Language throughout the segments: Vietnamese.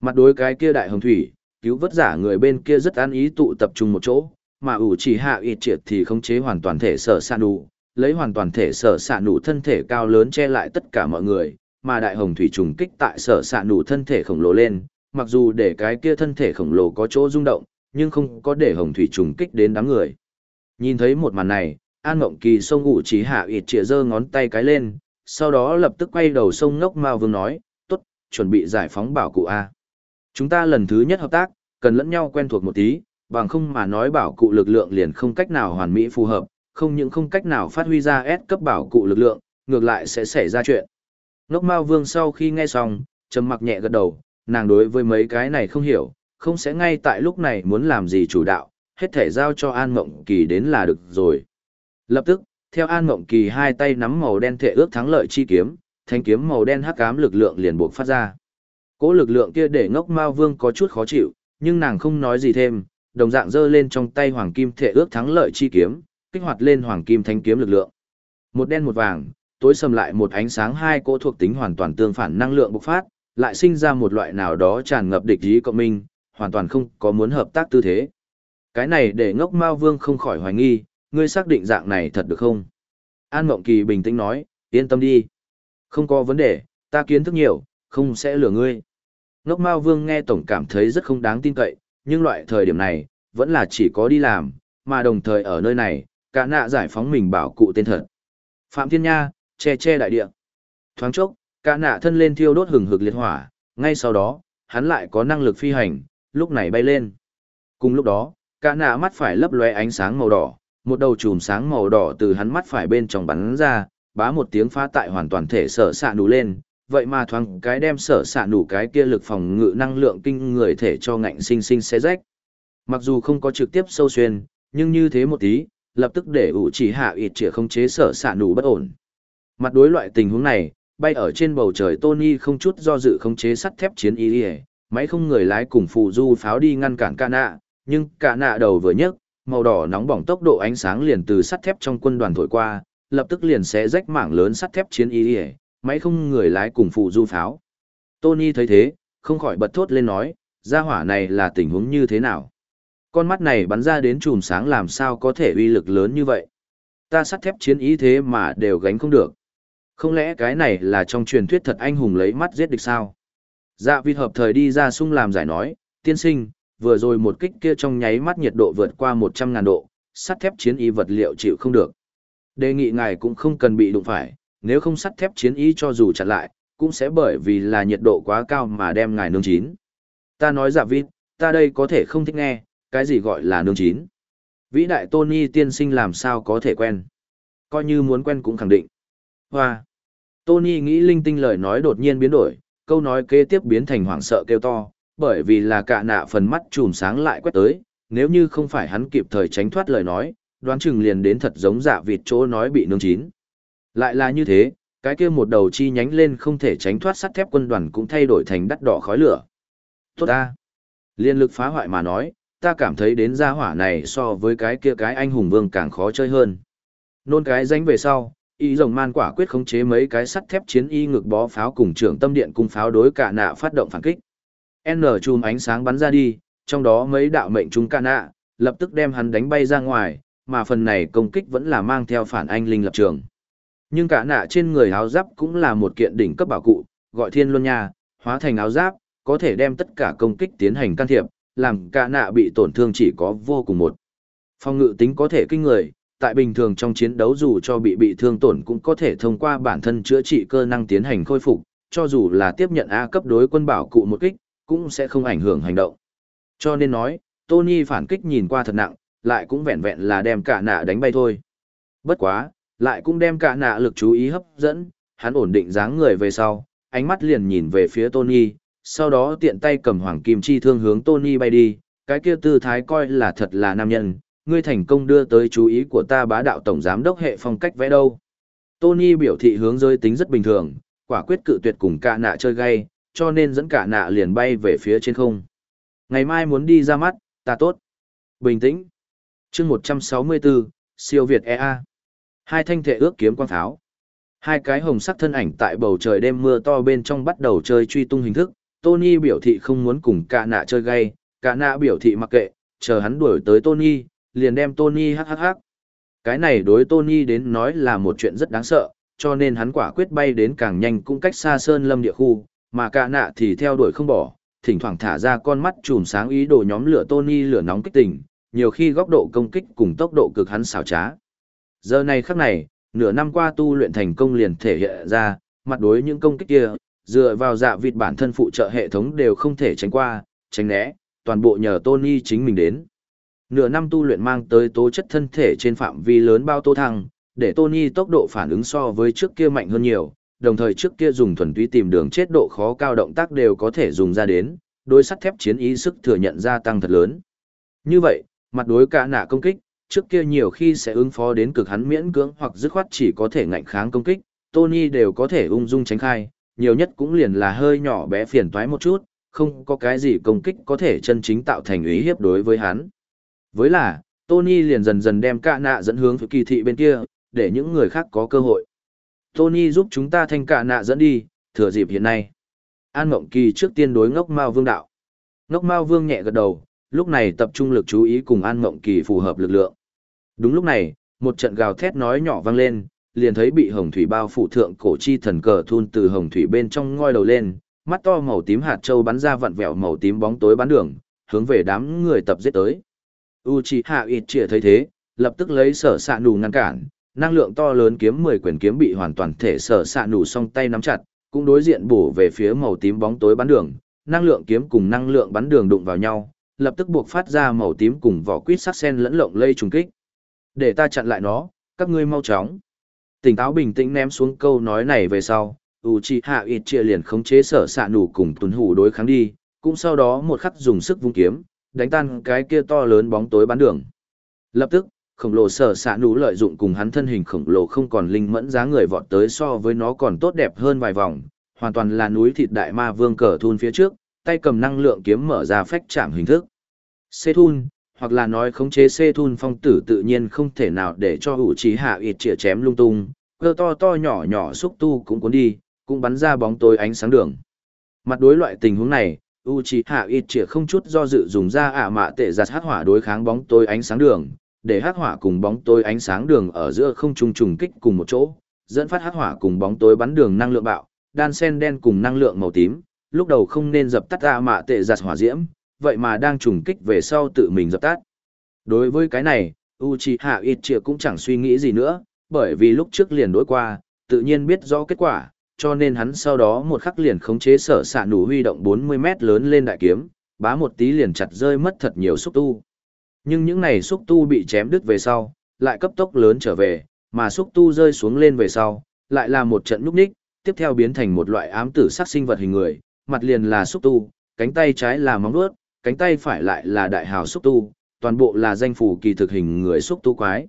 Mặt đối cái kia đại hồng thủy, cứu vớt giả người bên kia rất an ý tụ tập trung một chỗ, mà ủ chỉ hạ ít triệt thì khống chế hoàn toàn thể sở sạn đủ, lấy hoàn toàn thể sở sạn đủ thân thể cao lớn che lại tất cả mọi người, mà đại hồng thủy trùng kích tại sở sạn đủ thân thể khổng lồ lên, mặc dù để cái kia thân thể khổng lồ có chỗ rung động, nhưng không có để hồng thủy trùng kích đến đám người. Nhìn thấy một màn này, An Mộng Kỳ sông ủ chỉ hạ ịt trịa giơ ngón tay cái lên, sau đó lập tức quay đầu sông ngốc Mao Vương nói, tốt, chuẩn bị giải phóng bảo cụ A. Chúng ta lần thứ nhất hợp tác, cần lẫn nhau quen thuộc một tí, bằng không mà nói bảo cụ lực lượng liền không cách nào hoàn mỹ phù hợp, không những không cách nào phát huy ra S cấp bảo cụ lực lượng, ngược lại sẽ xảy ra chuyện. Ngốc Mao Vương sau khi nghe xong, trầm mặc nhẹ gật đầu, nàng đối với mấy cái này không hiểu, không sẽ ngay tại lúc này muốn làm gì chủ đạo, hết thể giao cho An Mộng Kỳ đến là được rồi. Lập tức, theo An Mộng Kỳ hai tay nắm màu đen thể ước thắng lợi chi kiếm, thanh kiếm màu đen hắc ám lực lượng liền buộc phát ra. Cỗ lực lượng kia để ngốc Mao Vương có chút khó chịu, nhưng nàng không nói gì thêm, đồng dạng giơ lên trong tay hoàng kim thể ước thắng lợi chi kiếm, kích hoạt lên hoàng kim thanh kiếm lực lượng. Một đen một vàng, tối sầm lại một ánh sáng hai cỗ thuộc tính hoàn toàn tương phản năng lượng bộc phát, lại sinh ra một loại nào đó tràn ngập địch ý cộng minh, hoàn toàn không có muốn hợp tác tư thế. Cái này để ngốc Mao Vương không khỏi hoài nghi, ngươi xác định dạng này thật được không? An Mộng Kỳ bình tĩnh nói, yên tâm đi. Không có vấn đề, ta kiến thức nhiều, không sẽ lừa ngươi. Ngốc Mao Vương nghe tổng cảm thấy rất không đáng tin cậy, nhưng loại thời điểm này, vẫn là chỉ có đi làm, mà đồng thời ở nơi này, cả nạ giải phóng mình bảo cụ tên thật. Phạm Thiên Nha, che che đại địa. Thoáng chốc, cả nạ thân lên thiêu đốt hừng hực liệt hỏa, ngay sau đó, hắn lại có năng lực phi hành, lúc này bay lên. Cùng lúc đó, cả nạ mắt phải lấp lóe ánh sáng màu đỏ, một đầu chùm sáng màu đỏ từ hắn mắt phải bên trong bắn ra, bá một tiếng phá tại hoàn toàn thể sở sạ đủ lên, vậy mà thoáng cái đem sở xạ nủ cái kia lực phòng ngự năng lượng kinh người thể cho ngạnh sinh sinh xé rách. Mặc dù không có trực tiếp sâu xuyên, nhưng như thế một tí, lập tức để ủ chỉ hạ ịt chĩa không chế sở xạ nủ bất ổn. Mặt đối loại tình huống này, bay ở trên bầu trời Tony không chút do dự không chế sắt thép chiến y máy không người lái cùng phụ du pháo đi ngăn cản ca nạ, nhưng ca nạ đầu vừa nhấc, màu đỏ nóng bỏng tốc độ ánh sáng liền từ sắt thép trong quân đoàn thổi qua, lập tức liền sẽ rách mảng lớn sắt thép chiến y máy không người lái cùng phụ du pháo. Tony thấy thế, không khỏi bật thốt lên nói, gia hỏa này là tình huống như thế nào? Con mắt này bắn ra đến chùm sáng làm sao có thể uy lực lớn như vậy? Ta sắt thép chiến ý thế mà đều gánh không được. Không lẽ cái này là trong truyền thuyết thật anh hùng lấy mắt giết địch sao? Dạ vịt hợp thời đi ra sung làm giải nói, tiên sinh, vừa rồi một kích kia trong nháy mắt nhiệt độ vượt qua 100 ngàn độ, sắt thép chiến y vật liệu chịu không được. Đề nghị ngài cũng không cần bị đụng phải, nếu không sắt thép chiến y cho dù chặn lại, cũng sẽ bởi vì là nhiệt độ quá cao mà đem ngài nương chín. Ta nói giả vịt, ta đây có thể không thích nghe, cái gì gọi là nương chín. Vĩ đại Tony tiên sinh làm sao có thể quen. Coi như muốn quen cũng khẳng định. Hoa. Tony nghĩ linh tinh lời nói đột nhiên biến đổi, câu nói kế tiếp biến thành hoảng sợ kêu to, bởi vì là cả nạ phần mắt trùm sáng lại quét tới, nếu như không phải hắn kịp thời tránh thoát lời nói, đoán chừng liền đến thật giống giả vịt chỗ nói bị nương chín. Lại là như thế, cái kia một đầu chi nhánh lên không thể tránh thoát sắt thép quân đoàn cũng thay đổi thành đắt đỏ khói lửa. Tốt ta! Liên lực phá hoại mà nói, ta cảm thấy đến gia hỏa này so với cái kia cái anh hùng vương càng khó chơi hơn. Nôn cái danh về sau, y rồng man quả quyết khống chế mấy cái sắt thép chiến y ngực bó pháo cùng trưởng tâm điện cung pháo đối cả nạ phát động phản kích. N chùm ánh sáng bắn ra đi, trong đó mấy đạo mệnh chúng cả nạ, lập tức đem hắn đánh bay ra ngoài, mà phần này công kích vẫn là mang theo phản anh linh lập trường. Nhưng cả nạ trên người áo giáp cũng là một kiện đỉnh cấp bảo cụ, gọi thiên luân nha, hóa thành áo giáp, có thể đem tất cả công kích tiến hành can thiệp, làm cả nạ bị tổn thương chỉ có vô cùng một. Phong ngự tính có thể kinh người, tại bình thường trong chiến đấu dù cho bị bị thương tổn cũng có thể thông qua bản thân chữa trị cơ năng tiến hành khôi phục, cho dù là tiếp nhận A cấp đối quân bảo cụ một kích, cũng sẽ không ảnh hưởng hành động. Cho nên nói, Tony phản kích nhìn qua thật nặng, lại cũng vẹn vẹn là đem cả nạ đánh bay thôi. Bất quá, lại cũng đem cả nạ lực chú ý hấp dẫn, hắn ổn định dáng người về sau, ánh mắt liền nhìn về phía Tony, sau đó tiện tay cầm hoàng kim chi thương hướng Tony bay đi, cái kia tư thái coi là thật là nam nhân, ngươi thành công đưa tới chú ý của ta bá đạo tổng giám đốc hệ phong cách vẽ đâu. Tony biểu thị hướng rơi tính rất bình thường, quả quyết cự tuyệt cùng cả nạ chơi gay, cho nên dẫn cả nạ liền bay về phía trên không. Ngày mai muốn đi ra mắt, ta tốt. Bình tĩnh. chương 164, siêu Việt EA. Hai thanh thể ước kiếm quang pháo. Hai cái hồng sắc thân ảnh tại bầu trời đêm mưa to bên trong bắt đầu chơi truy tung hình thức, Tony biểu thị không muốn cùng cả nạ chơi gay, cả nạ biểu thị mặc kệ, chờ hắn đuổi tới Tony, liền đem Tony hắc hắc hắc. Cái này đối Tony đến nói là một chuyện rất đáng sợ, cho nên hắn quả quyết bay đến càng nhanh cũng cách xa sơn lâm địa khu, mà cả nạ thì theo đuổi không bỏ, thỉnh thoảng thả ra con mắt chùm sáng ý đồ nhóm lửa Tony lửa nóng kích tình, nhiều khi góc độ công kích cùng tốc độ cực hắn xảo trá. Giờ này khắc này, nửa năm qua tu luyện thành công liền thể hiện ra, mặt đối những công kích kia, dựa vào dạ vịt bản thân phụ trợ hệ thống đều không thể tránh qua, tránh né, toàn bộ nhờ Tony chính mình đến. Nửa năm tu luyện mang tới tố chất thân thể trên phạm vi lớn bao tô thăng, để Tony tốc độ phản ứng so với trước kia mạnh hơn nhiều, đồng thời trước kia dùng thuần túy tìm đường chết độ khó cao động tác đều có thể dùng ra đến, đối sắt thép chiến ý sức thừa nhận gia tăng thật lớn. Như vậy, mặt đối cả nạ công kích, trước kia nhiều khi sẽ ứng phó đến cực hắn miễn cưỡng hoặc dứt khoát chỉ có thể ngạnh kháng công kích, Tony đều có thể ung dung tránh khai, nhiều nhất cũng liền là hơi nhỏ bé phiền toái một chút, không có cái gì công kích có thể chân chính tạo thành ý hiếp đối với hắn. Với là, Tony liền dần dần đem cả nạ dẫn hướng phía kỳ thị bên kia, để những người khác có cơ hội. Tony giúp chúng ta thanh cả nạ dẫn đi, thừa dịp hiện nay. An Mộng Kỳ trước tiên đối ngốc Mao Vương đạo. Ngốc Mao Vương nhẹ gật đầu, lúc này tập trung lực chú ý cùng An Mộng Kỳ phù hợp lực lượng. Đúng lúc này, một trận gào thét nói nhỏ vang lên, liền thấy bị hồng thủy bao phủ thượng cổ chi thần cờ thun từ hồng thủy bên trong ngoi đầu lên, mắt to màu tím hạt châu bắn ra vặn vẹo màu tím bóng tối bắn đường, hướng về đám người tập giết tới. Uchiha Itchia thấy thế, lập tức lấy sở sạ nù ngăn cản, năng lượng to lớn kiếm 10 quyển kiếm bị hoàn toàn thể sở sạ nù song tay nắm chặt, cũng đối diện bổ về phía màu tím bóng tối bắn đường, năng lượng kiếm cùng năng lượng bắn đường đụng vào nhau, lập tức buộc phát ra màu tím cùng vỏ quýt sắc sen lẫn lộn lây trùng kích. Để ta chặn lại nó, các ngươi mau chóng. Tỉnh táo bình tĩnh ném xuống câu nói này về sau, Uchiha Itchia liền khống chế sở sạ nủ cùng tuấn hủ đối kháng đi, cũng sau đó một khắc dùng sức vung kiếm, đánh tan cái kia to lớn bóng tối bán đường. Lập tức, khổng lồ sở xạ nú lợi dụng cùng hắn thân hình khổng lồ không còn linh mẫn giá người vọt tới so với nó còn tốt đẹp hơn vài vòng, hoàn toàn là núi thịt đại ma vương cờ thun phía trước, tay cầm năng lượng kiếm mở ra phách chạm hình thức. Xê thun, hoặc là nói khống chế xê thun phong tử tự nhiên không thể nào để cho ủ trí hạ ịt chĩa chém lung tung, cơ to to nhỏ nhỏ xúc tu cũng cuốn đi, cũng bắn ra bóng tối ánh sáng đường. Mặt đối loại tình huống này, Uchiha chĩa không chút do dự dùng ra ả mạ tệ giặt hắc hỏa đối kháng bóng tối ánh sáng đường, để hắc hỏa cùng bóng tối ánh sáng đường ở giữa không trùng trùng kích cùng một chỗ, dẫn phát hắc hỏa cùng bóng tối bắn đường năng lượng bạo, đan sen đen cùng năng lượng màu tím, lúc đầu không nên dập tắt ả mạ tệ giặt hỏa diễm, vậy mà đang trùng kích về sau tự mình dập tắt. Đối với cái này, Uchiha Itchia cũng chẳng suy nghĩ gì nữa, bởi vì lúc trước liền đối qua, tự nhiên biết rõ kết quả, cho nên hắn sau đó một khắc liền khống chế sở xạ nủ huy động 40 mét lớn lên đại kiếm, bá một tí liền chặt rơi mất thật nhiều xúc tu. Nhưng những này xúc tu bị chém đứt về sau, lại cấp tốc lớn trở về, mà xúc tu rơi xuống lên về sau, lại là một trận núp ních, tiếp theo biến thành một loại ám tử sắc sinh vật hình người, mặt liền là xúc tu, cánh tay trái là móng vuốt, cánh tay phải lại là đại hào xúc tu, toàn bộ là danh phủ kỳ thực hình người xúc tu quái.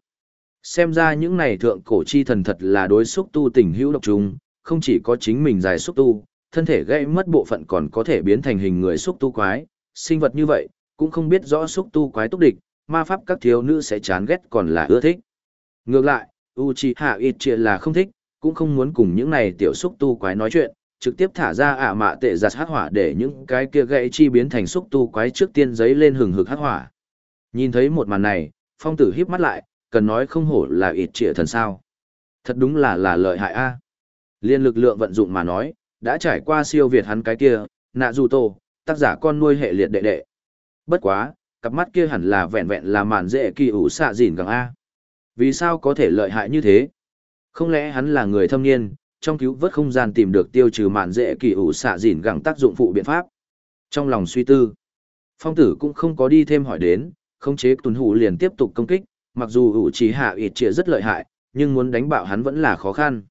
Xem ra những này thượng cổ chi thần thật là đối xúc tu tình hữu độc trùng, không chỉ có chính mình dài xúc tu, thân thể gãy mất bộ phận còn có thể biến thành hình người xúc tu quái, sinh vật như vậy, cũng không biết rõ xúc tu quái túc địch, ma pháp các thiếu nữ sẽ chán ghét còn là ưa thích. Ngược lại, Uchiha Itchia là không thích, cũng không muốn cùng những này tiểu xúc tu quái nói chuyện, trực tiếp thả ra ả mạ tệ giặt hắc hỏa để những cái kia gãy chi biến thành xúc tu quái trước tiên giấy lên hừng hực hắc hỏa. Nhìn thấy một màn này, phong tử híp mắt lại, cần nói không hổ là Itchia thần sao. Thật đúng là là lợi hại a. Liên lực lượng vận dụng mà nói, đã trải qua siêu việt hắn cái kia, nạ dù tô, tác giả con nuôi hệ liệt đệ đệ. Bất quá, cặp mắt kia hẳn là vẹn vẹn là màn dễ kỳ ủ xạ dỉn gẳng A. Vì sao có thể lợi hại như thế? Không lẽ hắn là người thâm niên, trong cứu vớt không gian tìm được tiêu trừ mạn dễ kỳ ủ xạ dỉn gẳng tác dụng phụ biện pháp? Trong lòng suy tư, phong tử cũng không có đi thêm hỏi đến, không chế tuần hủ liền tiếp tục công kích, mặc dù ủ chỉ hạ ít chĩa rất lợi hại, nhưng muốn đánh bạo hắn vẫn là khó khăn.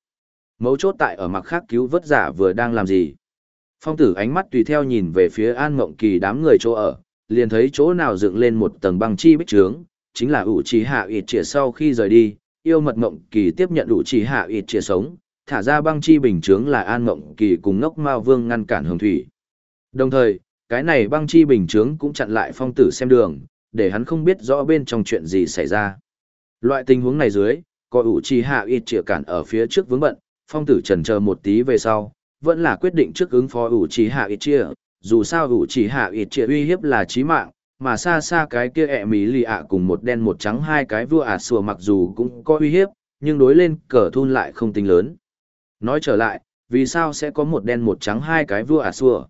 Mấu chốt tại ở mặt khác cứu vớt giả vừa đang làm gì. Phong tử ánh mắt tùy theo nhìn về phía An ngộng Kỳ đám người chỗ ở, liền thấy chỗ nào dựng lên một tầng băng chi bích trướng, chính là ủ trí hạ ít chĩa sau khi rời đi, yêu mật ngộng Kỳ tiếp nhận ủ trí hạ ít chĩa sống, thả ra băng chi bình chướng là An Ngộng Kỳ cùng ngốc Mao Vương ngăn cản hồng thủy. Đồng thời, cái này băng chi bình chướng cũng chặn lại phong tử xem đường, để hắn không biết rõ bên trong chuyện gì xảy ra. Loại tình huống này dưới, có ủ trì hạ y trịa cản ở phía trước vướng bận, phong tử trần chờ một tí về sau, vẫn là quyết định trước ứng phó ủ trì hạ ít trịa, dù sao ủ trì hạ ít trịa uy hiếp là chí mạng, mà xa xa cái kia ẹ mỹ lì ạ cùng một đen một trắng hai cái vua ả sùa mặc dù cũng có uy hiếp, nhưng đối lên cờ thun lại không tính lớn. Nói trở lại, vì sao sẽ có một đen một trắng hai cái vua ả xua?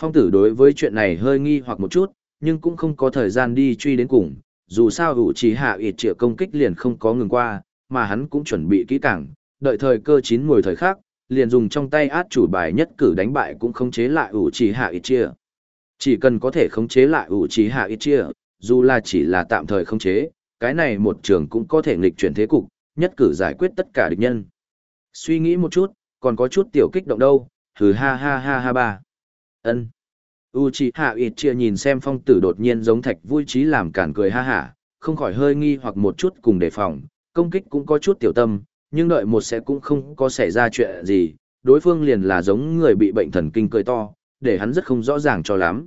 Phong tử đối với chuyện này hơi nghi hoặc một chút, nhưng cũng không có thời gian đi truy đến cùng, dù sao ủ chỉ hạ ịt trịa công kích liền không có ngừng qua, mà hắn cũng chuẩn bị kỹ càng, đợi thời cơ chín mùi thời khác, liền dùng trong tay át chủ bài nhất cử đánh bại cũng không chế lại ủ chỉ hạ ít chia. Chỉ cần có thể khống chế lại ủ trí hạ ít chia, dù là chỉ là tạm thời khống chế, cái này một trường cũng có thể nghịch chuyển thế cục, nhất cử giải quyết tất cả địch nhân. Suy nghĩ một chút, còn có chút tiểu kích động đâu, hừ ha ha ha ha ba. Ân. Uchiha Itchia nhìn xem phong tử đột nhiên giống thạch vui trí làm cản cười ha hả, không khỏi hơi nghi hoặc một chút cùng đề phòng, công kích cũng có chút tiểu tâm, nhưng đợi một sẽ cũng không có xảy ra chuyện gì, đối phương liền là giống người bị bệnh thần kinh cười to, để hắn rất không rõ ràng cho lắm.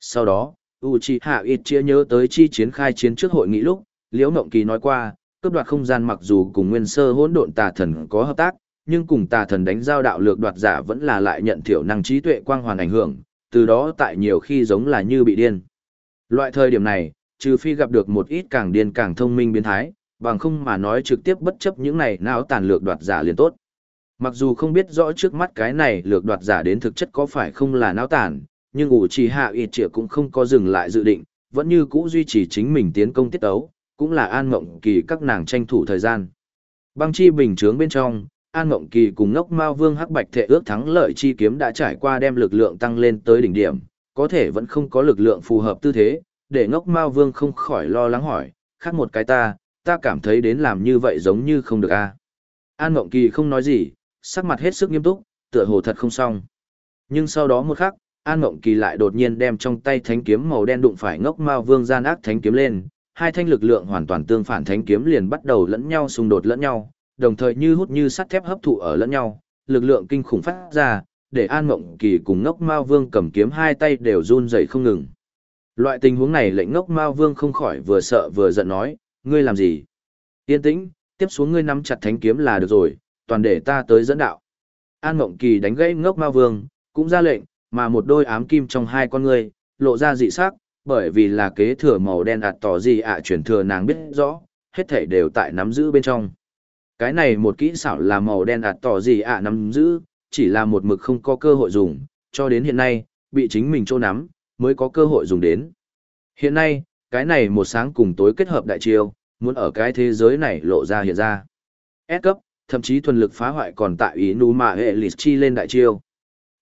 Sau đó, Uchiha Itchia nhớ tới chi chiến khai chiến trước hội nghị lúc, Liễu Ngộng Kỳ nói qua, cướp đoạt không gian mặc dù cùng nguyên sơ hỗn độn tà thần có hợp tác, nhưng cùng tà thần đánh giao đạo lược đoạt giả vẫn là lại nhận thiểu năng trí tuệ quang hoàn ảnh hưởng, từ đó tại nhiều khi giống là như bị điên. Loại thời điểm này, trừ phi gặp được một ít càng điên càng thông minh biến thái, bằng không mà nói trực tiếp bất chấp những này não tàn lược đoạt giả liền tốt. Mặc dù không biết rõ trước mắt cái này lược đoạt giả đến thực chất có phải không là não tàn, nhưng ủ trì hạ ịt trịa cũng không có dừng lại dự định, vẫn như cũ duy trì chính mình tiến công tiết ấu, cũng là an mộng kỳ các nàng tranh thủ thời gian. Băng chi bình chướng bên trong, an mộng kỳ cùng ngốc mao vương hắc bạch thệ ước thắng lợi chi kiếm đã trải qua đem lực lượng tăng lên tới đỉnh điểm, có thể vẫn không có lực lượng phù hợp tư thế, để ngốc mao vương không khỏi lo lắng hỏi, khác một cái ta, ta cảm thấy đến làm như vậy giống như không được a. An mộng kỳ không nói gì, sắc mặt hết sức nghiêm túc, tựa hồ thật không xong. Nhưng sau đó một khắc, An Mộng Kỳ lại đột nhiên đem trong tay thánh kiếm màu đen đụng phải ngốc mao vương gian ác thánh kiếm lên, hai thanh lực lượng hoàn toàn tương phản thánh kiếm liền bắt đầu lẫn nhau xung đột lẫn nhau, đồng thời như hút như sắt thép hấp thụ ở lẫn nhau, lực lượng kinh khủng phát ra, để An Mộng Kỳ cùng ngốc mao vương cầm kiếm hai tay đều run rẩy không ngừng. Loại tình huống này lệnh ngốc mao vương không khỏi vừa sợ vừa giận nói, ngươi làm gì? Yên tĩnh, tiếp xuống ngươi nắm chặt thánh kiếm là được rồi, toàn để ta tới dẫn đạo. An Mộng Kỳ đánh gãy ngốc mao vương, cũng ra lệnh, mà một đôi ám kim trong hai con ngươi, lộ ra dị sắc, bởi vì là kế thừa màu đen ạt tỏ gì ạ chuyển thừa nàng biết rõ, hết thảy đều tại nắm giữ bên trong. Cái này một kỹ xảo là màu đen ạt tỏ gì ạ nắm giữ, chỉ là một mực không có cơ hội dùng, cho đến hiện nay, bị chính mình chỗ nắm, mới có cơ hội dùng đến. Hiện nay, cái này một sáng cùng tối kết hợp đại chiêu, muốn ở cái thế giới này lộ ra hiện ra. S cấp, thậm chí thuần lực phá hoại còn tại ý nú mà hệ lịch chi lên đại chiêu.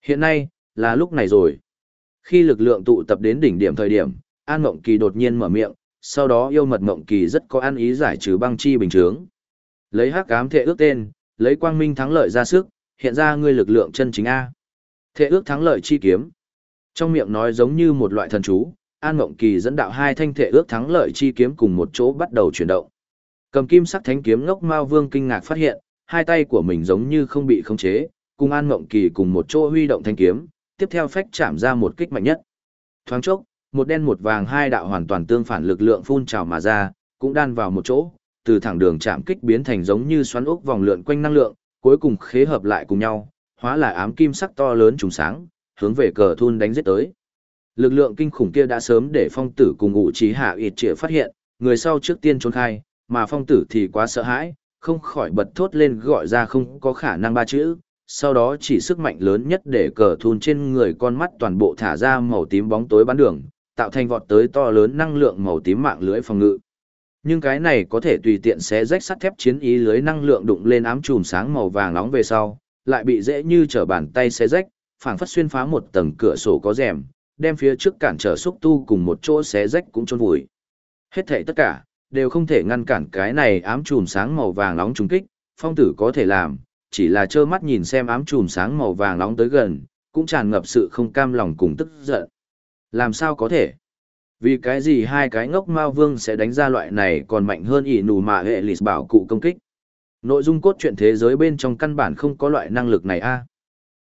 Hiện nay, là lúc này rồi. Khi lực lượng tụ tập đến đỉnh điểm thời điểm, An Mộng Kỳ đột nhiên mở miệng, sau đó yêu mật Mộng Kỳ rất có ăn ý giải trừ băng chi bình chướng. Lấy hắc ám thệ ước tên, lấy quang minh thắng lợi ra sức, hiện ra ngươi lực lượng chân chính A. Thệ ước thắng lợi chi kiếm. Trong miệng nói giống như một loại thần chú, An Mộng Kỳ dẫn đạo hai thanh thệ ước thắng lợi chi kiếm cùng một chỗ bắt đầu chuyển động. Cầm kim sắc thánh kiếm ngốc Mao Vương kinh ngạc phát hiện, hai tay của mình giống như không bị khống chế, cùng An Mộng Kỳ cùng một chỗ huy động thanh kiếm, tiếp theo phách chạm ra một kích mạnh nhất. Thoáng chốc, một đen một vàng hai đạo hoàn toàn tương phản lực lượng phun trào mà ra, cũng đan vào một chỗ, từ thẳng đường chạm kích biến thành giống như xoắn ốc vòng lượn quanh năng lượng, cuối cùng khế hợp lại cùng nhau, hóa là ám kim sắc to lớn trùng sáng, hướng về cờ thun đánh giết tới. Lực lượng kinh khủng kia đã sớm để phong tử cùng ngụ trí hạ ịt trịa phát hiện, người sau trước tiên trốn khai, mà phong tử thì quá sợ hãi, không khỏi bật thốt lên gọi ra không có khả năng ba chữ, sau đó chỉ sức mạnh lớn nhất để cờ thun trên người con mắt toàn bộ thả ra màu tím bóng tối bán đường, tạo thành vọt tới to lớn năng lượng màu tím mạng lưới phòng ngự. Nhưng cái này có thể tùy tiện xé rách sắt thép chiến ý lưới năng lượng đụng lên ám chùm sáng màu vàng nóng về sau, lại bị dễ như trở bàn tay xé rách, phảng phất xuyên phá một tầng cửa sổ có rèm, đem phía trước cản trở xúc tu cùng một chỗ xé rách cũng chôn vùi. Hết thảy tất cả đều không thể ngăn cản cái này ám chùm sáng màu vàng nóng trùng kích, phong tử có thể làm, chỉ là trơ mắt nhìn xem ám chùm sáng màu vàng nóng tới gần, cũng tràn ngập sự không cam lòng cùng tức giận. Làm sao có thể? Vì cái gì hai cái ngốc Mao Vương sẽ đánh ra loại này còn mạnh hơn ỷ nù mà hệ lịt bảo cụ công kích? Nội dung cốt truyện thế giới bên trong căn bản không có loại năng lực này a.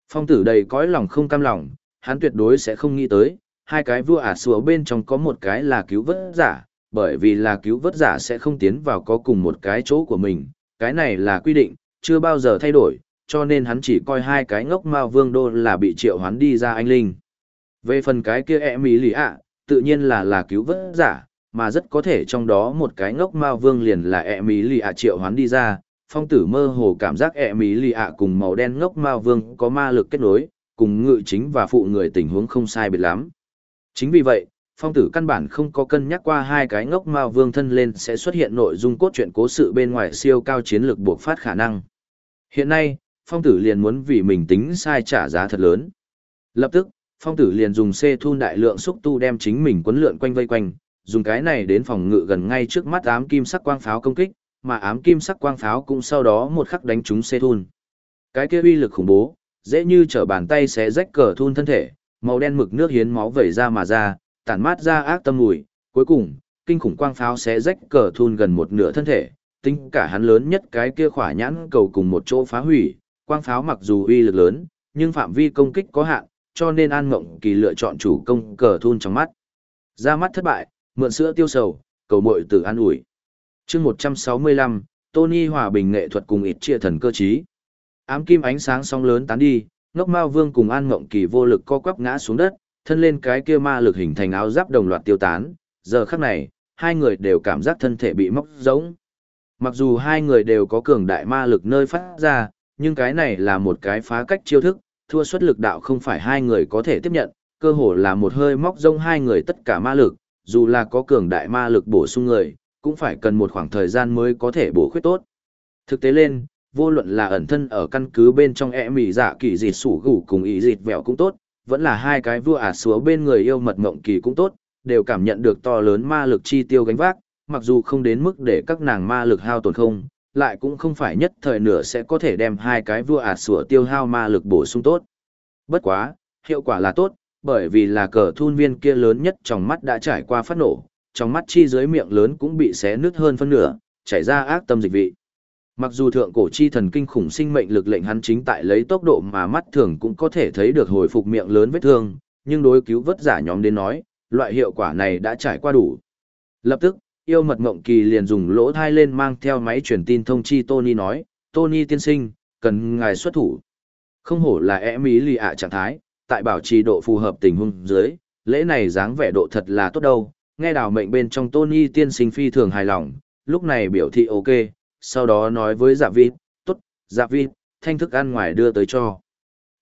Phong tử đầy cõi lòng không cam lòng, hắn tuyệt đối sẽ không nghĩ tới, hai cái vua ả sùa bên trong có một cái là cứu vớt giả, bởi vì là cứu vớt giả sẽ không tiến vào có cùng một cái chỗ của mình, cái này là quy định, chưa bao giờ thay đổi, cho nên hắn chỉ coi hai cái ngốc mao vương đô là bị triệu hoán đi ra anh linh. Về phần cái kia e ẹ mỹ lì ạ, tự nhiên là là cứu vớt giả, mà rất có thể trong đó một cái ngốc mao vương liền là e ẹ mỹ lì ạ triệu hoán đi ra. Phong tử mơ hồ cảm giác e ẹ mỹ lì ạ cùng màu đen ngốc mao vương có ma lực kết nối, cùng ngự chính và phụ người tình huống không sai biệt lắm. Chính vì vậy, phong tử căn bản không có cân nhắc qua hai cái ngốc mao vương thân lên sẽ xuất hiện nội dung cốt truyện cố sự bên ngoài siêu cao chiến lược buộc phát khả năng. Hiện nay, phong tử liền muốn vì mình tính sai trả giá thật lớn. Lập tức, phong tử liền dùng xê thun đại lượng xúc tu đem chính mình quấn lượn quanh vây quanh, dùng cái này đến phòng ngự gần ngay trước mắt ám kim sắc quang pháo công kích, mà ám kim sắc quang pháo cũng sau đó một khắc đánh trúng xê thun. Cái kia uy lực khủng bố, dễ như trở bàn tay sẽ rách cờ thun thân thể, màu đen mực nước hiến máu vẩy ra mà ra, tản mát ra ác tâm mùi, cuối cùng, kinh khủng quang pháo sẽ rách cờ thun gần một nửa thân thể, tính cả hắn lớn nhất cái kia khỏa nhãn cầu cùng một chỗ phá hủy, quang pháo mặc dù uy lực lớn, nhưng phạm vi công kích có hạn, cho nên An Ngộng Kỳ lựa chọn chủ công cờ thun trong mắt. Ra mắt thất bại, mượn sữa tiêu sầu, cầu muội tử an ủi. Chương 165, Tony hòa bình nghệ thuật cùng ít chia thần cơ trí. Ám kim ánh sáng sóng lớn tán đi, Ngốc Mao Vương cùng An Ngộng Kỳ vô lực co quắp ngã xuống đất, thân lên cái kia ma lực hình thành áo giáp đồng loạt tiêu tán, giờ khắc này, hai người đều cảm giác thân thể bị móc giống. Mặc dù hai người đều có cường đại ma lực nơi phát ra, nhưng cái này là một cái phá cách chiêu thức, thua suất lực đạo không phải hai người có thể tiếp nhận, cơ hồ là một hơi móc rông hai người tất cả ma lực, dù là có cường đại ma lực bổ sung người, cũng phải cần một khoảng thời gian mới có thể bổ khuyết tốt. Thực tế lên, vô luận là ẩn thân ở căn cứ bên trong e mỉ dạ kỳ dịt sủ gủ cùng ý dịt vẹo cũng tốt, vẫn là hai cái vua ả à bên người yêu mật mộng kỳ cũng tốt, đều cảm nhận được to lớn ma lực chi tiêu gánh vác, mặc dù không đến mức để các nàng ma lực hao tổn không, lại cũng không phải nhất thời nửa sẽ có thể đem hai cái vua ạt sủa tiêu hao ma lực bổ sung tốt. Bất quá, hiệu quả là tốt, bởi vì là cờ thun viên kia lớn nhất trong mắt đã trải qua phát nổ, trong mắt chi dưới miệng lớn cũng bị xé nứt hơn phân nửa, chảy ra ác tâm dịch vị. Mặc dù thượng cổ chi thần kinh khủng sinh mệnh lực lệnh hắn chính tại lấy tốc độ mà mắt thường cũng có thể thấy được hồi phục miệng lớn vết thương, nhưng đối cứu vớt giả nhóm đến nói, loại hiệu quả này đã trải qua đủ. Lập tức, yêu mật mộng kỳ liền dùng lỗ thai lên mang theo máy truyền tin thông chi Tony nói, Tony tiên sinh, cần ngài xuất thủ. Không hổ là e mỹ lì ạ trạng thái, tại bảo trì độ phù hợp tình huống dưới, lễ này dáng vẻ độ thật là tốt đâu. Nghe đào mệnh bên trong Tony tiên sinh phi thường hài lòng, lúc này biểu thị ok, sau đó nói với dạ vịt, tốt, dạ vịt, thanh thức ăn ngoài đưa tới cho.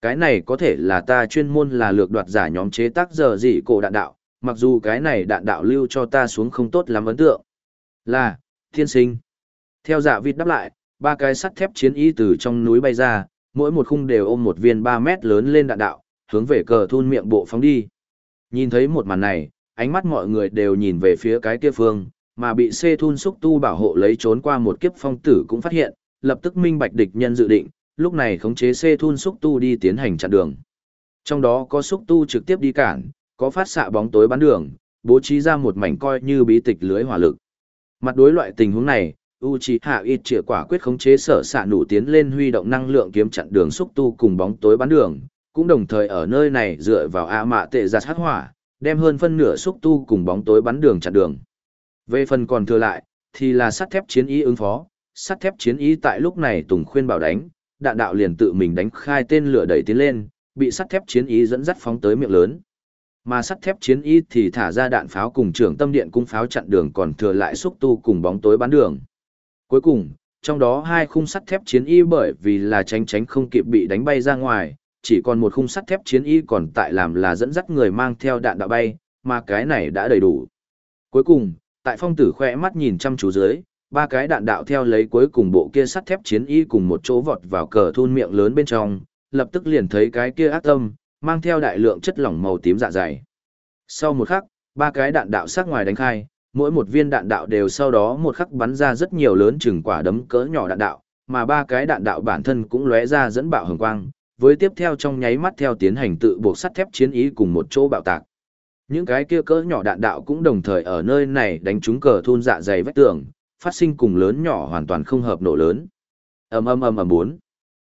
Cái này có thể là ta chuyên môn là lược đoạt giả nhóm chế tác giờ gì cổ đạn đạo, mặc dù cái này đạn đạo lưu cho ta xuống không tốt lắm ấn tượng. Là, thiên sinh. Theo dạ vịt đáp lại, ba cái sắt thép chiến y từ trong núi bay ra, mỗi một khung đều ôm một viên 3 mét lớn lên đạn đạo, hướng về cờ thôn miệng bộ phóng đi. Nhìn thấy một màn này, ánh mắt mọi người đều nhìn về phía cái kia phương, mà bị xê thun xúc tu bảo hộ lấy trốn qua một kiếp phong tử cũng phát hiện, lập tức minh bạch địch nhân dự định, lúc này khống chế xê thun xúc tu đi tiến hành chặn đường. Trong đó có xúc tu trực tiếp đi cản, có phát xạ bóng tối bắn đường, bố trí ra một mảnh coi như bí tịch lưới hỏa lực. Mặt đối loại tình huống này, Uchiha Itchia quả quyết khống chế sở xạ nụ tiến lên huy động năng lượng kiếm chặn đường xúc tu cùng bóng tối bắn đường, cũng đồng thời ở nơi này dựa vào A mạ tệ giặt hắc hỏa, đem hơn phân nửa xúc tu cùng bóng tối bắn đường chặn đường. Về phần còn thừa lại, thì là sắt thép chiến ý ứng phó, sắt thép chiến ý tại lúc này Tùng khuyên bảo đánh, đạn đạo liền tự mình đánh khai tên lửa đẩy tiến lên, bị sắt thép chiến ý dẫn dắt phóng tới miệng lớn. Mà sắt thép chiến y thì thả ra đạn pháo cùng trưởng tâm điện cung pháo chặn đường còn thừa lại xúc tu cùng bóng tối bán đường. Cuối cùng, trong đó hai khung sắt thép chiến y bởi vì là tránh tránh không kịp bị đánh bay ra ngoài, chỉ còn một khung sắt thép chiến y còn tại làm là dẫn dắt người mang theo đạn đạo bay, mà cái này đã đầy đủ. Cuối cùng, tại phong tử khoe mắt nhìn chăm chú dưới, ba cái đạn đạo theo lấy cuối cùng bộ kia sắt thép chiến y cùng một chỗ vọt vào cờ thôn miệng lớn bên trong, lập tức liền thấy cái kia ác tâm, mang theo đại lượng chất lỏng màu tím dạ dày. Sau một khắc, ba cái đạn đạo sát ngoài đánh khai, mỗi một viên đạn đạo đều sau đó một khắc bắn ra rất nhiều lớn chừng quả đấm cỡ nhỏ đạn đạo, mà ba cái đạn đạo bản thân cũng lóe ra dẫn bạo hồng quang, với tiếp theo trong nháy mắt theo tiến hành tự buộc sắt thép chiến ý cùng một chỗ bạo tạc. Những cái kia cỡ nhỏ đạn đạo cũng đồng thời ở nơi này đánh trúng cờ thôn dạ dày vách tường, phát sinh cùng lớn nhỏ hoàn toàn không hợp nổ lớn. Ầm ầm ầm ầm bốn.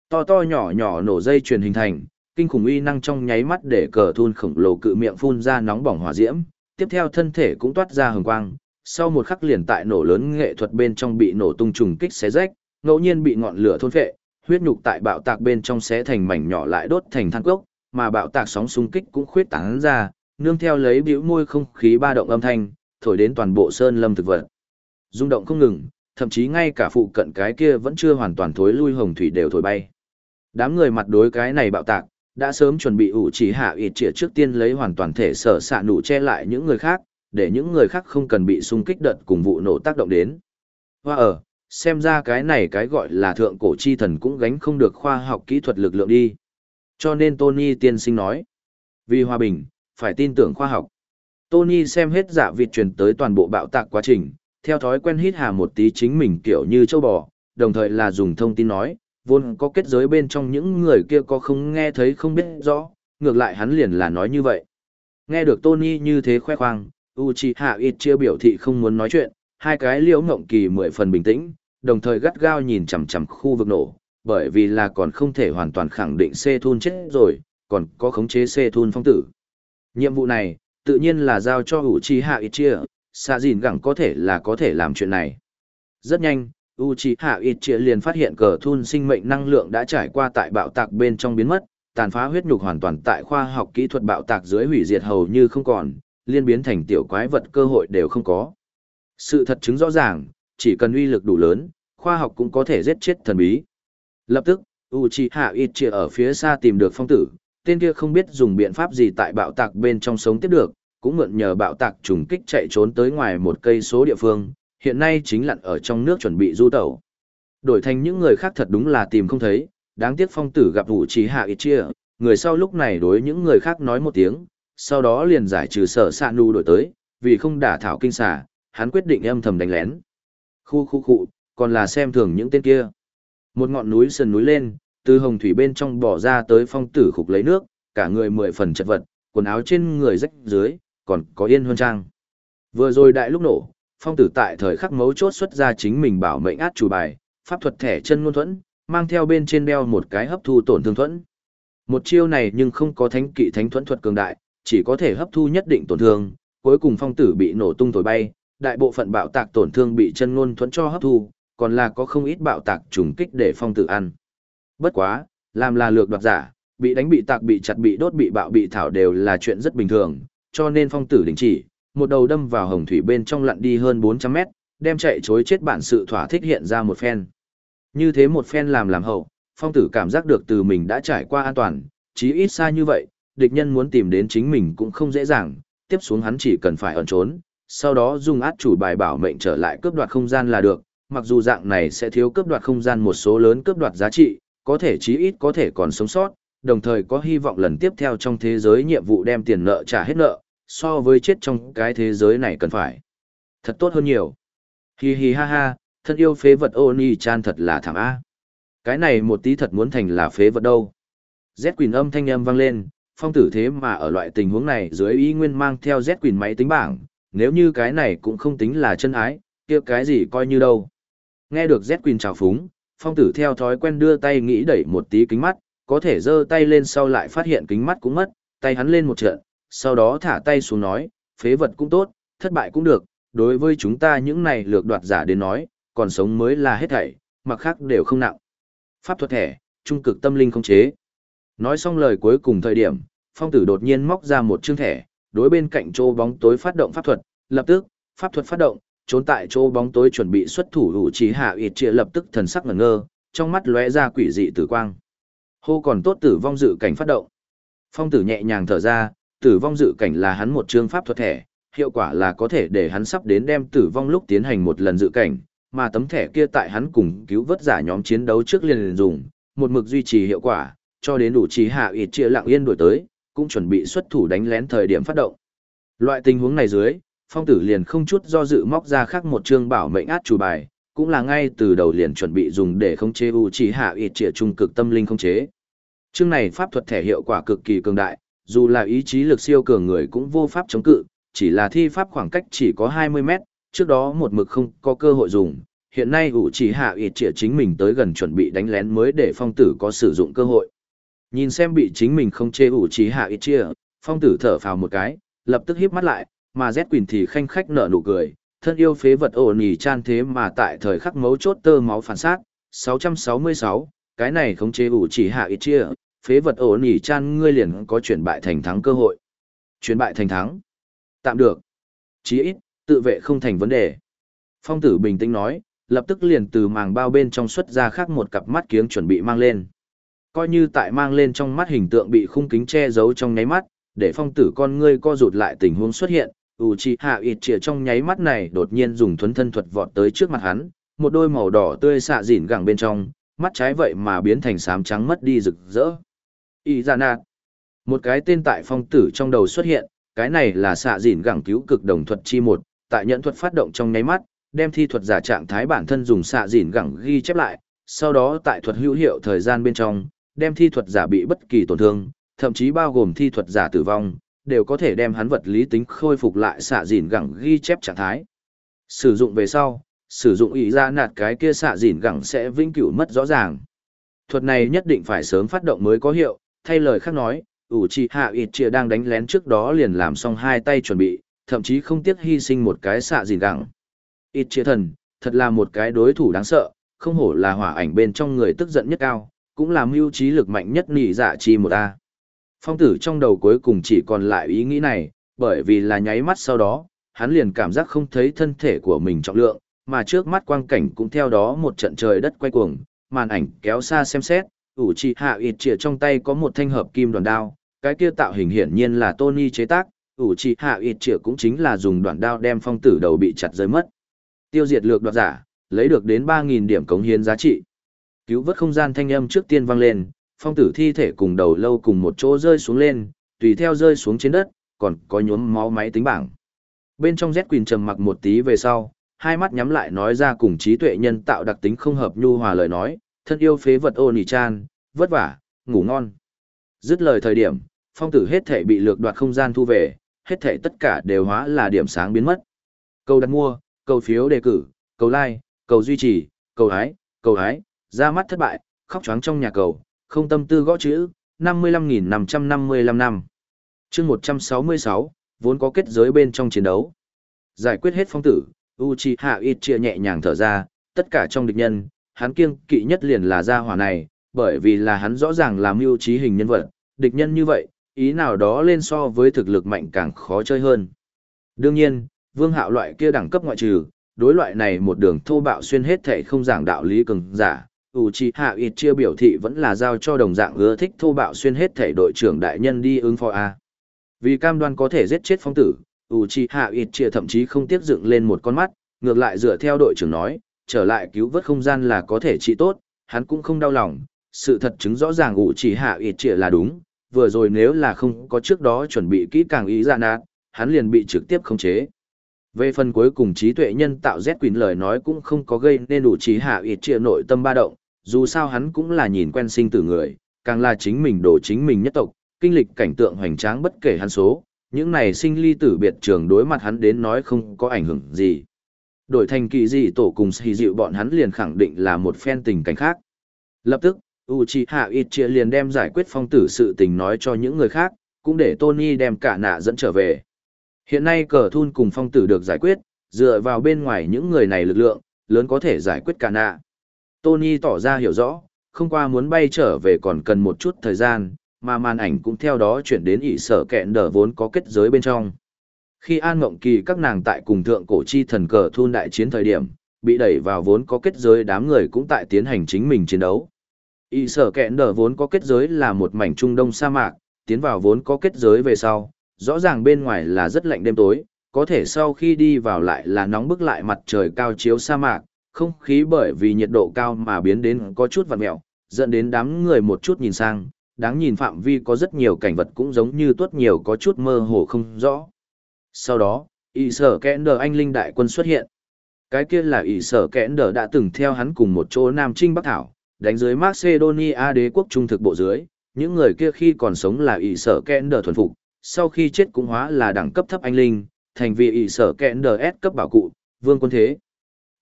To to nhỏ nhỏ nổ dây truyền hình thành, kinh khủng uy năng trong nháy mắt để cờ thun khổng lồ cự miệng phun ra nóng bỏng hỏa diễm, tiếp theo thân thể cũng toát ra hừng quang, sau một khắc liền tại nổ lớn nghệ thuật bên trong bị nổ tung trùng kích xé rách, ngẫu nhiên bị ngọn lửa thôn phệ, huyết nhục tại bạo tạc bên trong xé thành mảnh nhỏ lại đốt thành than cốc, mà bạo tạc sóng xung kích cũng khuyết tán ra, nương theo lấy bĩu môi không khí ba động âm thanh, thổi đến toàn bộ sơn lâm thực vật. Rung động không ngừng, thậm chí ngay cả phụ cận cái kia vẫn chưa hoàn toàn thối lui hồng thủy đều thổi bay. Đám người mặt đối cái này bạo tạc, đã sớm chuẩn bị ủ chỉ hạ ịt trịa trước tiên lấy hoàn toàn thể sở xạ nụ che lại những người khác, để những người khác không cần bị xung kích đợt cùng vụ nổ tác động đến. Hoa ở, xem ra cái này cái gọi là thượng cổ chi thần cũng gánh không được khoa học kỹ thuật lực lượng đi. Cho nên Tony tiên sinh nói, vì hòa bình, phải tin tưởng khoa học. Tony xem hết giả vịt truyền tới toàn bộ bạo tạc quá trình, theo thói quen hít hà một tí chính mình kiểu như châu bò, đồng thời là dùng thông tin nói, vốn có kết giới bên trong những người kia có không nghe thấy không biết rõ, ngược lại hắn liền là nói như vậy. Nghe được Tony như thế khoe khoang, Uchiha Itchia biểu thị không muốn nói chuyện, hai cái liễu ngộng kỳ mười phần bình tĩnh, đồng thời gắt gao nhìn chằm chằm khu vực nổ, bởi vì là còn không thể hoàn toàn khẳng định Sethun chết rồi, còn có khống chế Sethun phong tử. Nhiệm vụ này, tự nhiên là giao cho Uchiha Itchia, xa dìn gẳng có thể là có thể làm chuyện này. Rất nhanh, Uchiha Itchia liền phát hiện cờ thun sinh mệnh năng lượng đã trải qua tại bạo tạc bên trong biến mất, tàn phá huyết nhục hoàn toàn tại khoa học kỹ thuật bạo tạc dưới hủy diệt hầu như không còn, liên biến thành tiểu quái vật cơ hội đều không có. Sự thật chứng rõ ràng, chỉ cần uy lực đủ lớn, khoa học cũng có thể giết chết thần bí. Lập tức, Uchiha Itchia ở phía xa tìm được phong tử, tên kia không biết dùng biện pháp gì tại bạo tạc bên trong sống tiếp được, cũng mượn nhờ bạo tạc trùng kích chạy trốn tới ngoài một cây số địa phương, hiện nay chính lặn ở trong nước chuẩn bị du tẩu. Đổi thành những người khác thật đúng là tìm không thấy, đáng tiếc phong tử gặp vụ trí hạ ít chia, người sau lúc này đối những người khác nói một tiếng, sau đó liền giải trừ sở xạ nu đổi tới, vì không đả thảo kinh xà, hắn quyết định âm thầm đánh lén. Khu khu khu, còn là xem thường những tên kia. Một ngọn núi sườn núi lên, từ hồng thủy bên trong bỏ ra tới phong tử khục lấy nước, cả người mười phần chật vật, quần áo trên người rách dưới, còn có yên hơn trang. Vừa rồi đại lúc nổ, phong tử tại thời khắc mấu chốt xuất ra chính mình bảo mệnh át chủ bài, pháp thuật thẻ chân ngôn thuẫn, mang theo bên trên đeo một cái hấp thu tổn thương thuẫn. Một chiêu này nhưng không có thánh kỵ thánh thuẫn thuật cường đại, chỉ có thể hấp thu nhất định tổn thương, cuối cùng phong tử bị nổ tung thổi bay, đại bộ phận bạo tạc tổn thương bị chân ngôn thuẫn cho hấp thu, còn là có không ít bạo tạc trùng kích để phong tử ăn. Bất quá, làm là lược đoạt giả, bị đánh bị tạc bị chặt bị đốt bị bạo bị thảo đều là chuyện rất bình thường, cho nên phong tử đình chỉ, một đầu đâm vào hồng thủy bên trong lặn đi hơn 400 mét, đem chạy chối chết bản sự thỏa thích hiện ra một phen. Như thế một phen làm làm hậu, phong tử cảm giác được từ mình đã trải qua an toàn, chí ít xa như vậy, địch nhân muốn tìm đến chính mình cũng không dễ dàng, tiếp xuống hắn chỉ cần phải ẩn trốn, sau đó dùng át chủ bài bảo mệnh trở lại cướp đoạt không gian là được, mặc dù dạng này sẽ thiếu cướp đoạt không gian một số lớn cướp đoạt giá trị, có thể chí ít có thể còn sống sót, đồng thời có hy vọng lần tiếp theo trong thế giới nhiệm vụ đem tiền nợ trả hết nợ, so với chết trong cái thế giới này cần phải. Thật tốt hơn nhiều. Hi hi ha ha, thân yêu phế vật Oni chan thật là thảm a. Cái này một tí thật muốn thành là phế vật đâu. Z Quỳnh âm thanh âm vang lên, phong tử thế mà ở loại tình huống này dưới ý nguyên mang theo Z Quỳnh máy tính bảng, nếu như cái này cũng không tính là chân ái, kia cái gì coi như đâu. Nghe được Z Quỳnh chào phúng, phong tử theo thói quen đưa tay nghĩ đẩy một tí kính mắt, có thể giơ tay lên sau lại phát hiện kính mắt cũng mất, tay hắn lên một trận, sau đó thả tay xuống nói, phế vật cũng tốt, thất bại cũng được, đối với chúng ta những này lược đoạt giả đến nói, còn sống mới là hết thảy, mặc khác đều không nặng. Pháp thuật thẻ, trung cực tâm linh không chế. Nói xong lời cuối cùng thời điểm, phong tử đột nhiên móc ra một chương thẻ, đối bên cạnh chỗ bóng tối phát động pháp thuật, lập tức, pháp thuật phát động, trốn tại chỗ bóng tối chuẩn bị xuất thủ hữu trí hạ ịt trịa lập tức thần sắc ngẩn ngơ, trong mắt lóe ra quỷ dị tử quang. Hô còn tốt tử vong dự cảnh phát động. Phong tử nhẹ nhàng thở ra, tử vong dự cảnh là hắn một chương pháp thuật thẻ, hiệu quả là có thể để hắn sắp đến đem tử vong lúc tiến hành một lần dự cảnh, mà tấm thẻ kia tại hắn cùng cứu vớt giả nhóm chiến đấu trước liền liền dùng, một mực duy trì hiệu quả, cho đến đủ trí hạ ịt chia lặng yên đổi tới, cũng chuẩn bị xuất thủ đánh lén thời điểm phát động. Loại tình huống này dưới, phong tử liền không chút do dự móc ra khác một chương bảo mệnh át chủ bài, cũng là ngay từ đầu liền chuẩn bị dùng để khống chế u trí hạ ịt chia trung cực tâm linh khống chế. Chương này pháp thuật thẻ hiệu quả cực kỳ cường đại, dù là ý chí lực siêu cường người cũng vô pháp chống cự, chỉ là thi pháp khoảng cách chỉ có 20 mét, trước đó một mực không có cơ hội dùng, hiện nay ủ chỉ hạ ịt trịa chính mình tới gần chuẩn bị đánh lén mới để phong tử có sử dụng cơ hội. Nhìn xem bị chính mình không chê ủ chỉ hạ ít trịa, phong tử thở phào một cái, lập tức híp mắt lại, mà Z Quỳnh thì khanh khách nở nụ cười, thân yêu phế vật ổ nhì chan thế mà tại thời khắc mấu chốt tơ máu phản sát, 666, cái này không chế ủ chỉ hạ ít chia, phế vật ổ nỉ chan ngươi liền có chuyển bại thành thắng cơ hội. Chuyển bại thành thắng. Tạm được. Chí ít, tự vệ không thành vấn đề. Phong tử bình tĩnh nói, lập tức liền từ màng bao bên trong xuất ra khác một cặp mắt kiếng chuẩn bị mang lên. Coi như tại mang lên trong mắt hình tượng bị khung kính che giấu trong nháy mắt, để phong tử con ngươi co rụt lại tình huống xuất hiện, Uchiha Itchia trong nháy mắt này đột nhiên dùng thuấn thân thuật vọt tới trước mặt hắn, một đôi màu đỏ tươi xạ dịn gẳng bên trong, mắt trái vậy mà biến thành xám trắng mất đi rực rỡ. Y ra nạt. Một cái tên tại phong tử trong đầu xuất hiện, cái này là xạ dịn gẳng cứu cực đồng thuật chi một, tại nhận thuật phát động trong nháy mắt, đem thi thuật giả trạng thái bản thân dùng xạ dịn gẳng ghi chép lại, sau đó tại thuật hữu hiệu thời gian bên trong, đem thi thuật giả bị bất kỳ tổn thương, thậm chí bao gồm thi thuật giả tử vong, đều có thể đem hắn vật lý tính khôi phục lại xạ dịn gẳng ghi chép trạng thái. Sử dụng về sau, sử dụng ý ra nạt cái kia xạ dịn gẳng sẽ vĩnh cửu mất rõ ràng. Thuật này nhất định phải sớm phát động mới có hiệu, thay lời khác nói, ủ trì hạ ịt chia đang đánh lén trước đó liền làm xong hai tay chuẩn bị, thậm chí không tiếc hy sinh một cái xạ gì gặng. Ít chia thần, thật là một cái đối thủ đáng sợ, không hổ là hỏa ảnh bên trong người tức giận nhất cao, cũng là mưu trí lực mạnh nhất nỉ dạ chi một a. Phong tử trong đầu cuối cùng chỉ còn lại ý nghĩ này, bởi vì là nháy mắt sau đó, hắn liền cảm giác không thấy thân thể của mình trọng lượng, mà trước mắt quang cảnh cũng theo đó một trận trời đất quay cuồng, màn ảnh kéo xa xem xét, ủ trì hạ ịt trịa trong tay có một thanh hợp kim đoàn đao, cái kia tạo hình hiển nhiên là Tony chế tác, ủ trì hạ ịt trịa cũng chính là dùng đoạn đao đem phong tử đầu bị chặt rơi mất. Tiêu diệt lược đoạt giả, lấy được đến ba nghìn điểm cống hiến giá trị. Cứu vớt không gian thanh âm trước tiên vang lên, phong tử thi thể cùng đầu lâu cùng một chỗ rơi xuống lên, tùy theo rơi xuống trên đất, còn có nhuốm máu máy tính bảng. Bên trong Z Quỳnh trầm mặc một tí về sau, hai mắt nhắm lại nói ra cùng trí tuệ nhân tạo đặc tính không hợp nhu hòa lời nói, thân yêu phế vật ô nỉ chan, vất vả, ngủ ngon. Dứt lời thời điểm, phong tử hết thể bị lược đoạt không gian thu về, hết thể tất cả đều hóa là điểm sáng biến mất. Câu đặt mua, cầu phiếu đề cử, cầu like, cầu duy trì, cầu hái, cầu hái, ra mắt thất bại, khóc choáng trong nhà cầu, không tâm tư gõ chữ, 55.555 năm. chương 166, vốn có kết giới bên trong chiến đấu. Giải quyết hết phong tử, Uchiha Itchia nhẹ nhàng thở ra, tất cả trong địch nhân, hắn kiêng kỵ nhất liền là gia hỏa này, bởi vì là hắn rõ ràng là mưu trí hình nhân vật, địch nhân như vậy, ý nào đó lên so với thực lực mạnh càng khó chơi hơn. Đương nhiên, vương hạo loại kia đẳng cấp ngoại trừ, đối loại này một đường thô bạo xuyên hết thể không giảng đạo lý cường giả, Uchiha Itchia biểu thị vẫn là giao cho đồng dạng ưa thích thô bạo xuyên hết thể đội trưởng đại nhân đi ứng phó A. Vì cam đoan có thể giết chết phong tử, Uchiha Itchia thậm chí không tiếc dựng lên một con mắt, ngược lại dựa theo đội trưởng nói, trở lại cứu vớt không gian là có thể trị tốt, hắn cũng không đau lòng, sự thật chứng rõ ràng ủ chỉ hạ ịt trịa là đúng, vừa rồi nếu là không có trước đó chuẩn bị kỹ càng ý dạ nạt, hắn liền bị trực tiếp khống chế. Về phần cuối cùng trí tuệ nhân tạo Z Quỳnh lời nói cũng không có gây nên đủ trí hạ ịt trịa nội tâm ba động, dù sao hắn cũng là nhìn quen sinh tử người, càng là chính mình đổ chính mình nhất tộc, kinh lịch cảnh tượng hoành tráng bất kể hắn số, những này sinh ly tử biệt trường đối mặt hắn đến nói không có ảnh hưởng gì. Đổi thành kỳ dị tổ cùng xì dịu bọn hắn liền khẳng định là một phen tình cảnh khác. Lập tức, Uchiha Itchia liền đem giải quyết phong tử sự tình nói cho những người khác, cũng để Tony đem cả nạ dẫn trở về. Hiện nay cờ thun cùng phong tử được giải quyết, dựa vào bên ngoài những người này lực lượng, lớn có thể giải quyết cả nạ. Tony tỏ ra hiểu rõ, không qua muốn bay trở về còn cần một chút thời gian, mà màn ảnh cũng theo đó chuyển đến ỷ sở kẹn đờ vốn có kết giới bên trong. Khi An Ngộng Kỳ các nàng tại cùng thượng cổ chi thần cờ thun đại chiến thời điểm, bị đẩy vào vốn có kết giới đám người cũng tại tiến hành chính mình chiến đấu. Y sở kẹn đờ vốn có kết giới là một mảnh trung đông sa mạc, tiến vào vốn có kết giới về sau, rõ ràng bên ngoài là rất lạnh đêm tối, có thể sau khi đi vào lại là nóng bức lại mặt trời cao chiếu sa mạc, không khí bởi vì nhiệt độ cao mà biến đến có chút vặn mẹo, dẫn đến đám người một chút nhìn sang, đáng nhìn phạm vi có rất nhiều cảnh vật cũng giống như tuốt nhiều có chút mơ hồ không rõ. Sau đó, ỷ sở kẽn đờ anh linh đại quân xuất hiện. Cái kia là ỷ sở kẽn đờ đã từng theo hắn cùng một chỗ Nam Trinh Bắc Thảo, đánh dưới Macedonia đế quốc trung thực bộ dưới, những người kia khi còn sống là ỷ sở kẽn đờ thuần phục, sau khi chết cũng hóa là đẳng cấp thấp anh linh, thành vị ỷ sở kẽn đờ S cấp bảo cụ, vương quân thế.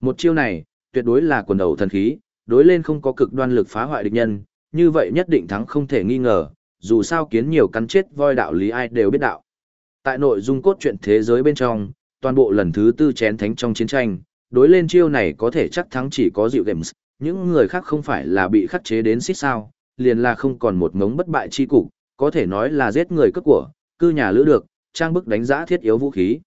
Một chiêu này, tuyệt đối là quần đầu thần khí, đối lên không có cực đoan lực phá hoại địch nhân, như vậy nhất định thắng không thể nghi ngờ, dù sao kiến nhiều cắn chết voi đạo lý ai đều biết đạo. Tại nội dung cốt truyện thế giới bên trong, toàn bộ lần thứ tư chén thánh trong chiến tranh, đối lên chiêu này có thể chắc thắng chỉ có dịu games, những người khác không phải là bị khắc chế đến xích sao, liền là không còn một ngống bất bại chi cục, có thể nói là giết người cướp của, cư nhà lữ được, trang bức đánh giá thiết yếu vũ khí.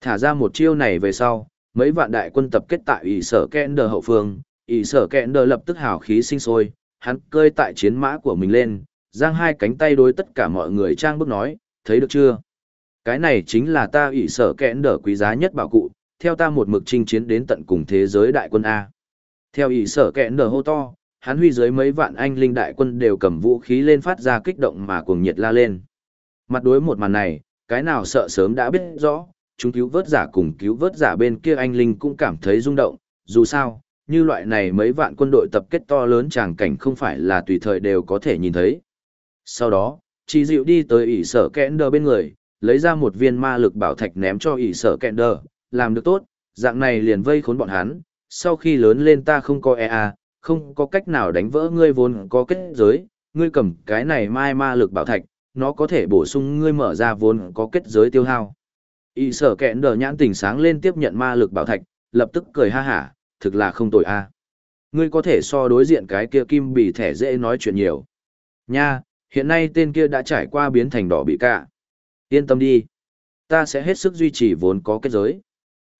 Thả ra một chiêu này về sau, mấy vạn đại quân tập kết tại ỷ sở Kender hậu phương, ỷ sở Kender lập tức hào khí sinh sôi, hắn cơi tại chiến mã của mình lên, giang hai cánh tay đối tất cả mọi người trang bức nói, thấy được chưa? Cái này chính là ta ỷ sở kẽn đở quý giá nhất bảo cụ, theo ta một mực chinh chiến đến tận cùng thế giới đại quân A. Theo ỷ sở kẽn đở hô to, hắn huy dưới mấy vạn anh linh đại quân đều cầm vũ khí lên phát ra kích động mà cuồng nhiệt la lên. Mặt đối một màn này, cái nào sợ sớm đã biết rõ, chúng cứu vớt giả cùng cứu vớt giả bên kia anh linh cũng cảm thấy rung động, dù sao, như loại này mấy vạn quân đội tập kết to lớn tràng cảnh không phải là tùy thời đều có thể nhìn thấy. Sau đó, chỉ dịu đi tới ỷ sở kẽn đờ bên người, lấy ra một viên ma lực bảo thạch ném cho ỷ sở kẹn đờ làm được tốt, dạng này liền vây khốn bọn hắn, sau khi lớn lên ta không có EA, không có cách nào đánh vỡ ngươi vốn có kết giới, ngươi cầm cái này mai ma lực bảo thạch, nó có thể bổ sung ngươi mở ra vốn có kết giới tiêu hao. Y sở kẹn đờ nhãn tỉnh sáng lên tiếp nhận ma lực bảo thạch, lập tức cười ha hả, thực là không tội a. Ngươi có thể so đối diện cái kia kim bị thẻ dễ nói chuyện nhiều. Nha, hiện nay tên kia đã trải qua biến thành đỏ bị cả. Yên tâm đi. Ta sẽ hết sức duy trì vốn có kết giới.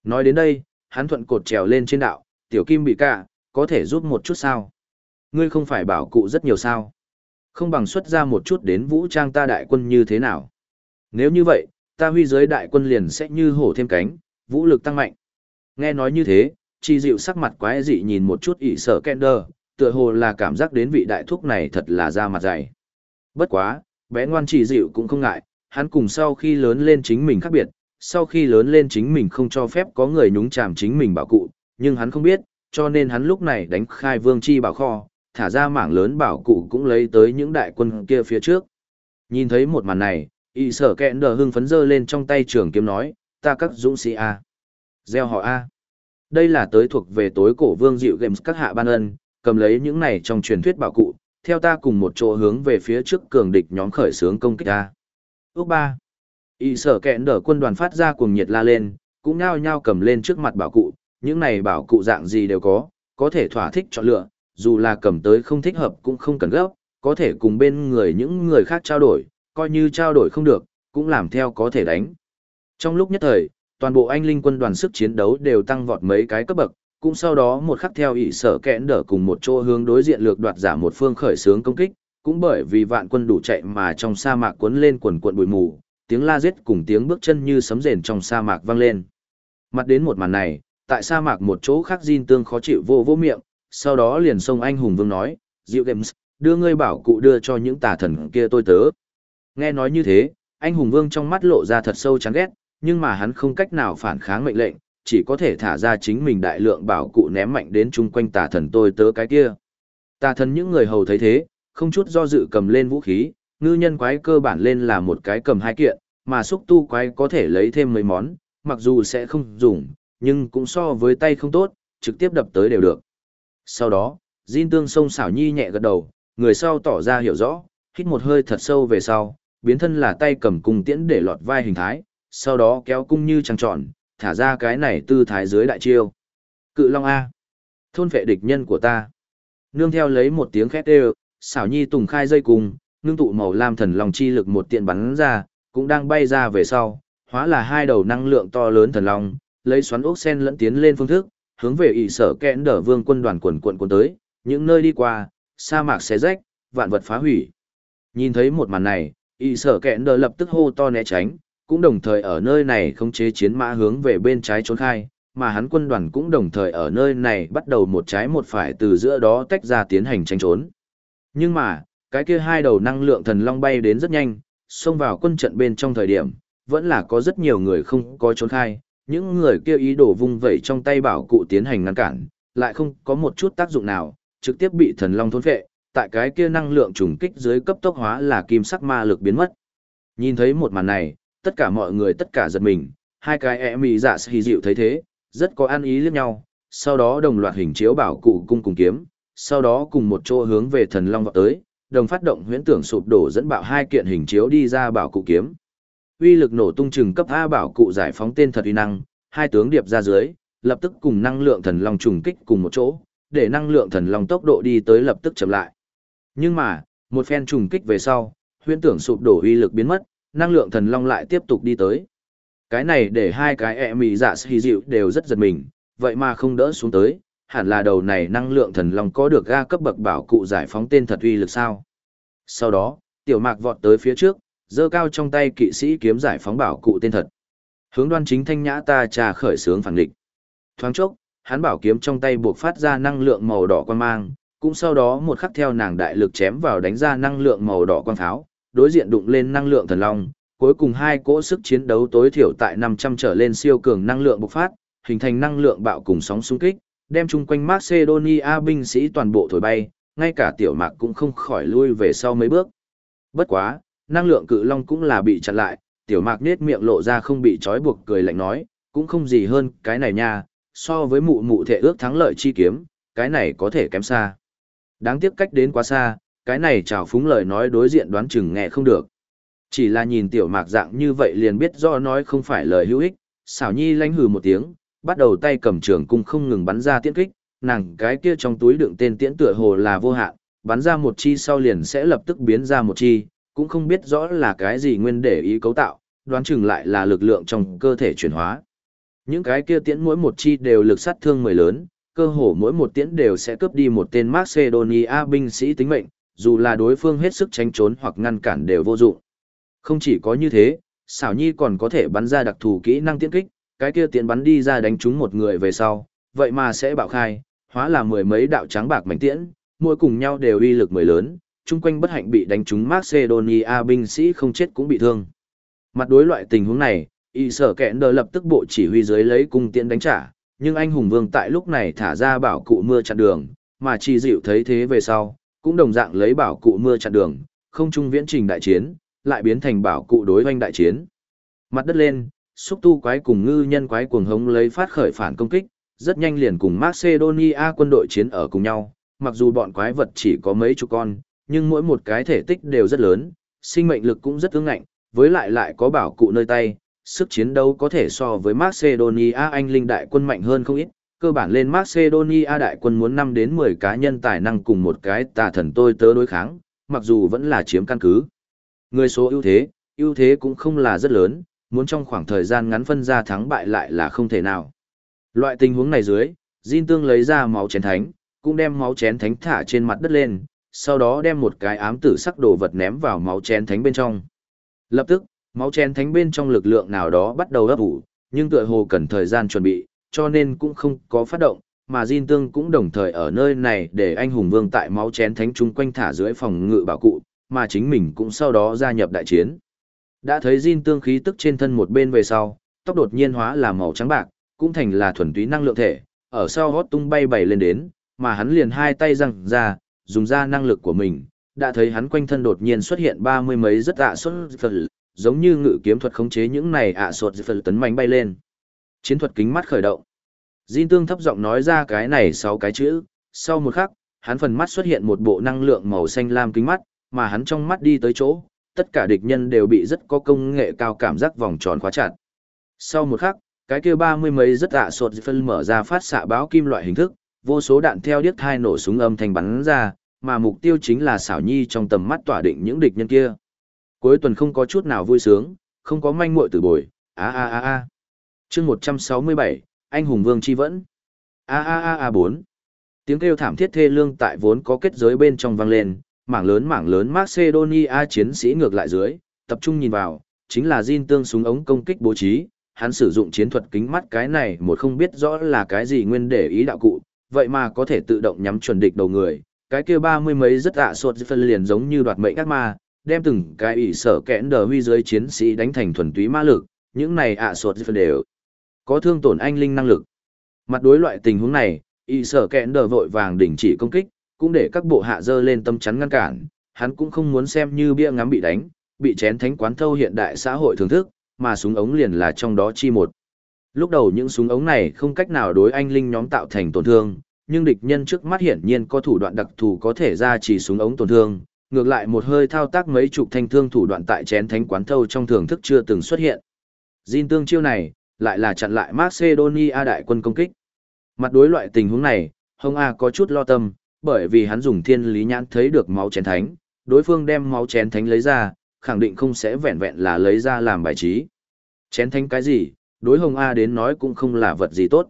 Nói đến đây, hắn thuận cột trèo lên trên đạo, tiểu kim bị cả, có thể giúp một chút sao? Ngươi không phải bảo cụ rất nhiều sao? Không bằng xuất ra một chút đến vũ trang ta đại quân như thế nào? Nếu như vậy, ta huy giới đại quân liền sẽ như hổ thêm cánh, vũ lực tăng mạnh. Nghe nói như thế, chi dịu sắc mặt quái dị nhìn một chút ỷ sở Kender, tựa hồ là cảm giác đến vị đại thúc này thật là da mặt dày. Bất quá, bé ngoan chỉ dịu cũng không ngại, hắn cùng sau khi lớn lên chính mình khác biệt, sau khi lớn lên chính mình không cho phép có người nhúng chàm chính mình bảo cụ, nhưng hắn không biết, cho nên hắn lúc này đánh khai vương chi bảo kho, thả ra mảng lớn bảo cụ cũng lấy tới những đại quân kia phía trước. Nhìn thấy một màn này, y sở kẹn đờ hưng phấn dơ lên trong tay trường kiếm nói, ta các dũng sĩ A. Gieo họ A. Đây là tới thuộc về tối cổ vương dịu games các hạ ban ân, cầm lấy những này trong truyền thuyết bảo cụ, theo ta cùng một chỗ hướng về phía trước cường địch nhóm khởi xướng công kích A. Ước ba. Y sở kẹn đỡ quân đoàn phát ra cuồng nhiệt la lên, cũng nhao nhao cầm lên trước mặt bảo cụ, những này bảo cụ dạng gì đều có, có thể thỏa thích chọn lựa, dù là cầm tới không thích hợp cũng không cần gấp, có thể cùng bên người những người khác trao đổi, coi như trao đổi không được, cũng làm theo có thể đánh. Trong lúc nhất thời, toàn bộ anh linh quân đoàn sức chiến đấu đều tăng vọt mấy cái cấp bậc, cũng sau đó một khắc theo ỷ sở kẽn đỡ cùng một chỗ hướng đối diện lược đoạt giả một phương khởi xướng công kích, cũng bởi vì vạn quân đủ chạy mà trong sa mạc cuốn lên quần cuộn bụi mù, tiếng la giết cùng tiếng bước chân như sấm rền trong sa mạc vang lên. Mặt đến một màn này, tại sa mạc một chỗ khác Jin tương khó chịu vô vô miệng, sau đó liền xông anh hùng vương nói, Diệu Games, đưa ngươi bảo cụ đưa cho những tà thần kia tôi tớ. Nghe nói như thế, anh hùng vương trong mắt lộ ra thật sâu chán ghét, nhưng mà hắn không cách nào phản kháng mệnh lệnh, chỉ có thể thả ra chính mình đại lượng bảo cụ ném mạnh đến chung quanh tà thần tôi tớ cái kia. Tà thần những người hầu thấy thế, không chút do dự cầm lên vũ khí, ngư nhân quái cơ bản lên là một cái cầm hai kiện, mà xúc tu quái có thể lấy thêm mấy món, mặc dù sẽ không dùng, nhưng cũng so với tay không tốt, trực tiếp đập tới đều được. Sau đó, Jin tương sông xảo nhi nhẹ gật đầu, người sau tỏ ra hiểu rõ, hít một hơi thật sâu về sau, biến thân là tay cầm cung tiễn để lọt vai hình thái, sau đó kéo cung như trăng tròn, thả ra cái này tư thái dưới đại chiêu. Cự Long A. Thôn vệ địch nhân của ta. Nương theo lấy một tiếng khét đều, xảo nhi tùng khai dây cung, nương tụ màu lam thần long chi lực một tiện bắn ra, cũng đang bay ra về sau, hóa là hai đầu năng lượng to lớn thần long, lấy xoắn ốc sen lẫn tiến lên phương thức, hướng về ỷ sở kẽn đỡ vương quân đoàn quần quận quân tới, những nơi đi qua, sa mạc xé rách, vạn vật phá hủy. Nhìn thấy một màn này, ỷ sở kẽn đỡ lập tức hô to né tránh, cũng đồng thời ở nơi này khống chế chiến mã hướng về bên trái trốn khai, mà hắn quân đoàn cũng đồng thời ở nơi này bắt đầu một trái một phải từ giữa đó tách ra tiến hành tranh trốn. Nhưng mà, cái kia hai đầu năng lượng thần long bay đến rất nhanh, xông vào quân trận bên trong thời điểm, vẫn là có rất nhiều người không có trốn khai, những người kia ý đồ vung vẩy trong tay bảo cụ tiến hành ngăn cản, lại không có một chút tác dụng nào, trực tiếp bị thần long thôn phệ, tại cái kia năng lượng trùng kích dưới cấp tốc hóa là kim sắc ma lực biến mất. Nhìn thấy một màn này, tất cả mọi người tất cả giật mình, hai cái ẻ mì giả sĩ dịu thấy thế, rất có an ý liếc nhau, sau đó đồng loạt hình chiếu bảo cụ cung cùng kiếm, sau đó cùng một chỗ hướng về thần long vọt tới, đồng phát động huyễn tưởng sụp đổ dẫn bạo hai kiện hình chiếu đi ra bảo cụ kiếm uy lực nổ tung chừng cấp A bảo cụ giải phóng tên thật uy năng, hai tướng điệp ra dưới, lập tức cùng năng lượng thần long trùng kích cùng một chỗ, để năng lượng thần long tốc độ đi tới lập tức chậm lại. Nhưng mà, một phen trùng kích về sau, huyễn tưởng sụp đổ uy lực biến mất, năng lượng thần long lại tiếp tục đi tới. Cái này để hai cái ẹ mì dạ xì dịu đều rất giật mình, vậy mà không đỡ xuống tới, hẳn là đầu này năng lượng thần long có được ga cấp bậc bảo cụ giải phóng tên thật uy lực sao. Sau đó, tiểu mạc vọt tới phía trước, giơ cao trong tay kỵ sĩ kiếm giải phóng bảo cụ tên thật. Hướng đoan chính thanh nhã ta trà khởi sướng phản địch. Thoáng chốc, hắn bảo kiếm trong tay buộc phát ra năng lượng màu đỏ quan mang, cũng sau đó một khắc theo nàng đại lực chém vào đánh ra năng lượng màu đỏ quang pháo, đối diện đụng lên năng lượng thần long, cuối cùng hai cỗ sức chiến đấu tối thiểu tại 500 trở lên siêu cường năng lượng bộc phát, hình thành năng lượng bạo cùng sóng xung kích, đem chung quanh Macedonia binh sĩ toàn bộ thổi bay, ngay cả tiểu mạc cũng không khỏi lui về sau mấy bước. Bất quá, năng lượng cự long cũng là bị chặn lại, tiểu mạc nết miệng lộ ra không bị trói buộc cười lạnh nói, cũng không gì hơn cái này nha, so với mụ mụ thể ước thắng lợi chi kiếm, cái này có thể kém xa. Đáng tiếc cách đến quá xa, cái này chào phúng lời nói đối diện đoán chừng nghe không được. Chỉ là nhìn tiểu mạc dạng như vậy liền biết do nói không phải lời hữu ích, xảo nhi lanh hừ một tiếng, bắt đầu tay cầm trường cung không ngừng bắn ra tiễn kích, nàng cái kia trong túi đựng tên tiễn tựa hồ là vô hạn, bắn ra một chi sau liền sẽ lập tức biến ra một chi, cũng không biết rõ là cái gì nguyên để ý cấu tạo, đoán chừng lại là lực lượng trong cơ thể chuyển hóa. Những cái kia tiễn mỗi một chi đều lực sát thương mười lớn, cơ hồ mỗi một tiễn đều sẽ cướp đi một tên Macedonia binh sĩ tính mệnh, dù là đối phương hết sức tránh trốn hoặc ngăn cản đều vô dụng. Không chỉ có như thế, xảo nhi còn có thể bắn ra đặc thù kỹ năng tiễn kích, cái kia tiễn bắn đi ra đánh trúng một người về sau, vậy mà sẽ bạo khai, hóa là mười mấy đạo trắng bạc mảnh tiễn, mỗi cùng nhau đều uy lực mười lớn, chung quanh bất hạnh bị đánh trúng Macedonia binh sĩ không chết cũng bị thương. Mặt đối loại tình huống này, y sở kẹn đờ lập tức bộ chỉ huy dưới lấy cung tiễn đánh trả, nhưng anh hùng vương tại lúc này thả ra bảo cụ mưa chặn đường, mà chi dịu thấy thế về sau, cũng đồng dạng lấy bảo cụ mưa chặn đường, không trung viễn trình đại chiến, lại biến thành bảo cụ đối hoanh đại chiến. Mặt đất lên, xúc tu quái cùng ngư nhân quái cuồng hống lấy phát khởi phản công kích, rất nhanh liền cùng Macedonia quân đội chiến ở cùng nhau, mặc dù bọn quái vật chỉ có mấy chục con, nhưng mỗi một cái thể tích đều rất lớn, sinh mệnh lực cũng rất tương ngạnh, với lại lại có bảo cụ nơi tay, sức chiến đấu có thể so với Macedonia anh linh đại quân mạnh hơn không ít, cơ bản lên Macedonia đại quân muốn 5 đến 10 cá nhân tài năng cùng một cái tà thần tôi tớ đối kháng, mặc dù vẫn là chiếm căn cứ. Người số ưu thế, ưu thế cũng không là rất lớn, muốn trong khoảng thời gian ngắn phân ra thắng bại lại là không thể nào. Loại tình huống này dưới, Jin Tương lấy ra máu chén thánh, cũng đem máu chén thánh thả trên mặt đất lên, sau đó đem một cái ám tử sắc đồ vật ném vào máu chén thánh bên trong. Lập tức, máu chén thánh bên trong lực lượng nào đó bắt đầu ấp ủ, nhưng tựa hồ cần thời gian chuẩn bị, cho nên cũng không có phát động, mà Jin Tương cũng đồng thời ở nơi này để anh hùng vương tại máu chén thánh chung quanh thả dưới phòng ngự bảo cụ, mà chính mình cũng sau đó gia nhập đại chiến. Đã thấy Jin Tương khí tức trên thân một bên về sau, tóc đột nhiên hóa là màu trắng bạc, cũng thành là thuần túy năng lượng thể, ở sau hót tung bay bảy lên đến, mà hắn liền hai tay răng ra, dùng ra năng lực của mình, đã thấy hắn quanh thân đột nhiên xuất hiện ba mươi mấy rất ạ xuất phật, giống như ngự kiếm thuật khống chế những này ạ à sột phật tấn mạnh bay lên. Chiến thuật kính mắt khởi động. Jin Tương thấp giọng nói ra cái này sáu cái chữ, sau một khắc, hắn phần mắt xuất hiện một bộ năng lượng màu xanh lam kính mắt, mà hắn trong mắt đi tới chỗ, tất cả địch nhân đều bị rất có công nghệ cao cảm giác vòng tròn khóa chặt. Sau một khắc, cái kia ba mươi mấy rất ạ sột phân mở ra phát xạ báo kim loại hình thức, vô số đạn theo điếc thai nổ súng âm thanh bắn ra, mà mục tiêu chính là xảo nhi trong tầm mắt tỏa định những địch nhân kia. Cuối tuần không có chút nào vui sướng, không có manh muội tử bồi, a a a a. Chương 167, anh hùng vương chi vẫn. A a a a 4. Tiếng kêu thảm thiết thê lương tại vốn có kết giới bên trong vang lên, mảng lớn mảng lớn Macedonia chiến sĩ ngược lại dưới, tập trung nhìn vào, chính là Jin tương súng ống công kích bố trí, hắn sử dụng chiến thuật kính mắt cái này một không biết rõ là cái gì nguyên để ý đạo cụ, vậy mà có thể tự động nhắm chuẩn địch đầu người, cái kia ba mươi mấy rất ạ à sột phân liền giống như đoạt mệnh các ma, đem từng cái ủy sở kẽn đờ huy dưới chiến sĩ đánh thành thuần túy ma lực, những này ạ à sột phân đều có thương tổn anh linh năng lực. Mặt đối loại tình huống này, y sở kẽn đờ vội vàng đình chỉ công kích, cũng để các bộ hạ dơ lên tâm chắn ngăn cản, hắn cũng không muốn xem như bia ngắm bị đánh, bị chén thánh quán thâu hiện đại xã hội thưởng thức, mà súng ống liền là trong đó chi một. Lúc đầu những súng ống này không cách nào đối anh linh nhóm tạo thành tổn thương, nhưng địch nhân trước mắt hiển nhiên có thủ đoạn đặc thù có thể ra chỉ súng ống tổn thương, ngược lại một hơi thao tác mấy chục thanh thương thủ đoạn tại chén thánh quán thâu trong thưởng thức chưa từng xuất hiện. Jin tương chiêu này, lại là chặn lại Macedonia đại quân công kích. Mặt đối loại tình huống này, Hồng A có chút lo tâm, bởi vì hắn dùng thiên lý nhãn thấy được máu chén thánh, đối phương đem máu chén thánh lấy ra, khẳng định không sẽ vẹn vẹn là lấy ra làm bài trí. Chén thánh cái gì, đối Hồng A đến nói cũng không là vật gì tốt.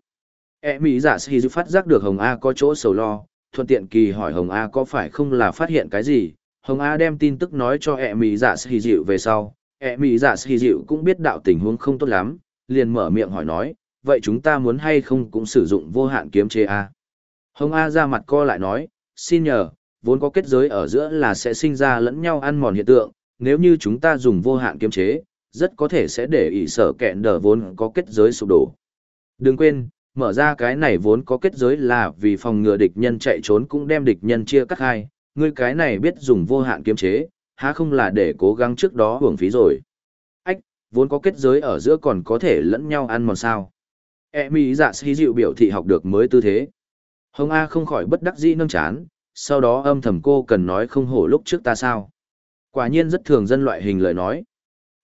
E mỹ giả dạ sĩ phát giác được Hồng A có chỗ sầu lo, thuận tiện kỳ hỏi Hồng A có phải không là phát hiện cái gì. Hồng A đem tin tức nói cho E mỹ giả dạ sĩ dịu về sau. E mỹ giả dạ sĩ dịu cũng biết đạo tình huống không tốt lắm, liền mở miệng hỏi nói, vậy chúng ta muốn hay không cũng sử dụng vô hạn kiếm chế A. Hồng A ra mặt co lại nói, xin nhờ, vốn có kết giới ở giữa là sẽ sinh ra lẫn nhau ăn mòn hiện tượng, nếu như chúng ta dùng vô hạn kiếm chế, rất có thể sẽ để ỷ sở kẹn đờ vốn có kết giới sụp đổ. Đừng quên, mở ra cái này vốn có kết giới là vì phòng ngừa địch nhân chạy trốn cũng đem địch nhân chia cắt hai, ngươi cái này biết dùng vô hạn kiếm chế, há không là để cố gắng trước đó hưởng phí rồi. Ách, vốn có kết giới ở giữa còn có thể lẫn nhau ăn mòn sao. E mỹ dạ sĩ dịu biểu thị học được mới tư thế. Hồng A không khỏi bất đắc dĩ nâng chán, sau đó âm thầm cô cần nói không hổ lúc trước ta sao. Quả nhiên rất thường dân loại hình lời nói.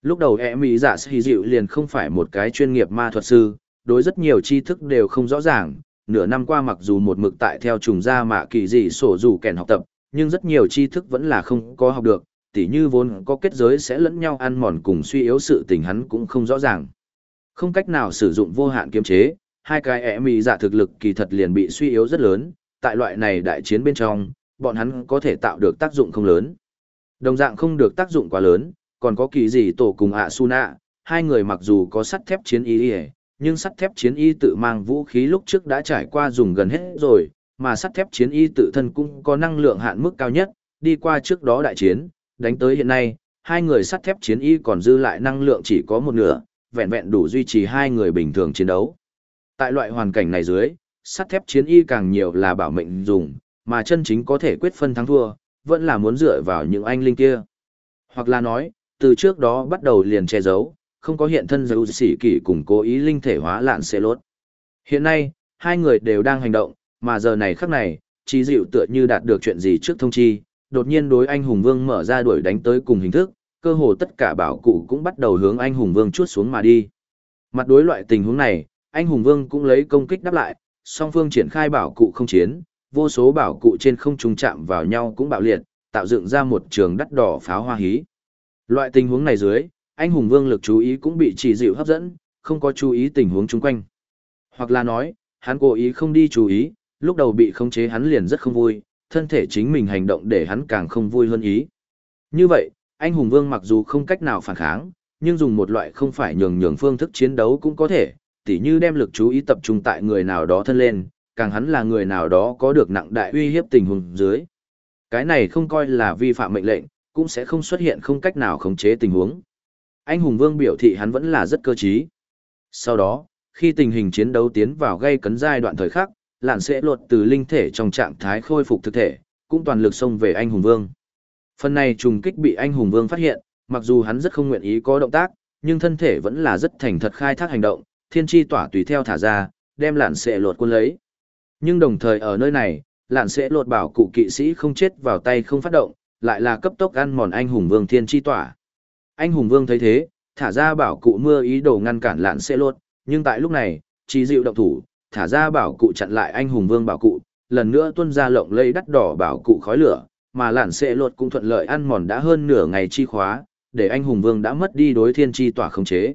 Lúc đầu e mỹ giả sĩ dịu liền không phải một cái chuyên nghiệp ma thuật sư, đối rất nhiều tri thức đều không rõ ràng. Nửa năm qua mặc dù một mực tại theo trùng gia mạ kỳ dị sổ dù kèn học tập, nhưng rất nhiều tri thức vẫn là không có học được, tỉ như vốn có kết giới sẽ lẫn nhau ăn mòn cùng suy yếu sự tình hắn cũng không rõ ràng. Không cách nào sử dụng vô hạn kiềm chế, hai cái ẻ mì giả thực lực kỳ thật liền bị suy yếu rất lớn, tại loại này đại chiến bên trong, bọn hắn có thể tạo được tác dụng không lớn. Đồng dạng không được tác dụng quá lớn, còn có kỳ gì tổ cùng ạ su nạ, hai người mặc dù có sắt thép chiến y nhưng sắt thép chiến y tự mang vũ khí lúc trước đã trải qua dùng gần hết rồi, mà sắt thép chiến y tự thân cũng có năng lượng hạn mức cao nhất, đi qua trước đó đại chiến, đánh tới hiện nay, hai người sắt thép chiến y còn dư lại năng lượng chỉ có một nửa, vẹn vẹn đủ duy trì hai người bình thường chiến đấu. Tại loại hoàn cảnh này dưới, sắt thép chiến y càng nhiều là bảo mệnh dùng, mà chân chính có thể quyết phân thắng thua, vẫn là muốn dựa vào những anh linh kia. Hoặc là nói, từ trước đó bắt đầu liền che giấu, không có hiện thân dấu sĩ kỷ cùng cố ý linh thể hóa lạn xe lốt. Hiện nay, hai người đều đang hành động, mà giờ này khắc này, trí dịu tựa như đạt được chuyện gì trước thông chi, đột nhiên đối anh hùng vương mở ra đuổi đánh tới cùng hình thức, cơ hồ tất cả bảo cụ cũng bắt đầu hướng anh hùng vương chuốt xuống mà đi. Mặt đối loại tình huống này, anh hùng vương cũng lấy công kích đáp lại, song phương triển khai bảo cụ không chiến, vô số bảo cụ trên không trung chạm vào nhau cũng bạo liệt, tạo dựng ra một trường đắt đỏ pháo hoa hí. Loại tình huống này dưới, anh hùng vương lực chú ý cũng bị chỉ dịu hấp dẫn, không có chú ý tình huống chung quanh. Hoặc là nói, hắn cố ý không đi chú ý, lúc đầu bị khống chế hắn liền rất không vui, thân thể chính mình hành động để hắn càng không vui hơn ý. Như vậy, anh hùng vương mặc dù không cách nào phản kháng, nhưng dùng một loại không phải nhường nhường phương thức chiến đấu cũng có thể, tỉ như đem lực chú ý tập trung tại người nào đó thân lên, càng hắn là người nào đó có được nặng đại uy hiếp tình huống dưới. Cái này không coi là vi phạm mệnh lệnh, cũng sẽ không xuất hiện không cách nào khống chế tình huống. Anh hùng vương biểu thị hắn vẫn là rất cơ trí. Sau đó, khi tình hình chiến đấu tiến vào gây cấn giai đoạn thời khắc, lạn sẽ lột từ linh thể trong trạng thái khôi phục thực thể, cũng toàn lực xông về anh hùng vương. Phần này trùng kích bị anh hùng vương phát hiện, mặc dù hắn rất không nguyện ý có động tác, nhưng thân thể vẫn là rất thành thật khai thác hành động, thiên chi tỏa tùy theo thả ra, đem lạn sệ lột quân lấy. Nhưng đồng thời ở nơi này, lạn sệ lột bảo cụ kỵ sĩ không chết vào tay không phát động, lại là cấp tốc ăn mòn anh hùng vương thiên chi tỏa. Anh hùng vương thấy thế, thả ra bảo cụ mưa ý đồ ngăn cản lạn sệ lột, nhưng tại lúc này, chỉ dịu động thủ, thả ra bảo cụ chặn lại anh hùng vương bảo cụ, lần nữa tuân ra lộng lây đắt đỏ bảo cụ khói lửa, mà lạn sệ lột cũng thuận lợi ăn mòn đã hơn nửa ngày chi khóa, để anh hùng vương đã mất đi đối thiên chi tỏa khống chế.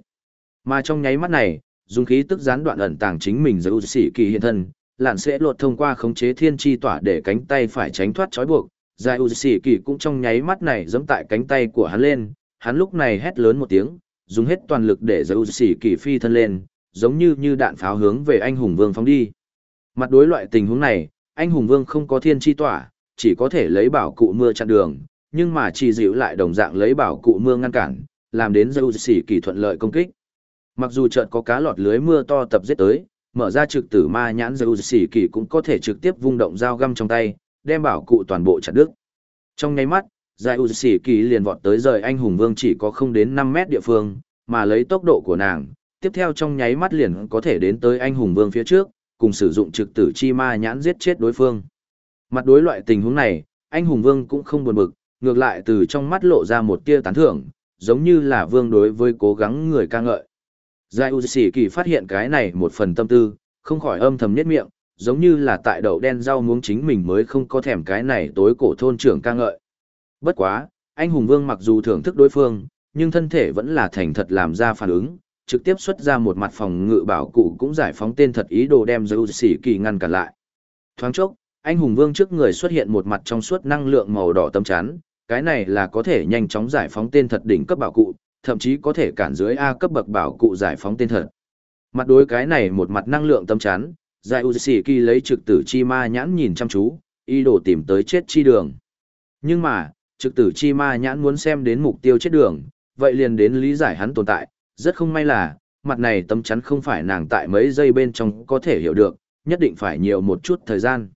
Mà trong nháy mắt này, dùng khí tức gián đoạn ẩn tàng chính mình giữ sĩ kỳ hiện thân, lạn sẽ lột thông qua khống chế thiên chi tỏa để cánh tay phải tránh thoát trói buộc, Giải U Sĩ Kỳ cũng trong nháy mắt này giẫm tại cánh tay của hắn lên, hắn lúc này hét lớn một tiếng, dùng hết toàn lực để Giải U Sĩ Kỳ phi thân lên, giống như như đạn pháo hướng về anh hùng vương phóng đi. Mặt đối loại tình huống này, anh hùng vương không có thiên chi tỏa, chỉ có thể lấy bảo cụ mưa chặn đường, nhưng mà chỉ dịu lại đồng dạng lấy bảo cụ mưa ngăn cản, làm đến Giải U Sĩ Kỳ thuận lợi công kích. Mặc dù chợt có cá lọt lưới mưa to tập giết tới, mở ra trực tử ma nhãn dầu xỉ Kỳ cũng có thể trực tiếp vung động dao găm trong tay, đem bảo cụ toàn bộ chặt đứt. Trong nháy mắt, Giải U Sĩ Kỳ liền vọt tới rời anh hùng vương chỉ có không đến 5 mét địa phương, mà lấy tốc độ của nàng, tiếp theo trong nháy mắt liền có thể đến tới anh hùng vương phía trước, cùng sử dụng trực tử chi ma nhãn giết chết đối phương. Mặt đối loại tình huống này, anh hùng vương cũng không buồn bực, ngược lại từ trong mắt lộ ra một tia tán thưởng, giống như là vương đối với cố gắng người ca ngợi. Giai Uzi Kỳ phát hiện cái này một phần tâm tư, không khỏi âm thầm nhất miệng, giống như là tại đậu đen rau muống chính mình mới không có thèm cái này tối cổ thôn trưởng ca ngợi. Bất quá, anh hùng vương mặc dù thưởng thức đối phương, nhưng thân thể vẫn là thành thật làm ra phản ứng, trực tiếp xuất ra một mặt phòng ngự bảo cụ cũng giải phóng tên thật ý đồ đem Giai Uzi kỳ ngăn cản lại. Thoáng chốc, anh hùng vương trước người xuất hiện một mặt trong suốt năng lượng màu đỏ tâm chắn, cái này là có thể nhanh chóng giải phóng tên thật đỉnh cấp bảo cụ, thậm chí có thể cản dưới A cấp bậc bảo cụ giải phóng tên thật. Mặt đối cái này một mặt năng lượng tâm chắn, Giải Uzi lấy trực tử chi ma nhãn nhìn chăm chú, ý đồ tìm tới chết chi đường. Nhưng mà, trực tử chi ma nhãn muốn xem đến mục tiêu chết đường, vậy liền đến lý giải hắn tồn tại, rất không may là, mặt này tâm chắn không phải nàng tại mấy giây bên trong có thể hiểu được, nhất định phải nhiều một chút thời gian.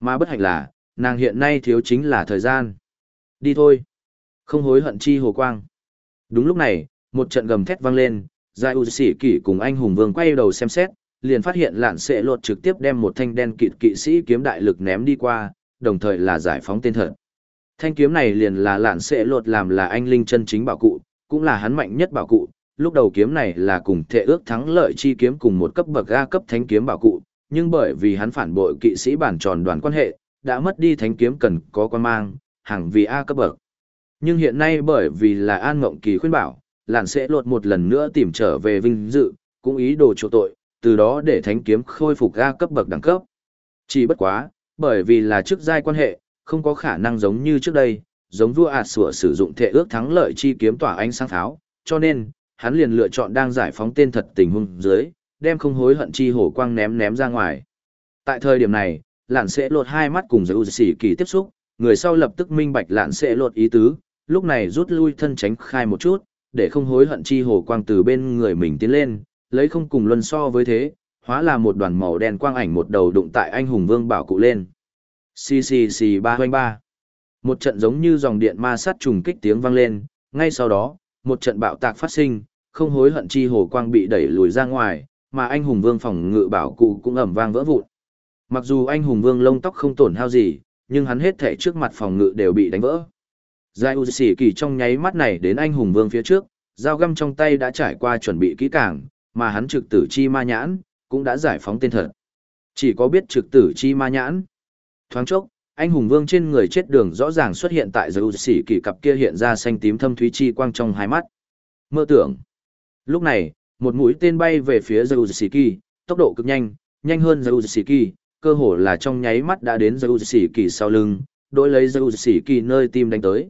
Mà bất hạnh là, nàng hiện nay thiếu chính là thời gian. Đi thôi. Không hối hận chi hồ quang. Đúng lúc này, một trận gầm thét vang lên, Giai U Sĩ Kỷ cùng anh hùng vương quay đầu xem xét, liền phát hiện lạn sẽ lột trực tiếp đem một thanh đen kịt kỵ sĩ kiếm đại lực ném đi qua, đồng thời là giải phóng tên thật. Thanh kiếm này liền là lạn sẽ lột làm là anh linh chân chính bảo cụ, cũng là hắn mạnh nhất bảo cụ. Lúc đầu kiếm này là cùng thể ước thắng lợi chi kiếm cùng một cấp bậc A cấp thánh kiếm bảo cụ, nhưng bởi vì hắn phản bội kỵ sĩ bản tròn đoàn quan hệ, đã mất đi thánh kiếm cần có quan mang, hàng vì A cấp bậc. Nhưng hiện nay bởi vì là An Ngộng Kỳ khuyên bảo, lạn sẽ lột một lần nữa tìm trở về vinh dự, cũng ý đồ chỗ tội, từ đó để thánh kiếm khôi phục ga cấp bậc đẳng cấp. Chỉ bất quá, bởi vì là chức giai quan hệ, không có khả năng giống như trước đây, giống vua ạt sủa sử dụng thể ước thắng lợi chi kiếm tỏa ánh sáng tháo, cho nên, hắn liền lựa chọn đang giải phóng tên thật tình huống dưới, đem không hối hận chi hổ quang ném ném ra ngoài. Tại thời điểm này, lạn sẽ lột hai mắt cùng giới xỉ kỳ tiếp xúc, người sau lập tức minh bạch lạn sẽ lột ý tứ, lúc này rút lui thân tránh khai một chút, để không hối hận chi hồ quang từ bên người mình tiến lên, lấy không cùng luân so với thế, hóa là một đoàn màu đen quang ảnh một đầu đụng tại anh hùng vương bảo cụ lên. Xì xì xì ba hoanh ba. Một trận giống như dòng điện ma sát trùng kích tiếng vang lên, ngay sau đó, một trận bạo tạc phát sinh, không hối hận chi hồ quang bị đẩy lùi ra ngoài, mà anh hùng vương phòng ngự bảo cụ cũng ẩm vang vỡ vụn. Mặc dù anh hùng vương lông tóc không tổn hao gì, nhưng hắn hết thể trước mặt phòng ngự đều bị đánh vỡ. Giai Uzi kỳ trong nháy mắt này đến anh hùng vương phía trước, dao găm trong tay đã trải qua chuẩn bị kỹ càng, mà hắn trực tử chi ma nhãn, cũng đã giải phóng tên thật. Chỉ có biết trực tử chi ma nhãn. Thoáng chốc, anh hùng vương trên người chết đường rõ ràng xuất hiện tại dấu Uzi kỳ cặp kia hiện ra xanh tím thâm thúy chi quang trong hai mắt. Mơ tưởng. Lúc này, một mũi tên bay về phía dấu Uzi kỳ, tốc độ cực nhanh, nhanh hơn dấu Uzi kỳ, cơ hồ là trong nháy mắt đã đến dấu Uzi kỳ sau lưng, đối lấy dấu Uzi kỳ nơi tim đánh tới.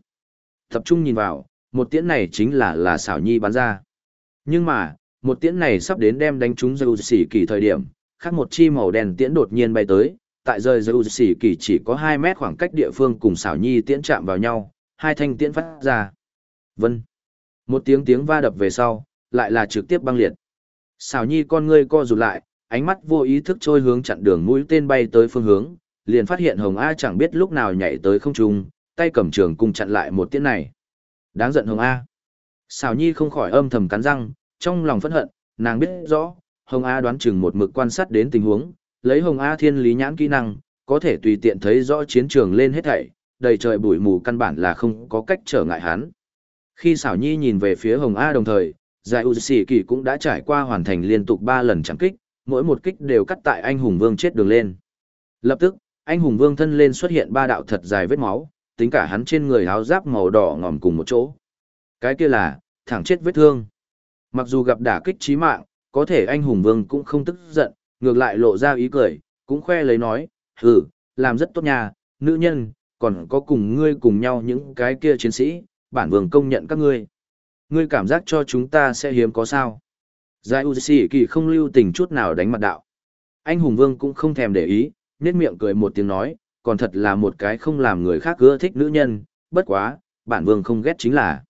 Tập trung nhìn vào, một tiễn này chính là là xảo nhi bắn ra. Nhưng mà, một tiễn này sắp đến đem đánh trúng dầu xỉ kỳ thời điểm, khác một chi màu đen tiễn đột nhiên bay tới, tại rơi dầu xỉ kỳ chỉ có 2 mét khoảng cách địa phương cùng xảo nhi tiễn chạm vào nhau, hai thanh tiễn phát ra. Vân. Một tiếng tiếng va đập về sau, lại là trực tiếp băng liệt. Xảo nhi con ngươi co rụt lại, ánh mắt vô ý thức trôi hướng chặn đường mũi tên bay tới phương hướng, liền phát hiện Hồng A chẳng biết lúc nào nhảy tới không trung, tay cầm trường cung chặn lại một tiễn này. Đáng giận Hồng A. Xảo nhi không khỏi âm thầm cắn răng, trong lòng phẫn hận, nàng biết rõ, Hồng A đoán chừng một mực quan sát đến tình huống, lấy Hồng A thiên lý nhãn kỹ năng, có thể tùy tiện thấy rõ chiến trường lên hết thảy, đầy trời bụi mù căn bản là không có cách trở ngại hắn. Khi xảo nhi nhìn về phía Hồng A đồng thời, Giải Uzi Kỳ cũng đã trải qua hoàn thành liên tục 3 lần chẳng kích, mỗi một kích đều cắt tại anh hùng vương chết đường lên. Lập tức, anh hùng vương thân lên xuất hiện ba đạo thật dài vết máu, tính cả hắn trên người áo giáp màu đỏ ngòm cùng một chỗ. Cái kia là, thẳng chết vết thương. Mặc dù gặp đả kích chí mạng, có thể anh hùng vương cũng không tức giận, ngược lại lộ ra ý cười, cũng khoe lấy nói, hừ, làm rất tốt nha, nữ nhân, còn có cùng ngươi cùng nhau những cái kia chiến sĩ, bản vương công nhận các ngươi. Ngươi cảm giác cho chúng ta sẽ hiếm có sao. Giải Uzi kỳ không lưu tình chút nào đánh mặt đạo. Anh hùng vương cũng không thèm để ý, nét miệng cười một tiếng nói, còn thật là một cái không làm người khác ưa thích nữ nhân, bất quá, bản vương không ghét chính là.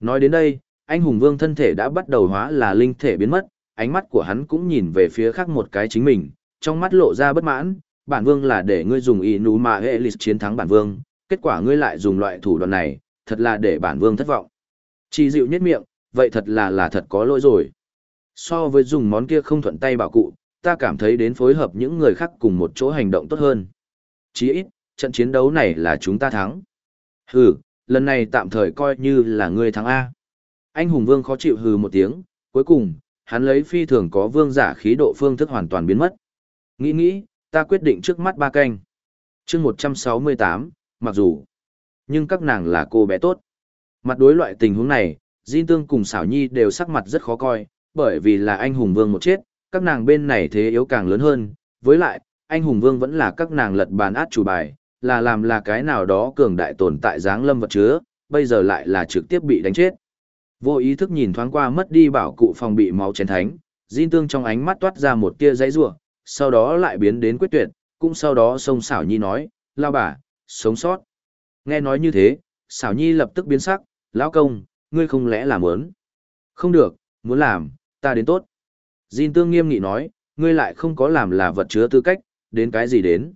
Nói đến đây, anh hùng vương thân thể đã bắt đầu hóa là linh thể biến mất, ánh mắt của hắn cũng nhìn về phía khác một cái chính mình, trong mắt lộ ra bất mãn, bản vương là để ngươi dùng y nú mà hệ lịch chiến thắng bản vương, kết quả ngươi lại dùng loại thủ đoạn này, thật là để bản vương thất vọng. Chỉ dịu nhất miệng, vậy thật là là thật có lỗi rồi. So với dùng món kia không thuận tay bảo cụ, ta cảm thấy đến phối hợp những người khác cùng một chỗ hành động tốt hơn chí ít, trận chiến đấu này là chúng ta thắng. Hừ, lần này tạm thời coi như là ngươi thắng A. Anh hùng vương khó chịu hừ một tiếng, cuối cùng, hắn lấy phi thường có vương giả khí độ phương thức hoàn toàn biến mất. Nghĩ nghĩ, ta quyết định trước mắt ba canh. chương 168, mặc dù, nhưng các nàng là cô bé tốt. Mặt đối loại tình huống này, Di Tương cùng xảo nhi đều sắc mặt rất khó coi, bởi vì là anh hùng vương một chết, các nàng bên này thế yếu càng lớn hơn, với lại, anh hùng vương vẫn là các nàng lật bàn át chủ bài, là làm là cái nào đó cường đại tồn tại dáng lâm vật chứa, bây giờ lại là trực tiếp bị đánh chết. Vô ý thức nhìn thoáng qua mất đi bảo cụ phòng bị máu chén thánh, Jin Tương trong ánh mắt toát ra một tia dãy rủa, sau đó lại biến đến quyết tuyệt, cũng sau đó sông xảo nhi nói, lao bà, sống sót. Nghe nói như thế, xảo nhi lập tức biến sắc, lão công, ngươi không lẽ là muốn? Không được, muốn làm, ta đến tốt. Jin Tương nghiêm nghị nói, ngươi lại không có làm là vật chứa tư cách, đến cái gì đến.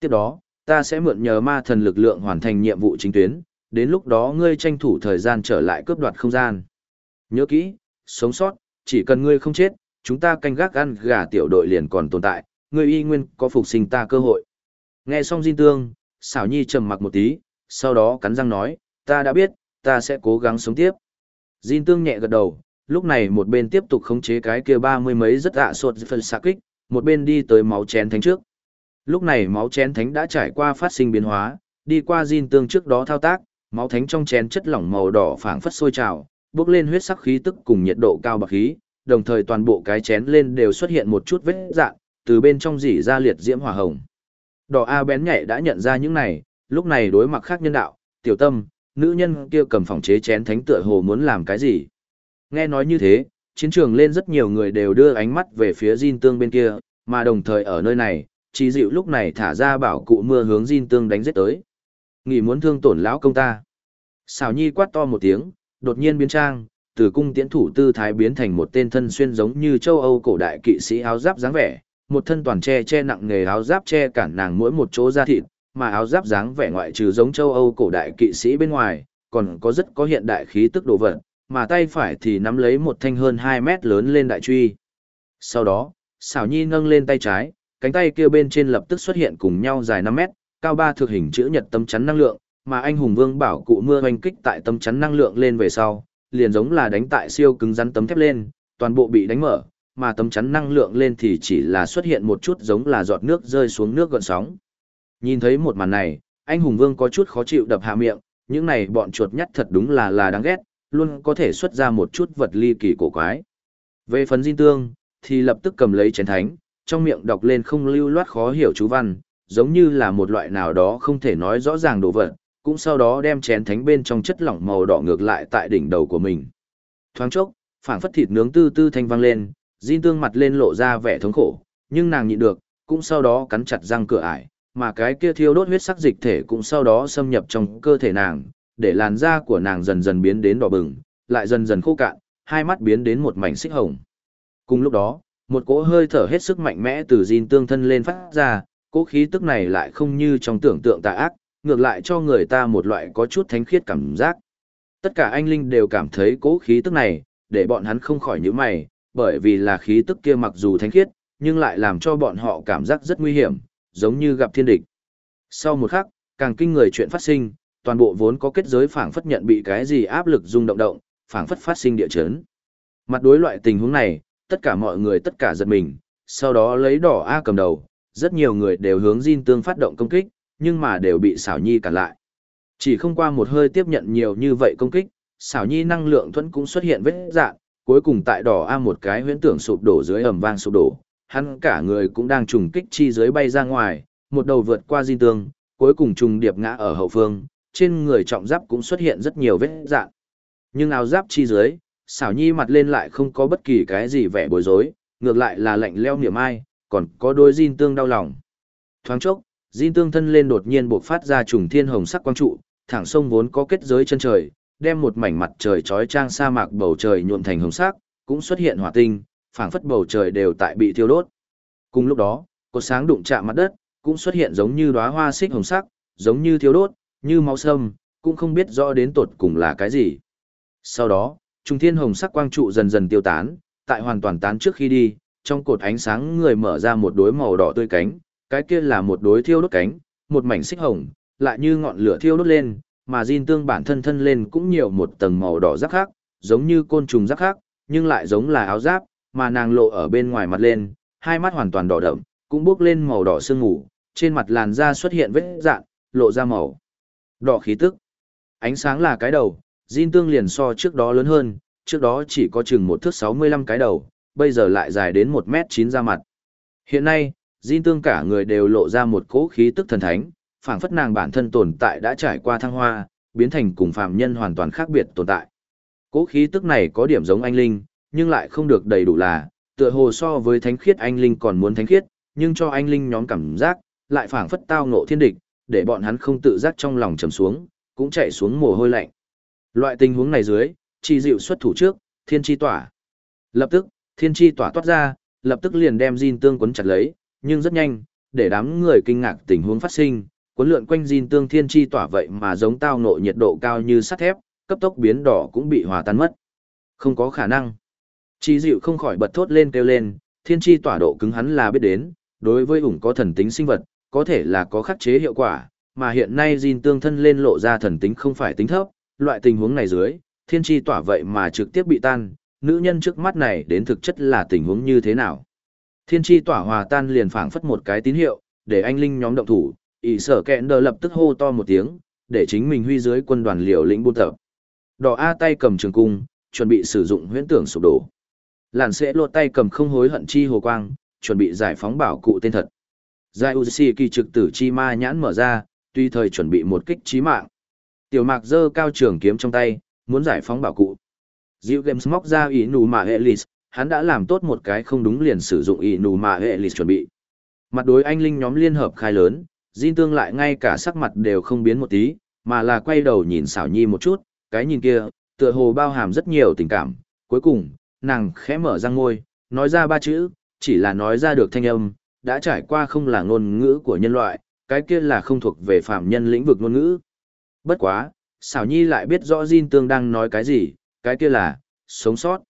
Tiếp đó, ta sẽ mượn nhờ ma thần lực lượng hoàn thành nhiệm vụ chính tuyến, đến lúc đó ngươi tranh thủ thời gian trở lại cướp đoạt không gian. Nhớ kỹ, sống sót, chỉ cần ngươi không chết, chúng ta canh gác ăn gà tiểu đội liền còn tồn tại, ngươi y nguyên có phục sinh ta cơ hội. Nghe xong Jin Tương, xảo nhi trầm mặc một tí, sau đó cắn răng nói, ta đã biết, ta sẽ cố gắng sống tiếp. Jin Tương nhẹ gật đầu, lúc này một bên tiếp tục khống chế cái kia ba mươi mấy rất ạ à sột phần xạ kích, một bên đi tới máu chén thánh trước. Lúc này máu chén thánh đã trải qua phát sinh biến hóa, đi qua Jin Tương trước đó thao tác, máu thánh trong chén chất lỏng màu đỏ phảng phất sôi trào, bốc lên huyết sắc khí tức cùng nhiệt độ cao bạc khí, đồng thời toàn bộ cái chén lên đều xuất hiện một chút vết dạng, từ bên trong dỉ ra liệt diễm hỏa hồng. Đỏ A bén nhạy đã nhận ra những này, lúc này đối mặt khác nhân đạo, tiểu tâm, nữ nhân kia cầm phòng chế chén thánh tựa hồ muốn làm cái gì. Nghe nói như thế, chiến trường lên rất nhiều người đều đưa ánh mắt về phía Jin Tương bên kia, mà đồng thời ở nơi này, Chí dịu lúc này thả ra bảo cụ mưa hướng Jin Tương đánh giết tới. Nghĩ muốn thương tổn lão công ta. xảo nhi quát to một tiếng, đột nhiên biến trang, từ cung tiễn thủ tư thái biến thành một tên thân xuyên giống như châu Âu cổ đại kỵ sĩ áo giáp dáng vẻ, một thân toàn che che nặng nghề áo giáp che cản nàng mỗi một chỗ da thịt, mà áo giáp dáng vẻ ngoại trừ giống châu Âu cổ đại kỵ sĩ bên ngoài, còn có rất có hiện đại khí tức đồ vật, mà tay phải thì nắm lấy một thanh hơn 2 mét lớn lên đại truy. Sau đó, xảo nhi nâng lên tay trái, cánh tay kia bên trên lập tức xuất hiện cùng nhau dài 5 mét, cao ba thực hình chữ nhật tâm chắn năng lượng, mà anh hùng vương bảo cụ mưa hoành kích tại tâm chắn năng lượng lên về sau, liền giống là đánh tại siêu cứng rắn tấm thép lên, toàn bộ bị đánh mở, mà tấm chắn năng lượng lên thì chỉ là xuất hiện một chút giống là giọt nước rơi xuống nước gợn sóng. Nhìn thấy một màn này, anh hùng vương có chút khó chịu đập hạ miệng, những này bọn chuột nhắt thật đúng là là đáng ghét, luôn có thể xuất ra một chút vật ly kỳ cổ quái. Về phần Jin Tương, thì lập tức cầm lấy chén thánh, trong miệng đọc lên không lưu loát khó hiểu chú văn, giống như là một loại nào đó không thể nói rõ ràng đồ vật, cũng sau đó đem chén thánh bên trong chất lỏng màu đỏ ngược lại tại đỉnh đầu của mình. Thoáng chốc, phảng phất thịt nướng tư tư thanh vang lên, Jin Tương mặt lên lộ ra vẻ thống khổ, nhưng nàng nhịn được, cũng sau đó cắn chặt răng cửa ải, mà cái kia thiêu đốt huyết sắc dịch thể cũng sau đó xâm nhập trong cơ thể nàng, để làn da của nàng dần dần biến đến đỏ bừng, lại dần dần khô cạn, hai mắt biến đến một mảnh xích hồng. Cùng lúc đó, một cỗ hơi thở hết sức mạnh mẽ từ Jin Tương thân lên phát ra, cỗ khí tức này lại không như trong tưởng tượng tà ác, ngược lại cho người ta một loại có chút thánh khiết cảm giác. Tất cả anh linh đều cảm thấy cỗ khí tức này, để bọn hắn không khỏi nhíu mày, bởi vì là khí tức kia mặc dù thánh khiết, nhưng lại làm cho bọn họ cảm giác rất nguy hiểm, giống như gặp thiên địch. Sau một khắc, càng kinh người chuyện phát sinh, toàn bộ vốn có kết giới phảng phất nhận bị cái gì áp lực rung động động, phảng phất phát sinh địa chấn. Mặt đối loại tình huống này, tất cả mọi người tất cả giật mình, sau đó lấy đỏ A cầm đầu, rất nhiều người đều hướng Jin Tương phát động công kích, nhưng mà đều bị xảo nhi cản lại. Chỉ không qua một hơi tiếp nhận nhiều như vậy công kích, xảo nhi năng lượng thuẫn cũng xuất hiện vết dạng, cuối cùng tại đỏ A một cái huyễn tưởng sụp đổ dưới ầm vang sụp đổ, hắn cả người cũng đang trùng kích chi dưới bay ra ngoài, một đầu vượt qua Jin Tương, cuối cùng trùng điệp ngã ở hậu phương, trên người trọng giáp cũng xuất hiện rất nhiều vết dạng. Nhưng áo giáp chi dưới, xảo nhi mặt lên lại không có bất kỳ cái gì vẻ bối rối, ngược lại là lạnh leo niềm ai, còn có đôi Jin Tương đau lòng. Thoáng chốc, Jin Tương thân lên đột nhiên bộc phát ra trùng thiên hồng sắc quang trụ, thẳng sông vốn có kết giới chân trời, đem một mảnh mặt trời trói trang sa mạc bầu trời nhuộm thành hồng sắc, cũng xuất hiện hỏa tinh, phảng phất bầu trời đều tại bị thiêu đốt. Cùng lúc đó, cột sáng đụng chạm mặt đất, cũng xuất hiện giống như đóa hoa xích hồng sắc, giống như thiêu đốt, như máu sâm, cũng không biết rõ đến tột cùng là cái gì. Sau đó, trung thiên hồng sắc quang trụ dần dần tiêu tán, tại hoàn toàn tán trước khi đi, trong cột ánh sáng người mở ra một đối màu đỏ tươi cánh, cái kia là một đối thiêu đốt cánh, một mảnh xích hồng, lại như ngọn lửa thiêu đốt lên, mà Jin tương bản thân thân lên cũng nhiều một tầng màu đỏ rắc khác, giống như côn trùng rắc khác, nhưng lại giống là áo giáp, mà nàng lộ ở bên ngoài mặt lên, hai mắt hoàn toàn đỏ đậm, cũng bước lên màu đỏ sương ngủ, trên mặt làn da xuất hiện vết dạn, lộ ra màu đỏ khí tức. Ánh sáng là cái đầu, Jin tương liền so trước đó lớn hơn, trước đó chỉ có chừng một thước 65 cái đầu, bây giờ lại dài đến 1 mét 9 ra mặt. Hiện nay, Jin tương cả người đều lộ ra một cỗ khí tức thần thánh, phảng phất nàng bản thân tồn tại đã trải qua thăng hoa, biến thành cùng phàm nhân hoàn toàn khác biệt tồn tại. Cỗ khí tức này có điểm giống anh linh, nhưng lại không được đầy đủ là, tựa hồ so với thánh khiết anh linh còn muốn thánh khiết, nhưng cho anh linh nhóm cảm giác, lại phảng phất tao ngộ thiên địch, để bọn hắn không tự giác trong lòng trầm xuống, cũng chạy xuống mồ hôi lạnh. Loại tình huống này dưới, chi dịu xuất thủ trước, thiên chi tỏa. Lập tức, thiên chi tỏa toát ra, lập tức liền đem Jin tương quấn chặt lấy, nhưng rất nhanh, để đám người kinh ngạc tình huống phát sinh, cuốn lượn quanh Jin tương thiên chi tỏa vậy mà giống tao nộ nhiệt độ cao như sắt thép, cấp tốc biến đỏ cũng bị hòa tan mất. Không có khả năng. Chi dịu không khỏi bật thốt lên kêu lên, thiên chi tỏa độ cứng hắn là biết đến, đối với ủng có thần tính sinh vật, có thể là có khắc chế hiệu quả, mà hiện nay Jin tương thân lên lộ ra thần tính không phải tính thấp, loại tình huống này dưới, thiên chi tỏa vậy mà trực tiếp bị tan, nữ nhân trước mắt này đến thực chất là tình huống như thế nào. Thiên chi tỏa hòa tan liền phảng phất một cái tín hiệu, để anh linh nhóm động thủ, ỷ sở kẹn đờ lập tức hô to một tiếng, để chính mình huy dưới quân đoàn liều lĩnh buôn tập. Đỏ A tay cầm trường cung, chuẩn bị sử dụng huyễn tưởng sụp đổ. Làn sẽ lột tay cầm không hối hận chi hồ quang, chuẩn bị giải phóng bảo cụ tên thật. Giai Uzi kỳ trực tử chi ma nhãn mở ra, tuy thời chuẩn bị một kích chí mạng. Tiểu mạc giơ cao trường kiếm trong tay, muốn giải phóng bảo cụ. Diệu Games móc ra ý nù mà Elis, hắn đã làm tốt một cái không đúng liền sử dụng ý nù mà Elis chuẩn bị. Mặt đối anh linh nhóm liên hợp khai lớn, Jin tương lại ngay cả sắc mặt đều không biến một tí, mà là quay đầu nhìn xảo nhi một chút, cái nhìn kia, tựa hồ bao hàm rất nhiều tình cảm. Cuối cùng, nàng khẽ mở răng ngôi, nói ra ba chữ, chỉ là nói ra được thanh âm, đã trải qua không là ngôn ngữ của nhân loại, cái kia là không thuộc về phạm nhân lĩnh vực ngôn ngữ. Bất quá, xảo nhi lại biết rõ Jin tương đang nói cái gì, cái kia là, sống sót.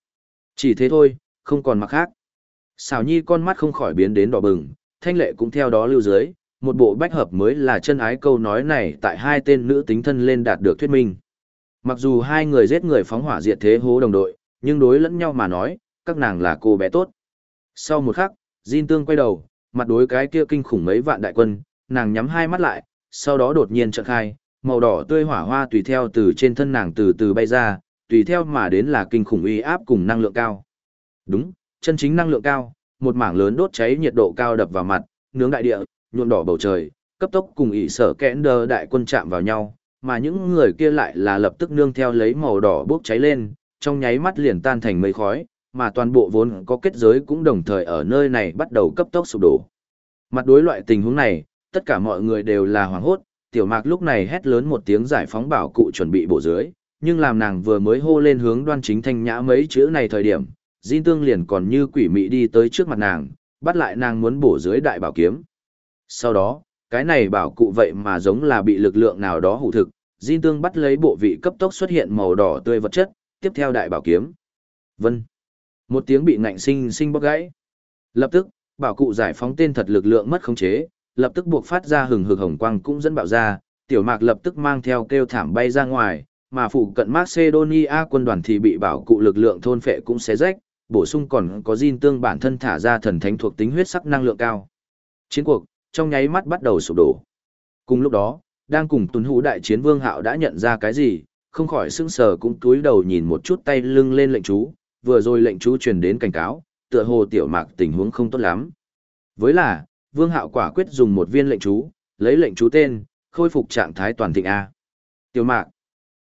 Chỉ thế thôi, không còn mặc khác. Xảo nhi con mắt không khỏi biến đến đỏ bừng, thanh lệ cũng theo đó lưu dưới, một bộ bách hợp mới là chân ái câu nói này tại hai tên nữ tính thân lên đạt được thuyết minh. Mặc dù hai người giết người phóng hỏa diệt thế hố đồng đội, nhưng đối lẫn nhau mà nói, các nàng là cô bé tốt. Sau một khắc, Jin Tương quay đầu, mặt đối cái kia kinh khủng mấy vạn đại quân, nàng nhắm hai mắt lại, sau đó đột nhiên trợn khai, màu đỏ tươi hỏa hoa tùy theo từ trên thân nàng từ từ bay ra, tùy theo mà đến là kinh khủng uy áp cùng năng lượng cao. Đúng, chân chính năng lượng cao, một mảng lớn đốt cháy nhiệt độ cao đập vào mặt, nướng đại địa, nhuộm đỏ bầu trời, cấp tốc cùng ỷ sở kẽn đờ đại quân chạm vào nhau, mà những người kia lại là lập tức nương theo lấy màu đỏ bốc cháy lên, trong nháy mắt liền tan thành mây khói, mà toàn bộ vốn có kết giới cũng đồng thời ở nơi này bắt đầu cấp tốc sụp đổ. Mặt đối loại tình huống này, tất cả mọi người đều là hoảng hốt, tiểu mạc lúc này hét lớn một tiếng giải phóng bảo cụ chuẩn bị bổ dưới, nhưng làm nàng vừa mới hô lên hướng đoan chính thanh nhã mấy chữ này thời điểm, Jin Tương liền còn như quỷ mị đi tới trước mặt nàng, bắt lại nàng muốn bổ dưới đại bảo kiếm. Sau đó, cái này bảo cụ vậy mà giống là bị lực lượng nào đó hủ thực, Jin Tương bắt lấy bộ vị cấp tốc xuất hiện màu đỏ tươi vật chất, tiếp theo đại bảo kiếm. Vân. Một tiếng bị ngạnh sinh sinh bóc gãy. Lập tức, bảo cụ giải phóng tên thật lực lượng mất khống chế, lập tức buộc phát ra hừng hực hồng quang cũng dẫn bạo ra, tiểu mạc lập tức mang theo kêu thảm bay ra ngoài, mà phụ cận Macedonia quân đoàn thì bị bảo cụ lực lượng thôn phệ cũng xé rách, bổ sung còn có Jin tương bản thân thả ra thần thánh thuộc tính huyết sắc năng lượng cao. Chiến cuộc, trong nháy mắt bắt đầu sụp đổ. Cùng lúc đó, đang cùng tuấn hú đại chiến vương hạo đã nhận ra cái gì, không khỏi sững sờ cũng túi đầu nhìn một chút tay lưng lên lệnh chú, vừa rồi lệnh chú truyền đến cảnh cáo, tựa hồ tiểu mạc tình huống không tốt lắm. Với là, vương hạo quả quyết dùng một viên lệnh chú, lấy lệnh chú tên, khôi phục trạng thái toàn thịnh A. Tiểu mạc,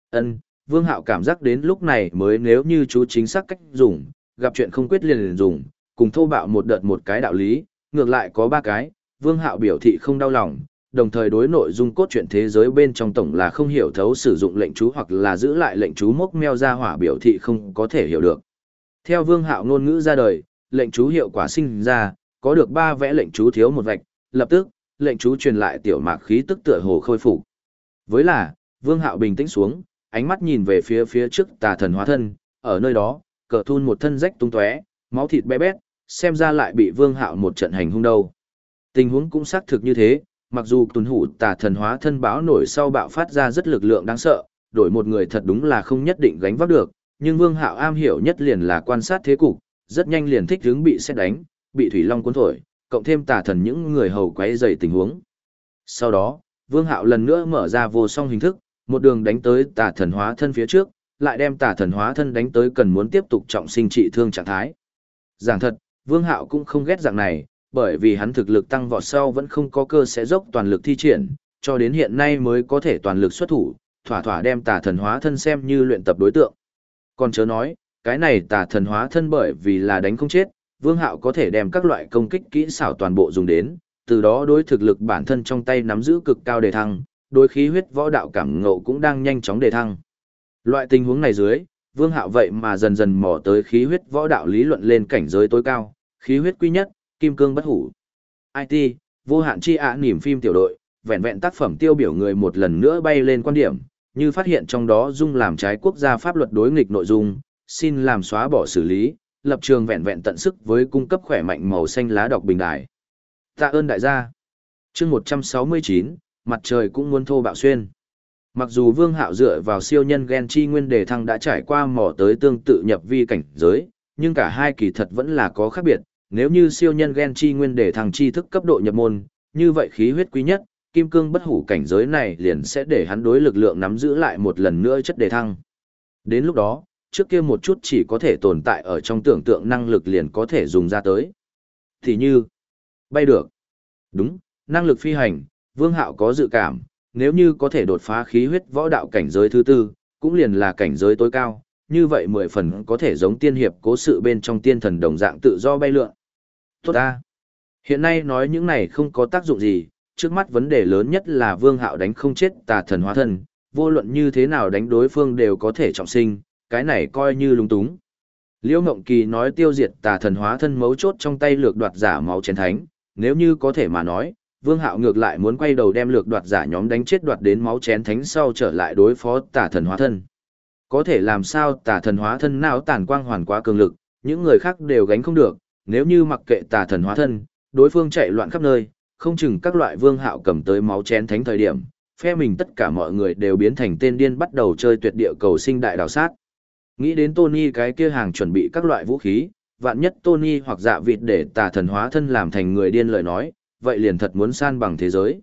ân vương hạo cảm giác đến lúc này mới nếu như chú chính xác cách dùng, gặp chuyện không quyết liền liền dùng, cùng thô bạo một đợt một cái đạo lý, ngược lại có ba cái, vương hạo biểu thị không đau lòng, đồng thời đối nội dung cốt truyện thế giới bên trong tổng là không hiểu thấu sử dụng lệnh chú hoặc là giữ lại lệnh chú mốc meo ra hỏa biểu thị không có thể hiểu được. Theo vương hạo ngôn ngữ ra đời, lệnh chú hiệu quả sinh ra, có được ba vẽ lệnh chú thiếu một vạch, lập tức, lệnh chú truyền lại tiểu mạc khí tức tựa hồ khôi phục. Với là, vương hạo bình tĩnh xuống, ánh mắt nhìn về phía phía trước tà thần hóa thân, ở nơi đó, cờ thun một thân rách tung tóe, máu thịt bé bét, xem ra lại bị vương hạo một trận hành hung đâu. Tình huống cũng xác thực như thế, mặc dù tuần hủ tà thần hóa thân báo nổi sau bạo phát ra rất lực lượng đáng sợ, đổi một người thật đúng là không nhất định gánh vác được, nhưng vương hạo am hiểu nhất liền là quan sát thế cục, rất nhanh liền thích hướng bị xét đánh, bị thủy long cuốn thổi, cộng thêm tà thần những người hầu quấy rầy tình huống. Sau đó, Vương Hạo lần nữa mở ra vô song hình thức, một đường đánh tới tà thần hóa thân phía trước, lại đem tà thần hóa thân đánh tới cần muốn tiếp tục trọng sinh trị thương trạng thái. Giảng thật, Vương Hạo cũng không ghét dạng này, bởi vì hắn thực lực tăng vọt sau vẫn không có cơ sẽ dốc toàn lực thi triển, cho đến hiện nay mới có thể toàn lực xuất thủ, thỏa thỏa đem tà thần hóa thân xem như luyện tập đối tượng. Còn chớ nói, cái này tà thần hóa thân bởi vì là đánh không chết, Vương Hạo có thể đem các loại công kích kỹ xảo toàn bộ dùng đến, từ đó đối thực lực bản thân trong tay nắm giữ cực cao đề thăng, đối khí huyết võ đạo cảm ngộ cũng đang nhanh chóng đề thăng. Loại tình huống này dưới, Vương Hạo vậy mà dần dần mò tới khí huyết võ đạo lý luận lên cảnh giới tối cao, khí huyết quý nhất, kim cương bất hủ. IT, vô hạn chi ạ niềm phim tiểu đội, vẹn vẹn tác phẩm tiêu biểu người một lần nữa bay lên quan điểm, như phát hiện trong đó dung làm trái quốc gia pháp luật đối nghịch nội dung, xin làm xóa bỏ xử lý, lập trường vẹn vẹn tận sức với cung cấp khỏe mạnh màu xanh lá đọc bình đại. Tạ ơn đại gia. chương 169, mặt trời cũng muốn thô bạo xuyên. Mặc dù Vương Hạo dựa vào siêu nhân gen chi nguyên đề thăng đã trải qua mỏ tới tương tự nhập vi cảnh giới, nhưng cả hai kỳ thật vẫn là có khác biệt, nếu như siêu nhân gen chi nguyên đề thăng chi thức cấp độ nhập môn, như vậy khí huyết quý nhất, kim cương bất hủ cảnh giới này liền sẽ để hắn đối lực lượng nắm giữ lại một lần nữa chất đề thăng. Đến lúc đó, trước kia một chút chỉ có thể tồn tại ở trong tưởng tượng năng lực liền có thể dùng ra tới. Thì như, bay được. Đúng, năng lực phi hành, Vương Hạo có dự cảm, nếu như có thể đột phá khí huyết võ đạo cảnh giới thứ tư, cũng liền là cảnh giới tối cao, như vậy mười phần có thể giống tiên hiệp cố sự bên trong tiên thần đồng dạng tự do bay lượn. Tốt ta. Hiện nay nói những này không có tác dụng gì, trước mắt vấn đề lớn nhất là Vương Hạo đánh không chết tà thần hóa thân, vô luận như thế nào đánh đối phương đều có thể trọng sinh, cái này coi như lung túng. Liễu Ngộng Kỳ nói tiêu diệt tà thần hóa thân mấu chốt trong tay lược đoạt giả máu chén thánh, nếu như có thể mà nói, Vương Hạo ngược lại muốn quay đầu đem lược đoạt giả nhóm đánh chết đoạt đến máu chén thánh sau trở lại đối phó tà thần hóa thân. Có thể làm sao tà thần hóa thân nào tàn quang hoàn quá cường lực, những người khác đều gánh không được, nếu như mặc kệ tà thần hóa thân, đối phương chạy loạn khắp nơi, không chừng các loại Vương Hạo cầm tới máu chén thánh thời điểm, phe mình tất cả mọi người đều biến thành tên điên bắt đầu chơi tuyệt địa cầu sinh đại đào sát. Nghĩ đến Tony cái kia hàng chuẩn bị các loại vũ khí, vạn nhất Tony hoặc dạ vịt để tà thần hóa thân làm thành người điên lời nói, vậy liền thật muốn san bằng thế giới.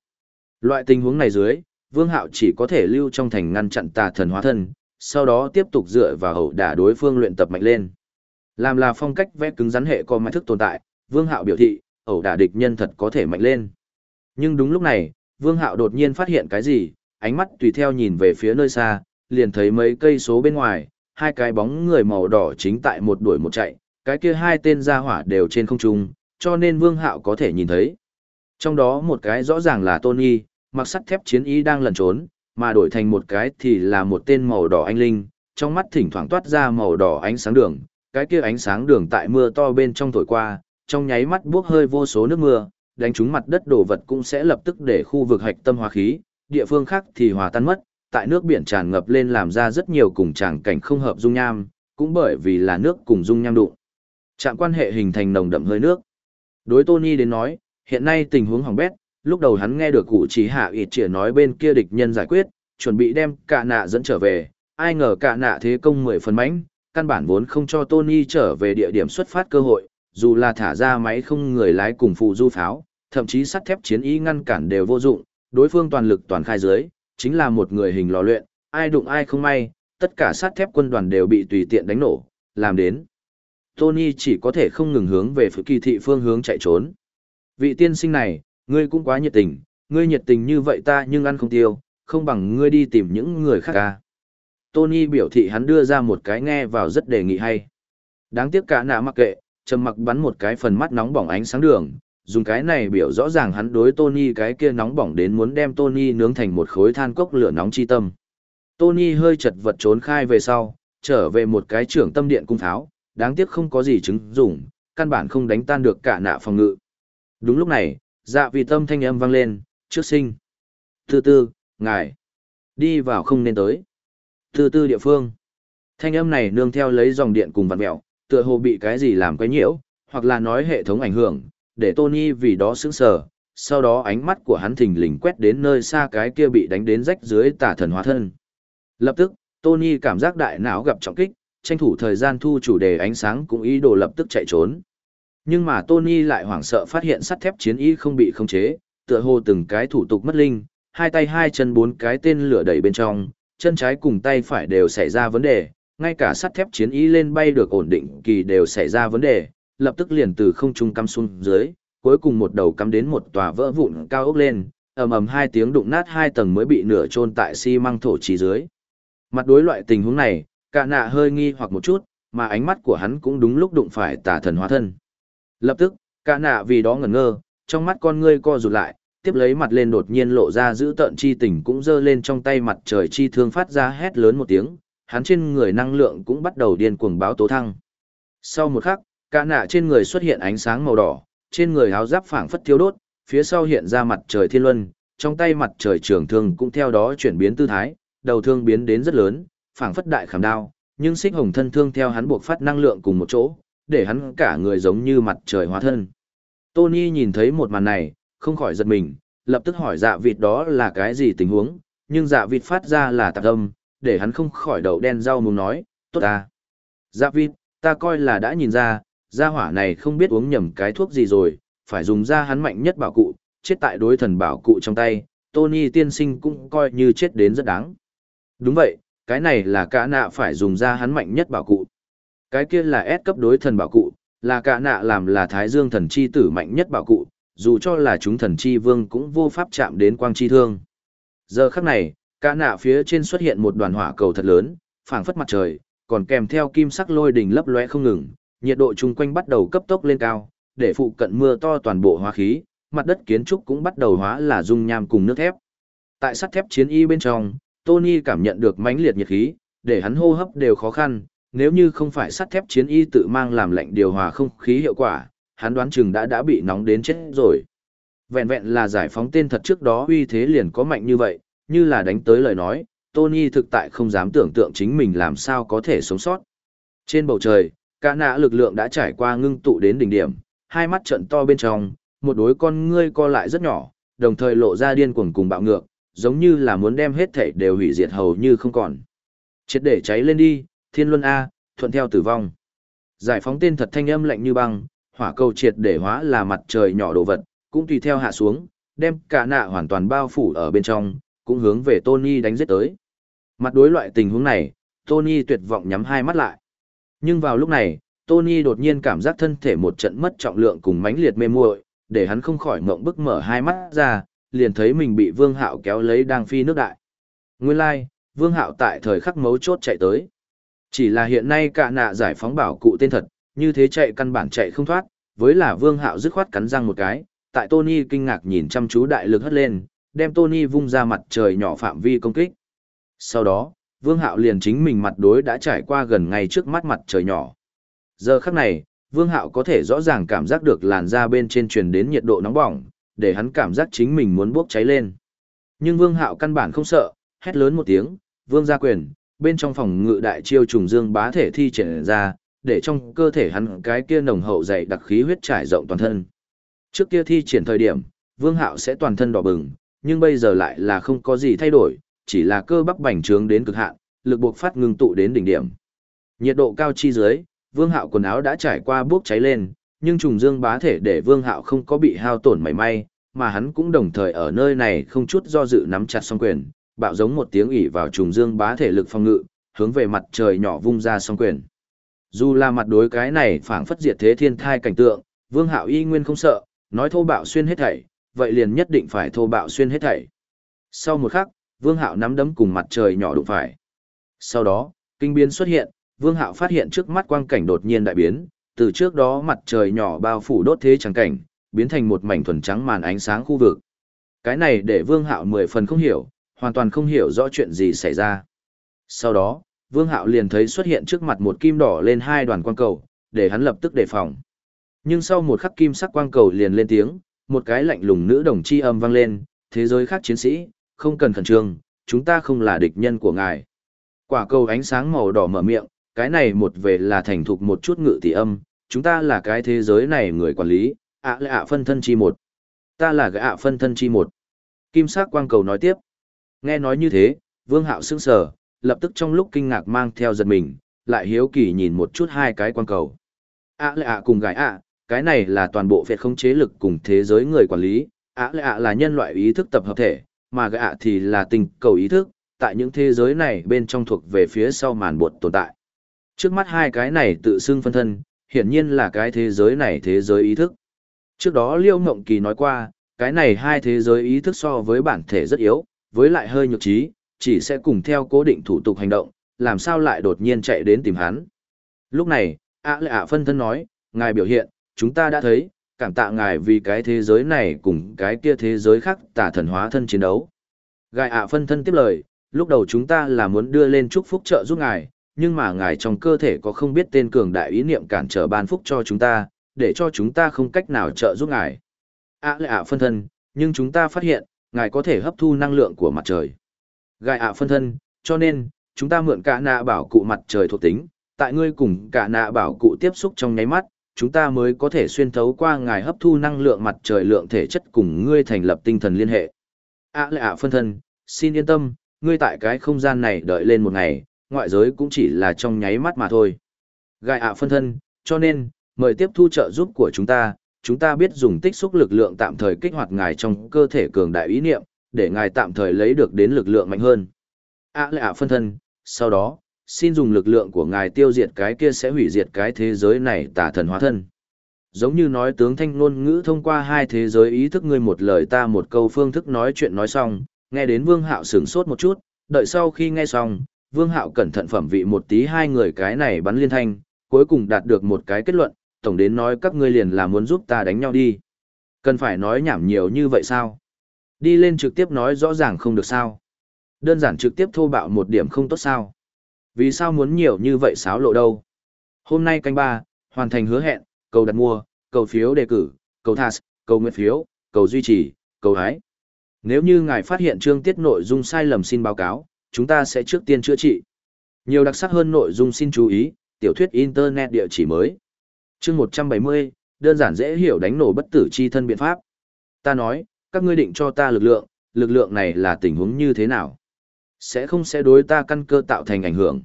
Loại tình huống này dưới, Vương Hạo chỉ có thể lưu trong thành ngăn chặn tà thần hóa thân, sau đó tiếp tục dựa vào hậu đả đối phương luyện tập mạnh lên. Làm là phong cách vẽ cứng rắn hệ có mái thức tồn tại, Vương Hạo biểu thị, ẩu đả địch nhân thật có thể mạnh lên. Nhưng đúng lúc này, Vương Hạo đột nhiên phát hiện cái gì, ánh mắt tùy theo nhìn về phía nơi xa, liền thấy mấy cây số bên ngoài, hai cái bóng người màu đỏ chính tại một đuổi một chạy, cái kia hai tên gia hỏa đều trên không trung, cho nên Vương Hạo có thể nhìn thấy. Trong đó một cái rõ ràng là Tony, mặc sắt thép chiến ý đang lẩn trốn, mà đổi thành một cái thì là một tên màu đỏ anh linh, trong mắt thỉnh thoảng toát ra màu đỏ ánh sáng đường, cái kia ánh sáng đường tại mưa to bên trong thổi qua, trong nháy mắt buốc hơi vô số nước mưa, đánh trúng mặt đất đổ vật cũng sẽ lập tức để khu vực hạch tâm hóa khí, địa phương khác thì hòa tan mất, tại nước biển tràn ngập lên làm ra rất nhiều cùng tràng cảnh không hợp dung nham, cũng bởi vì là nước cùng dung nham đụng. Trạm quan hệ hình thành nồng đậm hơi nước. Đối Tony đến nói, hiện nay tình huống hỏng bét, lúc đầu hắn nghe được cụ chỉ hạ ịt chỉ nói bên kia địch nhân giải quyết, chuẩn bị đem cả nạ dẫn trở về, ai ngờ cả nạ thế công mười phần mãnh, căn bản vốn không cho Tony trở về địa điểm xuất phát cơ hội, dù là thả ra máy không người lái cùng phụ du pháo, thậm chí sắt thép chiến ý ngăn cản đều vô dụng, đối phương toàn lực toàn khai dưới, chính là một người hình lò luyện, ai đụng ai không may, tất cả sắt thép quân đoàn đều bị tùy tiện đánh nổ, làm đến. Tony chỉ có thể không ngừng hướng về phía kỳ thị phương hướng chạy trốn. Vị tiên sinh này, ngươi cũng quá nhiệt tình, ngươi nhiệt tình như vậy ta nhưng ăn không tiêu, không bằng ngươi đi tìm những người khác ca. Tony biểu thị hắn đưa ra một cái nghe vào rất đề nghị hay. Đáng tiếc cả nạ mặc kệ, trầm mặc bắn một cái phần mắt nóng bỏng ánh sáng đường, dùng cái này biểu rõ ràng hắn đối Tony cái kia nóng bỏng đến muốn đem Tony nướng thành một khối than cốc lửa nóng chi tâm. Tony hơi chật vật trốn khai về sau, trở về một cái trưởng tâm điện cung tháo, đáng tiếc không có gì chứng dụng, căn bản không đánh tan được cả nạ phòng ngự. Đúng lúc này, dạ vì tâm thanh âm vang lên, trước sinh. Từ tư, ngài, đi vào không nên tới. Từ tư địa phương. Thanh âm này nương theo lấy dòng điện cùng vặn mẹo, tựa hồ bị cái gì làm quấy nhiễu, hoặc là nói hệ thống ảnh hưởng, để Tony vì đó sững sờ, sau đó ánh mắt của hắn thình lình quét đến nơi xa cái kia bị đánh đến rách dưới tả thần hóa thân. Lập tức, Tony cảm giác đại não gặp trọng kích, tranh thủ thời gian thu chủ đề ánh sáng cũng ý đồ lập tức chạy trốn. Nhưng mà Tony lại hoảng sợ phát hiện sắt thép chiến y không bị khống chế, tựa hồ từng cái thủ tục mất linh, hai tay hai chân bốn cái tên lửa đẩy bên trong, chân trái cùng tay phải đều xảy ra vấn đề, ngay cả sắt thép chiến y lên bay được ổn định kỳ đều xảy ra vấn đề, lập tức liền từ không trung cắm xuống dưới, cuối cùng một đầu cắm đến một tòa vỡ vụn cao ốc lên, ầm ầm hai tiếng đụng nát hai tầng mới bị nửa chôn tại xi măng thổ trì dưới. Mặt đối loại tình huống này, cả nạ hơi nghi hoặc một chút, mà ánh mắt của hắn cũng đúng lúc đụng phải tà thần hóa thân. Lập tức, cả nạ vì đó ngẩn ngơ, trong mắt con ngươi co rụt lại, tiếp lấy mặt lên đột nhiên lộ ra giữ tợn chi tình cũng giơ lên trong tay mặt trời chi thương phát ra hét lớn một tiếng, hắn trên người năng lượng cũng bắt đầu điên cuồng báo tố thăng. Sau một khắc, cả nạ trên người xuất hiện ánh sáng màu đỏ, trên người áo giáp phảng phất thiêu đốt, phía sau hiện ra mặt trời thiên luân, trong tay mặt trời trường thương cũng theo đó chuyển biến tư thái, đầu thương biến đến rất lớn, phảng phất đại khảm đao, nhưng xích hồng thân thương theo hắn buộc phát năng lượng cùng một chỗ, để hắn cả người giống như mặt trời hóa thân. Tony nhìn thấy một màn này, không khỏi giật mình, lập tức hỏi dạ vịt đó là cái gì tình huống, nhưng dạ vịt phát ra là tạc âm, để hắn không khỏi đầu đen rau muốn nói, tốt ta. Dạ vịt, ta coi là đã nhìn ra, gia hỏa này không biết uống nhầm cái thuốc gì rồi, phải dùng ra hắn mạnh nhất bảo cụ, chết tại đối thần bảo cụ trong tay, Tony tiên sinh cũng coi như chết đến rất đáng. Đúng vậy, cái này là cả nạ phải dùng ra hắn mạnh nhất bảo cụ. Cái kia là S cấp đối thần bảo cụ, là cả nạ làm là thái dương thần chi tử mạnh nhất bảo cụ, dù cho là chúng thần chi vương cũng vô pháp chạm đến quang chi thương. Giờ khắc này, cả nạ phía trên xuất hiện một đoàn hỏa cầu thật lớn, phảng phất mặt trời, còn kèm theo kim sắc lôi đỉnh lấp lóe không ngừng, nhiệt độ chung quanh bắt đầu cấp tốc lên cao, để phụ cận mưa to toàn bộ hóa khí, mặt đất kiến trúc cũng bắt đầu hóa là dung nham cùng nước thép. Tại sắt thép chiến y bên trong, Tony cảm nhận được mãnh liệt nhiệt khí, để hắn hô hấp đều khó khăn, nếu như không phải sắt thép chiến y tự mang làm lạnh điều hòa không khí hiệu quả, hắn đoán chừng đã đã bị nóng đến chết rồi. Vẹn vẹn là giải phóng tên thật trước đó uy thế liền có mạnh như vậy, như là đánh tới lời nói, Tony thực tại không dám tưởng tượng chính mình làm sao có thể sống sót. Trên bầu trời, cả nạ lực lượng đã trải qua ngưng tụ đến đỉnh điểm, hai mắt trận to bên trong, một đối con ngươi co lại rất nhỏ, đồng thời lộ ra điên cuồng cùng bạo ngược, giống như là muốn đem hết thể đều hủy diệt hầu như không còn. Chết để cháy lên đi, thiên luân A, thuận theo tử vong. Giải phóng tên thật thanh âm lạnh như băng, hỏa cầu triệt để hóa là mặt trời nhỏ đồ vật, cũng tùy theo hạ xuống, đem cả nạ hoàn toàn bao phủ ở bên trong, cũng hướng về Tony đánh giết tới. Mặt đối loại tình huống này, Tony tuyệt vọng nhắm hai mắt lại. Nhưng vào lúc này, Tony đột nhiên cảm giác thân thể một trận mất trọng lượng cùng mãnh liệt mê muội, để hắn không khỏi ngậm bức mở hai mắt ra, liền thấy mình bị Vương Hạo kéo lấy đang phi nước đại. Nguyên lai, like, Vương Hạo tại thời khắc mấu chốt chạy tới. Chỉ là hiện nay cả nạ giải phóng bảo cụ tên thật, như thế chạy căn bản chạy không thoát, với là Vương Hạo dứt khoát cắn răng một cái, tại Tony kinh ngạc nhìn chăm chú đại lực hất lên, đem Tony vung ra mặt trời nhỏ phạm vi công kích. Sau đó, Vương Hạo liền chính mình mặt đối đã trải qua gần ngay trước mắt mặt trời nhỏ. Giờ khắc này, Vương Hạo có thể rõ ràng cảm giác được làn da bên trên truyền đến nhiệt độ nóng bỏng, để hắn cảm giác chính mình muốn bốc cháy lên. Nhưng Vương Hạo căn bản không sợ, hét lớn một tiếng, "Vương gia quyền!" Bên trong phòng ngự đại chiêu trùng dương bá thể thi triển ra, để trong cơ thể hắn cái kia nồng hậu dày đặc khí huyết trải rộng toàn thân. Trước kia thi triển thời điểm, Vương Hạo sẽ toàn thân đỏ bừng, nhưng bây giờ lại là không có gì thay đổi, chỉ là cơ bắp bành trướng đến cực hạn, lực buộc phát ngưng tụ đến đỉnh điểm. Nhiệt độ cao chi dưới, Vương Hạo quần áo đã trải qua bốc cháy lên, nhưng trùng dương bá thể để Vương Hạo không có bị hao tổn mảy may, mà hắn cũng đồng thời ở nơi này không chút do dự nắm chặt song quyền, bạo giống một tiếng ỉ vào trùng dương bá thể lực phòng ngự, hướng về mặt trời nhỏ vung ra song quyền. Dù là mặt đối cái này phảng phất diệt thế thiên thai cảnh tượng, Vương Hạo y nguyên không sợ, nói thô bạo xuyên hết thảy, vậy liền nhất định phải thô bạo xuyên hết thảy. Sau một khắc, Vương Hạo nắm đấm cùng mặt trời nhỏ đụng phải. Sau đó, kinh biến xuất hiện, Vương Hạo phát hiện trước mắt quang cảnh đột nhiên đại biến, từ trước đó mặt trời nhỏ bao phủ đốt thế trắng cảnh, biến thành một mảnh thuần trắng màn ánh sáng khu vực. Cái này để Vương Hạo mười phần không hiểu, hoàn toàn không hiểu rõ chuyện gì xảy ra. Sau đó, Vương Hạo liền thấy xuất hiện trước mặt một kim đỏ lên hai đoàn quang cầu, để hắn lập tức đề phòng. Nhưng sau một khắc kim sắc quang cầu liền lên tiếng, một cái lạnh lùng nữ đồng chi âm vang lên, thế giới khác chiến sĩ, không cần khẩn trương, chúng ta không là địch nhân của ngài. Quả cầu ánh sáng màu đỏ mở miệng, cái này một về là thành thục một chút ngự tỷ âm, chúng ta là cái thế giới này người quản lý, ạ à ạ phân thân chi một. Ta là gã ạ phân thân chi một. Kim sắc quang cầu nói tiếp. Nghe nói như thế, vương hạo sững sờ, lập tức trong lúc kinh ngạc mang theo giật mình, lại hiếu kỳ nhìn một chút hai cái quang cầu. ạ à ạ cùng gái ạ, cái này là toàn bộ phệt không chế lực cùng thế giới người quản lý, ạ lệ ạ là nhân loại ý thức tập hợp thể, mà gạ thì là tình cầu ý thức, tại những thế giới này bên trong thuộc về phía sau màn bột tồn tại. Trước mắt hai cái này tự xưng phân thân, hiển nhiên là cái thế giới này thế giới ý thức. Trước đó Liêu Ngộng Kỳ nói qua, cái này hai thế giới ý thức so với bản thể rất yếu, với lại hơi nhược trí, chỉ sẽ cùng theo cố định thủ tục hành động, làm sao lại đột nhiên chạy đến tìm hắn. Lúc này, ạ lệ ạ phân thân nói, ngài biểu hiện, chúng ta đã thấy, cảm tạ ngài vì cái thế giới này cùng cái kia thế giới khác tả thần hóa thân chiến đấu. Gai ạ phân thân tiếp lời, lúc đầu chúng ta là muốn đưa lên chúc phúc trợ giúp ngài, nhưng mà ngài trong cơ thể có không biết tên cường đại ý niệm cản trở ban phúc cho chúng ta, để cho chúng ta không cách nào trợ giúp ngài. ạ lệ ạ phân thân, nhưng chúng ta phát hiện, ngài có thể hấp thu năng lượng của mặt trời. Gai ạ phân thân, cho nên, chúng ta mượn cả nạ bảo cụ mặt trời thuộc tính, tại ngươi cùng cả nạ bảo cụ tiếp xúc trong nháy mắt, chúng ta mới có thể xuyên thấu qua ngài hấp thu năng lượng mặt trời lượng thể chất cùng ngươi thành lập tinh thần liên hệ. ạ lệ ạ phân thân, xin yên tâm, ngươi tại cái không gian này đợi lên một ngày, ngoại giới cũng chỉ là trong nháy mắt mà thôi. Gai ạ phân thân, cho nên, mời tiếp thu trợ giúp của chúng ta, chúng ta biết dùng tích xúc lực lượng tạm thời kích hoạt ngài trong cơ thể cường đại ý niệm, để ngài tạm thời lấy được đến lực lượng mạnh hơn. ạ lệ ạ phân thân, sau đó, xin dùng lực lượng của ngài tiêu diệt cái kia sẽ hủy diệt cái thế giới này tả thần hóa thân. Giống như nói tướng thanh ngôn ngữ thông qua hai thế giới ý thức ngươi một lời ta một câu phương thức nói chuyện nói xong, nghe đến vương hạo sửng sốt một chút, đợi sau khi nghe xong, vương hạo cẩn thận phẩm vị một tí hai người cái này bắn liên thanh, cuối cùng đạt được một cái kết luận, tổng đến nói các ngươi liền là muốn giúp ta đánh nhau đi. Cần phải nói nhảm nhiều như vậy sao? Đi lên trực tiếp nói rõ ràng không được sao? Đơn giản trực tiếp thô bạo một điểm không tốt sao? Vì sao muốn nhiều như vậy xáo lộ đâu? Hôm nay canh ba, hoàn thành hứa hẹn, cầu đặt mua, cầu phiếu đề cử, cầu thas, cầu nguyện phiếu, cầu duy trì, cầu hái. Nếu như ngài phát hiện chương tiết nội dung sai lầm xin báo cáo, chúng ta sẽ trước tiên chữa trị. Nhiều đặc sắc hơn nội dung xin chú ý, tiểu thuyết Internet địa chỉ mới. Chương 170, đơn giản dễ hiểu đánh nổ bất tử chi thân biện pháp. Ta nói, các ngươi định cho ta lực lượng, lực lượng này là tình huống như thế nào? Sẽ không sẽ đối ta căn cơ tạo thành ảnh hưởng.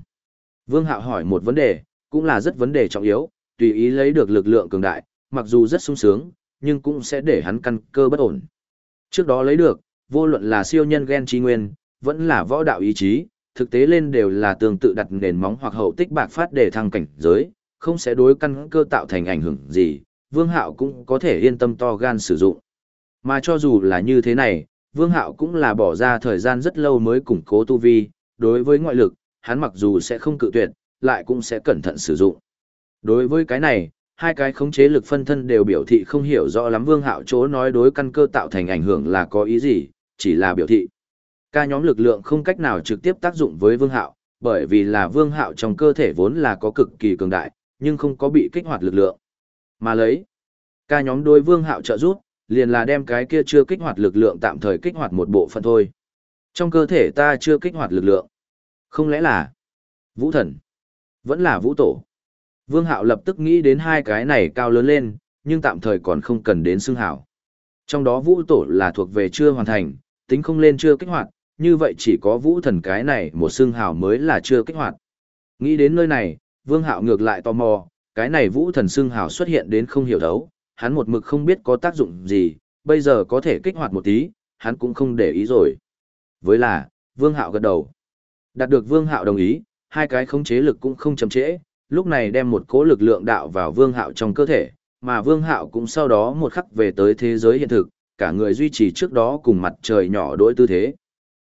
Vương Hạo hỏi một vấn đề, cũng là rất vấn đề trọng yếu, tùy ý lấy được lực lượng cường đại, mặc dù rất sung sướng, nhưng cũng sẽ để hắn căn cơ bất ổn. Trước đó lấy được, vô luận là siêu nhân gen chi nguyên, vẫn là võ đạo ý chí, thực tế lên đều là tương tự đặt nền móng hoặc hậu tích bạc phát để thăng cảnh giới, không sẽ đối căn cơ tạo thành ảnh hưởng gì, Vương Hạo cũng có thể yên tâm to gan sử dụng. Mà cho dù là như thế này, Vương Hạo cũng là bỏ ra thời gian rất lâu mới củng cố tu vi, đối với ngoại lực, hắn mặc dù sẽ không cự tuyệt, lại cũng sẽ cẩn thận sử dụng. Đối với cái này, hai cái khống chế lực phân thân đều biểu thị không hiểu rõ lắm Vương Hạo chỗ nói đối căn cơ tạo thành ảnh hưởng là có ý gì, chỉ là biểu thị. Ca nhóm lực lượng không cách nào trực tiếp tác dụng với Vương Hạo, bởi vì là Vương Hạo trong cơ thể vốn là có cực kỳ cường đại, nhưng không có bị kích hoạt lực lượng. Mà lấy, ca nhóm đối Vương Hạo trợ giúp, liền là đem cái kia chưa kích hoạt lực lượng tạm thời kích hoạt một bộ phận thôi. Trong cơ thể ta chưa kích hoạt lực lượng. Không lẽ là Vũ Thần? Vẫn là Vũ Tổ. Vương Hạo lập tức nghĩ đến hai cái này cao lớn lên, nhưng tạm thời còn không cần đến xưng hảo. Trong đó Vũ Tổ là thuộc về chưa hoàn thành, tính không lên chưa kích hoạt, như vậy chỉ có Vũ Thần cái này một xưng hào mới là chưa kích hoạt. Nghĩ đến nơi này, Vương Hạo ngược lại tò mò, cái này Vũ Thần xưng hào xuất hiện đến không hiểu đấu, hắn một mực không biết có tác dụng gì, bây giờ có thể kích hoạt một tí, hắn cũng không để ý rồi. Với là, Vương Hạo gật đầu. Đạt được Vương Hạo đồng ý, hai cái khống chế lực cũng không chậm trễ, lúc này đem một cỗ lực lượng đạo vào Vương Hạo trong cơ thể, mà Vương Hạo cũng sau đó một khắc về tới thế giới hiện thực, cả người duy trì trước đó cùng mặt trời nhỏ đối tư thế.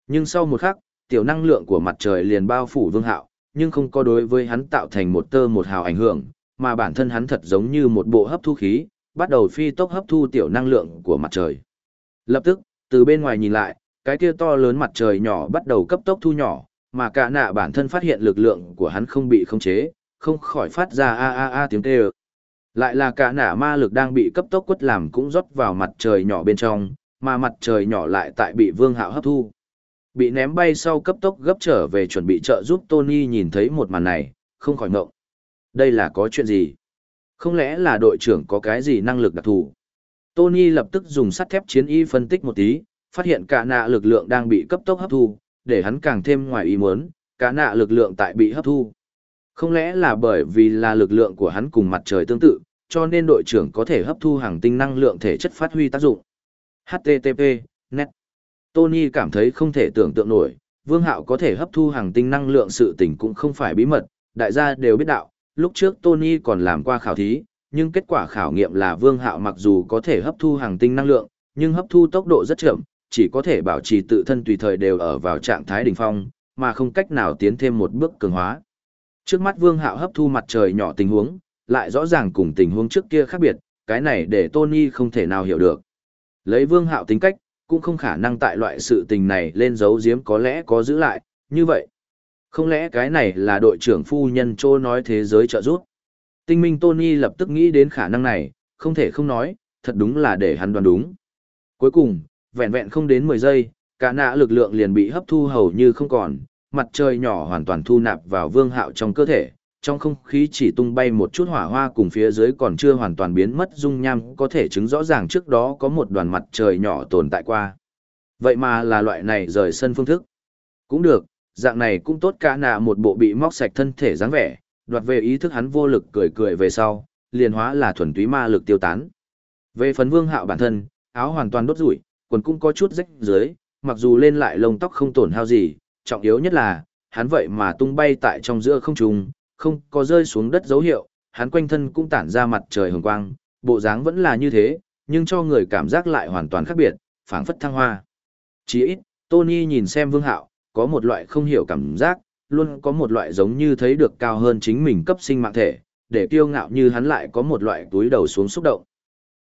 Nhưng sau một khắc, tiểu năng lượng của mặt trời liền bao phủ Vương Hạo, nhưng không có đối với hắn tạo thành một tơ một hào ảnh hưởng, mà bản thân hắn thật giống như một bộ hấp thu khí, bắt đầu phi tốc hấp thu tiểu năng lượng của mặt trời. Lập tức, từ bên ngoài nhìn lại, cái kia to lớn mặt trời nhỏ bắt đầu cấp tốc thu nhỏ, mà cả nạ bản thân phát hiện lực lượng của hắn không bị khống chế, không khỏi phát ra a a a tiếng kêu. Lại là cả nạ ma lực đang bị cấp tốc quất làm cũng rót vào mặt trời nhỏ bên trong, mà mặt trời nhỏ lại tại bị vương hạo hấp thu. Bị ném bay sau cấp tốc gấp trở về chuẩn bị trợ giúp Tony nhìn thấy một màn này, không khỏi ngộng. Đây là có chuyện gì? Không lẽ là đội trưởng có cái gì năng lực đặc thù? Tony lập tức dùng sắt thép chiến y phân tích một tí, phát hiện cả nạ lực lượng đang bị cấp tốc hấp thu, để hắn càng thêm ngoài ý muốn, cả nạ lực lượng tại bị hấp thu. Không lẽ là bởi vì là lực lượng của hắn cùng mặt trời tương tự, cho nên đội trưởng có thể hấp thu hàng tinh năng lượng thể chất phát huy tác dụng. HTTP, net. Tony cảm thấy không thể tưởng tượng nổi, Vương Hạo có thể hấp thu hàng tinh năng lượng sự tình cũng không phải bí mật, đại gia đều biết đạo, lúc trước Tony còn làm qua khảo thí, nhưng kết quả khảo nghiệm là Vương Hạo mặc dù có thể hấp thu hàng tinh năng lượng, nhưng hấp thu tốc độ rất chậm, chỉ có thể bảo trì tự thân tùy thời đều ở vào trạng thái đỉnh phong, mà không cách nào tiến thêm một bước cường hóa. Trước mắt Vương Hạo hấp thu mặt trời nhỏ tình huống, lại rõ ràng cùng tình huống trước kia khác biệt, cái này để Tony không thể nào hiểu được. Lấy Vương Hạo tính cách, cũng không khả năng tại loại sự tình này lên giấu giếm có lẽ có giữ lại, như vậy. Không lẽ cái này là đội trưởng phu nhân trô nói thế giới trợ giúp? Tinh minh Tony lập tức nghĩ đến khả năng này, không thể không nói, thật đúng là để hắn đoán đúng. Cuối cùng, vẹn vẹn không đến 10 giây, cả nạ lực lượng liền bị hấp thu hầu như không còn, mặt trời nhỏ hoàn toàn thu nạp vào vương hạo trong cơ thể, trong không khí chỉ tung bay một chút hỏa hoa cùng phía dưới còn chưa hoàn toàn biến mất dung nham có thể chứng rõ ràng trước đó có một đoàn mặt trời nhỏ tồn tại qua. Vậy mà là loại này rời sân phương thức. Cũng được, dạng này cũng tốt cả nạ một bộ bị móc sạch thân thể dáng vẻ, đoạt về ý thức hắn vô lực cười cười về sau, liền hóa là thuần túy ma lực tiêu tán. Về phần vương hạo bản thân, áo hoàn toàn đốt rủi, quần cũng có chút rách dưới, mặc dù lên lại lông tóc không tổn hao gì, trọng yếu nhất là, hắn vậy mà tung bay tại trong giữa không trung, không có rơi xuống đất dấu hiệu, hắn quanh thân cũng tản ra mặt trời hồng quang, bộ dáng vẫn là như thế, nhưng cho người cảm giác lại hoàn toàn khác biệt, phảng phất thăng hoa. Chỉ ít, Tony nhìn xem Vương Hạo, có một loại không hiểu cảm giác, luôn có một loại giống như thấy được cao hơn chính mình cấp sinh mạng thể, để kiêu ngạo như hắn lại có một loại túi đầu xuống xúc động.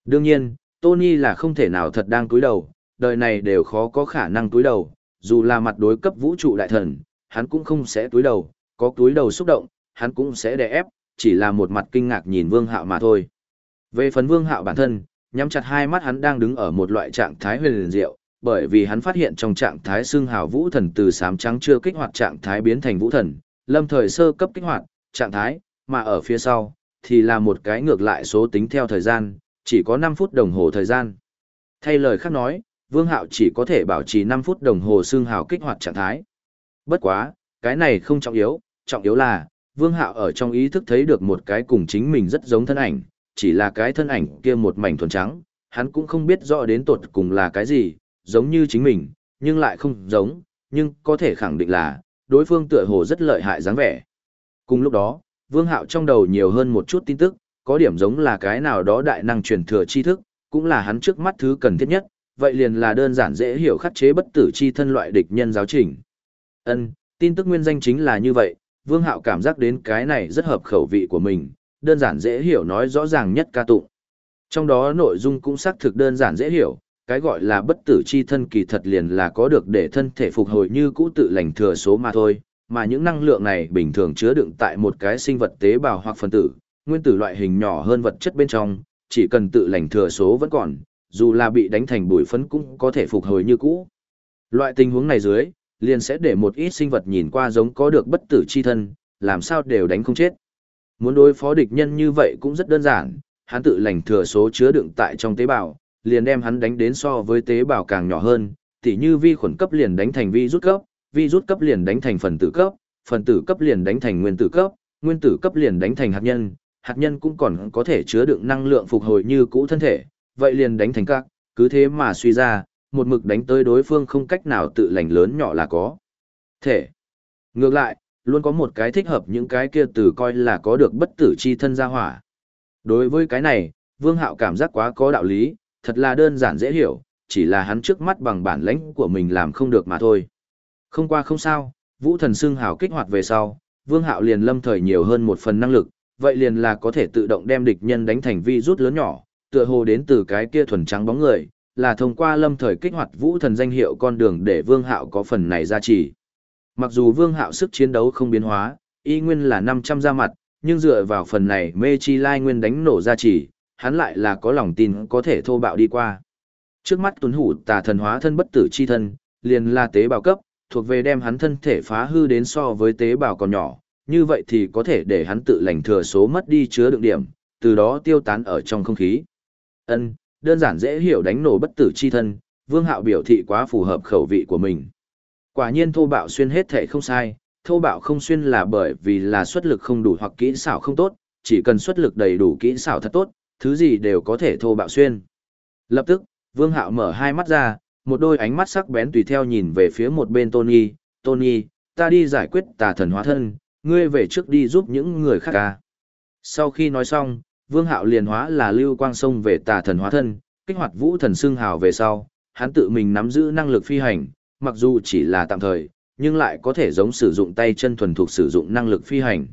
Đương nhiên, Tony là không thể nào thật đang túi đầu, đời này đều khó có khả năng túi đầu, dù là mặt đối cấp vũ trụ đại thần, hắn cũng không sẽ túi đầu, có túi đầu xúc động, hắn cũng sẽ đè ép, chỉ là một mặt kinh ngạc nhìn Vương Hạo mà thôi. Về phần Vương Hạo bản thân, nhắm chặt hai mắt hắn đang đứng ở một loại trạng thái huyền diệu, bởi vì hắn phát hiện trong trạng thái xương hào vũ thần từ sám trắng chưa kích hoạt trạng thái biến thành vũ thần, lâm thời sơ cấp kích hoạt trạng thái, mà ở phía sau thì là một cái ngược lại số tính theo thời gian, chỉ có 5 phút đồng hồ thời gian. Thay lời khác nói, Vương Hạo chỉ có thể bảo trì 5 phút đồng hồ xương hào kích hoạt trạng thái. Bất quá, cái này không trọng yếu, trọng yếu là, Vương Hạo ở trong ý thức thấy được một cái cùng chính mình rất giống thân ảnh, chỉ là cái thân ảnh kia một mảnh thuần trắng, hắn cũng không biết rõ đến tột cùng là cái gì, giống như chính mình, nhưng lại không giống, nhưng có thể khẳng định là, đối phương tựa hồ rất lợi hại dáng vẻ. Cùng lúc đó, Vương Hạo trong đầu nhiều hơn một chút tin tức, có điểm giống là cái nào đó đại năng truyền thừa tri thức, cũng là hắn trước mắt thứ cần thiết nhất, vậy liền là đơn giản dễ hiểu khắc chế bất tử chi thân loại địch nhân giáo trình. Ân, tin tức nguyên danh chính là như vậy, Vương Hạo cảm giác đến cái này rất hợp khẩu vị của mình, đơn giản dễ hiểu nói rõ ràng nhất ca tụng. Trong đó nội dung cũng xác thực đơn giản dễ hiểu, cái gọi là bất tử chi thân kỳ thật liền là có được để thân thể phục hồi như cũ tự lành thừa số mà thôi, mà những năng lượng này bình thường chứa đựng tại một cái sinh vật tế bào hoặc phân tử, nguyên tử loại hình nhỏ hơn vật chất bên trong, chỉ cần tự lành thừa số vẫn còn, dù là bị đánh thành bụi phấn cũng có thể phục hồi như cũ. Loại tình huống này dưới, liền sẽ để một ít sinh vật nhìn qua giống có được bất tử chi thân, làm sao đều đánh không chết. Muốn đối phó địch nhân như vậy cũng rất đơn giản, hắn tự lành thừa số chứa đựng tại trong tế bào, liền đem hắn đánh đến so với tế bào càng nhỏ hơn, tỉ như vi khuẩn cấp liền đánh thành vi rút cấp, vi rút cấp liền đánh thành phần tử cấp, phần tử cấp liền đánh thành nguyên tử cấp, nguyên tử cấp liền đánh thành hạt nhân, hạt nhân cũng còn có thể chứa đựng năng lượng phục hồi như cũ thân thể, vậy liền đánh thành các, cứ thế mà suy ra, một mực đánh tới đối phương không cách nào tự lành lớn nhỏ là có. Thể. Ngược lại, luôn có một cái thích hợp những cái kia từ coi là có được bất tử chi thân gia hỏa. Đối với cái này, Vương Hạo cảm giác quá có đạo lý, thật là đơn giản dễ hiểu, chỉ là hắn trước mắt bằng bản lãnh của mình làm không được mà thôi. Không qua không sao, vũ thần xương hào kích hoạt về sau, Vương Hạo liền lâm thời nhiều hơn một phần năng lực, vậy liền là có thể tự động đem địch nhân đánh thành vi rút lớn nhỏ, tựa hồ đến từ cái kia thuần trắng bóng người, là thông qua lâm thời kích hoạt vũ thần danh hiệu con đường để Vương Hạo có phần này ra chỉ. Mặc dù Vương Hạo sức chiến đấu không biến hóa, y nguyên là 500 ra mặt, nhưng dựa vào phần này mê chi lai nguyên đánh nổ ra chỉ, hắn lại là có lòng tin có thể thô bạo đi qua. Trước mắt tuấn hủ tà thần hóa thân bất tử chi thân, liền là tế bào cấp, thuộc về đem hắn thân thể phá hư đến so với tế bào còn nhỏ, như vậy thì có thể để hắn tự lành thừa số mất đi chứa đựng điểm, từ đó tiêu tán ở trong không khí. Ân, đơn giản dễ hiểu đánh nổ bất tử chi thân, Vương Hạo biểu thị quá phù hợp khẩu vị của mình. Quả nhiên thô bạo xuyên hết thể không sai, thô bạo không xuyên là bởi vì là xuất lực không đủ hoặc kỹ xảo không tốt, chỉ cần xuất lực đầy đủ kỹ xảo thật tốt, thứ gì đều có thể thô bạo xuyên. Lập tức, Vương Hạo mở hai mắt ra, một đôi ánh mắt sắc bén tùy theo nhìn về phía một bên Tony, Tony, ta đi giải quyết tà thần hóa thân, ngươi về trước đi giúp những người khác ca. Sau khi nói xong, Vương Hạo liền hóa là lưu quang sông về tà thần hóa thân, kích hoạt vũ thần xương hào về sau, hắn tự mình nắm giữ năng lực phi hành, mặc dù chỉ là tạm thời, nhưng lại có thể giống sử dụng tay chân thuần thuộc sử dụng năng lực phi hành.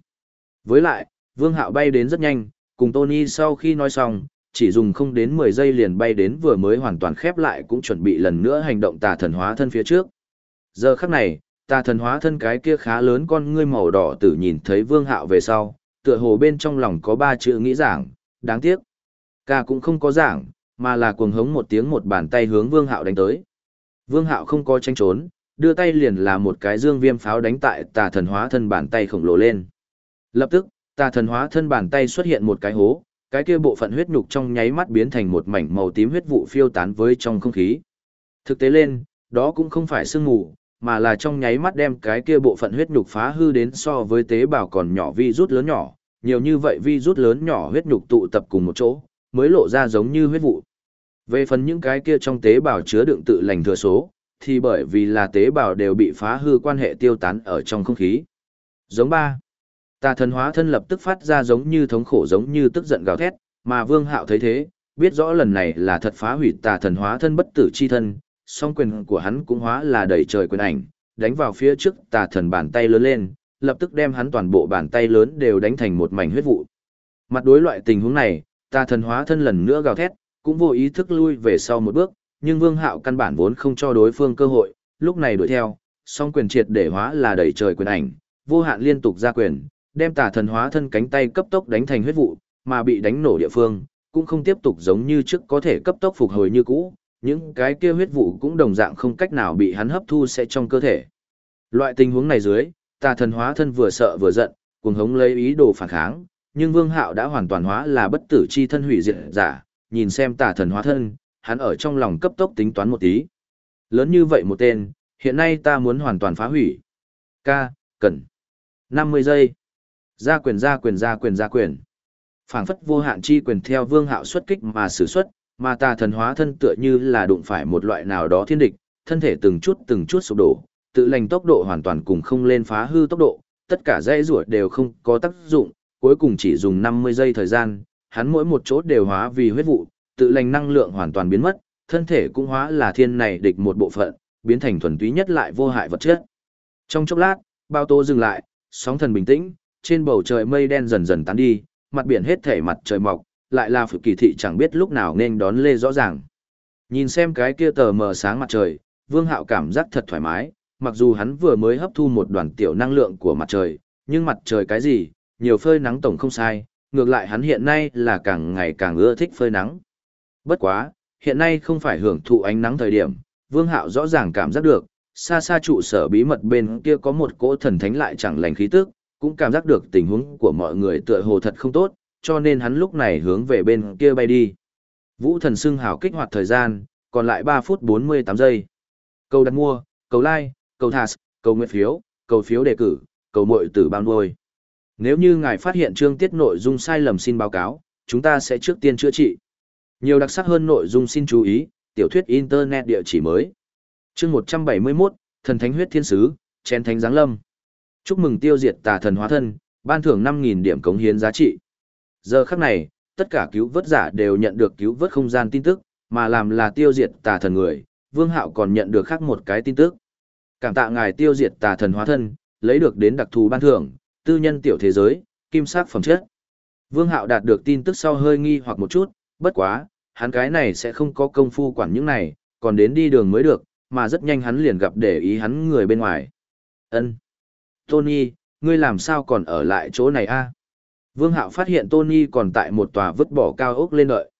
Với lại, Vương Hạo bay đến rất nhanh, cùng Tony sau khi nói xong, chỉ dùng không đến 10 giây liền bay đến vừa mới hoàn toàn khép lại cũng chuẩn bị lần nữa hành động tà thần hóa thân phía trước. Giờ khắc này, tà thần hóa thân cái kia khá lớn con ngươi màu đỏ tử nhìn thấy Vương Hạo về sau, tựa hồ bên trong lòng có ba chữ nghĩ giảng, đáng tiếc. Ca cũng không có giảng, mà là cuồng hống một tiếng một bàn tay hướng Vương Hạo đánh tới. Vương Hạo không có tranh trốn, đưa tay liền là một cái dương viêm pháo đánh tại tà thần hóa thân bàn tay khổng lồ lên. Lập tức, tà thần hóa thân bàn tay xuất hiện một cái hố, cái kia bộ phận huyết nhục trong nháy mắt biến thành một mảnh màu tím huyết vụ phiêu tán với trong không khí. Thực tế lên, đó cũng không phải sương mù, mà là trong nháy mắt đem cái kia bộ phận huyết nhục phá hư đến so với tế bào còn nhỏ vi rút lớn nhỏ, nhiều như vậy vi rút lớn nhỏ huyết nhục tụ tập cùng một chỗ, mới lộ ra giống như huyết vụ. Về phần những cái kia trong tế bào chứa đựng tự lành thừa số, thì bởi vì là tế bào đều bị phá hư quan hệ tiêu tán ở trong không khí. Giống ba. Tà thần hóa thân lập tức phát ra giống như thống khổ giống như tức giận gào thét, mà Vương Hạo thấy thế, biết rõ lần này là thật phá hủy tà thần hóa thân bất tử chi thân, song quyền của hắn cũng hóa là đầy trời quyền ảnh, đánh vào phía trước tà thần bàn tay lớn lên, lập tức đem hắn toàn bộ bàn tay lớn đều đánh thành một mảnh huyết vụ. Mặt đối loại tình huống này, tà thần hóa thân lần nữa gào thét, cũng vô ý thức lui về sau một bước, nhưng Vương Hạo căn bản vốn không cho đối phương cơ hội, lúc này đuổi theo, song quyền triệt để hóa là đầy trời quyền ảnh, vô hạn liên tục ra quyền, đem tà thần hóa thân cánh tay cấp tốc đánh thành huyết vụ, mà bị đánh nổ địa phương, cũng không tiếp tục giống như trước có thể cấp tốc phục hồi như cũ, những cái kia huyết vụ cũng đồng dạng không cách nào bị hắn hấp thu sẽ trong cơ thể. Loại tình huống này dưới, tà thần hóa thân vừa sợ vừa giận, cuồng hống lấy ý đồ phản kháng, nhưng Vương Hạo đã hoàn toàn hóa là bất tử chi thân hủy diệt giả, nhìn xem tà thần hóa thân, hắn ở trong lòng cấp tốc tính toán một tí. Lớn như vậy một tên, hiện nay ta muốn hoàn toàn phá hủy. Ca, cần. 50 giây. Ra quyền ra quyền ra quyền ra quyền. phảng phất vô hạn chi quyền theo vương hạo xuất kích mà sử xuất, mà tà thần hóa thân tựa như là đụng phải một loại nào đó thiên địch, thân thể từng chút từng chút sụp đổ, tự lành tốc độ hoàn toàn cùng không lên phá hư tốc độ, tất cả dãy ruột đều không có tác dụng, cuối cùng chỉ dùng 50 giây thời gian, hắn mỗi một chỗ đều hóa vì huyết vụ, tự lành năng lượng hoàn toàn biến mất, thân thể cũng hóa là thiên này địch một bộ phận, biến thành thuần túy nhất lại vô hại vật chất. Trong chốc lát, bao tô dừng lại, sóng thần bình tĩnh, trên bầu trời mây đen dần dần tán đi, mặt biển hết thể mặt trời mọc, lại là phụ kỳ thị chẳng biết lúc nào nên đón lê rõ ràng. Nhìn xem cái kia tờ mờ sáng mặt trời, Vương Hạo cảm giác thật thoải mái, mặc dù hắn vừa mới hấp thu một đoàn tiểu năng lượng của mặt trời, nhưng mặt trời cái gì, nhiều phơi nắng tổng không sai, ngược lại hắn hiện nay là càng ngày càng ưa thích phơi nắng. Bất quá, hiện nay không phải hưởng thụ ánh nắng thời điểm, Vương Hạo rõ ràng cảm giác được, xa xa trụ sở bí mật bên kia có một cỗ thần thánh lại chẳng lành khí tức, cũng cảm giác được tình huống của mọi người tựa hồ thật không tốt, cho nên hắn lúc này hướng về bên kia bay đi. Vũ thần xưng hào kích hoạt thời gian, còn lại 3 phút 48 giây. Cầu đặt mua, cầu like, cầu thas, cầu nguyện phiếu, cầu phiếu đề cử, cầu mội tử bao nuôi. Nếu như ngài phát hiện chương tiết nội dung sai lầm xin báo cáo, chúng ta sẽ trước tiên chữa trị. Nhiều đặc sắc hơn nội dung xin chú ý, tiểu thuyết internet địa chỉ mới. Chương 171, Thần Thánh huyết thiên sứ, chén thánh giáng lâm. Chúc mừng tiêu diệt tà thần hóa thân, ban thưởng 5000 điểm cống hiến giá trị. Giờ khắc này, tất cả cứu vớt giả đều nhận được cứu vớt không gian tin tức, mà làm là tiêu diệt tà thần người, Vương Hạo còn nhận được khác một cái tin tức. Cảm tạ ngài tiêu diệt tà thần hóa thân, lấy được đến đặc thù ban thưởng, tư nhân tiểu thế giới, kim sắc phẩm chất. Vương Hạo đạt được tin tức sau hơi nghi hoặc một chút, bất quá, hắn cái này sẽ không có công phu quản những này, còn đến đi đường mới được, mà rất nhanh hắn liền gặp để ý hắn người bên ngoài. Ân, Tony, ngươi làm sao còn ở lại chỗ này a? Vương Hạo phát hiện Tony còn tại một tòa vứt bỏ cao ốc lên đợi.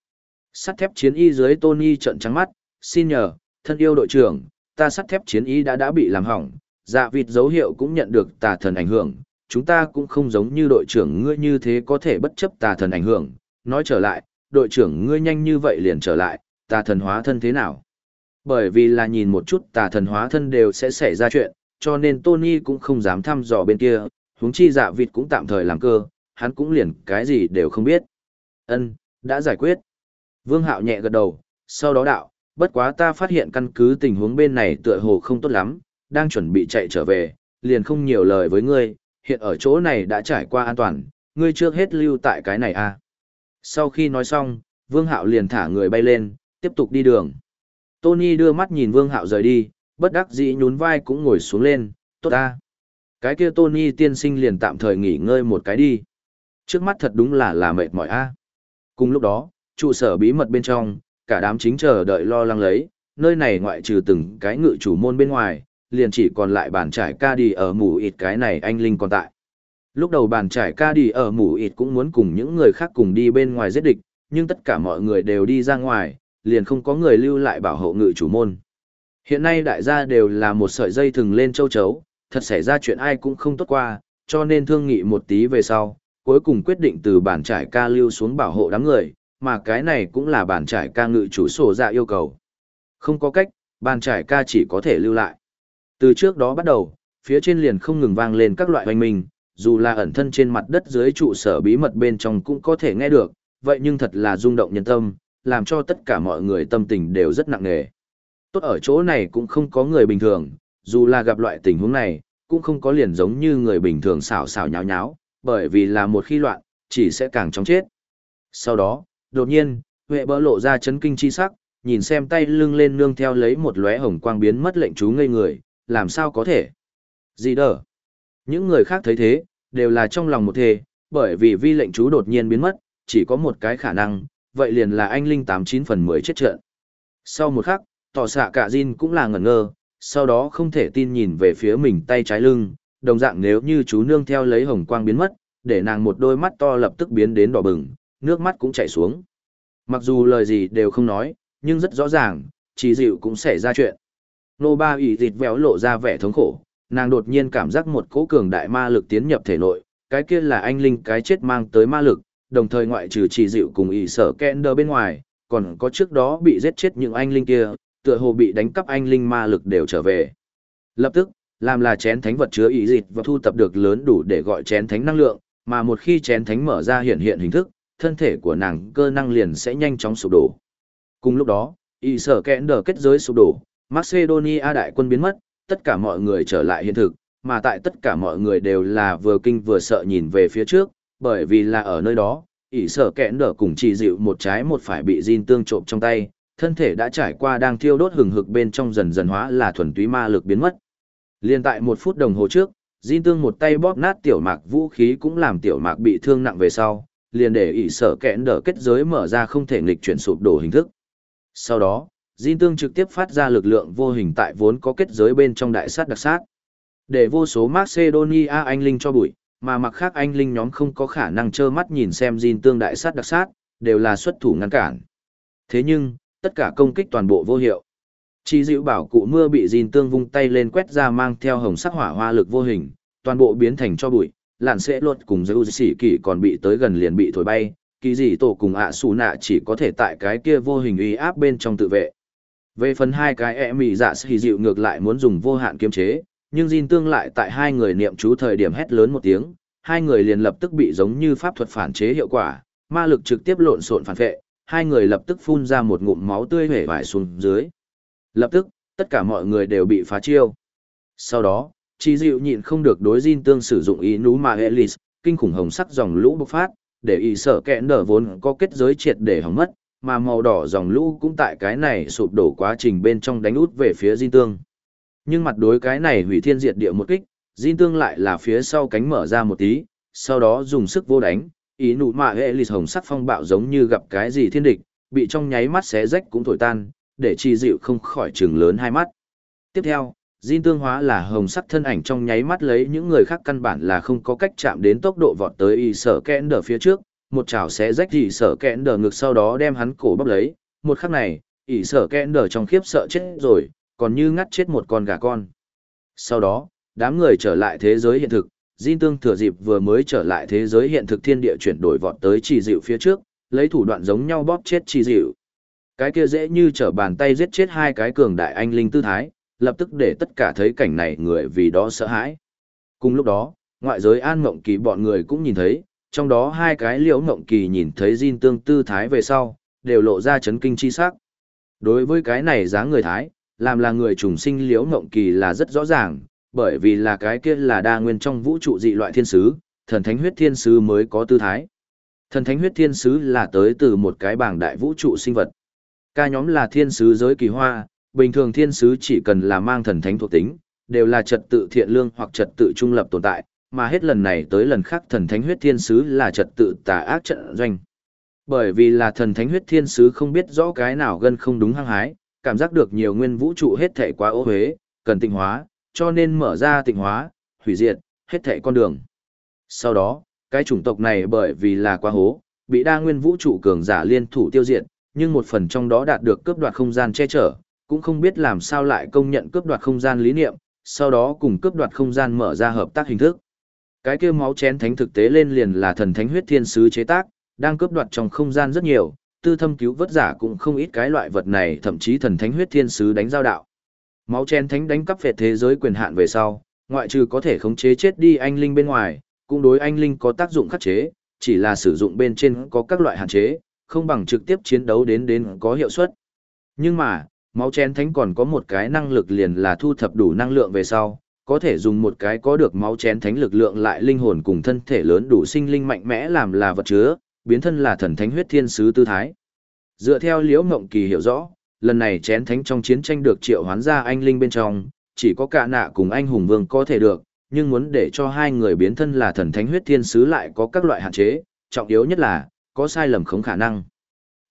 Sắt thép chiến y dưới Tony trợn trắng mắt, xin nhờ, thân yêu đội trưởng, ta sắt thép chiến y đã đã bị làm hỏng, dạ vịt dấu hiệu cũng nhận được tà thần ảnh hưởng, chúng ta cũng không giống như đội trưởng ngươi như thế có thể bất chấp tà thần ảnh hưởng. Nói trở lại, đội trưởng ngươi nhanh như vậy liền trở lại, tà thần hóa thân thế nào? Bởi vì là nhìn một chút tà thần hóa thân đều sẽ xảy ra chuyện, cho nên Tony cũng không dám thăm dò bên kia, huống chi dạ vịt cũng tạm thời làm cơ, hắn cũng liền cái gì đều không biết. Ân, Đã giải quyết. Vương Hạo nhẹ gật đầu, sau đó đạo, bất quá ta phát hiện căn cứ tình huống bên này tựa hồ không tốt lắm, đang chuẩn bị chạy trở về, liền không nhiều lời với ngươi, hiện ở chỗ này đã trải qua an toàn, ngươi trước hết lưu tại cái này à. Sau khi nói xong, Vương Hạo liền thả người bay lên, tiếp tục đi đường. Tony đưa mắt nhìn Vương Hạo rời đi, bất đắc dĩ nhún vai cũng ngồi xuống lên, tốt ta. Cái kia Tony tiên sinh liền tạm thời nghỉ ngơi một cái đi. Trước mắt thật đúng là là mệt mỏi a. Cùng lúc đó, trụ sở bí mật bên trong, cả đám chính chờ đợi lo lắng lấy, nơi này ngoại trừ từng cái ngự chủ môn bên ngoài, liền chỉ còn lại bàn trải ca đi ở mù ịt cái này anh Linh còn tại. Lúc đầu bàn trải ca đi ở mù ịt cũng muốn cùng những người khác cùng đi bên ngoài giết địch, nhưng tất cả mọi người đều đi ra ngoài, liền không có người lưu lại bảo hộ ngự chủ môn. Hiện nay đại gia đều là một sợi dây thừng lên châu chấu, thật xảy ra chuyện ai cũng không tốt qua, cho nên thương nghị một tí về sau, cuối cùng quyết định từ bản trải ca lưu xuống bảo hộ đám người, mà cái này cũng là bản trải ca ngự chủ sổ dạ yêu cầu. Không có cách, bản trải ca chỉ có thể lưu lại. Từ trước đó bắt đầu, phía trên liền không ngừng vang lên các loại hoành minh, dù là ẩn thân trên mặt đất dưới trụ sở bí mật bên trong cũng có thể nghe được, vậy nhưng thật là rung động nhân tâm, làm cho tất cả mọi người tâm tình đều rất nặng nề. Tốt ở chỗ này cũng không có người bình thường, dù là gặp loại tình huống này, cũng không có liền giống như người bình thường xảo xảo nháo nháo, bởi vì là một khi loạn, chỉ sẽ càng chóng chết. Sau đó, đột nhiên, Huệ bỡ lộ ra chấn kinh chi sắc, nhìn xem tay lưng lên nương theo lấy một lóe hồng quang biến mất lệnh chú ngây người, làm sao có thể? Gì đỡ? Những người khác thấy thế, đều là trong lòng một thề, bởi vì vi lệnh chú đột nhiên biến mất, chỉ có một cái khả năng, vậy liền là anh Linh 89 phần 10 chết trận. Sau một khắc, tỏ xạ cả Jin cũng là ngẩn ngơ, sau đó không thể tin nhìn về phía mình tay trái lưng, đồng dạng nếu như chú nương theo lấy hồng quang biến mất, để nàng một đôi mắt to lập tức biến đến đỏ bừng, nước mắt cũng chảy xuống. Mặc dù lời gì đều không nói, nhưng rất rõ ràng, chỉ dịu cũng xảy ra chuyện. Nô ba ủy thịt véo lộ ra vẻ thống khổ, nàng đột nhiên cảm giác một cỗ cường đại ma lực tiến nhập thể nội, cái kia là anh linh cái chết mang tới ma lực, đồng thời ngoại trừ chỉ dịu cùng ý sở Kender bên ngoài, còn có trước đó bị giết chết những anh linh kia, tựa hồ bị đánh cắp anh linh ma lực đều trở về. Lập tức, làm là chén thánh vật chứa ý dịch và thu tập được lớn đủ để gọi chén thánh năng lượng, mà một khi chén thánh mở ra hiện hiện hình thức, thân thể của nàng cơ năng liền sẽ nhanh chóng sụp đổ. Cùng lúc đó, ý sở kẽn đờ kết giới sụp đổ, Macedonia đại quân biến mất, tất cả mọi người trở lại hiện thực, mà tại tất cả mọi người đều là vừa kinh vừa sợ nhìn về phía trước, bởi vì là ở nơi đó, ỷ sở kẽn đỡ cùng chỉ dịu một trái một phải bị Jin tương trộm trong tay, thân thể đã trải qua đang thiêu đốt hừng hực bên trong dần dần hóa là thuần túy ma lực biến mất. Liên tại một phút đồng hồ trước, Jin tương một tay bóp nát tiểu mạc vũ khí cũng làm tiểu mạc bị thương nặng về sau, liền để ỷ sở kẽn đỡ kết giới mở ra không thể nghịch chuyển sụp đổ hình thức. Sau đó, Jin tương trực tiếp phát ra lực lượng vô hình tại vốn có kết giới bên trong đại sát đặc sát. Để vô số Macedonia anh linh cho bụi, mà mặc khác anh linh nhóm không có khả năng trơ mắt nhìn xem Jin tương đại sát đặc sát, đều là xuất thủ ngăn cản. Thế nhưng, tất cả công kích toàn bộ vô hiệu. Chỉ dịu bảo cụ mưa bị Jin tương vung tay lên quét ra mang theo hồng sắc hỏa hoa lực vô hình, toàn bộ biến thành cho bụi, lạn sẽ luật cùng dư sĩ kỳ còn bị tới gần liền bị thổi bay, kỳ dị tổ cùng ạ xù nạ chỉ có thể tại cái kia vô hình uy áp bên trong tự vệ. Về phần hai cái e mị dạ sĩ dịu ngược lại muốn dùng vô hạn kiềm chế, nhưng Jin tương lại tại hai người niệm chú thời điểm hét lớn một tiếng, hai người liền lập tức bị giống như pháp thuật phản chế hiệu quả, ma lực trực tiếp lộn xộn phản vệ, hai người lập tức phun ra một ngụm máu tươi hể vải xuống dưới. Lập tức, tất cả mọi người đều bị phá chiêu. Sau đó, Chi Dịu nhịn không được đối Jin tương sử dụng ý nú mà Elis, kinh khủng hồng sắc dòng lũ bộc phát, để ý sở kẽn nở vốn có kết giới triệt để hỏng mất, mà màu đỏ dòng lũ cũng tại cái này sụp đổ quá trình bên trong đánh út về phía Jin tương. Nhưng mặt đối cái này hủy thiên diệt địa một kích, Jin tương lại là phía sau cánh mở ra một tí, sau đó dùng sức vô đánh, ý nụ mạ hệ lì hồng sắc phong bạo giống như gặp cái gì thiên địch, bị trong nháy mắt xé rách cũng thổi tan, để chi dịu không khỏi chừng lớn hai mắt. Tiếp theo, Jin tương hóa là hồng sắc thân ảnh trong nháy mắt lấy những người khác căn bản là không có cách chạm đến tốc độ vọt tới y sở kẽn đờ phía trước, một chảo xé rách y sở kẽn đờ ngực sau đó đem hắn cổ bắp lấy, một khắc này, y sở kẽn đờ trong khiếp sợ chết rồi, còn như ngắt chết một con gà con. Sau đó, đám người trở lại thế giới hiện thực, Jin Tương thừa dịp vừa mới trở lại thế giới hiện thực thiên địa chuyển đổi vọt tới chỉ dịu phía trước, lấy thủ đoạn giống nhau bóp chết chỉ dịu. Cái kia dễ như trở bàn tay giết chết hai cái cường đại anh linh tư thái, lập tức để tất cả thấy cảnh này người vì đó sợ hãi. Cùng lúc đó, ngoại giới an mộng kỳ bọn người cũng nhìn thấy, trong đó hai cái liễu ngộng kỳ nhìn thấy Jin tương tư thái về sau, đều lộ ra chấn kinh chi sắc. Đối với cái này dáng người thái, làm là người trùng sinh liễu ngộng kỳ là rất rõ ràng, bởi vì là cái kia là đa nguyên trong vũ trụ dị loại thiên sứ, thần thánh huyết thiên sứ mới có tư thái. Thần thánh huyết thiên sứ là tới từ một cái bảng đại vũ trụ sinh vật. Ca nhóm là thiên sứ giới kỳ hoa, bình thường thiên sứ chỉ cần là mang thần thánh thuộc tính, đều là trật tự thiện lương hoặc trật tự trung lập tồn tại, mà hết lần này tới lần khác thần thánh huyết thiên sứ là trật tự tà ác trận doanh. Bởi vì là thần thánh huyết thiên sứ không biết rõ cái nào gần không đúng hăng hái, cảm giác được nhiều nguyên vũ trụ hết thể quá ô huế, cần tinh hóa, cho nên mở ra tịnh hóa, hủy diệt, hết thể con đường. Sau đó, cái chủng tộc này bởi vì là quá hố, bị đa nguyên vũ trụ cường giả liên thủ tiêu diệt, nhưng một phần trong đó đạt được cướp đoạt không gian che chở, cũng không biết làm sao lại công nhận cướp đoạt không gian lý niệm, sau đó cùng cướp đoạt không gian mở ra hợp tác hình thức. Cái kia máu chén thánh thực tế lên liền là thần thánh huyết thiên sứ chế tác, đang cướp đoạt trong không gian rất nhiều, tư thâm cứu vớt giả cũng không ít cái loại vật này, thậm chí thần thánh huyết thiên sứ đánh giao đạo. Máu chén thánh đánh cắp về thế giới quyền hạn về sau, ngoại trừ có thể khống chế chết đi anh linh bên ngoài, cũng đối anh linh có tác dụng khắc chế, chỉ là sử dụng bên trên có các loại hạn chế, không bằng trực tiếp chiến đấu đến đến có hiệu suất. Nhưng mà, máu chén thánh còn có một cái năng lực liền là thu thập đủ năng lượng về sau, có thể dùng một cái có được máu chén thánh lực lượng lại linh hồn cùng thân thể lớn đủ sinh linh mạnh mẽ làm là vật chứa, biến thân là thần thánh huyết thiên sứ tư thái. Dựa theo Liễu Mộng Kỳ hiểu rõ, lần này chén thánh trong chiến tranh được triệu hoán ra anh linh bên trong, chỉ có cả nạ cùng anh hùng vương có thể được, nhưng muốn để cho hai người biến thân là thần thánh huyết thiên sứ lại có các loại hạn chế, trọng yếu nhất là, có sai lầm không khả năng.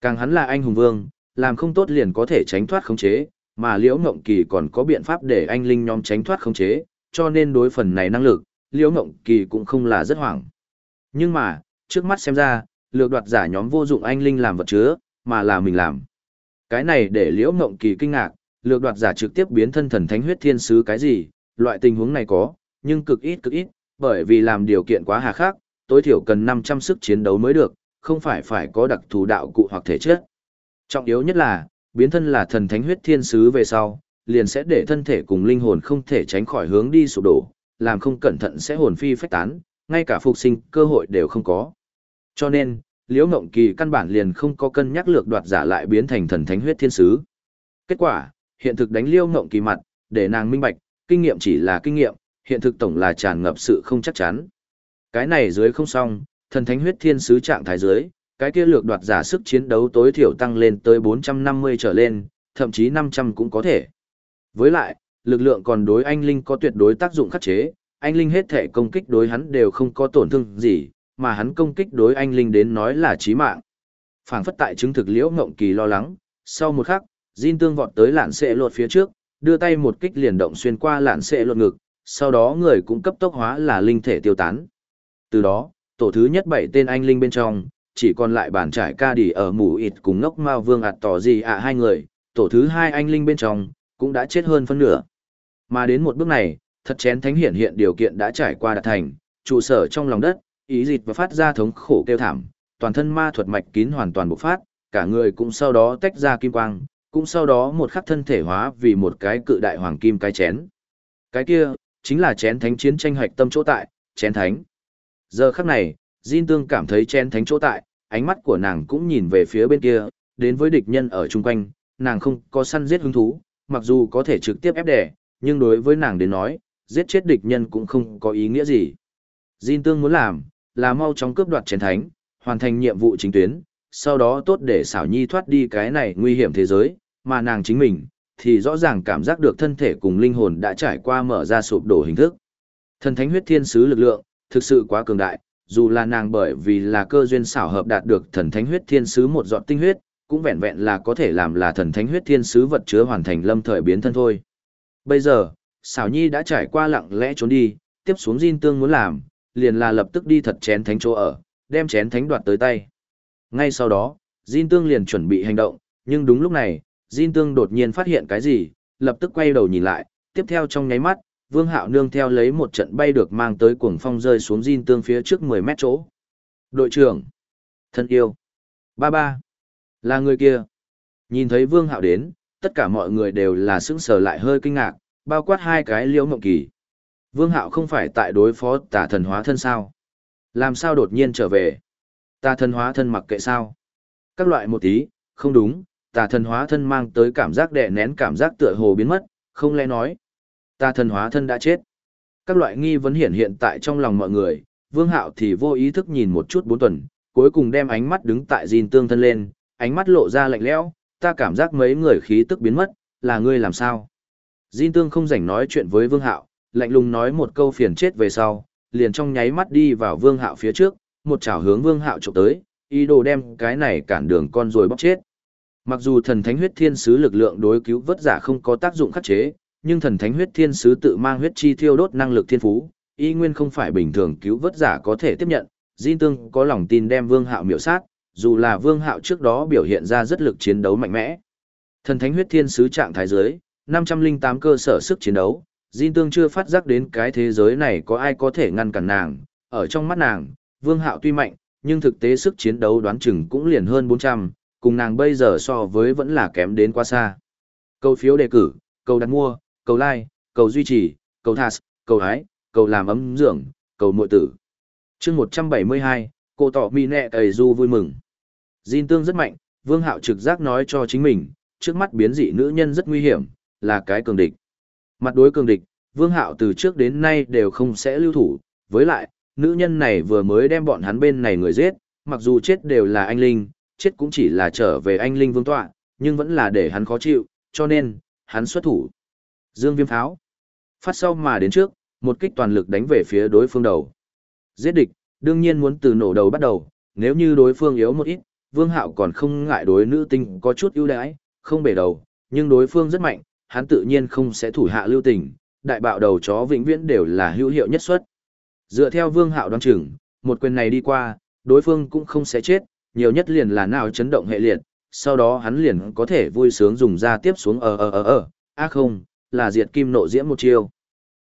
Càng hắn là anh hùng vương, làm không tốt liền có thể tránh thoát khống chế, mà Liễu Ngộng Kỳ còn có biện pháp để anh linh nhóm tránh thoát khống chế, cho nên đối phần này năng lực, Liễu Ngộng Kỳ cũng không là rất hoảng. Nhưng mà, trước mắt xem ra, lược đoạt giả nhóm vô dụng anh linh làm vật chứa, mà là mình làm. Cái này để Liễu Ngộng Kỳ kinh ngạc, lược đoạt giả trực tiếp biến thân thần thánh huyết thiên sứ cái gì, loại tình huống này có, nhưng cực ít cực ít, bởi vì làm điều kiện quá hà khắc, tối thiểu cần 500 sức chiến đấu mới được, không phải phải có đặc thù đạo cụ hoặc thể chất. Trọng yếu nhất là, biến thân là thần thánh huyết thiên sứ về sau, liền sẽ để thân thể cùng linh hồn không thể tránh khỏi hướng đi sụp đổ, làm không cẩn thận sẽ hồn phi phách tán, ngay cả phục sinh cơ hội đều không có. Cho nên, Liễu Ngộng Kỳ căn bản liền không có cân nhắc lược đoạt giả lại biến thành thần thánh huyết thiên sứ. Kết quả, hiện thực đánh Liễu Ngộng Kỳ mặt, để nàng minh bạch, kinh nghiệm chỉ là kinh nghiệm, hiện thực tổng là tràn ngập sự không chắc chắn. Cái này dưới không xong, thần thánh huyết thiên sứ trạng thái dưới, cái kia lược đoạt giả sức chiến đấu tối thiểu tăng lên tới 450 trở lên, thậm chí 500 cũng có thể. Với lại, lực lượng còn đối anh Linh có tuyệt đối tác dụng khắc chế, anh Linh hết thể công kích đối hắn đều không có tổn thương gì, mà hắn công kích đối anh Linh đến nói là chí mạng. phảng phất tại chứng thực liễu ngộng kỳ lo lắng, sau một khắc, Jin tương vọt tới lạn xệ lột phía trước, đưa tay một kích liền động xuyên qua lạn xệ lột ngực, sau đó người cũng cấp tốc hóa là linh thể tiêu tán. Từ đó, tổ thứ nhất bảy tên anh linh bên trong, chỉ còn lại bản trải ca đi ở mù ịt cùng ngốc ma vương ạt tỏ gì ạ hai người, tổ thứ hai anh linh bên trong, cũng đã chết hơn phân nửa. Mà đến một bước này, thật chén thánh hiển hiện điều kiện đã trải qua đạt thành, trụ sở trong lòng đất, ý dịt và phát ra thống khổ kêu thảm, toàn thân ma thuật mạch kín hoàn toàn bộc phát, cả người cũng sau đó tách ra kim quang, cũng sau đó một khắc thân thể hóa vì một cái cự đại hoàng kim cái chén. Cái kia, chính là chén thánh chiến tranh hoạch tâm chỗ tại, chén thánh. Giờ khắc này, Jin Tương cảm thấy chén thánh chỗ tại, ánh mắt của nàng cũng nhìn về phía bên kia, đến với địch nhân ở chung quanh, nàng không có săn giết hứng thú, mặc dù có thể trực tiếp ép đẻ, nhưng đối với nàng đến nói, giết chết địch nhân cũng không có ý nghĩa gì. Jin Tương muốn làm, là mau chóng cướp đoạt chiến thánh, hoàn thành nhiệm vụ chính tuyến, sau đó tốt để xảo nhi thoát đi cái này nguy hiểm thế giới, mà nàng chính mình, thì rõ ràng cảm giác được thân thể cùng linh hồn đã trải qua mở ra sụp đổ hình thức. Thần thánh huyết thiên sứ lực lượng, thực sự quá cường đại, dù là nàng bởi vì là cơ duyên xảo hợp đạt được thần thánh huyết thiên sứ một giọt tinh huyết, cũng vẹn vẹn là có thể làm là thần thánh huyết thiên sứ vật chứa hoàn thành lâm thời biến thân thôi. Bây giờ, xảo nhi đã trải qua lặng lẽ trốn đi, tiếp xuống Jin Tương muốn làm, liền là lập tức đi thật chén thánh chỗ ở, đem chén thánh đoạt tới tay. Ngay sau đó, Jin Tương liền chuẩn bị hành động, nhưng đúng lúc này, Jin Tương đột nhiên phát hiện cái gì, lập tức quay đầu nhìn lại, tiếp theo trong nháy mắt, Vương Hạo nương theo lấy một trận bay được mang tới cuồng phong rơi xuống Jin Tương phía trước 10 mét chỗ. Đội trưởng, thân yêu, ba ba, là người kia. Nhìn thấy Vương Hạo đến, tất cả mọi người đều là sững sờ lại hơi kinh ngạc, bao quát hai cái liễu mộng kỳ. Vương Hạo không phải tại đối phó tà thần hóa thân sao? Làm sao đột nhiên trở về? Ta Thần hóa thân mặc kệ sao? Các loại một tí, không đúng, tà thần hóa thân mang tới cảm giác đè nén cảm giác tựa hồ biến mất, không lẽ nói. Tà thần hóa thân đã chết. Các loại nghi vấn hiện hiện tại trong lòng mọi người, vương hạo thì vô ý thức nhìn một chút bốn tuần, cuối cùng đem ánh mắt đứng tại Jin tương thân lên, ánh mắt lộ ra lạnh lẽo, ta cảm giác mấy người khí tức biến mất, là ngươi làm sao? Jin tương không rảnh nói chuyện với vương hạo, lạnh lùng nói một câu phiền chết về sau, liền trong nháy mắt đi vào vương hạo phía trước, một chảo hướng vương hạo chụp tới, ý đồ đem cái này cản đường con rồi bóc chết. Mặc dù thần thánh huyết thiên sứ lực lượng đối cứu vớt giả không có tác dụng khắc chế, nhưng thần thánh huyết thiên sứ tự mang huyết chi thiêu đốt năng lực thiên phú, y nguyên không phải bình thường cứu vớt giả có thể tiếp nhận. Jin Tương có lòng tin đem Vương Hạo miểu sát, dù là Vương Hạo trước đó biểu hiện ra rất lực chiến đấu mạnh mẽ. Thần thánh huyết thiên sứ trạng thái dưới 508 cơ sở sức chiến đấu, Jin Tương chưa phát giác đến cái thế giới này có ai có thể ngăn cản nàng, ở trong mắt nàng, Vương Hạo tuy mạnh, nhưng thực tế sức chiến đấu đoán chừng cũng liền hơn 400, cùng nàng bây giờ so với vẫn là kém đến quá xa. Cầu phiếu đề cử, cầu đặt mua, cầu like, cầu duy trì, cầu thas, cầu hái, cầu làm ấm dưỡng, cầu muội tử. chương 172, cô tỏ mi nẹ cầy du vui mừng. Jin tương rất mạnh, vương hạo trực giác nói cho chính mình, trước mắt biến dị nữ nhân rất nguy hiểm, là cái cường địch. Mặt đối cường địch, vương hạo từ trước đến nay đều không sẽ lưu thủ, với lại, nữ nhân này vừa mới đem bọn hắn bên này người giết, mặc dù chết đều là anh Linh, chết cũng chỉ là trở về anh Linh vương tọa, nhưng vẫn là để hắn khó chịu, cho nên, hắn xuất thủ. Dương viêm pháo. Phát sau mà đến trước, một kích toàn lực đánh về phía đối phương đầu. Giết địch, đương nhiên muốn từ nổ đầu bắt đầu, nếu như đối phương yếu một ít, vương hạo còn không ngại đối nữ tinh có chút ưu đãi, không bể đầu, nhưng đối phương rất mạnh, hắn tự nhiên không sẽ thủ hạ lưu tình, đại bạo đầu chó vĩnh viễn đều là hữu hiệu nhất suất. Dựa theo vương hạo đoán chừng, một quyền này đi qua, đối phương cũng không sẽ chết, nhiều nhất liền là nào chấn động hệ liệt, sau đó hắn liền có thể vui sướng dùng ra tiếp xuống ờ ờ ờ ờ, a không, là diệt kim nộ diễm một chiêu.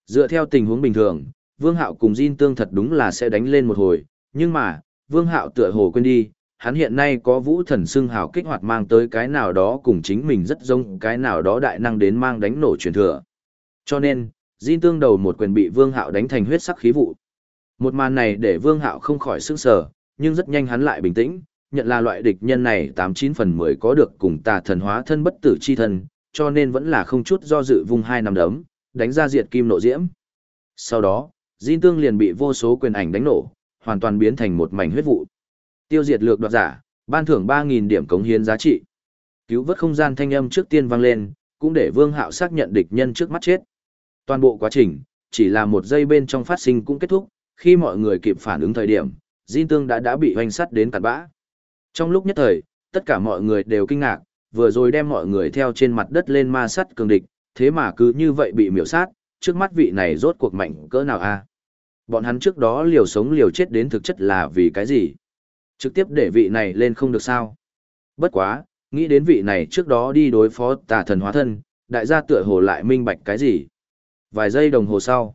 Dựa theo tình huống bình thường, Vương Hạo cùng Jin Tương thật đúng là sẽ đánh lên một hồi, nhưng mà, Vương Hạo tựa hồ quên đi, hắn hiện nay có vũ thần xưng hào kích hoạt mang tới cái nào đó cùng chính mình rất giống cái nào đó đại năng đến mang đánh nổ truyền thừa. Cho nên, Jin Tương đầu một quyền bị Vương Hạo đánh thành huyết sắc khí vụ. Một màn này để Vương Hạo không khỏi sức sở, nhưng rất nhanh hắn lại bình tĩnh, nhận là loại địch nhân này 89 phần 10 có được cùng tà thần hóa thân bất tử chi thân, cho nên vẫn là không chút do dự vung hai nắm đấm, đánh ra diệt kim nộ diễm. Sau đó, Jin Tương liền bị vô số quyền ảnh đánh nổ, hoàn toàn biến thành một mảnh huyết vụ. Tiêu diệt lược đoạt giả, ban thưởng 3.000 điểm cống hiến giá trị. Cứu vớt không gian thanh âm trước tiên vang lên, cũng để Vương Hạo xác nhận địch nhân trước mắt chết. Toàn bộ quá trình, chỉ là một giây bên trong phát sinh cũng kết thúc, khi mọi người kịp phản ứng thời điểm, Jin Tương đã đã bị hoành sắt đến cạn bã. Trong lúc nhất thời, tất cả mọi người đều kinh ngạc, vừa rồi đem mọi người theo trên mặt đất lên ma sắt cường địch, thế mà cứ như vậy bị miểu sát, trước mắt vị này rốt cuộc mạnh cỡ nào a? Bọn hắn trước đó liều sống liều chết đến thực chất là vì cái gì? Trực tiếp để vị này lên không được sao? Bất quá, nghĩ đến vị này trước đó đi đối phó tà thần hóa thân, đại gia tựa hồ lại minh bạch cái gì? Vài giây đồng hồ sau.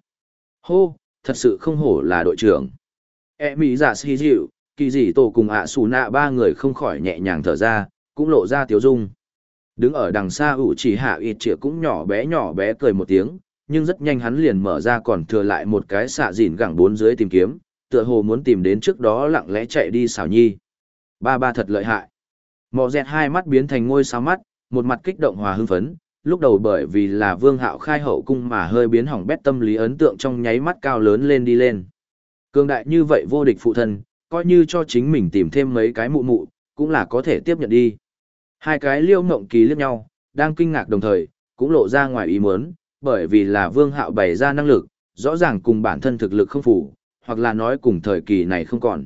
Hô, thật sự không hổ là đội trưởng. E mỹ giả dạ si dịu, kỳ dị tổ cùng ạ xù nạ ba người không khỏi nhẹ nhàng thở ra, cũng lộ ra tiếu dung. Đứng ở đằng xa ủ chỉ hạ ịt trịa cũng nhỏ bé nhỏ bé cười một tiếng, nhưng rất nhanh hắn liền mở ra còn thừa lại một cái xạ dịn gẳng bốn dưới tìm kiếm, tựa hồ muốn tìm đến trước đó lặng lẽ chạy đi xảo nhi. Ba ba thật lợi hại. Mọ dẹt hai mắt biến thành ngôi sao mắt, một mặt kích động hòa hưng phấn, lúc đầu bởi vì là vương hạo khai hậu cung mà hơi biến hỏng bét tâm lý ấn tượng trong nháy mắt cao lớn lên đi lên. Cương đại như vậy vô địch phụ thân, coi như cho chính mình tìm thêm mấy cái mụ mụ, cũng là có thể tiếp nhận đi. Hai cái liêu mộng kỳ liếc nhau, đang kinh ngạc đồng thời, cũng lộ ra ngoài ý muốn, bởi vì là vương hạo bày ra năng lực, rõ ràng cùng bản thân thực lực không phủ, hoặc là nói cùng thời kỳ này không còn.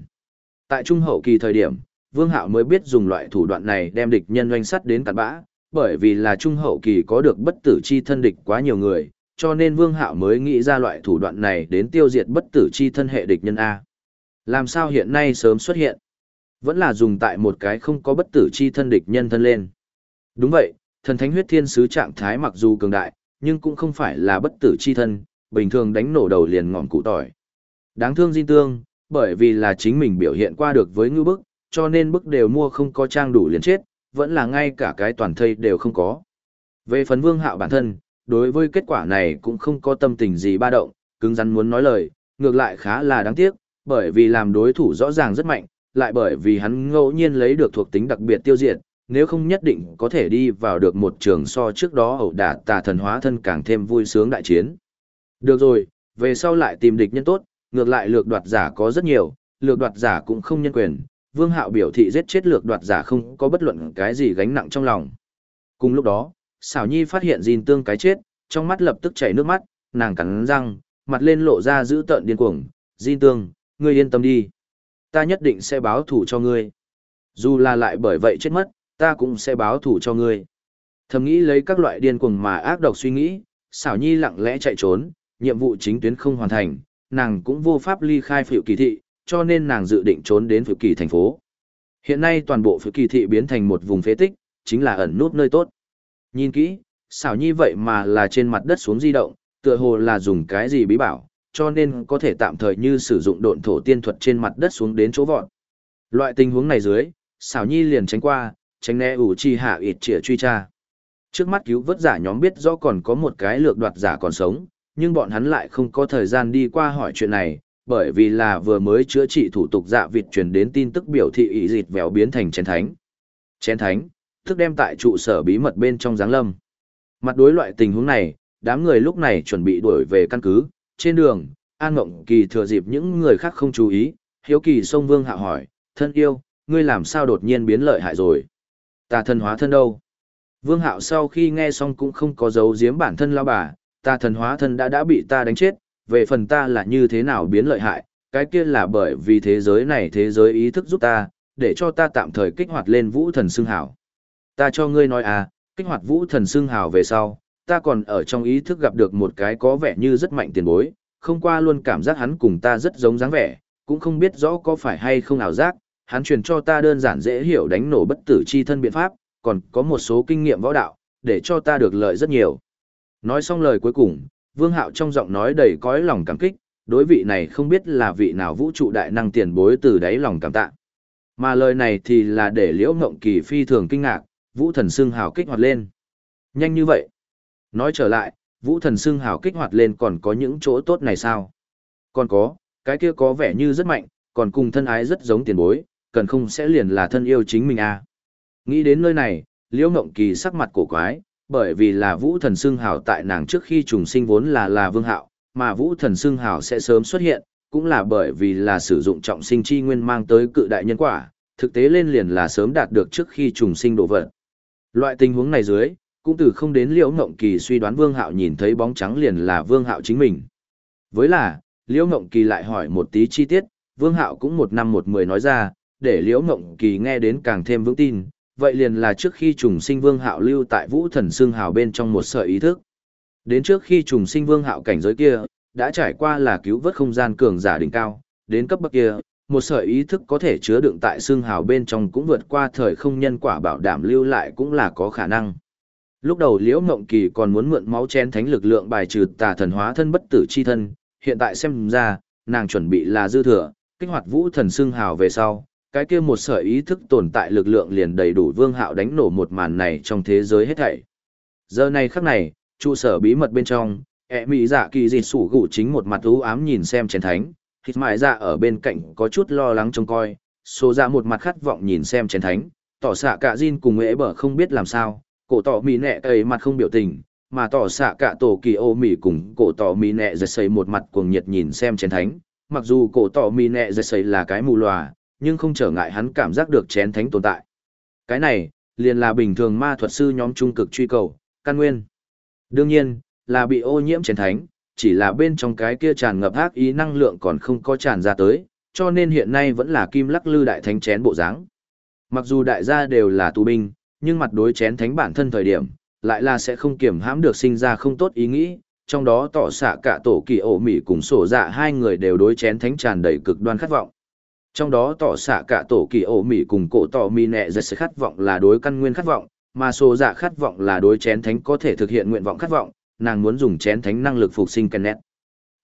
Tại trung hậu kỳ thời điểm, vương hạo mới biết dùng loại thủ đoạn này đem địch nhân doanh sắt đến cặn bã, bởi vì là trung hậu kỳ có được bất tử chi thân địch quá nhiều người, cho nên vương hạo mới nghĩ ra loại thủ đoạn này đến tiêu diệt bất tử chi thân hệ địch nhân A. Làm sao hiện nay sớm xuất hiện? Vẫn là dùng tại một cái không có bất tử chi thân địch nhân thân lên. Đúng vậy, thần thánh huyết thiên sứ trạng thái mặc dù cường đại, nhưng cũng không phải là bất tử chi thân, bình thường đánh nổ đầu liền ngọn cụ tỏi. Đáng thương Di Tương, bởi vì là chính mình biểu hiện qua được với ngư bức, cho nên bức đều mua không có trang đủ liền chết, vẫn là ngay cả cái toàn thây đều không có. Về phần vương hạo bản thân, đối với kết quả này cũng không có tâm tình gì ba động, cứng rắn muốn nói lời, ngược lại khá là đáng tiếc, Bởi vì làm đối thủ rõ ràng rất mạnh, lại bởi vì hắn ngẫu nhiên lấy được thuộc tính đặc biệt tiêu diệt, nếu không nhất định có thể đi vào được một trường so trước đó ẩu đả tà thần hóa thân càng thêm vui sướng đại chiến. Được rồi, về sau lại tìm địch nhân tốt, ngược lại lược đoạt giả có rất nhiều, lược đoạt giả cũng không nhân quyền, Vương Hạo biểu thị giết chết lược đoạt giả không có bất luận cái gì gánh nặng trong lòng. Cùng lúc đó, Sảo Nhi phát hiện Jin Tương cái chết, trong mắt lập tức chảy nước mắt, nàng cắn răng, mặt lên lộ ra dữ tợn điên cuồng, "Jin Tương, ngươi yên tâm đi, ta nhất định sẽ báo thù cho ngươi. Dù là lại bởi vậy chết mất, ta cũng sẽ báo thù cho ngươi." Thầm nghĩ lấy các loại điên cuồng mà ác độc suy nghĩ, Sảo Nhi lặng lẽ chạy trốn, nhiệm vụ chính tuyến không hoàn thành, nàng cũng vô pháp ly khai phiệu kỳ thị, cho nên nàng dự định trốn đến phiệu kỳ thành phố. Hiện nay toàn bộ phiệu kỳ thị biến thành một vùng phế tích, chính là ẩn nút nơi tốt. Nhìn kỹ, xảo nhi vậy mà là trên mặt đất xuống di động, tựa hồ là dùng cái gì bí bảo, cho nên có thể tạm thời như sử dụng độn thổ tiên thuật trên mặt đất xuống đến chỗ vọt. Loại tình huống này dưới, xảo nhi liền tránh qua, tránh né ủ chi hạ ịt trịa truy tra. Trước mắt cứu vớt giả nhóm biết rõ còn có một cái lược đoạt giả còn sống, nhưng bọn hắn lại không có thời gian đi qua hỏi chuyện này, bởi vì là vừa mới chữa trị thủ tục dạ vịt truyền đến tin tức biểu thị ý dịt véo biến thành chén thánh. Chén thánh, thức đem tại trụ sở bí mật bên trong giáng lâm. Mặt đối loại tình huống này, đám người lúc này chuẩn bị đuổi về căn cứ, trên đường, An Ngộng Kỳ thừa dịp những người khác không chú ý, hiếu kỳ sông Vương Hạ hỏi, thân yêu, ngươi làm sao đột nhiên biến lợi hại rồi? Ta thân hóa thân đâu? Vương Hạo sau khi nghe xong cũng không có giấu giếm bản thân lao bà, ta thần hóa thân đã đã bị ta đánh chết, về phần ta là như thế nào biến lợi hại, cái kia là bởi vì thế giới này thế giới ý thức giúp ta, để cho ta tạm thời kích hoạt lên vũ thần xương hào. Ta cho ngươi nói à, kích hoạt vũ thần xương hào về sau, ta còn ở trong ý thức gặp được một cái có vẻ như rất mạnh tiền bối, không qua luôn cảm giác hắn cùng ta rất giống dáng vẻ, cũng không biết rõ có phải hay không ảo giác, hắn truyền cho ta đơn giản dễ hiểu đánh nổ bất tử chi thân biện pháp, còn có một số kinh nghiệm võ đạo, để cho ta được lợi rất nhiều. Nói xong lời cuối cùng, Vương Hạo trong giọng nói đầy cõi lòng cảm kích, đối vị này không biết là vị nào vũ trụ đại năng tiền bối từ đáy lòng cảm tạ. Mà lời này thì là để Liễu Ngộng Kỳ phi thường kinh ngạc, Vũ Thần Xưng Hào kích hoạt lên. Nhanh như vậy. Nói trở lại, Vũ Thần Xưng Hào kích hoạt lên còn có những chỗ tốt này sao? Còn có, cái kia có vẻ như rất mạnh, còn cùng thân ái rất giống tiền bối, cần không sẽ liền là thân yêu chính mình à. Nghĩ đến nơi này, Liễu Ngộng Kỳ sắc mặt cổ quái, bởi vì là vũ thần xưng hào tại nàng trước khi trùng sinh vốn là là vương hạo, mà vũ thần xưng hào sẽ sớm xuất hiện, cũng là bởi vì là sử dụng trọng sinh chi nguyên mang tới cự đại nhân quả, thực tế lên liền là sớm đạt được trước khi trùng sinh độ vật. Loại tình huống này dưới, cũng từ không đến liễu ngộng kỳ suy đoán vương hạo nhìn thấy bóng trắng liền là vương hạo chính mình. Với là, liễu ngộng kỳ lại hỏi một tí chi tiết, vương hạo cũng một năm một mười nói ra, để liễu ngộng kỳ nghe đến càng thêm vững tin, vậy liền là trước khi trùng sinh vương hạo lưu tại vũ thần xương hào bên trong một sợi ý thức. Đến trước khi trùng sinh vương hạo cảnh giới kia, đã trải qua là cứu vớt không gian cường giả đỉnh cao, đến cấp bậc kia, một sợi ý thức có thể chứa đựng tại xương hào bên trong cũng vượt qua thời không nhân quả bảo đảm lưu lại cũng là có khả năng. Lúc đầu Liễu Ngộng Kỳ còn muốn mượn máu chén thánh lực lượng bài trừ tà thần hóa thân bất tử chi thân, hiện tại xem ra, nàng chuẩn bị là dư thừa, kích hoạt vũ thần xương hào về sau, cái kia một sợi ý thức tồn tại lực lượng liền đầy đủ vương hạo đánh nổ một màn này trong thế giới hết thảy. Giờ này khắc này, trụ sở bí mật bên trong, ẹ mỹ dạ kỳ dịt sủ gụ chính một mặt ú ám nhìn xem chén thánh, thịt mại dạ ở bên cạnh có chút lo lắng trông coi, số ra dạ một mặt khát vọng nhìn xem chén thánh, tỏ xạ cả Jin cùng ế bở không biết làm sao, cổ tỏ mỹ nẹ ấy mặt không biểu tình, mà tỏ xạ cả tổ kỳ ô mỹ cùng cổ tỏ mỹ nẹ giật xây một mặt cuồng nhiệt nhìn xem chén thánh, mặc dù cổ tỏ mỹ nẹ giật xây là cái mù lòa, nhưng không trở ngại hắn cảm giác được chén thánh tồn tại. Cái này, liền là bình thường ma thuật sư nhóm trung cực truy cầu, căn nguyên. Đương nhiên, là bị ô nhiễm chén thánh, chỉ là bên trong cái kia tràn ngập ác ý năng lượng còn không có tràn ra tới, cho nên hiện nay vẫn là kim lắc lư đại thánh chén bộ dáng. Mặc dù đại gia đều là tù binh, nhưng mặt đối chén thánh bản thân thời điểm, lại là sẽ không kiểm hãm được sinh ra không tốt ý nghĩ, trong đó tỏ xạ cả tổ kỳ ổ mỉ cùng sổ dạ hai người đều đối chén thánh tràn đầy cực đoan khát vọng. Trong đó tỏ xạ cả tổ kỳ ổ mỉ cùng cổ tỏ mỹ nẹ giật khát vọng là đối căn nguyên khát vọng, mà sổ dạ khát vọng là đối chén thánh có thể thực hiện nguyện vọng khát vọng, nàng muốn dùng chén thánh năng lực phục sinh kennet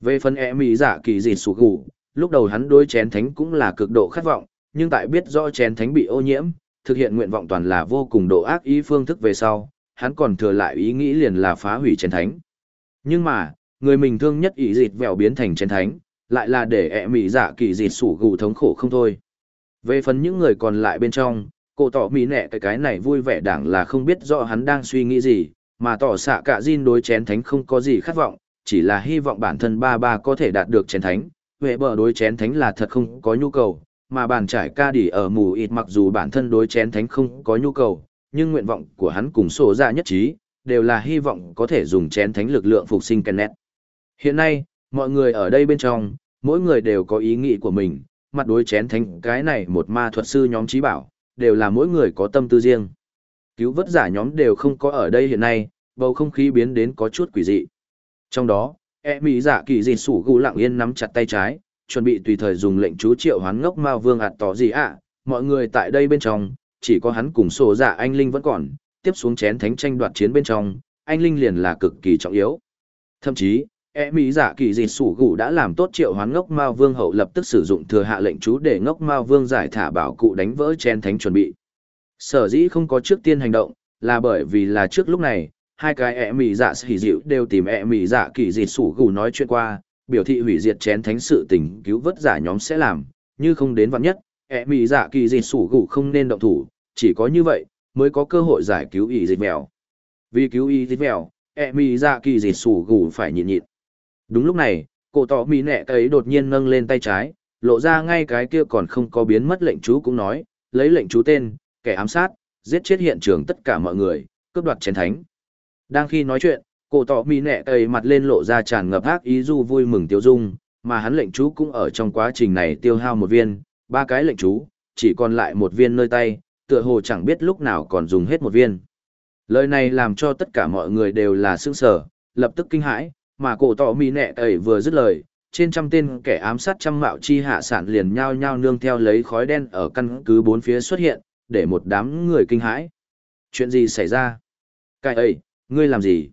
Về phần e mỹ giả dạ kỳ dị sụt gù, lúc đầu hắn đối chén thánh cũng là cực độ khát vọng, nhưng tại biết rõ chén thánh bị ô nhiễm, thực hiện nguyện vọng toàn là vô cùng độ ác ý phương thức về sau, hắn còn thừa lại ý nghĩ liền là phá hủy chén thánh. Nhưng mà, người mình thương nhất ý dịt vẹo biến thành chén thánh, lại là để ẹ mỹ dạ kỳ dịt sủ gù thống khổ không thôi. Về phần những người còn lại bên trong, cổ tỏ mỉ nẹ cái cái này vui vẻ đảng là không biết rõ hắn đang suy nghĩ gì, mà tỏ xạ cả Jin đối chén thánh không có gì khát vọng, chỉ là hy vọng bản thân ba ba có thể đạt được chén thánh. Huệ bờ đối chén thánh là thật không có nhu cầu, mà bàn trải ca đỉ ở mù ịt mặc dù bản thân đối chén thánh không có nhu cầu, nhưng nguyện vọng của hắn cùng sổ ra nhất trí, đều là hy vọng có thể dùng chén thánh lực lượng phục sinh Kenneth. Hiện nay, mọi người ở đây bên trong, mỗi người đều có ý nghĩ của mình, mặt đối chén thánh cái này một ma thuật sư nhóm trí bảo, đều là mỗi người có tâm tư riêng. Cứu vớt giả nhóm đều không có ở đây hiện nay, bầu không khí biến đến có chút quỷ dị. Trong đó, e mỹ giả dạ kỳ dị sủ gù lặng yên nắm chặt tay trái, chuẩn bị tùy thời dùng lệnh chú triệu hoán ngốc ma vương ạt tỏ gì ạ, mọi người tại đây bên trong, chỉ có hắn cùng sổ giả anh Linh vẫn còn, tiếp xuống chén thánh tranh đoạt chiến bên trong, anh Linh liền là cực kỳ trọng yếu. Thậm chí, e mỹ giả kỳ dịt sủ gù đã làm tốt triệu hoán ngốc Mao vương hậu lập tức sử dụng thừa hạ lệnh chú để ngốc Mao vương giải thả bảo cụ đánh vỡ chén thánh chuẩn bị. Sở dĩ không có trước tiên hành động, là bởi vì là trước lúc này, hai cái e mỹ dạ xỉ dịu đều tìm e mỹ dạ kỳ dịt sủ gù nói chuyện qua, biểu thị hủy diệt chén thánh sự tình cứu vớt giả nhóm sẽ làm, như không đến vạn nhất, e mỹ dạ kỳ dịt sủ gù không nên động thủ, chỉ có như vậy, mới có cơ hội giải cứu ý dịch mèo. Vì cứu ý dịch mèo, e mỹ dạ kỳ dịt sủ gù phải nhịn nhịn. Đúng lúc này, cổ tỏ mì nẹ ấy đột nhiên nâng lên tay trái, lộ ra ngay cái kia còn không có biến mất lệnh chú cũng nói, lấy lệnh chú tên, kẻ ám sát, giết chết hiện trường tất cả mọi người, cướp đoạt chén thánh. Đang khi nói chuyện, cổ tỏ mì nẹ ấy mặt lên lộ ra tràn ngập ác ý du vui mừng tiêu dung, mà hắn lệnh chú cũng ở trong quá trình này tiêu hao một viên, ba cái lệnh chú, chỉ còn lại một viên nơi tay, tựa hồ chẳng biết lúc nào còn dùng hết một viên. Lời này làm cho tất cả mọi người đều là sững sờ, lập tức kinh hãi, mà cổ tỏ mì nẹ ấy vừa dứt lời, trên trăm tên kẻ ám sát trăm mạo chi hạ sản liền nhao nhao nương theo lấy khói đen ở căn cứ bốn phía xuất hiện, để một đám người kinh hãi. Chuyện gì xảy ra? Cái ấy, ngươi làm gì?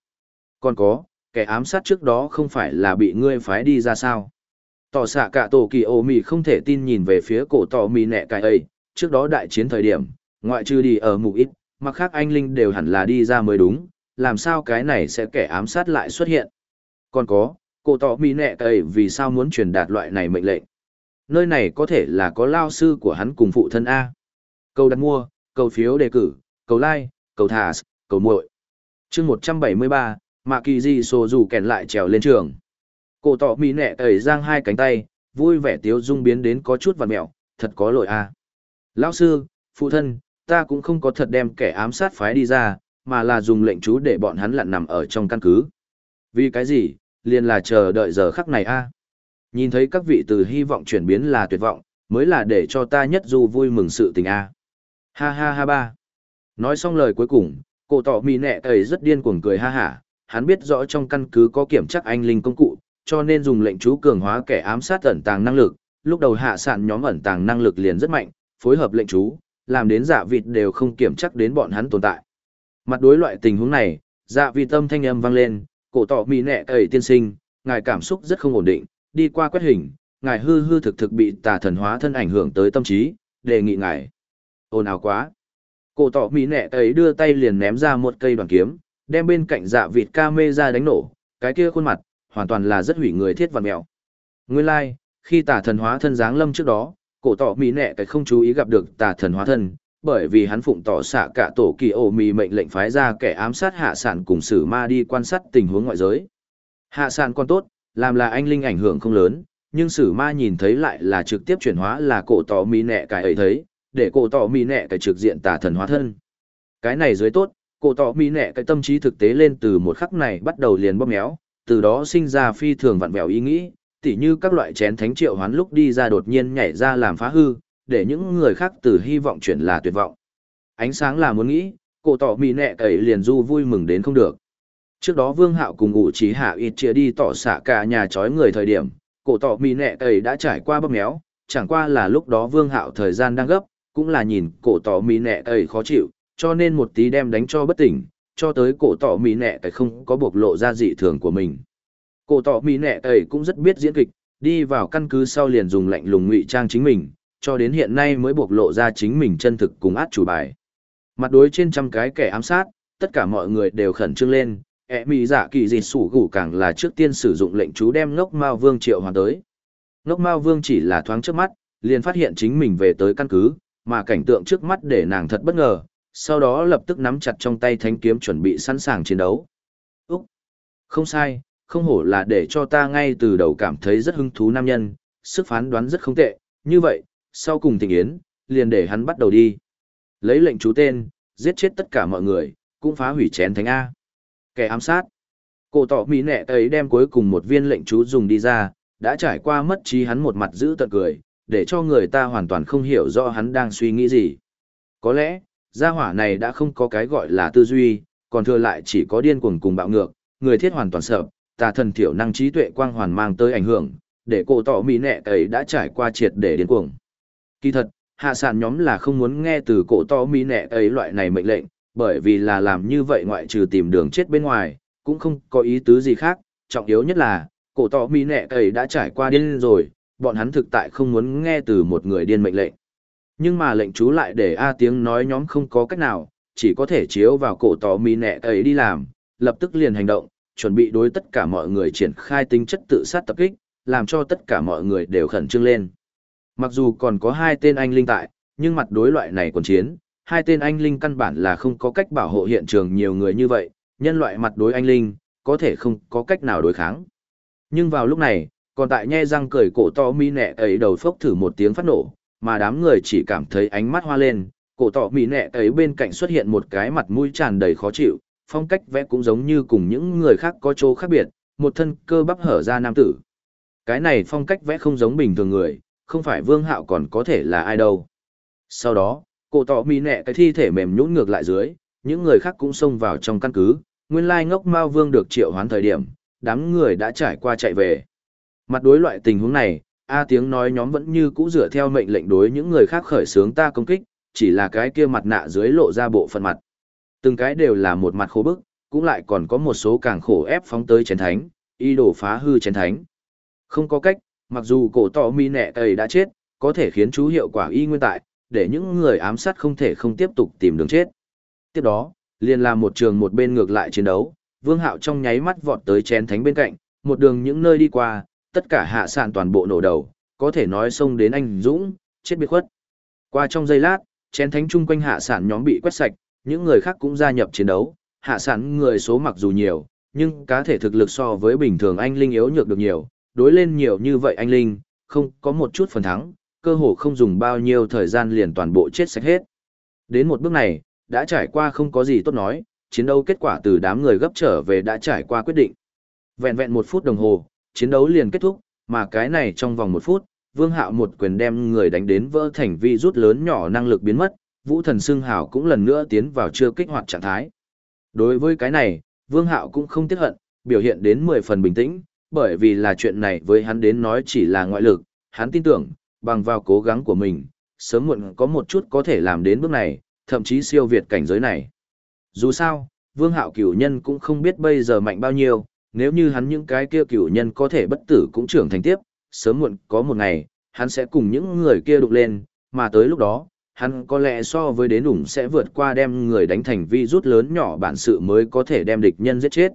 Còn có, kẻ ám sát trước đó không phải là bị ngươi phái đi ra sao? Tỏ xạ cả tổ kỳ ô mì không thể tin nhìn về phía cổ tỏ mì nẹ cái ấy, trước đó đại chiến thời điểm, ngoại trừ đi ở mục ít, mặc khác anh Linh đều hẳn là đi ra mới đúng, làm sao cái này sẽ kẻ ám sát lại xuất hiện? Còn có, cổ tỏ mì nẹ cái vì sao muốn truyền đạt loại này mệnh lệnh? Nơi này có thể là có lao sư của hắn cùng phụ thân A. Cầu đặt mua, cầu phiếu đề cử, cầu like, cầu thả, cầu muội. chương 173, Mạ Kỳ Di Sô dù kèn lại trèo lên trường. Cổ tỏ mì nẹ ẩy giang hai cánh tay, vui vẻ tiếu dung biến đến có chút vặt mẹo, thật có lỗi a Lao Lão sư, phụ thân, ta cũng không có thật đem kẻ ám sát phái đi ra, mà là dùng lệnh chú để bọn hắn lặn nằm ở trong căn cứ. Vì cái gì, liền là chờ đợi giờ khắc này a Nhìn thấy các vị từ hy vọng chuyển biến là tuyệt vọng, mới là để cho ta nhất du vui mừng sự tình a Ha ha ha ba. Nói xong lời cuối cùng, cổ tỏ mì nẹ ấy rất điên cuồng cười ha hả, hắn biết rõ trong căn cứ có kiểm chắc anh linh công cụ, cho nên dùng lệnh chú cường hóa kẻ ám sát ẩn tàng năng lực, lúc đầu hạ sản nhóm ẩn tàng năng lực liền rất mạnh, phối hợp lệnh chú, làm đến dạ vịt đều không kiểm chắc đến bọn hắn tồn tại. Mặt đối loại tình huống này, dạ vịt tâm thanh âm vang lên, cổ tỏ mì nẹ ấy tiên sinh, ngài cảm xúc rất không ổn định, đi qua quét hình, ngài hư hư thực thực bị tà thần hóa thân ảnh hưởng tới tâm trí, đề nghị ngài. Ồn ào quá. Cổ tỏ mì nẹ ấy đưa tay liền ném ra một cây đoàn kiếm đem bên cạnh dạ vịt ca mê ra đánh nổ cái kia khuôn mặt hoàn toàn là rất hủy người thiết và mèo nguyên lai、like, khi tà thần hóa thân dáng lâm trước đó cổ tỏ mỹ nẹ cái không chú ý gặp được tà thần hóa thân bởi vì hắn phụng tỏ xạ cả tổ kỳ ổ mì mệnh lệnh phái ra kẻ ám sát hạ sản cùng sử ma đi quan sát tình huống ngoại giới hạ sản còn tốt làm là anh linh ảnh hưởng không lớn nhưng sử ma nhìn thấy lại là trực tiếp chuyển hóa là cổ tỏ mì nẹ cái ấy thấy để cổ tỏ mì nẹ cái trực diện tà thần hóa thân. Cái này dưới tốt, cổ tỏ mì nẹ cái tâm trí thực tế lên từ một khắc này bắt đầu liền bóp méo, từ đó sinh ra phi thường vặn vẹo ý nghĩ, tỉ như các loại chén thánh triệu hoán lúc đi ra đột nhiên nhảy ra làm phá hư, để những người khác từ hy vọng chuyển là tuyệt vọng. Ánh sáng là muốn nghĩ, cổ tỏ mì nẹ cậy liền du vui mừng đến không được. Trước đó Vương Hạo cùng ủ trí hạ ít chia đi tỏ xạ cả nhà chói người thời điểm, cổ tỏ mì nẹ cậy đã trải qua bóp méo, chẳng qua là lúc đó Vương Hạo thời gian đang gấp, cũng là nhìn cổ tỏ mì nẹ cậy khó chịu, cho nên một tí đem đánh cho bất tỉnh, cho tới cổ tỏ mì nẹ cậy không có bộc lộ ra dị thường của mình. Cổ tỏ mì nẹ cậy cũng rất biết diễn kịch, đi vào căn cứ sau liền dùng lạnh lùng ngụy trang chính mình, cho đến hiện nay mới bộc lộ ra chính mình chân thực cùng át chủ bài. Mặt đối trên trăm cái kẻ ám sát, tất cả mọi người đều khẩn trương lên, ẹ mì giả dạ kỳ dịch sủ gủ càng là trước tiên sử dụng lệnh chú đem ngốc mao vương triệu hoàn tới. Ngốc Mao Vương chỉ là thoáng trước mắt, liền phát hiện chính mình về tới căn cứ, mà cảnh tượng trước mắt để nàng thật bất ngờ, sau đó lập tức nắm chặt trong tay thanh kiếm chuẩn bị sẵn sàng chiến đấu. Úc! Không sai, không hổ là để cho ta ngay từ đầu cảm thấy rất hứng thú nam nhân, sức phán đoán rất không tệ, như vậy, sau cùng tình yến, liền để hắn bắt đầu đi. Lấy lệnh chú tên, giết chết tất cả mọi người, cũng phá hủy chén thánh A. Kẻ ám sát. Cổ tỏ mỹ nẹ ấy đem cuối cùng một viên lệnh chú dùng đi ra, đã trải qua mất trí hắn một mặt giữ tận cười, để cho người ta hoàn toàn không hiểu rõ hắn đang suy nghĩ gì. Có lẽ, gia hỏa này đã không có cái gọi là tư duy, còn thừa lại chỉ có điên cuồng cùng bạo ngược, người thiết hoàn toàn sợ, tà thần thiểu năng trí tuệ quang hoàn mang tới ảnh hưởng, để cổ tỏ mỹ nẹ ấy đã trải qua triệt để điên cuồng. Kỳ thật, hạ sản nhóm là không muốn nghe từ cổ tỏ mỹ nẹ ấy loại này mệnh lệnh, bởi vì là làm như vậy ngoại trừ tìm đường chết bên ngoài, cũng không có ý tứ gì khác, trọng yếu nhất là, cổ tỏ mỹ nẹ ấy đã trải qua điên rồi, bọn hắn thực tại không muốn nghe từ một người điên mệnh lệnh. Nhưng mà lệnh chú lại để A tiếng nói nhóm không có cách nào, chỉ có thể chiếu vào cổ tỏ Mi nẹ ấy đi làm, lập tức liền hành động, chuẩn bị đối tất cả mọi người triển khai tính chất tự sát tập kích, làm cho tất cả mọi người đều khẩn trương lên. Mặc dù còn có hai tên anh linh tại, nhưng mặt đối loại này còn chiến, hai tên anh linh căn bản là không có cách bảo hộ hiện trường nhiều người như vậy, nhân loại mặt đối anh linh, có thể không có cách nào đối kháng. Nhưng vào lúc này, còn tại nhe răng cười cổ to mi nẹ ấy đầu phốc thử một tiếng phát nổ, mà đám người chỉ cảm thấy ánh mắt hoa lên, cổ tỏ mi nẹ ấy bên cạnh xuất hiện một cái mặt mũi tràn đầy khó chịu, phong cách vẽ cũng giống như cùng những người khác có chỗ khác biệt, một thân cơ bắp hở ra nam tử. Cái này phong cách vẽ không giống bình thường người, không phải vương hạo còn có thể là ai đâu. Sau đó, cổ tỏ mi nẹ cái thi thể mềm nhũn ngược lại dưới, những người khác cũng xông vào trong căn cứ, nguyên lai ngốc mao vương được triệu hoán thời điểm, đám người đã trải qua chạy về. Mặt đối loại tình huống này, A tiếng nói nhóm vẫn như cũ dựa theo mệnh lệnh đối những người khác khởi xướng ta công kích, chỉ là cái kia mặt nạ dưới lộ ra bộ phận mặt. Từng cái đều là một mặt khô bức, cũng lại còn có một số càng khổ ép phóng tới chén thánh, y đổ phá hư chén thánh. Không có cách, mặc dù cổ tỏ mi nẹ ấy đã chết, có thể khiến chú hiệu quả y nguyên tại, để những người ám sát không thể không tiếp tục tìm đường chết. Tiếp đó, liền làm một trường một bên ngược lại chiến đấu, vương hạo trong nháy mắt vọt tới chén thánh bên cạnh, một đường những nơi đi qua, tất cả hạ sàn toàn bộ nổ đầu, có thể nói xông đến anh Dũng, chết biệt khuất. Qua trong giây lát, chén thánh chung quanh hạ sản nhóm bị quét sạch, những người khác cũng gia nhập chiến đấu, hạ sản người số mặc dù nhiều, nhưng cá thể thực lực so với bình thường anh Linh yếu nhược được nhiều, đối lên nhiều như vậy anh Linh, không có một chút phần thắng, cơ hồ không dùng bao nhiêu thời gian liền toàn bộ chết sạch hết. Đến một bước này, đã trải qua không có gì tốt nói, chiến đấu kết quả từ đám người gấp trở về đã trải qua quyết định. Vẹn vẹn một phút đồng hồ, chiến đấu liền kết thúc, mà cái này trong vòng một phút, Vương Hạo một quyền đem người đánh đến vỡ thành vi rút lớn nhỏ năng lực biến mất, Vũ Thần Xương Hảo cũng lần nữa tiến vào chưa kích hoạt trạng thái. Đối với cái này, Vương Hạo cũng không tiếc hận, biểu hiện đến 10 phần bình tĩnh, bởi vì là chuyện này với hắn đến nói chỉ là ngoại lực, hắn tin tưởng, bằng vào cố gắng của mình, sớm muộn có một chút có thể làm đến bước này, thậm chí siêu việt cảnh giới này. Dù sao, Vương Hạo cửu nhân cũng không biết bây giờ mạnh bao nhiêu, nếu như hắn những cái kia cửu nhân có thể bất tử cũng trưởng thành tiếp, sớm muộn có một ngày, hắn sẽ cùng những người kia đục lên, mà tới lúc đó, hắn có lẽ so với đến ủng sẽ vượt qua đem người đánh thành vi rút lớn nhỏ bản sự mới có thể đem địch nhân giết chết.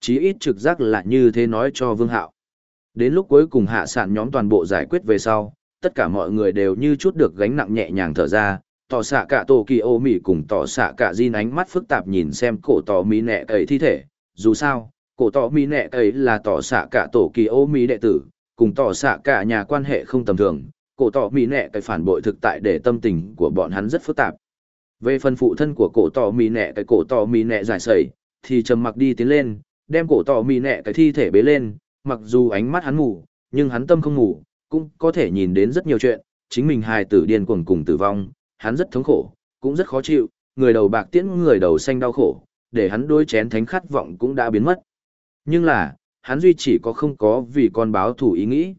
Chí ít trực giác là như thế nói cho Vương Hạo. Đến lúc cuối cùng hạ sản nhóm toàn bộ giải quyết về sau, tất cả mọi người đều như chút được gánh nặng nhẹ nhàng thở ra, tỏ xạ cả tổ kỳ ô mỉ cùng tỏ xạ cả Jin ánh mắt phức tạp nhìn xem cổ tỏ mỹ nẹ ấy thi thể, dù sao, cổ tỏ mỹ nẹ ấy là tỏ xạ cả tổ kỳ ô mỹ đệ tử, cùng tỏ xạ cả nhà quan hệ không tầm thường, cổ tỏ mỹ nẹ cái phản bội thực tại để tâm tình của bọn hắn rất phức tạp. Về phần phụ thân của cổ tỏ mỹ nẹ cái cổ tỏ mỹ nẹ giải sẩy, thì trầm mặc đi tiến lên, đem cổ tỏ mì nẹ cái thi thể bế lên, mặc dù ánh mắt hắn ngủ, nhưng hắn tâm không ngủ, cũng có thể nhìn đến rất nhiều chuyện, chính mình hài tử điên cuồng cùng tử vong, hắn rất thống khổ, cũng rất khó chịu, người đầu bạc tiễn người đầu xanh đau khổ, để hắn đôi chén thánh khát vọng cũng đã biến mất. Nhưng là, hắn duy chỉ có không có vì con báo thủ ý nghĩ.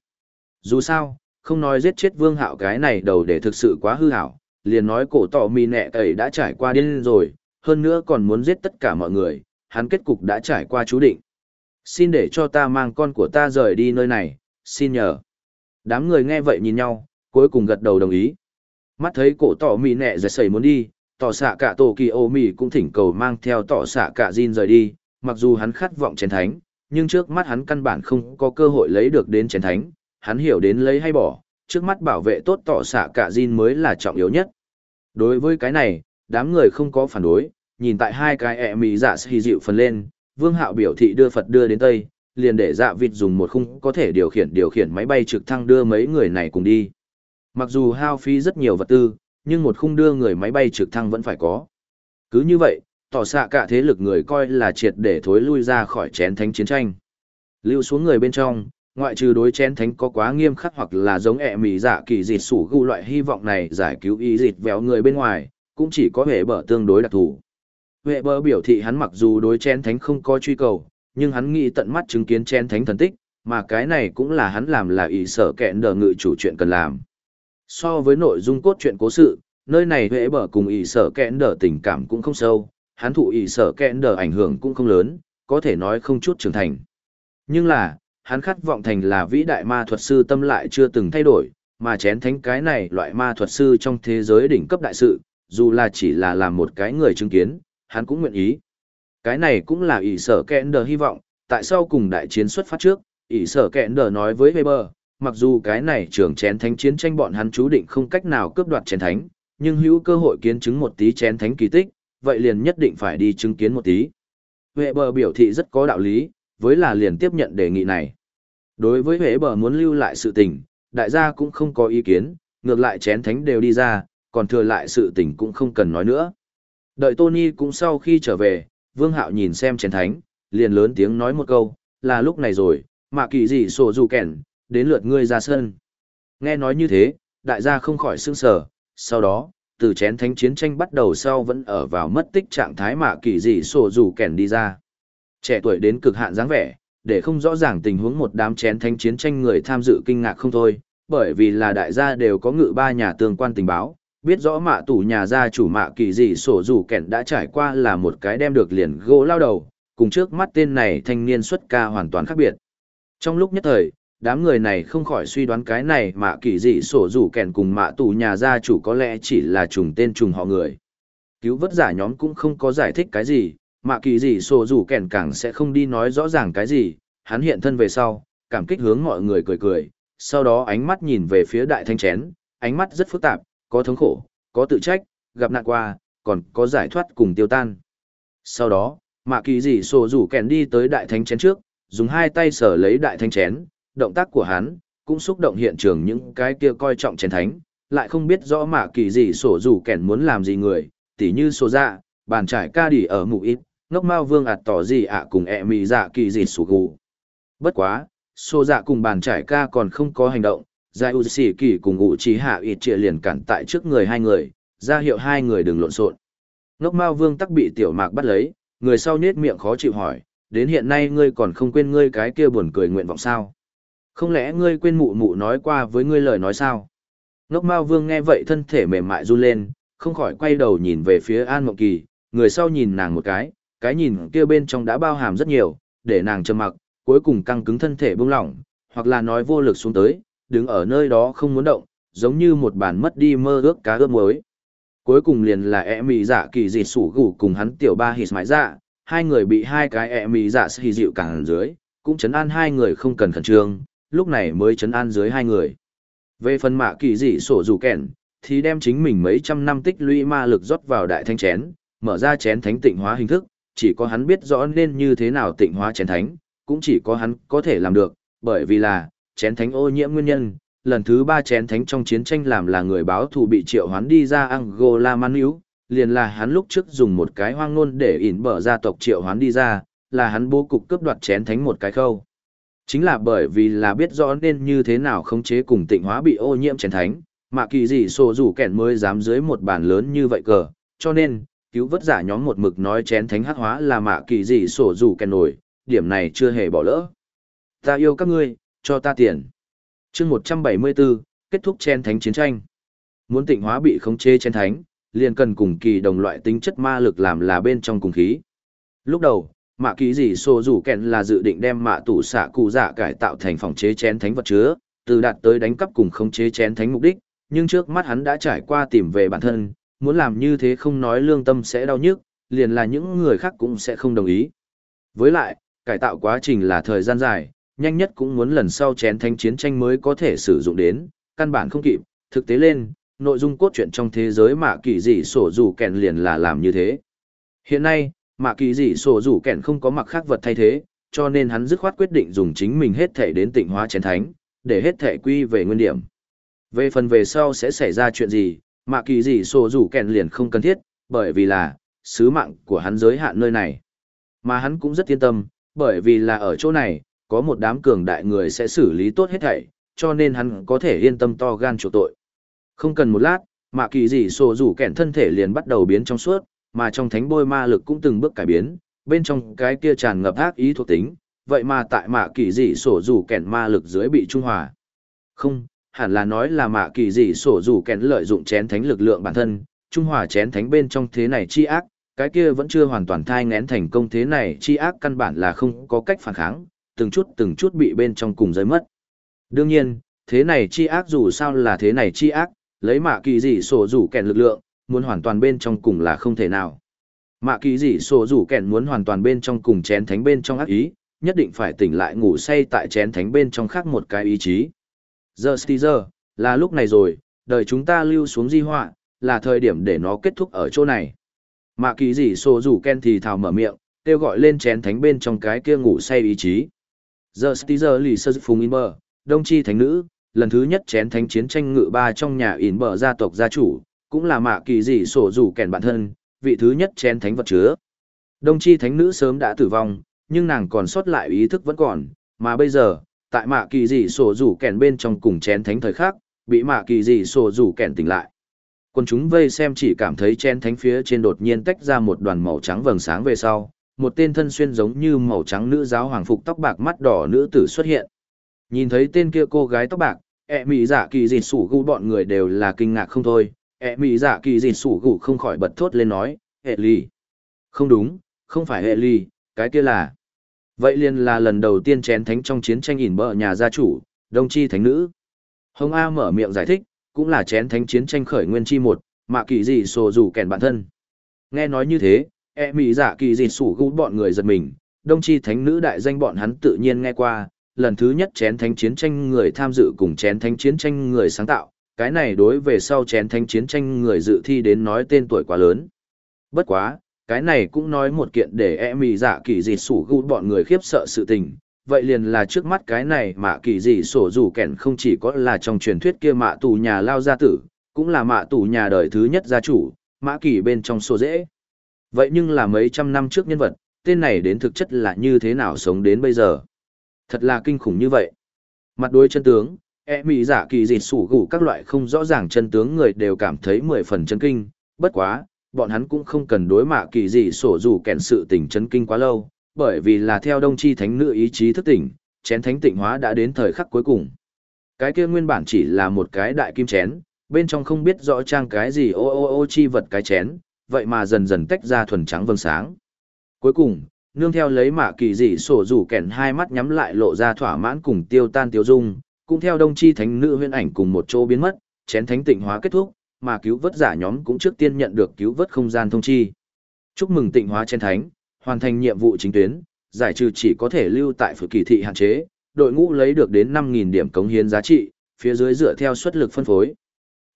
Dù sao, không nói giết chết vương hạo cái này đầu để thực sự quá hư hảo, liền nói cổ tỏ mì nẹ ấy đã trải qua điên rồi, hơn nữa còn muốn giết tất cả mọi người, hắn kết cục đã trải qua chú định. Xin để cho ta mang con của ta rời đi nơi này, xin nhờ. Đám người nghe vậy nhìn nhau, cuối cùng gật đầu đồng ý. Mắt thấy cổ tỏ mì nẹ giật sẩy muốn đi, tỏ xạ cả tổ kỳ ô mì cũng thỉnh cầu mang theo tỏ xạ cả Jin rời đi, mặc dù hắn khát vọng chén thánh, nhưng trước mắt hắn căn bản không có cơ hội lấy được đến chén thánh, hắn hiểu đến lấy hay bỏ, trước mắt bảo vệ tốt tỏ xạ cả Jin mới là trọng yếu nhất. Đối với cái này, đám người không có phản đối, nhìn tại hai cái ẹ mì dạ xì dịu phần lên, vương hạo biểu thị đưa Phật đưa đến Tây, liền để dạ vịt dùng một khung có thể điều khiển điều khiển máy bay trực thăng đưa mấy người này cùng đi. Mặc dù hao phí rất nhiều vật tư, nhưng một khung đưa người máy bay trực thăng vẫn phải có. Cứ như vậy, tỏ xạ cả thế lực người coi là triệt để thối lui ra khỏi chén thánh chiến tranh. Lưu xuống người bên trong, ngoại trừ đối chén thánh có quá nghiêm khắc hoặc là giống ẹ mì dạ kỳ dịt sủ gu loại hy vọng này giải cứu y dịt véo người bên ngoài, cũng chỉ có hệ bở tương đối đặc thù. Huệ bơ biểu thị hắn mặc dù đối chén thánh không có truy cầu, nhưng hắn nghĩ tận mắt chứng kiến chén thánh thần tích, mà cái này cũng là hắn làm là ý sở kẹn đờ ngự chủ chuyện cần làm. So với nội dung cốt truyện cố sự, nơi này Huệ bờ cùng ý sở kẹn đờ tình cảm cũng không sâu, hắn thụ ý sở kẹn đờ ảnh hưởng cũng không lớn, có thể nói không chút trưởng thành. Nhưng là, hắn khát vọng thành là vĩ đại ma thuật sư tâm lại chưa từng thay đổi, mà chén thánh cái này loại ma thuật sư trong thế giới đỉnh cấp đại sự, dù là chỉ là làm một cái người chứng kiến, hắn cũng nguyện ý. Cái này cũng là ỷ sở kẹn đờ hy vọng, tại sao cùng đại chiến xuất phát trước, ỷ sở kẹn đờ nói với Weber, mặc dù cái này trưởng chén thánh chiến tranh bọn hắn chú định không cách nào cướp đoạt chén thánh, nhưng hữu cơ hội kiến chứng một tí chén thánh kỳ tích, vậy liền nhất định phải đi chứng kiến một tí. Weber biểu thị rất có đạo lý, với là liền tiếp nhận đề nghị này. Đối với Weber muốn lưu lại sự tình, đại gia cũng không có ý kiến, ngược lại chén thánh đều đi ra, còn thừa lại sự tình cũng không cần nói nữa. Đợi Tony cũng sau khi trở về, Vương Hạo nhìn xem chén thánh, liền lớn tiếng nói một câu, là lúc này rồi, mà kỳ gì sổ dù kẻn, đến lượt ngươi ra sân. Nghe nói như thế, đại gia không khỏi sương sờ. sau đó, từ chén thánh chiến tranh bắt đầu sau vẫn ở vào mất tích trạng thái mà kỳ dị sổ dù kẻn đi ra. Trẻ tuổi đến cực hạn dáng vẻ, để không rõ ràng tình huống một đám chén thánh chiến tranh người tham dự kinh ngạc không thôi, bởi vì là đại gia đều có ngự ba nhà tương quan tình báo, biết rõ mạ tủ nhà gia chủ mạ kỳ dị sổ dù kẹn đã trải qua là một cái đem được liền gỗ lao đầu, cùng trước mắt tên này thanh niên xuất ca hoàn toàn khác biệt. Trong lúc nhất thời, đám người này không khỏi suy đoán cái này mạ kỳ dị sổ dù kẹn cùng mạ tủ nhà gia chủ có lẽ chỉ là trùng tên trùng họ người. Cứu vớt giả nhóm cũng không có giải thích cái gì, mạ kỳ dị sổ dù kẹn càng sẽ không đi nói rõ ràng cái gì, hắn hiện thân về sau, cảm kích hướng mọi người cười cười, sau đó ánh mắt nhìn về phía đại thanh chén, ánh mắt rất phức tạp, có thống khổ, có tự trách, gặp nạn qua, còn có giải thoát cùng tiêu tan. Sau đó, mạ kỳ dị sổ rủ kèn đi tới đại thánh chén trước, dùng hai tay sở lấy đại thánh chén, động tác của hắn, cũng xúc động hiện trường những cái kia coi trọng chén thánh, lại không biết rõ mạ kỳ dị sổ rủ kèn muốn làm gì người, tỉ như sổ dạ, bàn trải ca đỉ ở mụ ít, ngốc mao vương ạt tỏ gì ạ cùng ẹ mì dạ kỳ dị sổ gù. Bất quá, sổ dạ cùng bàn trải ca còn không có hành động, Giai U Sĩ Kỳ cùng Ngụ Trí Hạ ịt trịa liền cản tại trước người hai người, ra hiệu hai người đừng lộn xộn. Ngốc Mao Vương tắc bị Tiểu Mạc bắt lấy, người sau nết miệng khó chịu hỏi, đến hiện nay ngươi còn không quên ngươi cái kia buồn cười nguyện vọng sao? Không lẽ ngươi quên mụ mụ nói qua với ngươi lời nói sao? Ngốc Mao Vương nghe vậy thân thể mềm mại run lên, không khỏi quay đầu nhìn về phía An Mộng Kỳ, người sau nhìn nàng một cái, cái nhìn kia bên trong đã bao hàm rất nhiều, để nàng trầm mặc, cuối cùng căng cứng thân thể buông lỏng, hoặc là nói vô lực xuống tới, đứng ở nơi đó không muốn động, giống như một bản mất đi mơ ước cá ướp muối. Cuối cùng liền là ẹ mì giả kỳ dị sủ gủ cùng hắn tiểu ba hít mãi dạ, hai người bị hai cái ẹ mì dạ giả xì dịu cản dưới, cũng chấn an hai người không cần khẩn trương, lúc này mới chấn an dưới hai người. Về phần mạ kỳ dị sổ dù kẹn, thì đem chính mình mấy trăm năm tích lũy ma lực rót vào đại thanh chén, mở ra chén thánh tịnh hóa hình thức, chỉ có hắn biết rõ nên như thế nào tịnh hóa chén thánh, cũng chỉ có hắn có thể làm được, bởi vì là, chén thánh ô nhiễm nguyên nhân, lần thứ ba chén thánh trong chiến tranh làm là người báo thù bị triệu hoán đi ra Angola Maniu, liền là hắn lúc trước dùng một cái hoang ngôn để ỉn bở gia tộc triệu hoán đi ra, là hắn bố cục cướp đoạt chén thánh một cái khâu. Chính là bởi vì là biết rõ nên như thế nào khống chế cùng tịnh hóa bị ô nhiễm chén thánh, mà kỳ gì sổ rủ kẹn mới dám dưới một bàn lớn như vậy cờ, cho nên, cứu vớt giả nhóm một mực nói chén thánh hắc hóa là mạ kỳ gì sổ rủ kẹn nổi, điểm này chưa hề bỏ lỡ. Ta yêu các ngươi, cho ta tiền. chương 174, kết thúc chen thánh chiến tranh. Muốn tịnh hóa bị khống chế chen thánh, liền cần cùng kỳ đồng loại tính chất ma lực làm là bên trong cùng khí. Lúc đầu, mạ ký gì xô rủ kẹn là dự định đem mạ tủ xạ cụ dạ cải tạo thành phòng chế chén thánh vật chứa, từ đạt tới đánh cắp cùng khống chế chén thánh mục đích, nhưng trước mắt hắn đã trải qua tìm về bản thân, muốn làm như thế không nói lương tâm sẽ đau nhức, liền là những người khác cũng sẽ không đồng ý. Với lại, cải tạo quá trình là thời gian dài, nhanh nhất cũng muốn lần sau chén thánh chiến tranh mới có thể sử dụng đến, căn bản không kịp, thực tế lên, nội dung cốt truyện trong thế giới mạ kỳ dị sổ rủ kèn liền là làm như thế. Hiện nay, mạ kỳ dị sổ rủ kèn không có mặc khác vật thay thế, cho nên hắn dứt khoát quyết định dùng chính mình hết thể đến tịnh hóa chén thánh, để hết thể quy về nguyên điểm. Về phần về sau sẽ xảy ra chuyện gì, mạ kỳ dị sổ rủ kèn liền không cần thiết, bởi vì là, sứ mạng của hắn giới hạn nơi này. Mà hắn cũng rất yên tâm, bởi vì là ở chỗ này, có một đám cường đại người sẽ xử lý tốt hết thảy, cho nên hắn có thể yên tâm to gan chỗ tội. Không cần một lát, mạ kỳ dị sổ rủ kẹn thân thể liền bắt đầu biến trong suốt, mà trong thánh bôi ma lực cũng từng bước cải biến, bên trong cái kia tràn ngập ác ý thuộc tính, vậy mà tại mạ kỳ dị sổ rủ kẹn ma lực dưới bị trung hòa. Không, hẳn là nói là mạ kỳ dị sổ rủ kẹn lợi dụng chén thánh lực lượng bản thân, trung hòa chén thánh bên trong thế này chi ác, cái kia vẫn chưa hoàn toàn thai ngén thành công thế này chi ác căn bản là không có cách phản kháng, từng chút từng chút bị bên trong cùng giới mất. Đương nhiên, thế này chi ác dù sao là thế này chi ác, lấy mạ kỳ dị sổ rủ kèn lực lượng, muốn hoàn toàn bên trong cùng là không thể nào. Mạ kỳ dị sổ rủ kèn muốn hoàn toàn bên trong cùng chén thánh bên trong ác ý, nhất định phải tỉnh lại ngủ say tại chén thánh bên trong khác một cái ý chí. Giờ giờ, là lúc này rồi, đời chúng ta lưu xuống di họa, là thời điểm để nó kết thúc ở chỗ này. Mạ kỳ dị sổ rủ kèn thì thào mở miệng, kêu gọi lên chén thánh bên trong cái kia ngủ say ý chí. Giờ giờ lì sơ phùng in bờ, đông chi thánh nữ, lần thứ nhất chén thánh chiến tranh ngự ba trong nhà in bờ gia tộc gia chủ, cũng là mạ kỳ dị sổ rủ kèn bản thân, vị thứ nhất chén thánh vật chứa. Đông chi thánh nữ sớm đã tử vong, nhưng nàng còn sót lại ý thức vẫn còn, mà bây giờ, tại mạ kỳ dị sổ rủ kèn bên trong cùng chén thánh thời khắc, bị mạ kỳ dị sổ rủ kèn tỉnh lại. Quân chúng vây xem chỉ cảm thấy chén thánh phía trên đột nhiên tách ra một đoàn màu trắng vầng sáng về sau, một tên thân xuyên giống như màu trắng nữ giáo hoàng phục tóc bạc mắt đỏ nữ tử xuất hiện. Nhìn thấy tên kia cô gái tóc bạc, ẹ mị dạ kỳ dịt sủ gù bọn người đều là kinh ngạc không thôi, ẹ mị dạ kỳ dịt sủ gù không khỏi bật thốt lên nói, hệ ly. Không đúng, không phải hệ ly, cái kia là. Vậy liền là lần đầu tiên chén thánh trong chiến tranh ỉn bờ nhà gia chủ, đông chi thánh nữ. Hồng A mở miệng giải thích, cũng là chén thánh chiến tranh khởi nguyên chi một, mà kỳ dị sổ rủ kèn bản thân. Nghe nói như thế, e mỹ dạ kỳ dịt sủ gũ bọn người giật mình, đông tri thánh nữ đại danh bọn hắn tự nhiên nghe qua, lần thứ nhất chén thánh chiến tranh người tham dự cùng chén thánh chiến tranh người sáng tạo, cái này đối về sau chén thánh chiến tranh người dự thi đến nói tên tuổi quá lớn. Bất quá, cái này cũng nói một kiện để e mỹ dạ kỳ dịt sủ gũ bọn người khiếp sợ sự tình, vậy liền là trước mắt cái này mà kỳ dị sổ dù kẻn không chỉ có là trong truyền thuyết kia mạ tù nhà lao gia tử, cũng là mạ tù nhà đời thứ nhất gia chủ, mã kỳ bên trong sổ dễ. Vậy nhưng là mấy trăm năm trước nhân vật, tên này đến thực chất là như thế nào sống đến bây giờ. Thật là kinh khủng như vậy. Mặt đối chân tướng, e mỹ giả kỳ dịt sủ gủ các loại không rõ ràng chân tướng người đều cảm thấy mười phần chân kinh, bất quá, bọn hắn cũng không cần đối mạ kỳ dị sổ dù kèn sự tình chân kinh quá lâu, bởi vì là theo đông chi thánh nữ ý chí thức tỉnh, chén thánh tịnh hóa đã đến thời khắc cuối cùng. Cái kia nguyên bản chỉ là một cái đại kim chén, bên trong không biết rõ trang cái gì ô ô ô chi vật cái chén, vậy mà dần dần tách ra thuần trắng vầng sáng. Cuối cùng, nương theo lấy mạ kỳ dị sổ rủ kèn hai mắt nhắm lại lộ ra thỏa mãn cùng tiêu tan tiêu dung, cũng theo đông chi thánh nữ huyễn ảnh cùng một chỗ biến mất, chén thánh tịnh hóa kết thúc, mà cứu vớt giả nhóm cũng trước tiên nhận được cứu vớt không gian thông chi. Chúc mừng tịnh hóa chén thánh, hoàn thành nhiệm vụ chính tuyến, giải trừ chỉ có thể lưu tại phủ kỳ thị hạn chế, đội ngũ lấy được đến 5.000 điểm cống hiến giá trị, phía dưới dựa theo suất lực phân phối.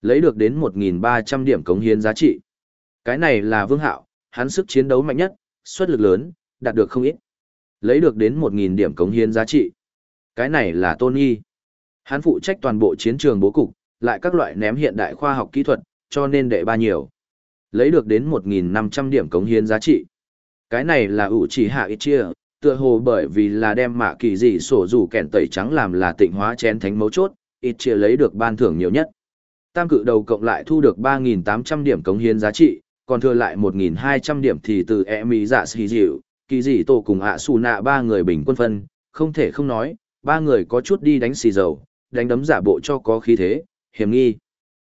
Lấy được đến 1.300 điểm cống hiến giá trị. Cái này là Vương Hạo, hắn sức chiến đấu mạnh nhất, suất lực lớn, đạt được không ít. Lấy được đến 1.000 điểm cống hiến giá trị. Cái này là Tony. Hắn phụ trách toàn bộ chiến trường bố cục, lại các loại ném hiện đại khoa học kỹ thuật, cho nên đệ ba nhiều. Lấy được đến 1.500 điểm cống hiến giá trị. Cái này là ủ chỉ hạ ít chia, tựa hồ bởi vì là đem mạ kỳ dị sổ rủ kẻn tẩy trắng làm là tịnh hóa chén thánh mấu chốt, ít chia lấy được ban thưởng nhiều nhất. Tam cự đầu cộng lại thu được 3.800 điểm cống hiến giá trị, còn thừa lại 1.200 điểm thì từ e mỹ dạ xì dịu, kỳ dị tổ cùng ạ xù nạ ba người bình quân phân, không thể không nói, ba người có chút đi đánh xì dầu, đánh đấm giả bộ cho có khí thế, hiểm nghi.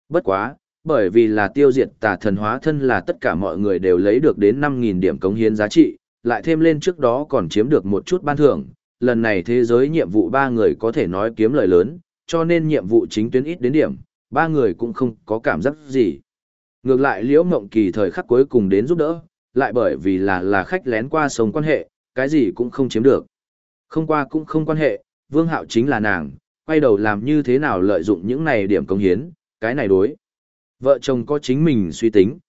Bất quá, bởi vì là tiêu diệt tà thần hóa thân là tất cả mọi người đều lấy được đến 5.000 điểm cống hiến giá trị, lại thêm lên trước đó còn chiếm được một chút ban thưởng, lần này thế giới nhiệm vụ ba người có thể nói kiếm lời lớn, cho nên nhiệm vụ chính tuyến ít đến điểm, ba người cũng không có cảm giác gì. Ngược lại Liễu Mộng Kỳ thời khắc cuối cùng đến giúp đỡ, lại bởi vì là là khách lén qua sông quan hệ, cái gì cũng không chiếm được. Không qua cũng không quan hệ, vương hạo chính là nàng, quay đầu làm như thế nào lợi dụng những này điểm công hiến, cái này đối. Vợ chồng có chính mình suy tính.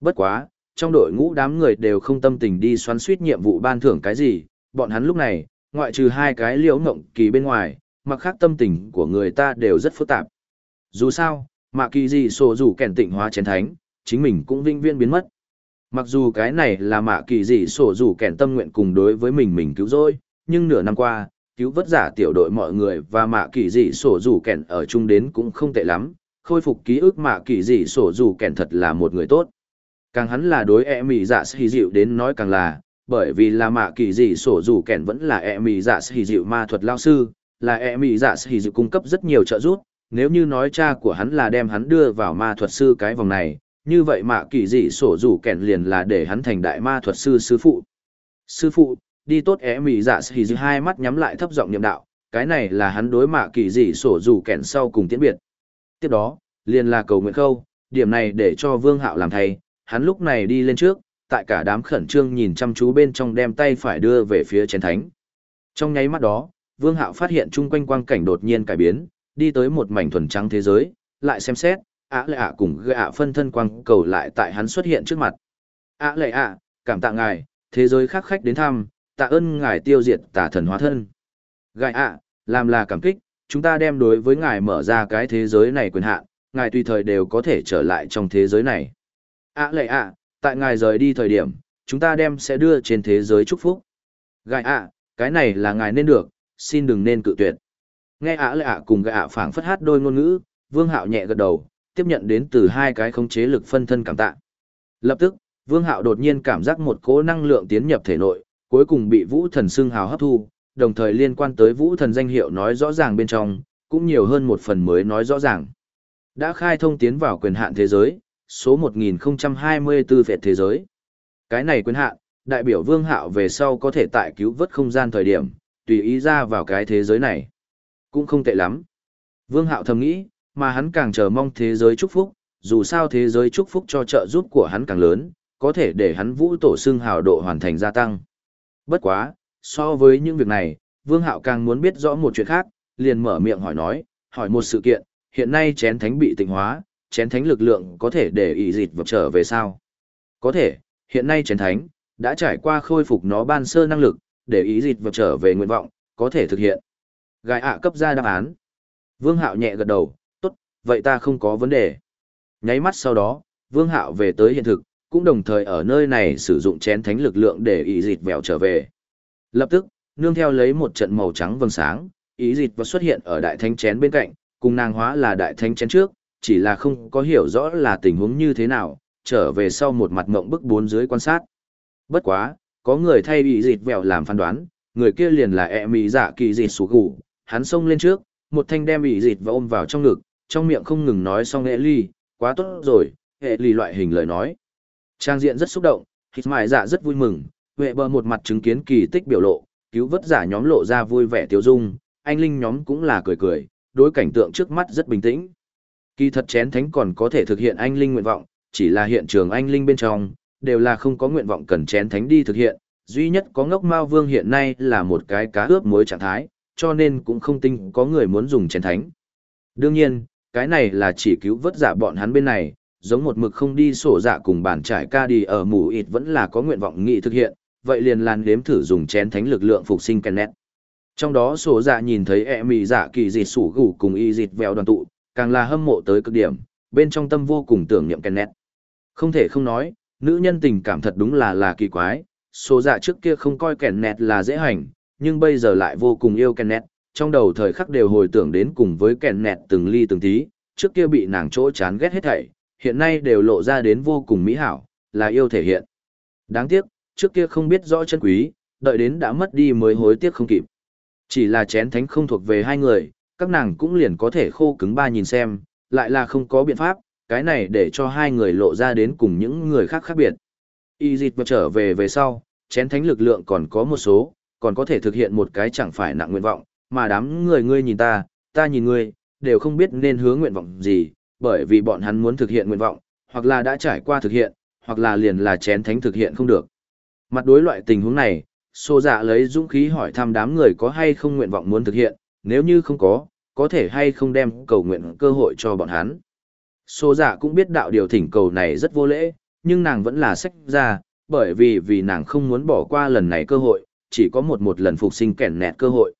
Bất quá, trong đội ngũ đám người đều không tâm tình đi xoắn suýt nhiệm vụ ban thưởng cái gì, bọn hắn lúc này, ngoại trừ hai cái liễu ngộng kỳ bên ngoài, mặc khác tâm tình của người ta đều rất phức tạp. Dù sao, mạ kỳ gì sổ dù kèn tịnh hóa chén thánh, chính mình cũng vinh viên biến mất. Mặc dù cái này là mạ kỳ dị sổ dù kèn tâm nguyện cùng đối với mình mình cứu rỗi, nhưng nửa năm qua, cứu vất giả tiểu đội mọi người và mạ kỳ dị sổ dù kèn ở chung đến cũng không tệ lắm, khôi phục ký ức mạ kỳ dị sổ dù kèn thật là một người tốt. Càng hắn là đối e mỹ dạ sĩ dịu đến nói càng là, bởi vì là mạ kỳ dị sổ dù kèn vẫn là e mỹ dạ sĩ dịu ma thuật lao sư, là e mỹ dạ sĩ dịu cung cấp rất nhiều trợ giúp, nếu như nói cha của hắn là đem hắn đưa vào ma thuật sư cái vòng này, như vậy mạ kỳ dị sổ rủ kẹn liền là để hắn thành đại ma thuật sư sư phụ. Sư phụ, đi tốt é mì dạ xì dư hai mắt nhắm lại thấp giọng niệm đạo, cái này là hắn đối mạ kỳ dị sổ rủ kẹn sau cùng tiễn biệt. Tiếp đó, liền là cầu nguyện khâu, điểm này để cho vương hạo làm thầy hắn lúc này đi lên trước, tại cả đám khẩn trương nhìn chăm chú bên trong đem tay phải đưa về phía chén thánh. Trong nháy mắt đó, vương hạo phát hiện chung quanh quang cảnh đột nhiên cải biến, đi tới một mảnh thuần trắng thế giới, lại xem xét, ạ lệ ạ cùng gạ phân thân quang cầu lại tại hắn xuất hiện trước mặt. ạ lệ ạ, cảm tạ ngài, thế giới khác khách đến thăm, tạ ơn ngài tiêu diệt tà thần hóa thân. Gạ ạ, làm là cảm kích, chúng ta đem đối với ngài mở ra cái thế giới này quyền hạn, ngài tùy thời đều có thể trở lại trong thế giới này. ạ lệ ạ, tại ngài rời đi thời điểm, chúng ta đem sẽ đưa trên thế giới chúc phúc. Gạ ạ, cái này là ngài nên được, xin đừng nên cự tuyệt. Nghe ạ lạ cùng gạ ạ phảng phất hát đôi ngôn ngữ, vương hạo nhẹ gật đầu, tiếp nhận đến từ hai cái khống chế lực phân thân cảm tạ. Lập tức, Vương Hạo đột nhiên cảm giác một cỗ năng lượng tiến nhập thể nội, cuối cùng bị Vũ Thần xưng hào hấp thu, đồng thời liên quan tới Vũ Thần danh hiệu nói rõ ràng bên trong, cũng nhiều hơn một phần mới nói rõ ràng. Đã khai thông tiến vào quyền hạn thế giới, số 1024 vẹt thế giới. Cái này quyền hạn, đại biểu Vương Hạo về sau có thể tại cứu vớt không gian thời điểm, tùy ý ra vào cái thế giới này. Cũng không tệ lắm. Vương Hạo thầm nghĩ, mà hắn càng chờ mong thế giới chúc phúc, dù sao thế giới chúc phúc cho trợ giúp của hắn càng lớn, có thể để hắn vũ tổ xương hào độ hoàn thành gia tăng. Bất quá, so với những việc này, Vương Hạo càng muốn biết rõ một chuyện khác, liền mở miệng hỏi nói, hỏi một sự kiện, hiện nay chén thánh bị tịnh hóa, chén thánh lực lượng có thể để ý dịch vật trở về sao? Có thể, hiện nay chén thánh, đã trải qua khôi phục nó ban sơ năng lực, để ý dịch vật trở về nguyện vọng, có thể thực hiện. Gai ạ cấp ra đáp án. Vương Hạo nhẹ gật đầu, vậy ta không có vấn đề. Nháy mắt sau đó, Vương Hạo về tới hiện thực, cũng đồng thời ở nơi này sử dụng chén thánh lực lượng để ý Dịt vèo trở về. Lập tức, nương theo lấy một trận màu trắng vầng sáng, ý Dịt và xuất hiện ở đại thánh chén bên cạnh, cùng nàng hóa là đại thánh chén trước, chỉ là không có hiểu rõ là tình huống như thế nào, trở về sau một mặt mộng bức bốn dưới quan sát. Bất quá, có người thay ý Dịt vèo làm phán đoán, người kia liền là e mỹ dạ kỳ Dịt xuống gù, hắn xông lên trước, một thanh đem ỉ dịt và ôm vào trong ngực, trong miệng không ngừng nói xong hệ ly, quá tốt rồi, hệ ly loại hình lời nói. Trang diện rất xúc động, hít mại dạ rất vui mừng, vệ bờ một mặt chứng kiến kỳ tích biểu lộ, cứu vất giả nhóm lộ ra vui vẻ tiêu dung, anh linh nhóm cũng là cười cười, đối cảnh tượng trước mắt rất bình tĩnh. Kỳ thật chén thánh còn có thể thực hiện anh linh nguyện vọng, chỉ là hiện trường anh linh bên trong, đều là không có nguyện vọng cần chén thánh đi thực hiện, duy nhất có ngốc mao vương hiện nay là một cái cá ướp muối trạng thái, cho nên cũng không tin có người muốn dùng chén thánh. Đương nhiên, cái này là chỉ cứu vớt giả bọn hắn bên này, giống một mực không đi sổ dạ cùng bản trải ca đi ở mù ịt vẫn là có nguyện vọng nghị thực hiện, vậy liền làn đếm thử dùng chén thánh lực lượng phục sinh Kenneth. Trong đó sổ dạ nhìn thấy ẹ mì dạ kỳ dịt sủ gủ cùng y dịt vèo đoàn tụ, càng là hâm mộ tới cực điểm, bên trong tâm vô cùng tưởng niệm Kenneth. Không thể không nói, nữ nhân tình cảm thật đúng là là kỳ quái, sổ dạ trước kia không coi Kenneth là dễ hành, nhưng bây giờ lại vô cùng yêu Kenneth, trong đầu thời khắc đều hồi tưởng đến cùng với Kenneth nẹt từng ly từng tí, trước kia bị nàng chỗ chán ghét hết thảy, hiện nay đều lộ ra đến vô cùng mỹ hảo, là yêu thể hiện. Đáng tiếc, trước kia không biết rõ chân quý, đợi đến đã mất đi mới hối tiếc không kịp. Chỉ là chén thánh không thuộc về hai người, các nàng cũng liền có thể khô cứng ba nhìn xem, lại là không có biện pháp, cái này để cho hai người lộ ra đến cùng những người khác khác biệt. Y dịch và trở về về sau, chén thánh lực lượng còn có một số, còn có thể thực hiện một cái chẳng phải nặng nguyện vọng, mà đám người ngươi nhìn ta, ta nhìn ngươi, đều không biết nên hướng nguyện vọng gì, bởi vì bọn hắn muốn thực hiện nguyện vọng, hoặc là đã trải qua thực hiện, hoặc là liền là chén thánh thực hiện không được. Mặt đối loại tình huống này, Sô dạ lấy dũng khí hỏi thăm đám người có hay không nguyện vọng muốn thực hiện, nếu như không có, có thể hay không đem cầu nguyện cơ hội cho bọn hắn. Sô dạ cũng biết đạo điều thỉnh cầu này rất vô lễ, nhưng nàng vẫn là sách ra, bởi vì vì nàng không muốn bỏ qua lần này cơ hội, chỉ có một một lần phục sinh kẻn nẹt cơ hội.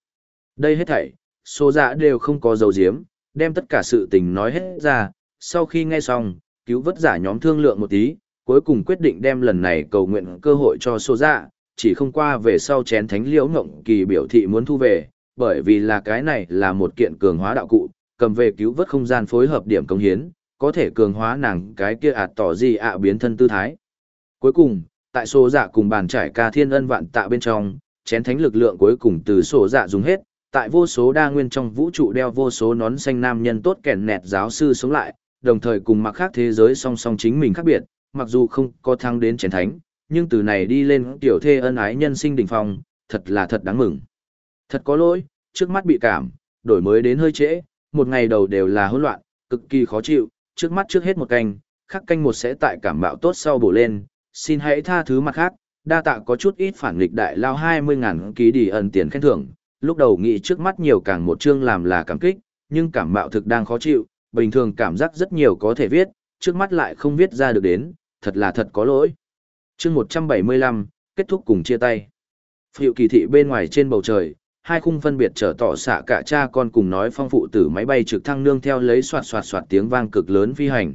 Đây hết thảy, số dạ đều không có dấu diếm, đem tất cả sự tình nói hết ra, sau khi nghe xong, cứu vớt giả nhóm thương lượng một tí, cuối cùng quyết định đem lần này cầu nguyện cơ hội cho số dạ, chỉ không qua về sau chén thánh liễu ngộng kỳ biểu thị muốn thu về, bởi vì là cái này là một kiện cường hóa đạo cụ, cầm về cứu vớt không gian phối hợp điểm công hiến, có thể cường hóa nàng cái kia ạt tỏ gì ạ biến thân tư thái. Cuối cùng, tại số dạ cùng bàn trải ca thiên ân vạn tạ bên trong, chén thánh lực lượng cuối cùng từ sổ dạ dùng hết, tại vô số đa nguyên trong vũ trụ đeo vô số nón xanh nam nhân tốt kẻn nẹt giáo sư sống lại, đồng thời cùng mặc khác thế giới song song chính mình khác biệt, mặc dù không có thăng đến chén thánh, nhưng từ này đi lên tiểu thê ân ái nhân sinh đỉnh phong, thật là thật đáng mừng. Thật có lỗi, trước mắt bị cảm, đổi mới đến hơi trễ, một ngày đầu đều là hỗn loạn, cực kỳ khó chịu, trước mắt trước hết một canh, khắc canh một sẽ tại cảm bạo tốt sau bổ lên, xin hãy tha thứ mặt khác, đa tạ có chút ít phản nghịch đại lao 20.000 ký đi ẩn tiền khen thưởng, lúc đầu nghĩ trước mắt nhiều càng một chương làm là cảm kích, nhưng cảm mạo thực đang khó chịu, bình thường cảm giác rất nhiều có thể viết, trước mắt lại không viết ra được đến, thật là thật có lỗi. chương 175, kết thúc cùng chia tay. Phiệu kỳ thị bên ngoài trên bầu trời, hai khung phân biệt trở tỏ xạ cả cha con cùng nói phong phụ tử máy bay trực thăng nương theo lấy soạt soạt soạt tiếng vang cực lớn phi hành.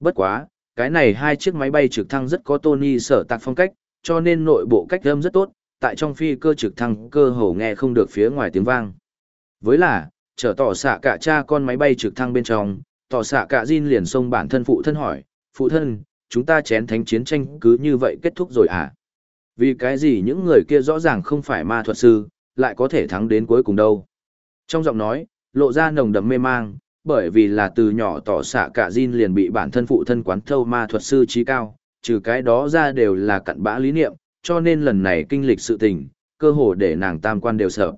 Bất quá, cái này hai chiếc máy bay trực thăng rất có Tony sở tạc phong cách, cho nên nội bộ cách âm rất tốt, tại trong phi cơ trực thăng cơ hồ nghe không được phía ngoài tiếng vang. Với là, trở tỏ xạ cả cha con máy bay trực thăng bên trong, tỏ xạ cả Jin liền xông bản thân phụ thân hỏi, phụ thân, chúng ta chén thánh chiến tranh cứ như vậy kết thúc rồi à? Vì cái gì những người kia rõ ràng không phải ma thuật sư, lại có thể thắng đến cuối cùng đâu. Trong giọng nói, lộ ra nồng đậm mê mang, bởi vì là từ nhỏ tỏ xạ cả Jin liền bị bản thân phụ thân quán thâu ma thuật sư trí cao, trừ cái đó ra đều là cặn bã lý niệm, cho nên lần này kinh lịch sự tình, cơ hồ để nàng tam quan đều sợ.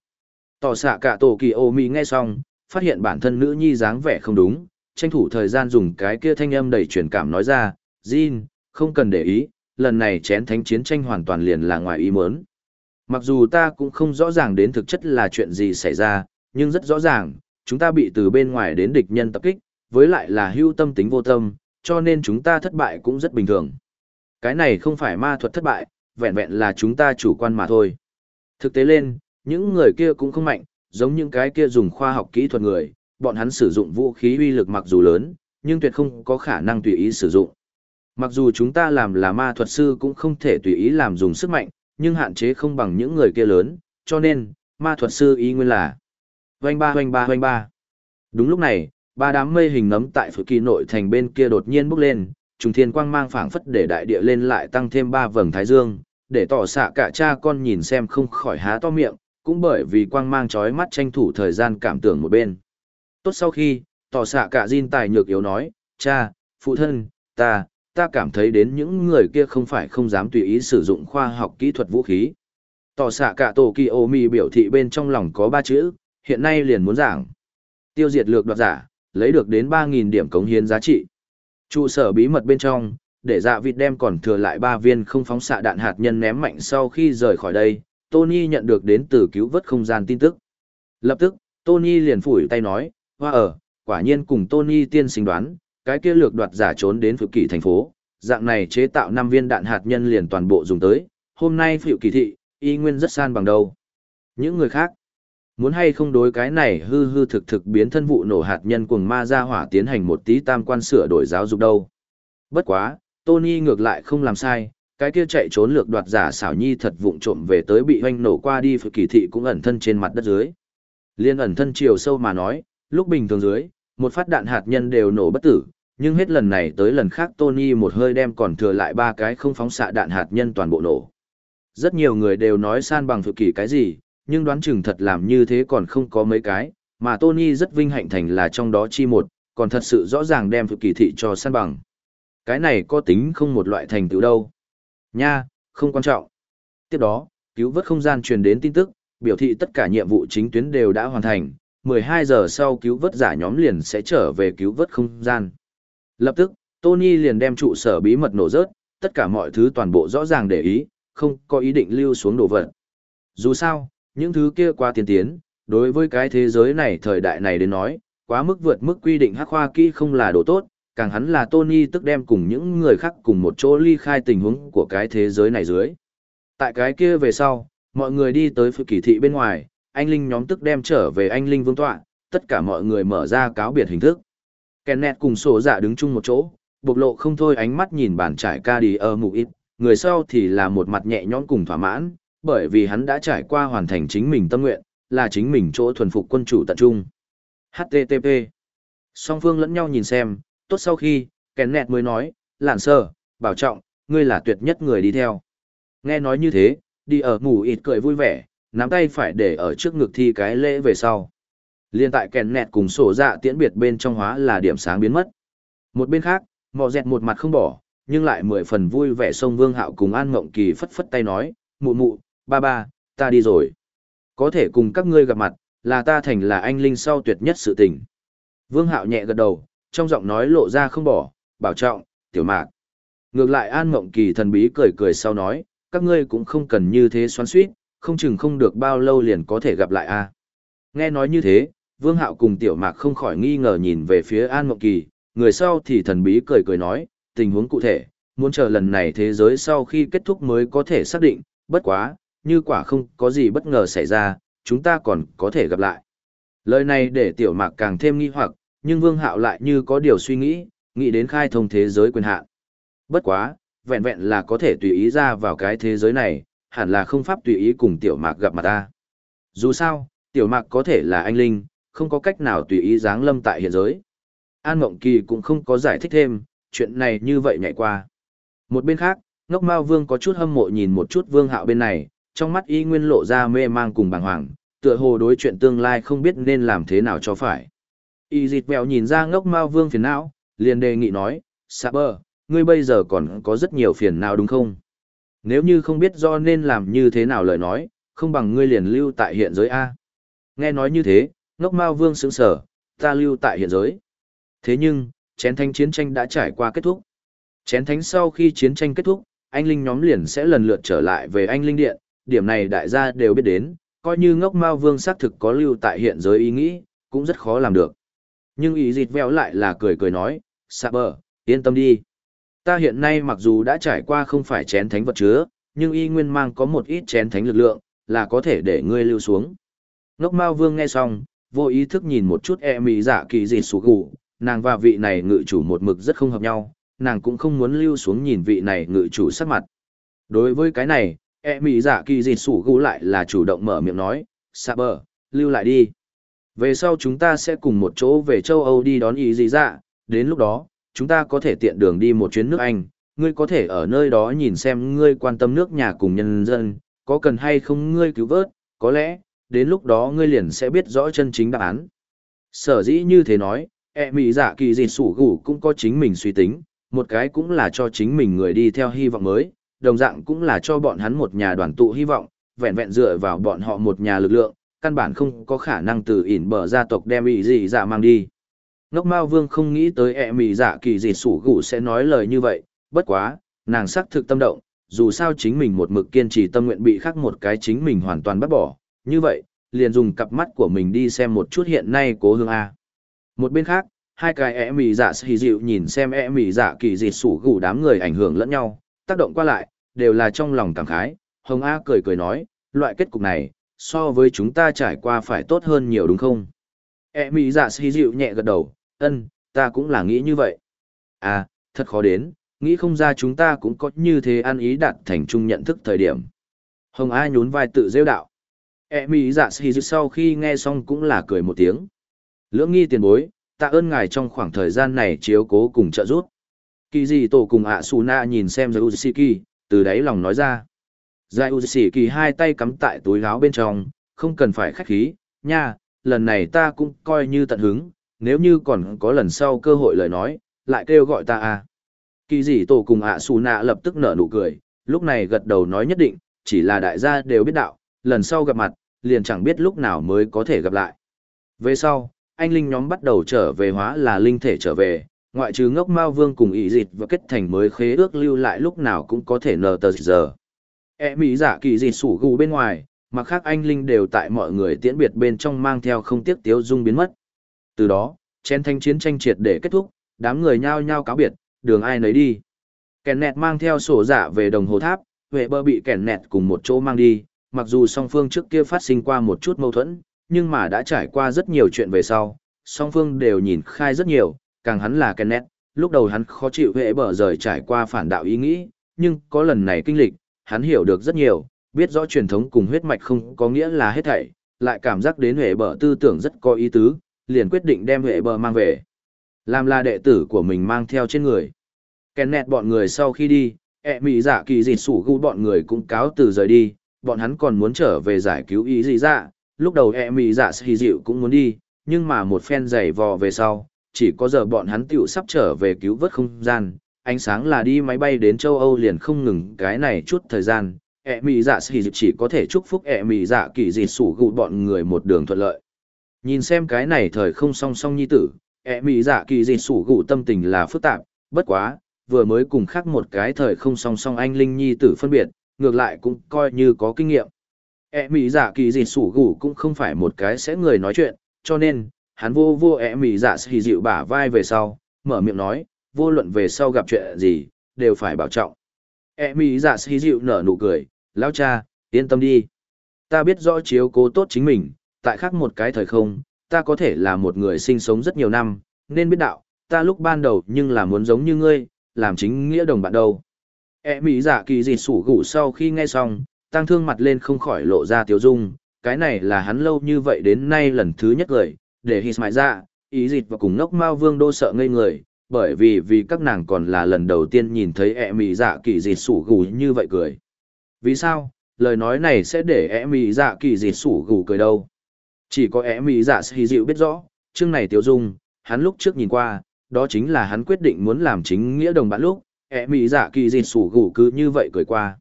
Tỏ xạ cả tổ kỳ ô mỹ nghe xong, phát hiện bản thân nữ nhi dáng vẻ không đúng, tranh thủ thời gian dùng cái kia thanh âm đầy truyền cảm nói ra, Jin, không cần để ý, lần này chén thánh chiến tranh hoàn toàn liền là ngoài ý muốn. Mặc dù ta cũng không rõ ràng đến thực chất là chuyện gì xảy ra, nhưng rất rõ ràng, chúng ta bị từ bên ngoài đến địch nhân tập kích, với lại là hưu tâm tính vô tâm, cho nên chúng ta thất bại cũng rất bình thường. Cái này không phải ma thuật thất bại, vẹn vẹn là chúng ta chủ quan mà thôi. Thực tế lên, những người kia cũng không mạnh, giống những cái kia dùng khoa học kỹ thuật người, bọn hắn sử dụng vũ khí uy lực mặc dù lớn, nhưng tuyệt không có khả năng tùy ý sử dụng. Mặc dù chúng ta làm là ma thuật sư cũng không thể tùy ý làm dùng sức mạnh, nhưng hạn chế không bằng những người kia lớn, cho nên, ma thuật sư ý nguyên là Hoành ba hoành ba hoành ba. Đúng lúc này, ba đám mây hình nấm tại phủ kỳ nội thành bên kia đột nhiên bốc lên, trùng thiên quang mang phảng phất để đại địa lên lại tăng thêm ba vầng thái dương, để tỏ xạ cả cha con nhìn xem không khỏi há to miệng, cũng bởi vì quang mang chói mắt tranh thủ thời gian cảm tưởng một bên. Tốt sau khi, tỏ xạ cả Jin tài nhược yếu nói, cha, phụ thân, ta, ta cảm thấy đến những người kia không phải không dám tùy ý sử dụng khoa học kỹ thuật vũ khí. Tỏ xạ cả tổ kỳ ô mi biểu thị bên trong lòng có ba chữ, hiện nay liền muốn giảng. Tiêu diệt lược đoạt giả, lấy được đến 3.000 điểm cống hiến giá trị. Trụ sở bí mật bên trong, để dạ vịt đem còn thừa lại ba viên không phóng xạ đạn hạt nhân ném mạnh sau khi rời khỏi đây, Tony nhận được đến từ cứu vớt không gian tin tức. Lập tức, Tony liền phủi tay nói, hoa ở, quả nhiên cùng Tony tiên sinh đoán, cái kia lược đoạt giả trốn đến phụ kỳ thành phố, dạng này chế tạo năm viên đạn hạt nhân liền toàn bộ dùng tới, hôm nay phụ kỳ thị, y nguyên rất san bằng đầu. Những người khác, muốn hay không đối cái này hư hư thực thực biến thân vụ nổ hạt nhân cuồng ma ra hỏa tiến hành một tí tam quan sửa đổi giáo dục đâu. Bất quá, Tony ngược lại không làm sai, cái kia chạy trốn lược đoạt giả xảo nhi thật vụng trộm về tới bị hoanh nổ qua đi phụ kỳ thị cũng ẩn thân trên mặt đất dưới. Liên ẩn thân chiều sâu mà nói, lúc bình thường dưới, một phát đạn hạt nhân đều nổ bất tử, nhưng hết lần này tới lần khác Tony một hơi đem còn thừa lại ba cái không phóng xạ đạn hạt nhân toàn bộ nổ. Rất nhiều người đều nói san bằng phụ kỳ cái gì, nhưng đoán chừng thật làm như thế còn không có mấy cái, mà Tony rất vinh hạnh thành là trong đó chi một, còn thật sự rõ ràng đem phụ kỳ thị cho săn bằng. Cái này có tính không một loại thành tựu đâu. Nha, không quan trọng. Tiếp đó, cứu vớt không gian truyền đến tin tức, biểu thị tất cả nhiệm vụ chính tuyến đều đã hoàn thành, 12 giờ sau cứu vớt giả nhóm liền sẽ trở về cứu vớt không gian. Lập tức, Tony liền đem trụ sở bí mật nổ rớt, tất cả mọi thứ toàn bộ rõ ràng để ý, không có ý định lưu xuống đồ vật, Dù sao, những thứ kia quá tiên tiến, đối với cái thế giới này thời đại này đến nói, quá mức vượt mức quy định hắc khoa kỹ không là đồ tốt, càng hắn là Tony tức đem cùng những người khác cùng một chỗ ly khai tình huống của cái thế giới này dưới. Tại cái kia về sau, mọi người đi tới phụ kỳ thị bên ngoài, anh Linh nhóm tức đem trở về anh Linh vương tọa, tất cả mọi người mở ra cáo biệt hình thức. Kenneth cùng sổ dạ đứng chung một chỗ, bộc lộ không thôi ánh mắt nhìn bản trải ca đi ở mụ ít, người sau thì là một mặt nhẹ nhõm cùng thỏa mãn, bởi vì hắn đã trải qua hoàn thành chính mình tâm nguyện, là chính mình chỗ thuần phục quân chủ tận trung. HTTP Song phương lẫn nhau nhìn xem, tốt sau khi, Kenneth mới nói, lản sơ, bảo trọng, ngươi là tuyệt nhất người đi theo. Nghe nói như thế, đi ở mù ít cười vui vẻ, nắm tay phải để ở trước ngực thi cái lễ về sau. Liên tại kèn nẹt cùng sổ dạ tiễn biệt bên trong hóa là điểm sáng biến mất. Một bên khác, mò dẹt một mặt không bỏ, nhưng lại mười phần vui vẻ sông Vương Hạo cùng An mộng Kỳ phất phất tay nói, mụ mụ, ba ba, ta đi rồi. Có thể cùng các ngươi gặp mặt, là ta thành là anh linh sau tuyệt nhất sự tình. Vương Hạo nhẹ gật đầu, trong giọng nói lộ ra không bỏ, bảo trọng, tiểu mạc. Ngược lại An Mộng Kỳ thần bí cười cười sau nói, các ngươi cũng không cần như thế xoắn suýt, không chừng không được bao lâu liền có thể gặp lại a. Nghe nói như thế, Vương Hạo cùng Tiểu Mạc không khỏi nghi ngờ nhìn về phía An Mộng Kỳ, người sau thì thần bí cười cười nói, tình huống cụ thể, muốn chờ lần này thế giới sau khi kết thúc mới có thể xác định, bất quá, như quả không có gì bất ngờ xảy ra, chúng ta còn có thể gặp lại. Lời này để Tiểu Mạc càng thêm nghi hoặc, nhưng Vương Hạo lại như có điều suy nghĩ, nghĩ đến khai thông thế giới quyền hạn. Bất quá, vẹn vẹn là có thể tùy ý ra vào cái thế giới này, hẳn là không pháp tùy ý cùng Tiểu Mạc gặp mặt ta. Dù sao, Tiểu Mạc có thể là anh Linh, không có cách nào tùy ý giáng lâm tại hiện giới. An Mộng Kỳ cũng không có giải thích thêm, chuyện này như vậy nhảy qua. Một bên khác, ngốc mao vương có chút hâm mộ nhìn một chút vương hạo bên này, trong mắt y nguyên lộ ra mê mang cùng bàng hoàng, tựa hồ đối chuyện tương lai không biết nên làm thế nào cho phải. Y dịt bèo nhìn ra ngốc mao vương phiền não, liền đề nghị nói, Saber, ngươi bây giờ còn có rất nhiều phiền não đúng không? Nếu như không biết do nên làm như thế nào lời nói, không bằng ngươi liền lưu tại hiện giới A. Nghe nói như thế, ngốc mao vương sững sở, ta lưu tại hiện giới. Thế nhưng, chén thánh chiến tranh đã trải qua kết thúc. Chén thánh sau khi chiến tranh kết thúc, anh linh nhóm liền sẽ lần lượt trở lại về anh linh điện, điểm này đại gia đều biết đến, coi như ngốc mao vương xác thực có lưu tại hiện giới ý nghĩ, cũng rất khó làm được. Nhưng ý dịt veo lại là cười cười nói, Saber, yên tâm đi. Ta hiện nay mặc dù đã trải qua không phải chén thánh vật chứa, nhưng y nguyên mang có một ít chén thánh lực lượng, là có thể để ngươi lưu xuống. Ngốc Mao Vương nghe xong, vô ý thức nhìn một chút e mì giả dạ kỳ dị sủ gù, nàng và vị này ngự chủ một mực rất không hợp nhau, nàng cũng không muốn lưu xuống nhìn vị này ngự chủ sắc mặt. Đối với cái này, e mỹ giả dạ kỳ dịt sủ gù lại là chủ động mở miệng nói, Saber, lưu lại đi. Về sau chúng ta sẽ cùng một chỗ về châu Âu đi đón ý gì dạ, đến lúc đó, chúng ta có thể tiện đường đi một chuyến nước Anh, ngươi có thể ở nơi đó nhìn xem ngươi quan tâm nước nhà cùng nhân dân, có cần hay không ngươi cứu vớt, có lẽ, đến lúc đó ngươi liền sẽ biết rõ chân chính đáp án. Sở dĩ như thế nói, e mỹ giả dạ kỳ dịt sủ gủ cũng có chính mình suy tính, một cái cũng là cho chính mình người đi theo hy vọng mới, đồng dạng cũng là cho bọn hắn một nhà đoàn tụ hy vọng, vẹn vẹn dựa vào bọn họ một nhà lực lượng, căn bản không có khả năng từ ỉn bờ gia tộc đem ý gì dạ mang đi. Ngốc Mao Vương không nghĩ tới ẹ mì dạ kỳ gì sủ gủ sẽ nói lời như vậy, bất quá, nàng sắc thực tâm động, dù sao chính mình một mực kiên trì tâm nguyện bị khác một cái chính mình hoàn toàn bắt bỏ, như vậy, liền dùng cặp mắt của mình đi xem một chút hiện nay cố hương A. Một bên khác, hai cái ẹ mì dạ xì dịu nhìn xem ẹ mì dạ kỳ gì sủ gủ đám người ảnh hưởng lẫn nhau, tác động qua lại, đều là trong lòng cảm khái, Hồng A cười cười nói, loại kết cục này, so với chúng ta trải qua phải tốt hơn nhiều đúng không? E mỹ dạ Si dịu nhẹ gật đầu, ân, ta cũng là nghĩ như vậy. À, thật khó đến, nghĩ không ra chúng ta cũng có như thế ăn ý đạt thành chung nhận thức thời điểm. Hồng A nhún vai tự rêu đạo. E mỹ dạ Si dịu sau khi nghe xong cũng là cười một tiếng. Lưỡng nghi tiền bối, tạ ơn ngài trong khoảng thời gian này chiếu cố cùng trợ giúp. Kỳ gì tổ cùng ạ Su Na nhìn xem Ushiki, từ đáy lòng nói ra. Giải kỳ hai tay cắm tại túi áo bên trong, không cần phải khách khí, nha, lần này ta cũng coi như tận hứng, nếu như còn có lần sau cơ hội lời nói, lại kêu gọi ta à. Kỳ gì tổ cùng ạ xù nạ lập tức nở nụ cười, lúc này gật đầu nói nhất định, chỉ là đại gia đều biết đạo, lần sau gặp mặt, liền chẳng biết lúc nào mới có thể gặp lại. Về sau, anh linh nhóm bắt đầu trở về hóa là linh thể trở về, ngoại trừ ngốc mao vương cùng ý dịt và kết thành mới khế ước lưu lại lúc nào cũng có thể nờ tờ giờ. E mỹ giả kỳ dịt sủ gù bên ngoài, Mà khác anh Linh đều tại mọi người tiễn biệt bên trong mang theo không tiếc tiếu dung biến mất. Từ đó, chén thanh chiến tranh triệt để kết thúc, đám người nhao nhao cáo biệt, đường ai nấy đi. Kẻ nẹt mang theo sổ giả về đồng hồ tháp, huệ bơ bị kẻ nẹt cùng một chỗ mang đi, mặc dù song phương trước kia phát sinh qua một chút mâu thuẫn, nhưng mà đã trải qua rất nhiều chuyện về sau, song phương đều nhìn khai rất nhiều, càng hắn là Kenneth, lúc đầu hắn khó chịu hệ bờ rời trải qua phản đạo ý nghĩ, nhưng có lần này kinh lịch, hắn hiểu được rất nhiều, biết rõ truyền thống cùng huyết mạch không có nghĩa là hết thảy, lại cảm giác đến hệ bờ tư tưởng rất có ý tứ, liền quyết định đem hệ bờ mang về. Làm là đệ tử của mình mang theo trên người. Kenneth bọn người sau khi đi, ẹ mị giả kỳ dịt sủ gu bọn người cũng cáo từ rời đi, bọn hắn còn muốn trở về giải cứu ý gì dạ, lúc đầu ẹ mị giả xì dịu cũng muốn đi, nhưng mà một phen giày vò về sau, chỉ có giờ bọn hắn tiểu sắp trở về cứu vớt không gian, ánh sáng là đi máy bay đến châu Âu liền không ngừng cái này chút thời gian, ẹ mị dạ xì chỉ có thể chúc phúc ẹ mị dạ kỳ dịt sủ gụ bọn người một đường thuận lợi. Nhìn xem cái này thời không song song nhi tử, ẹ mị dạ kỳ dịt sủ gụ tâm tình là phức tạp, bất quá vừa mới cùng khác một cái thời không song song anh linh nhi tử phân biệt, ngược lại cũng coi như có kinh nghiệm. E mỹ giả kỳ dịt sủ gủ cũng không phải một cái sẽ người nói chuyện, cho nên, hắn vô vô e mỹ dạ xì dịu bả vai về sau, mở miệng nói, vô luận về sau gặp chuyện gì, đều phải bảo trọng. E mỹ dạ xì dịu nở nụ cười, lão cha, yên tâm đi. Ta biết rõ chiếu cố tốt chính mình, tại khác một cái thời không, ta có thể là một người sinh sống rất nhiều năm, nên biết đạo, ta lúc ban đầu nhưng là muốn giống như ngươi, làm chính nghĩa đồng bạn đâu. E mỹ giả kỳ dịt sủ gủ sau khi nghe xong, tăng thương mặt lên không khỏi lộ ra tiếu dung, cái này là hắn lâu như vậy đến nay lần thứ nhất lời, để hít mại ra, ý dịt và cùng nốc mao vương đô sợ ngây người, bởi vì vì các nàng còn là lần đầu tiên nhìn thấy e mỹ dạ kỳ dịt sủ gù như vậy cười. Vì sao, lời nói này sẽ để e mỹ dạ kỳ dịt sủ gù cười đâu? Chỉ có e mỹ dạ sĩ dịu biết rõ, chương này tiếu dung, hắn lúc trước nhìn qua, đó chính là hắn quyết định muốn làm chính nghĩa đồng bạn lúc, ẹ mỹ dạ kỳ dịt sủ gù cứ như vậy cười qua.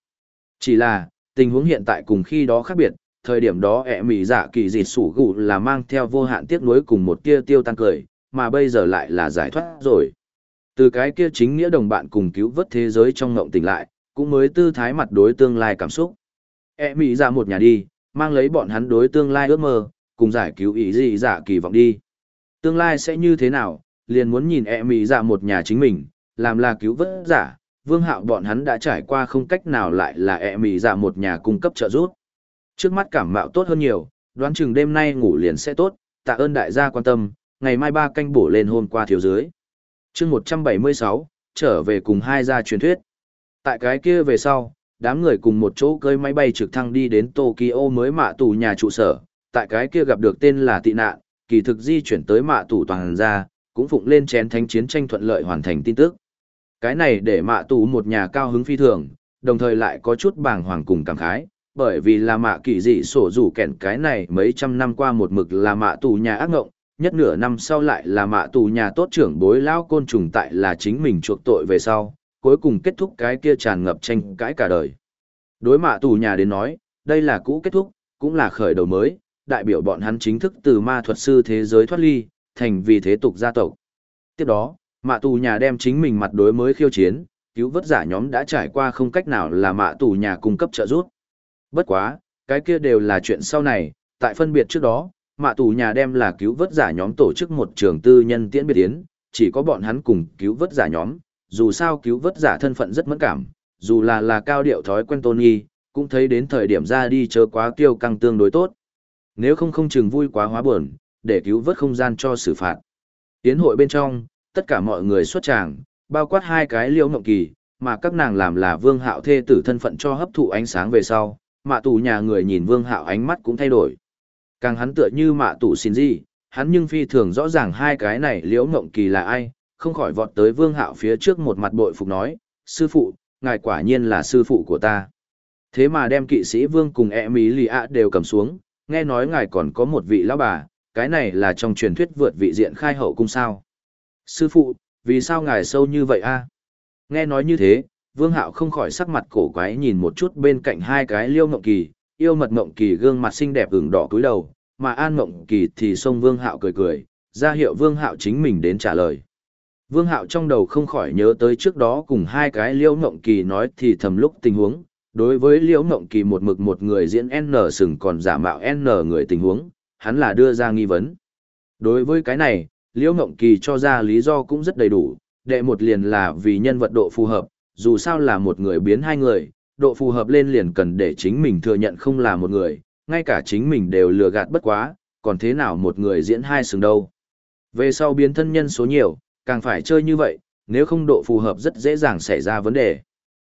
Chỉ là, tình huống hiện tại cùng khi đó khác biệt, thời điểm đó ẹ mỉ dạ kỳ dịt sủ gụ là mang theo vô hạn tiếc nuối cùng một tia tiêu tan cười, mà bây giờ lại là giải thoát rồi. Từ cái kia chính nghĩa đồng bạn cùng cứu vớt thế giới trong ngộng tỉnh lại, cũng mới tư thái mặt đối tương lai cảm xúc. E mỉ ra một nhà đi, mang lấy bọn hắn đối tương lai ước mơ, cùng giải cứu ý gì dạ kỳ vọng đi. Tương lai sẽ như thế nào, liền muốn nhìn e mỉ dạ một nhà chính mình, làm là cứu vớt giả, vương hạo bọn hắn đã trải qua không cách nào lại là e mỉ dạ một nhà cung cấp trợ giúp. Trước mắt cảm mạo tốt hơn nhiều, đoán chừng đêm nay ngủ liền sẽ tốt, tạ ơn đại gia quan tâm, ngày mai ba canh bổ lên hôm qua thiếu dưới. chương 176, trở về cùng hai gia truyền thuyết. Tại cái kia về sau, đám người cùng một chỗ cơi máy bay trực thăng đi đến Tokyo mới mạ tù nhà trụ sở, tại cái kia gặp được tên là tị nạn, kỳ thực di chuyển tới mạ tù toàn gia, cũng phụng lên chén thánh chiến tranh thuận lợi hoàn thành tin tức. Cái này để mạ tù một nhà cao hứng phi thường, đồng thời lại có chút bàng hoàng cùng cảm khái, bởi vì là mạ kỳ dị sổ rủ kẹn cái này mấy trăm năm qua một mực là mạ tù nhà ác ngộng, nhất nửa năm sau lại là mạ tù nhà tốt trưởng bối lao côn trùng tại là chính mình chuộc tội về sau, cuối cùng kết thúc cái kia tràn ngập tranh cãi cả đời. Đối mạ tù nhà đến nói, đây là cũ kết thúc, cũng là khởi đầu mới, đại biểu bọn hắn chính thức từ ma thuật sư thế giới thoát ly, thành vì thế tục gia tộc. Tiếp đó, mạ tù nhà đem chính mình mặt đối mới khiêu chiến, cứu vớt giả nhóm đã trải qua không cách nào là mạ tù nhà cung cấp trợ giúp. Bất quá, cái kia đều là chuyện sau này, tại phân biệt trước đó, mạ tù nhà đem là cứu vớt giả nhóm tổ chức một trường tư nhân tiễn biệt yến chỉ có bọn hắn cùng cứu vớt giả nhóm, dù sao cứu vớt giả thân phận rất mẫn cảm, dù là là cao điệu thói quen tôn nghi, cũng thấy đến thời điểm ra đi chờ quá tiêu căng tương đối tốt. Nếu không không chừng vui quá hóa buồn, để cứu vớt không gian cho xử phạt. Tiến hội bên trong, tất cả mọi người xuất tràng, bao quát hai cái liễu mộng kỳ, mà các nàng làm là vương hạo thê tử thân phận cho hấp thụ ánh sáng về sau, mạ tù nhà người nhìn vương hạo ánh mắt cũng thay đổi. Càng hắn tựa như mạ tù xin gì, hắn nhưng phi thường rõ ràng hai cái này liễu ngộng kỳ là ai, không khỏi vọt tới vương hạo phía trước một mặt bội phục nói, sư phụ, ngài quả nhiên là sư phụ của ta. Thế mà đem kỵ sĩ vương cùng e mỹ lì ạ đều cầm xuống, nghe nói ngài còn có một vị lão bà, cái này là trong truyền thuyết vượt vị diện khai hậu cung sao. Sư phụ, vì sao ngài sâu như vậy a? Nghe nói như thế, Vương Hạo không khỏi sắc mặt cổ quái nhìn một chút bên cạnh hai cái liêu ngộng kỳ, yêu mật ngộng kỳ gương mặt xinh đẹp ửng đỏ cúi đầu, mà an ngộng kỳ thì xông Vương Hạo cười cười, ra hiệu Vương Hạo chính mình đến trả lời. Vương Hạo trong đầu không khỏi nhớ tới trước đó cùng hai cái liêu ngộng kỳ nói thì thầm lúc tình huống, đối với Liêu Ngộng Kỳ một mực một người diễn N sừng còn giả mạo N người tình huống, hắn là đưa ra nghi vấn. Đối với cái này, Liễu Ngộng Kỳ cho ra lý do cũng rất đầy đủ, đệ một liền là vì nhân vật độ phù hợp, dù sao là một người biến hai người, độ phù hợp lên liền cần để chính mình thừa nhận không là một người, ngay cả chính mình đều lừa gạt bất quá, còn thế nào một người diễn hai sừng đâu. Về sau biến thân nhân số nhiều, càng phải chơi như vậy, nếu không độ phù hợp rất dễ dàng xảy ra vấn đề.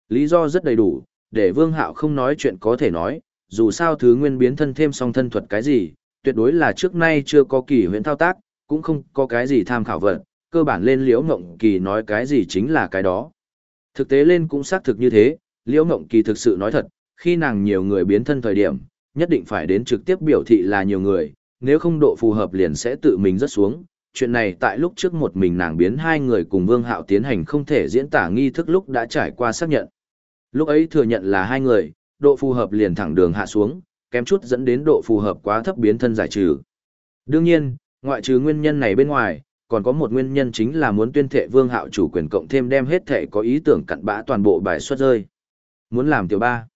Lý do rất đầy đủ, để Vương Hạo không nói chuyện có thể nói, dù sao thứ nguyên biến thân thêm song thân thuật cái gì, tuyệt đối là trước nay chưa có kỳ huyễn thao tác, cũng không có cái gì tham khảo vật, cơ bản lên Liễu Ngộng Kỳ nói cái gì chính là cái đó. Thực tế lên cũng xác thực như thế, Liễu Ngộng Kỳ thực sự nói thật, khi nàng nhiều người biến thân thời điểm, nhất định phải đến trực tiếp biểu thị là nhiều người, nếu không độ phù hợp liền sẽ tự mình rất xuống. Chuyện này tại lúc trước một mình nàng biến hai người cùng Vương Hạo tiến hành không thể diễn tả nghi thức lúc đã trải qua xác nhận. Lúc ấy thừa nhận là hai người, độ phù hợp liền thẳng đường hạ xuống, kém chút dẫn đến độ phù hợp quá thấp biến thân giải trừ. Đương nhiên, ngoại trừ nguyên nhân này bên ngoài, còn có một nguyên nhân chính là muốn tuyên thệ Vương Hạo chủ quyền cộng thêm đem hết thệ có ý tưởng cặn bã toàn bộ bài xuất rơi. Muốn làm tiểu ba.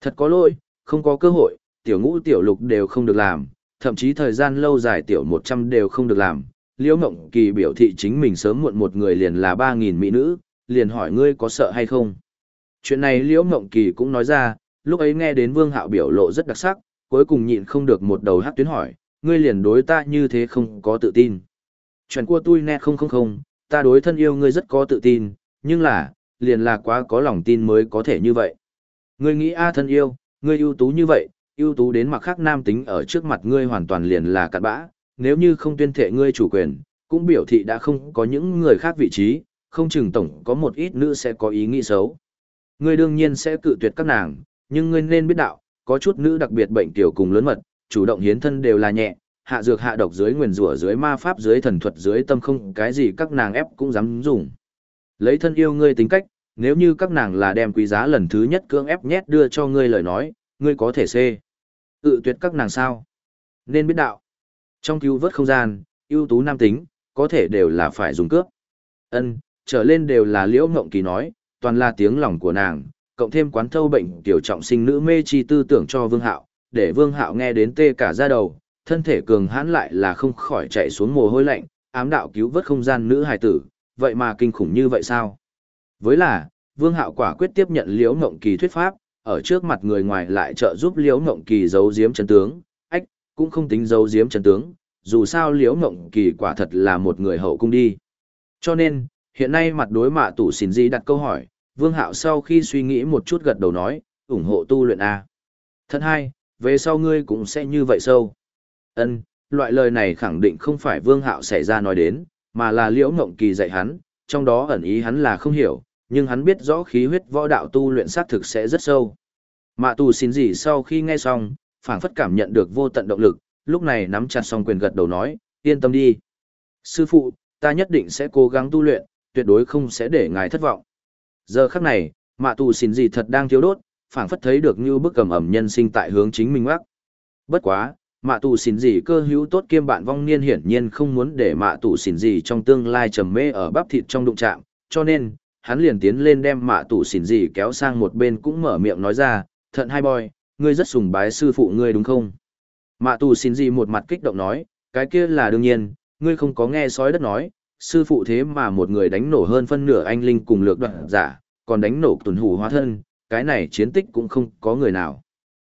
Thật có lỗi, không có cơ hội, tiểu ngũ tiểu lục đều không được làm, thậm chí thời gian lâu dài tiểu 100 đều không được làm. Liễu Ngộng Kỳ biểu thị chính mình sớm muộn một người liền là 3.000 mỹ nữ, liền hỏi ngươi có sợ hay không. Chuyện này Liễu Ngộng Kỳ cũng nói ra, lúc ấy nghe đến Vương Hạo biểu lộ rất đặc sắc, cuối cùng nhịn không được một đầu hát tuyến hỏi, ngươi liền đối ta như thế không có tự tin. Chuyện của tôi nè không không không, ta đối thân yêu ngươi rất có tự tin, nhưng là, liền là quá có lòng tin mới có thể như vậy. Ngươi nghĩ a thân yêu, ngươi ưu tú như vậy, ưu tú đến mặc khác nam tính ở trước mặt ngươi hoàn toàn liền là cặn bã, nếu như không tuyên thệ ngươi chủ quyền, cũng biểu thị đã không có những người khác vị trí, không chừng tổng có một ít nữ sẽ có ý nghĩ xấu. Ngươi đương nhiên sẽ cự tuyệt các nàng, nhưng ngươi nên biết đạo, có chút nữ đặc biệt bệnh tiểu cùng lớn mật, chủ động hiến thân đều là nhẹ, hạ dược hạ độc dưới nguyền rủa dưới ma pháp dưới thần thuật dưới tâm không cái gì các nàng ép cũng dám dùng. Lấy thân yêu ngươi tính cách, nếu như các nàng là đem quý giá lần thứ nhất cưỡng ép nhét đưa cho ngươi lời nói, ngươi có thể xê. Tự tuyệt các nàng sao? Nên biết đạo. Trong cứu vớt không gian, ưu tú nam tính, có thể đều là phải dùng cướp. Ân, trở lên đều là liễu ngộng kỳ nói, toàn là tiếng lòng của nàng, cộng thêm quán thâu bệnh tiểu trọng sinh nữ mê chi tư tưởng cho vương hạo, để vương hạo nghe đến tê cả da đầu, thân thể cường hãn lại là không khỏi chạy xuống mồ hôi lạnh, ám đạo cứu vớt không gian nữ hài tử, vậy mà kinh khủng như vậy sao? Với là, Vương Hạo quả quyết tiếp nhận Liễu Ngộng Kỳ thuyết pháp, ở trước mặt người ngoài lại trợ giúp Liễu Ngộng Kỳ giấu giếm chân tướng, ách, cũng không tính giấu giếm chân tướng, dù sao Liễu Ngộng Kỳ quả thật là một người hậu cung đi. Cho nên, hiện nay mặt đối mạ tủ xỉn di đặt câu hỏi, Vương Hạo sau khi suy nghĩ một chút gật đầu nói, ủng hộ tu luyện A. Thật hai, về sau ngươi cũng sẽ như vậy sâu. Ân, loại lời này khẳng định không phải Vương Hạo xảy ra nói đến, mà là Liễu Ngộng Kỳ dạy hắn, trong đó ẩn ý hắn là không hiểu, nhưng hắn biết rõ khí huyết võ đạo tu luyện sát thực sẽ rất sâu. Mạ tù xin gì sau khi nghe xong, phảng phất cảm nhận được vô tận động lực, lúc này nắm chặt song quyền gật đầu nói, yên tâm đi. Sư phụ, ta nhất định sẽ cố gắng tu luyện, tuyệt đối không sẽ để ngài thất vọng. Giờ khắc này, mạ tù xin gì thật đang thiếu đốt, phảng phất thấy được như bức cầm ẩm nhân sinh tại hướng chính mình mắc. Bất quá, mạ tù xin gì cơ hữu tốt kiêm bạn vong niên hiển nhiên không muốn để mạ tù xin gì trong tương lai trầm mê ở bắp thịt trong đụng chạm, cho nên, hắn liền tiến lên đem mạ tù xin gì kéo sang một bên cũng mở miệng nói ra, thận hai boy, ngươi rất sùng bái sư phụ ngươi đúng không? Mạ tù xin gì một mặt kích động nói, cái kia là đương nhiên, ngươi không có nghe sói đất nói, sư phụ thế mà một người đánh nổ hơn phân nửa anh linh cùng lược đoạn giả, còn đánh nổ tuần hủ hóa thân, cái này chiến tích cũng không có người nào.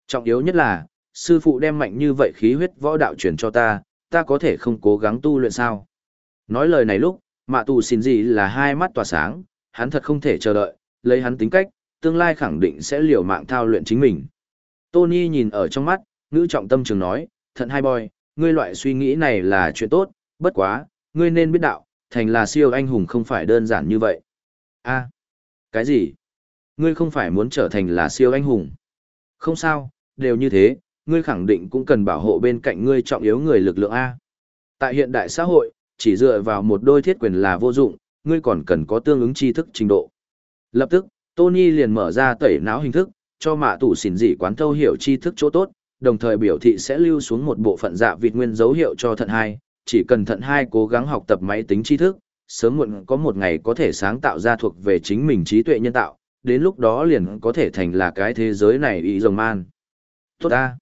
Trọng yếu nhất là, sư phụ đem mạnh như vậy khí huyết võ đạo truyền cho ta, ta có thể không cố gắng tu luyện sao? Nói lời này lúc, mạ tù xin gì là hai mắt tỏa sáng, hắn thật không thể chờ đợi, lấy hắn tính cách, tương lai khẳng định sẽ liều mạng thao luyện chính mình. Tony nhìn ở trong mắt, ngữ trọng tâm trường nói, thận hai boy, ngươi loại suy nghĩ này là chuyện tốt, bất quá, ngươi nên biết đạo, thành là siêu anh hùng không phải đơn giản như vậy. a cái gì? Ngươi không phải muốn trở thành là siêu anh hùng. Không sao, đều như thế, ngươi khẳng định cũng cần bảo hộ bên cạnh ngươi trọng yếu người lực lượng A. Tại hiện đại xã hội, chỉ dựa vào một đôi thiết quyền là vô dụng, ngươi còn cần có tương ứng tri thức trình độ. Lập tức, Tony liền mở ra tẩy não hình thức, cho mạ tủ xỉn dị quán thâu hiểu tri thức chỗ tốt, đồng thời biểu thị sẽ lưu xuống một bộ phận dạ vịt nguyên dấu hiệu cho thận hai, chỉ cần thận hai cố gắng học tập máy tính tri thức, sớm muộn có một ngày có thể sáng tạo ra thuộc về chính mình trí tuệ nhân tạo, đến lúc đó liền có thể thành là cái thế giới này ý rồng man. Tốt ta.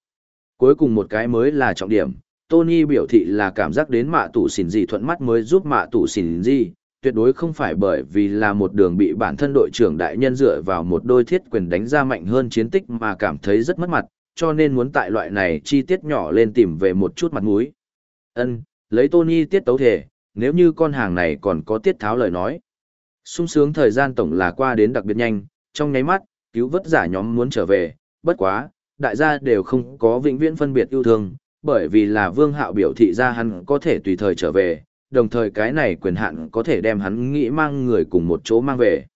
Cuối cùng một cái mới là trọng điểm, Tony biểu thị là cảm giác đến mạ tủ xỉn gì thuận mắt mới giúp mạ tủ xỉn gì, tuyệt đối không phải bởi vì là một đường bị bản thân đội trưởng đại nhân dựa vào một đôi thiết quyền đánh ra mạnh hơn chiến tích mà cảm thấy rất mất mặt, cho nên muốn tại loại này chi tiết nhỏ lên tìm về một chút mặt mũi. Ân, lấy Tony tiết tấu thể, nếu như con hàng này còn có tiết tháo lời nói. sung sướng thời gian tổng là qua đến đặc biệt nhanh, trong nháy mắt, cứu vớt giả nhóm muốn trở về, bất quá, đại gia đều không có vĩnh viễn phân biệt yêu thương, bởi vì là vương hạo biểu thị ra hắn có thể tùy thời trở về, đồng thời cái này quyền hạn có thể đem hắn nghĩ mang người cùng một chỗ mang về.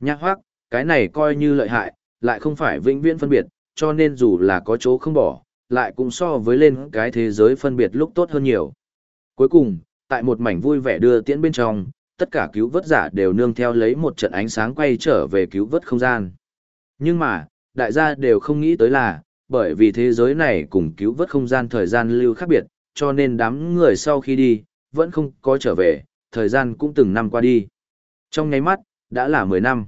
Nhạc hoác, cái này coi như lợi hại, lại không phải vĩnh viễn phân biệt, cho nên dù là có chỗ không bỏ, lại cũng so với lên cái thế giới phân biệt lúc tốt hơn nhiều. Cuối cùng, tại một mảnh vui vẻ đưa tiễn bên trong, tất cả cứu vớt giả đều nương theo lấy một trận ánh sáng quay trở về cứu vớt không gian. Nhưng mà, đại gia đều không nghĩ tới là, bởi vì thế giới này cùng cứu vớt không gian thời gian lưu khác biệt, cho nên đám người sau khi đi, vẫn không có trở về, thời gian cũng từng năm qua đi. Trong nháy mắt, đã là 10 năm.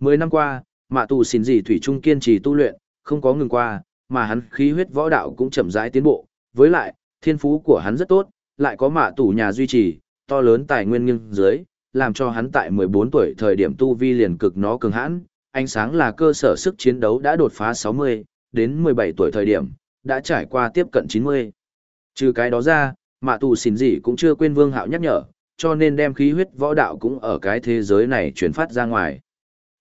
10 năm qua, mạ tù xin gì Thủy Trung kiên trì tu luyện, không có ngừng qua, mà hắn khí huyết võ đạo cũng chậm rãi tiến bộ. Với lại, thiên phú của hắn rất tốt, lại có mạ tù nhà duy trì, to lớn tài nguyên nghiêng dưới, làm cho hắn tại 14 tuổi thời điểm tu vi liền cực nó cường hãn, ánh sáng là cơ sở sức chiến đấu đã đột phá 60, đến 17 tuổi thời điểm, đã trải qua tiếp cận 90. Trừ cái đó ra, mạ tù xỉn gì cũng chưa quên vương hạo nhắc nhở, cho nên đem khí huyết võ đạo cũng ở cái thế giới này chuyển phát ra ngoài.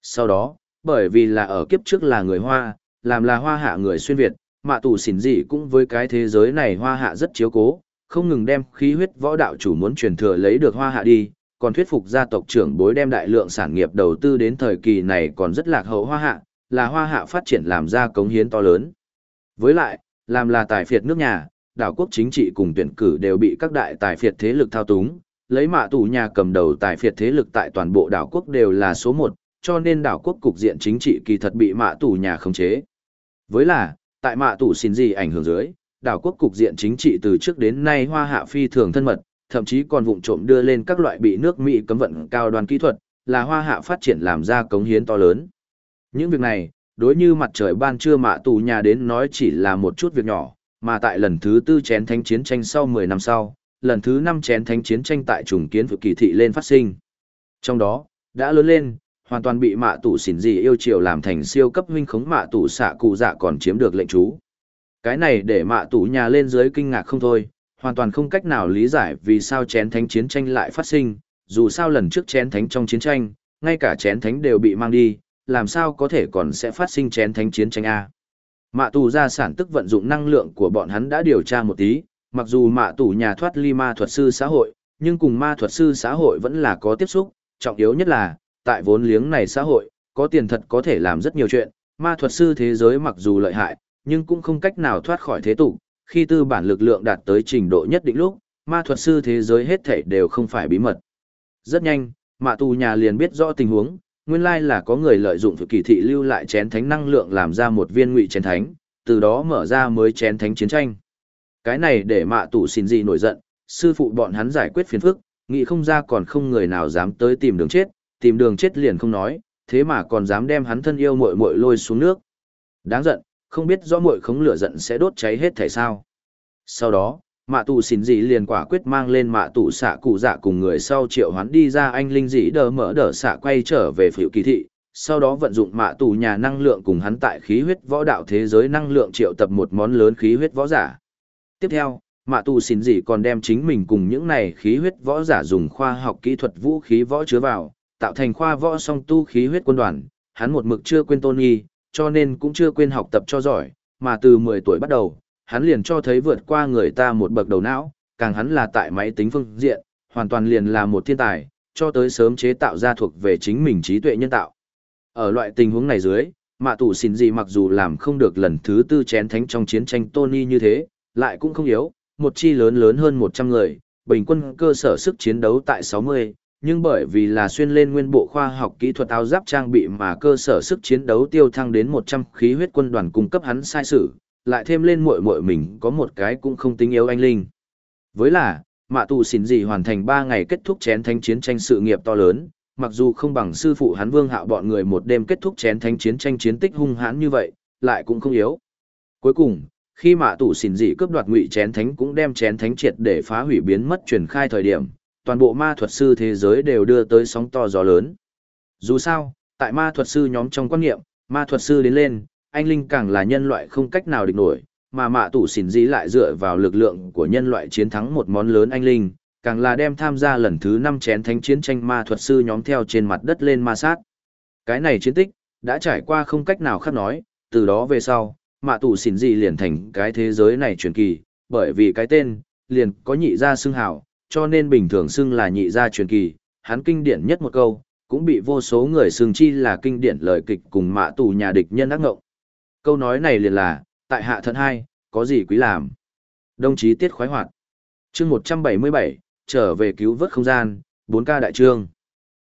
Sau đó, bởi vì là ở kiếp trước là người Hoa, làm là Hoa hạ người xuyên Việt, mạ tù xỉn gì cũng với cái thế giới này Hoa hạ rất chiếu cố, không ngừng đem khí huyết võ đạo chủ muốn truyền thừa lấy được Hoa hạ đi, còn thuyết phục gia tộc trưởng bối đem đại lượng sản nghiệp đầu tư đến thời kỳ này còn rất lạc hậu Hoa hạ, là Hoa hạ phát triển làm ra cống hiến to lớn. Với lại, làm là tài phiệt nước nhà, đảo quốc chính trị cùng tuyển cử đều bị các đại tài phiệt thế lực thao túng, lấy mạ tù nhà cầm đầu tài phiệt thế lực tại toàn bộ đảo quốc đều là số một, cho nên đảo quốc cục diện chính trị kỳ thật bị mạ tù nhà khống chế. Với là, tại mạ tù xin gì ảnh hưởng dưới, đảo quốc cục diện chính trị từ trước đến nay hoa hạ phi thường thân mật, thậm chí còn vụng trộm đưa lên các loại bị nước Mỹ cấm vận cao đoàn kỹ thuật, là hoa hạ phát triển làm ra cống hiến to lớn. Những việc này, đối như mặt trời ban trưa mạ tù nhà đến nói chỉ là một chút việc nhỏ, mà tại lần thứ tư chén thánh chiến tranh sau 10 năm sau, lần thứ năm chén thánh chiến tranh tại trùng kiến vực kỳ thị lên phát sinh. Trong đó, đã lớn lên, hoàn toàn bị mạ tù xỉn gì yêu chiều làm thành siêu cấp huynh khống mạ tù xạ cụ dạ còn chiếm được lệnh chú. Cái này để mạ tù nhà lên dưới kinh ngạc không thôi, hoàn toàn không cách nào lý giải vì sao chén thánh chiến tranh lại phát sinh, dù sao lần trước chén thánh trong chiến tranh, ngay cả chén thánh đều bị mang đi, làm sao có thể còn sẽ phát sinh chén thánh chiến tranh A. Mạ tù gia sản tức vận dụng năng lượng của bọn hắn đã điều tra một tí, mặc dù mạ tù nhà thoát ly ma thuật sư xã hội, nhưng cùng ma thuật sư xã hội vẫn là có tiếp xúc, trọng yếu nhất là, tại vốn liếng này xã hội, có tiền thật có thể làm rất nhiều chuyện, ma thuật sư thế giới mặc dù lợi hại, nhưng cũng không cách nào thoát khỏi thế tục, khi tư bản lực lượng đạt tới trình độ nhất định lúc, ma thuật sư thế giới hết thảy đều không phải bí mật. Rất nhanh, mạ tù nhà liền biết rõ tình huống, nguyên lai là có người lợi dụng kỳ thị lưu lại chén thánh năng lượng làm ra một viên ngụy chén thánh, từ đó mở ra mới chén thánh chiến tranh. Cái này để mạ tù xin gì nổi giận, sư phụ bọn hắn giải quyết phiền phức, nghĩ không ra còn không người nào dám tới tìm đường chết, tìm đường chết liền không nói, thế mà còn dám đem hắn thân yêu muội muội lôi xuống nước. Đáng giận, không biết rõ muội khống lửa giận sẽ đốt cháy hết thể sao. Sau đó, mạ tù xin dị liền quả quyết mang lên mạ tù xạ cụ dạ cùng người sau triệu hoán đi ra anh linh dĩ đờ mở đờ xạ quay trở về phiệu kỳ thị. Sau đó vận dụng mạ tù nhà năng lượng cùng hắn tại khí huyết võ đạo thế giới năng lượng triệu tập một món lớn khí huyết võ giả. Tiếp theo mạ tù xin dị còn đem chính mình cùng những này khí huyết võ giả dùng khoa học kỹ thuật vũ khí võ chứa vào tạo thành khoa võ song tu khí huyết quân đoàn. Hắn một mực chưa quên tôn nghi cho nên cũng chưa quên học tập cho giỏi mà từ mười tuổi bắt đầu hắn liền cho thấy vượt qua người ta một bậc đầu não, càng hắn là tại máy tính phương diện, hoàn toàn liền là một thiên tài, cho tới sớm chế tạo ra thuộc về chính mình trí tuệ nhân tạo. Ở loại tình huống này dưới, mạ tủ xin gì mặc dù làm không được lần thứ tư chén thánh trong chiến tranh Tony như thế, lại cũng không yếu, một chi lớn lớn hơn 100 người, bình quân cơ sở sức chiến đấu tại 60, nhưng bởi vì là xuyên lên nguyên bộ khoa học kỹ thuật áo giáp trang bị mà cơ sở sức chiến đấu tiêu thăng đến 100 khí huyết quân đoàn cung cấp hắn sai sử, lại thêm lên muội muội mình có một cái cũng không tính yếu anh linh. Với là, mạ tù xỉn gì hoàn thành 3 ngày kết thúc chén thánh chiến tranh sự nghiệp to lớn, mặc dù không bằng sư phụ hắn Vương Hạo bọn người một đêm kết thúc chén thánh chiến tranh chiến tích hung hãn như vậy, lại cũng không yếu. Cuối cùng, khi mạ tù xỉn dị cướp đoạt ngụy chén thánh cũng đem chén thánh triệt để phá hủy biến mất truyền khai thời điểm, toàn bộ ma thuật sư thế giới đều đưa tới sóng to gió lớn. Dù sao, tại ma thuật sư nhóm trong quan niệm, ma thuật sư đến lên, anh linh càng là nhân loại không cách nào địch nổi, mà mạ tủ xỉn dị lại dựa vào lực lượng của nhân loại chiến thắng một món lớn anh linh, càng là đem tham gia lần thứ năm chén thánh chiến tranh ma thuật sư nhóm theo trên mặt đất lên ma sát. Cái này chiến tích, đã trải qua không cách nào khác nói, từ đó về sau, mạ tủ xỉn dị liền thành cái thế giới này truyền kỳ, bởi vì cái tên, liền có nhị ra xưng hào, cho nên bình thường xưng là nhị gia truyền kỳ, hắn kinh điển nhất một câu, cũng bị vô số người xưng chi là kinh điển lời kịch cùng mạ tù nhà địch nhân ác ngộng. Câu nói này liền là, tại hạ thận hai, có gì quý làm. Đồng chí tiết khoái hoạt. chương 177, trở về cứu vớt không gian, 4K đại trương.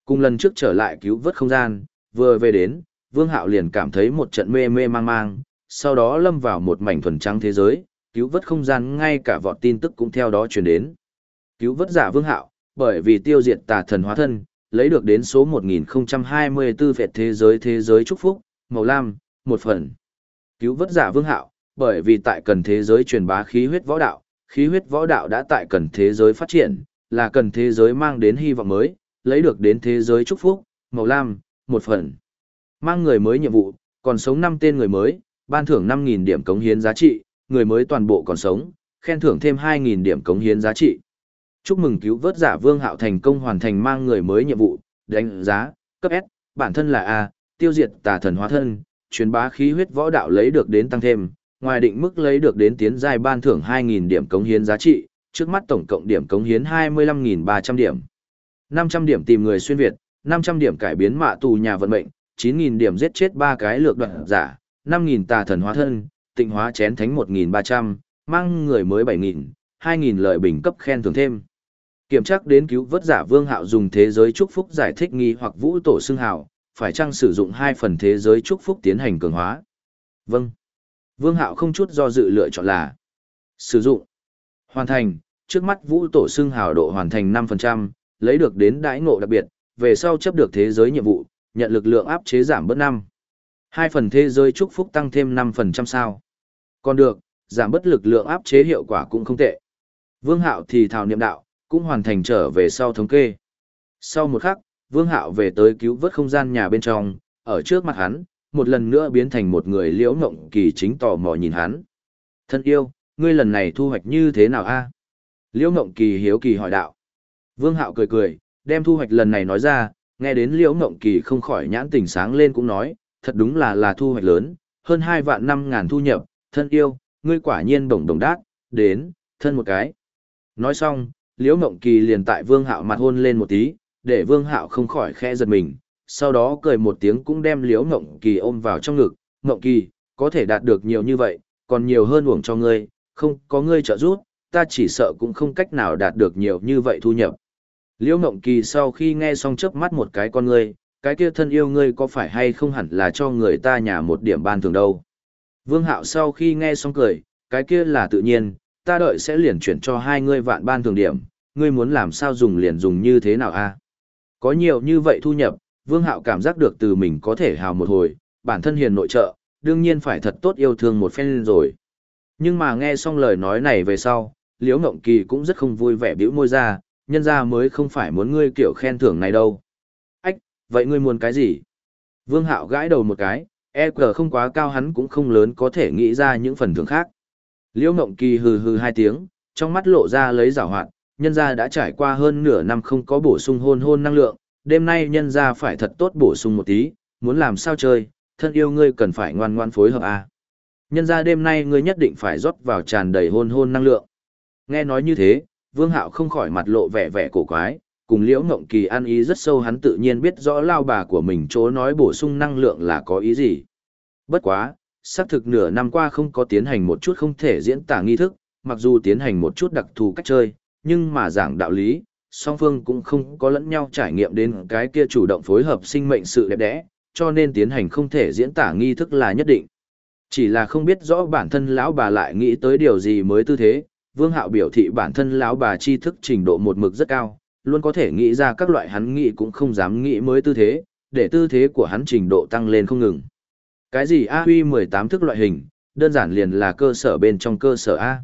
Cùng lần trước trở lại cứu vớt không gian, vừa về đến, Vương Hạo liền cảm thấy một trận mê mê mang mang, sau đó lâm vào một mảnh thuần trắng thế giới, cứu vớt không gian ngay cả vọt tin tức cũng theo đó truyền đến. Cứu vớt giả Vương Hạo, bởi vì tiêu diệt tà thần hóa thân, lấy được đến số 1024 vẹt thế giới thế giới chúc phúc, màu lam, một phần. Cứu vớt giả Vương Hạo, bởi vì tại cần thế giới truyền bá khí huyết võ đạo, khí huyết võ đạo đã tại cần thế giới phát triển, là cần thế giới mang đến hy vọng mới, lấy được đến thế giới chúc phúc, màu lam, một phần. Mang người mới nhiệm vụ, còn sống 5 tên người mới, ban thưởng 5.000 điểm cống hiến giá trị, người mới toàn bộ còn sống, khen thưởng thêm 2.000 điểm cống hiến giá trị. Chúc mừng cứu vớt giả Vương Hạo thành công hoàn thành mang người mới nhiệm vụ, đánh giá, cấp S, bản thân là A, tiêu diệt tà thần hóa thân, truyền bá khí huyết võ đạo lấy được đến tăng thêm, ngoài định mức lấy được đến tiến giai ban thưởng 2.000 điểm cống hiến giá trị, trước mắt tổng cộng điểm cống hiến 25.300 điểm. 500 điểm tìm người xuyên Việt, 500 điểm cải biến mạ tù nhà vận mệnh, 9.000 điểm giết chết ba cái lược đoạn giả, 5.000 tà thần hóa thân, tịnh hóa chén thánh 1.300, mang người mới 7.000, 2.000 lợi bình cấp khen thưởng thêm. Kiểm tra đến cứu vớt giả vương hạo dùng thế giới chúc phúc giải thích nghi hoặc vũ tổ xưng hào, phải chăng sử dụng hai phần thế giới chúc phúc tiến hành cường hóa? Vâng. Vương hạo không chút do dự lựa chọn là sử dụng. Hoàn thành, trước mắt vũ tổ xưng hào độ hoàn thành 5%, lấy được đến đãi ngộ đặc biệt, về sau chấp được thế giới nhiệm vụ, nhận lực lượng áp chế giảm bớt 5. Hai phần thế giới chúc phúc tăng thêm 5% sao. Còn được, giảm bớt lực lượng áp chế hiệu quả cũng không tệ. Vương Hạo thì thảo niệm đạo, cũng hoàn thành trở về sau thống kê. Sau một khắc, Vương Hạo về tới cứu vớt không gian nhà bên trong, ở trước mặt hắn, một lần nữa biến thành một người liễu ngộng kỳ chính tò mò nhìn hắn. Thân yêu, ngươi lần này thu hoạch như thế nào a? Liễu ngộng kỳ hiếu kỳ hỏi đạo. Vương Hạo cười cười, đem thu hoạch lần này nói ra, nghe đến liễu ngộng kỳ không khỏi nhãn tỉnh sáng lên cũng nói, thật đúng là là thu hoạch lớn, hơn hai vạn năm ngàn thu nhập, thân yêu, ngươi quả nhiên bổng đồng đát, đến, thân một cái. Nói xong, liễu ngộng kỳ liền tại vương hạo mặt hôn lên một tí, để vương hạo không khỏi khẽ giật mình, sau đó cười một tiếng cũng đem liễu ngộng kỳ ôm vào trong ngực, ngộng kỳ, có thể đạt được nhiều như vậy, còn nhiều hơn uổng cho ngươi, không có ngươi trợ giúp, ta chỉ sợ cũng không cách nào đạt được nhiều như vậy thu nhập. Liễu Ngộng Kỳ sau khi nghe xong chớp mắt một cái con ngươi, cái kia thân yêu ngươi có phải hay không hẳn là cho người ta nhà một điểm ban thường đâu. Vương Hạo sau khi nghe xong cười, cái kia là tự nhiên, ta đợi sẽ liền chuyển cho hai ngươi vạn ban thường điểm, ngươi muốn làm sao dùng liền dùng như thế nào a? Có nhiều như vậy thu nhập, Vương Hạo cảm giác được từ mình có thể hào một hồi, bản thân hiền nội trợ, đương nhiên phải thật tốt yêu thương một phen rồi. Nhưng mà nghe xong lời nói này về sau, Liễu Ngộng Kỳ cũng rất không vui vẻ bĩu môi ra, nhân ra mới không phải muốn ngươi kiểu khen thưởng này đâu. Ách, vậy ngươi muốn cái gì? Vương Hạo gãi đầu một cái, e cờ không quá cao hắn cũng không lớn có thể nghĩ ra những phần thưởng khác. Liễu Ngộng Kỳ hừ hừ hai tiếng, trong mắt lộ ra lấy giảo hoạt, nhân Gia đã trải qua hơn nửa năm không có bổ sung hôn hôn năng lượng, đêm nay nhân Gia phải thật tốt bổ sung một tí, muốn làm sao chơi, thân yêu ngươi cần phải ngoan ngoan phối hợp à. Nhân Gia đêm nay ngươi nhất định phải rót vào tràn đầy hôn hôn năng lượng. Nghe nói như thế, Vương Hạo không khỏi mặt lộ vẻ vẻ cổ quái, cùng Liễu Ngộng Kỳ ăn ý rất sâu hắn tự nhiên biết rõ lao bà của mình chỗ nói bổ sung năng lượng là có ý gì. Bất quá, xác thực nửa năm qua không có tiến hành một chút không thể diễn tả nghi thức, mặc dù tiến hành một chút đặc thù cách chơi, nhưng mà giảng đạo lý, song phương cũng không có lẫn nhau trải nghiệm đến cái kia chủ động phối hợp sinh mệnh sự đẹp đẽ, cho nên tiến hành không thể diễn tả nghi thức là nhất định. Chỉ là không biết rõ bản thân lão bà lại nghĩ tới điều gì mới tư thế, Vương Hạo biểu thị bản thân lão bà tri thức trình độ một mực rất cao, luôn có thể nghĩ ra các loại hắn nghĩ cũng không dám nghĩ mới tư thế, để tư thế của hắn trình độ tăng lên không ngừng. Cái gì A huy 18 thức loại hình, đơn giản liền là cơ sở bên trong cơ sở A.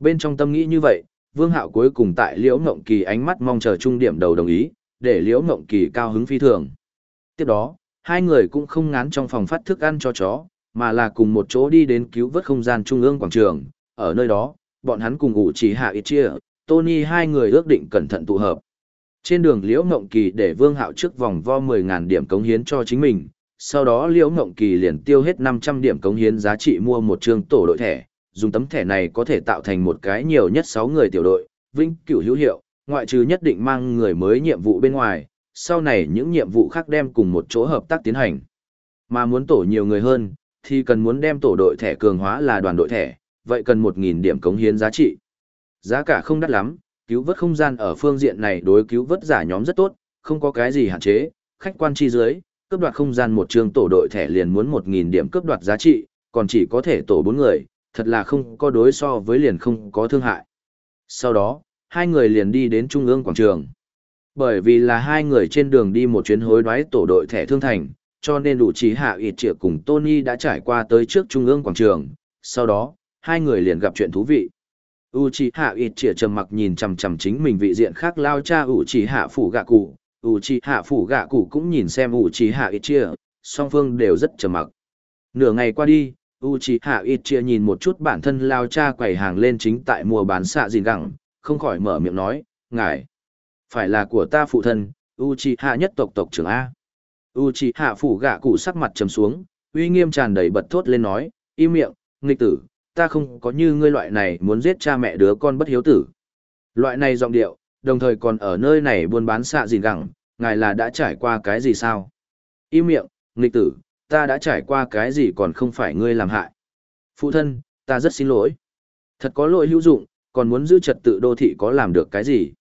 Bên trong tâm nghĩ như vậy, Vương Hạo cuối cùng tại Liễu Ngộng Kỳ ánh mắt mong chờ trung điểm đầu đồng ý, để Liễu Ngộng Kỳ cao hứng phi thường. Tiếp đó, hai người cũng không ngán trong phòng phát thức ăn cho chó, mà là cùng một chỗ đi đến cứu vớt không gian trung ương quảng trường. Ở nơi đó, bọn hắn cùng ngủ chỉ hạ ít chia, Tony hai người ước định cẩn thận tụ hợp. Trên đường Liễu Ngộng Kỳ để Vương Hạo trước vòng vo 10.000 điểm cống hiến cho chính mình, sau đó Liễu Ngộng Kỳ liền tiêu hết 500 điểm cống hiến giá trị mua một trường tổ đội thẻ, dùng tấm thẻ này có thể tạo thành một cái nhiều nhất 6 người tiểu đội, vinh cửu hữu hiệu, ngoại trừ nhất định mang người mới nhiệm vụ bên ngoài, sau này những nhiệm vụ khác đem cùng một chỗ hợp tác tiến hành. Mà muốn tổ nhiều người hơn, thì cần muốn đem tổ đội thẻ cường hóa là đoàn đội thẻ, vậy cần 1.000 điểm cống hiến giá trị. Giá cả không đắt lắm, cứu vớt không gian ở phương diện này đối cứu vớt giả nhóm rất tốt, không có cái gì hạn chế, khách quan chi dưới, cướp đoạt không gian một trường tổ đội thẻ liền muốn 1.000 điểm cướp đoạt giá trị, còn chỉ có thể tổ bốn người, thật là không có đối so với liền không có thương hại. Sau đó, hai người liền đi đến trung ương quảng trường. Bởi vì là hai người trên đường đi một chuyến hối đoái tổ đội thẻ thương thành, cho nên đủ trí hạ ịt trịa cùng Tony đã trải qua tới trước trung ương quảng trường. Sau đó, hai người liền gặp chuyện thú vị. Uchiha Itchia trầm mặc nhìn chằm chằm chính mình vị diện khác lao cha Uchiha phủ gạ cụ, Uchiha phủ gạ cụ cũng nhìn xem Uchiha Itchia, song phương đều rất trầm mặc. Nửa ngày qua đi, Uchiha Itchia nhìn một chút bản thân lao cha quầy hàng lên chính tại mùa bán xạ dìn gẳng, không khỏi mở miệng nói, ngài, phải là của ta phụ thân, Uchiha nhất tộc tộc trưởng A. Uchiha phủ gạ cụ sắc mặt trầm xuống, uy nghiêm tràn đầy bật thốt lên nói, im miệng, nghịch tử, ta không có như ngươi loại này muốn giết cha mẹ đứa con bất hiếu tử. Loại này giọng điệu, đồng thời còn ở nơi này buôn bán xạ dìn gẳng, ngài là đã trải qua cái gì sao? Im miệng, nghịch tử, ta đã trải qua cái gì còn không phải ngươi làm hại. Phụ thân, ta rất xin lỗi. Thật có lỗi hữu dụng, còn muốn giữ trật tự đô thị có làm được cái gì?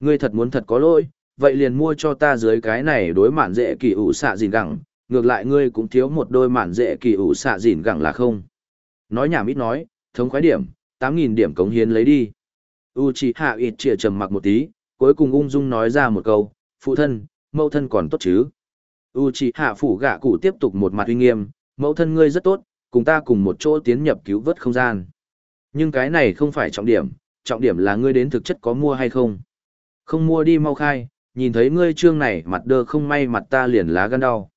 Ngươi thật muốn thật có lỗi, vậy liền mua cho ta dưới cái này đối mạn dễ kỳ ủ xạ gìn gẳng, ngược lại ngươi cũng thiếu một đôi mạn dễ kỳ ủ xạ gìn gẳng là không? Nói nhảm ít nói, thống khoái điểm, 8.000 điểm cống hiến lấy đi. Uchiha Itchia trầm mặc một tí, cuối cùng ung dung nói ra một câu, phụ thân, mẫu thân còn tốt chứ. U chị hạ phủ gạ cụ tiếp tục một mặt uy nghiêm, mẫu thân ngươi rất tốt, cùng ta cùng một chỗ tiến nhập cứu vớt không gian. Nhưng cái này không phải trọng điểm, trọng điểm là ngươi đến thực chất có mua hay không. Không mua đi mau khai, nhìn thấy ngươi trương này mặt đơ không may mặt ta liền lá gan đau.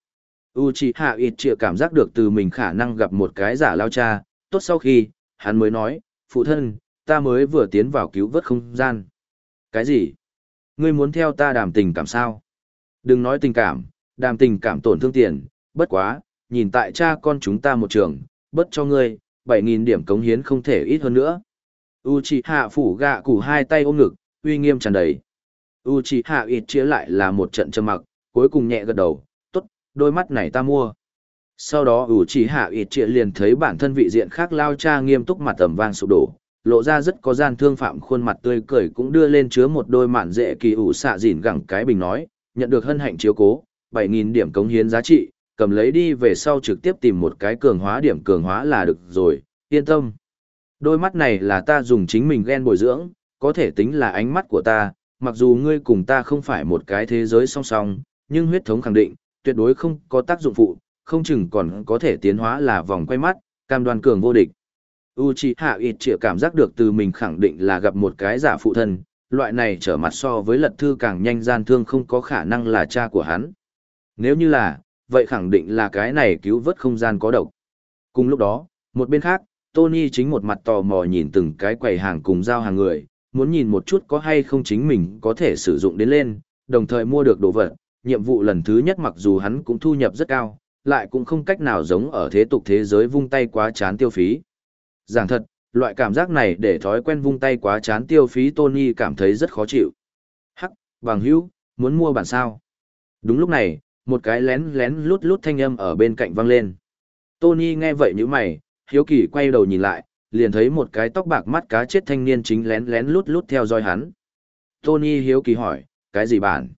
U chị hạ ít Itchia cảm giác được từ mình khả năng gặp một cái giả lao cha, tốt sau khi, hắn mới nói, phụ thân, ta mới vừa tiến vào cứu vớt không gian. Cái gì? Ngươi muốn theo ta đàm tình cảm sao? Đừng nói tình cảm, đàm tình cảm tổn thương tiền, bất quá, nhìn tại cha con chúng ta một trường, bất cho ngươi, 7.000 điểm cống hiến không thể ít hơn nữa. Uchiha phủ gạ củ hai tay ôm ngực, uy nghiêm tràn đầy. Uchiha ít chia lại là một trận trầm mặc, cuối cùng nhẹ gật đầu, tốt, đôi mắt này ta mua. Sau đó Uchiha chỉ hạ ịt trịa liền thấy bản thân vị diện khác lao cha nghiêm túc mặt tầm vang sụp đổ, lộ ra rất có gian thương phạm khuôn mặt tươi cười cũng đưa lên chứa một đôi mạn dễ kỳ ủ xạ dỉn gẳng cái bình nói, nhận được hân hạnh chiếu cố, 7.000 điểm cống hiến giá trị, cầm lấy đi về sau trực tiếp tìm một cái cường hóa điểm cường hóa là được rồi, yên tâm. Đôi mắt này là ta dùng chính mình ghen bồi dưỡng, có thể tính là ánh mắt của ta, mặc dù ngươi cùng ta không phải một cái thế giới song song, nhưng huyết thống khẳng định, tuyệt đối không có tác dụng phụ, không chừng còn có thể tiến hóa là vòng quay mắt, cam đoan cường vô địch. Uchiha Itchia cảm giác được từ mình khẳng định là gặp một cái giả phụ thân, loại này trở mặt so với lật thư càng nhanh gian thương không có khả năng là cha của hắn. Nếu như là, vậy khẳng định là cái này cứu vớt không gian có độc. Cùng lúc đó, một bên khác, Tony chính một mặt tò mò nhìn từng cái quầy hàng cùng giao hàng người, muốn nhìn một chút có hay không chính mình có thể sử dụng đến lên, đồng thời mua được đồ vật. Nhiệm vụ lần thứ nhất mặc dù hắn cũng thu nhập rất cao, lại cũng không cách nào giống ở thế tục thế giới vung tay quá chán tiêu phí. Giảng thật, loại cảm giác này để thói quen vung tay quá chán tiêu phí Tony cảm thấy rất khó chịu. Hắc, bằng hữu, muốn mua bản sao? Đúng lúc này, một cái lén lén lút lút thanh âm ở bên cạnh vang lên. Tony nghe vậy như mày, hiếu kỳ quay đầu nhìn lại, liền thấy một cái tóc bạc mắt cá chết thanh niên chính lén lén lút lút theo dõi hắn. Tony hiếu kỳ hỏi, cái gì bản?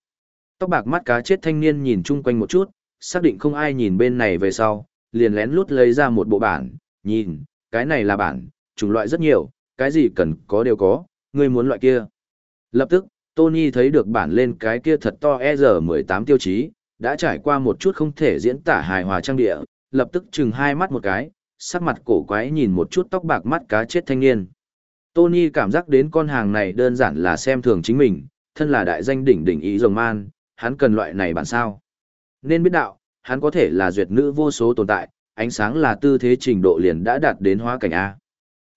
Tóc bạc mắt cá chết thanh niên nhìn chung quanh một chút, xác định không ai nhìn bên này về sau, liền lén lút lấy ra một bộ bản, nhìn, cái này là bản, chủng loại rất nhiều, cái gì cần có đều có, ngươi muốn loại kia. Lập tức, Tony thấy được bản lên cái kia thật to ER18 tiêu chí, đã trải qua một chút không thể diễn tả hài hòa trang địa, lập tức chừng hai mắt một cái, sắc mặt cổ quái nhìn một chút tóc bạc mắt cá chết thanh niên. Tony cảm giác đến con hàng này đơn giản là xem thường chính mình, thân là đại danh đỉnh đỉnh ý rồng man, hắn cần loại này bản sao. Nên biết đạo, hắn có thể là duyệt nữ vô số tồn tại, ánh sáng là tư thế trình độ liền đã đạt đến hóa cảnh A.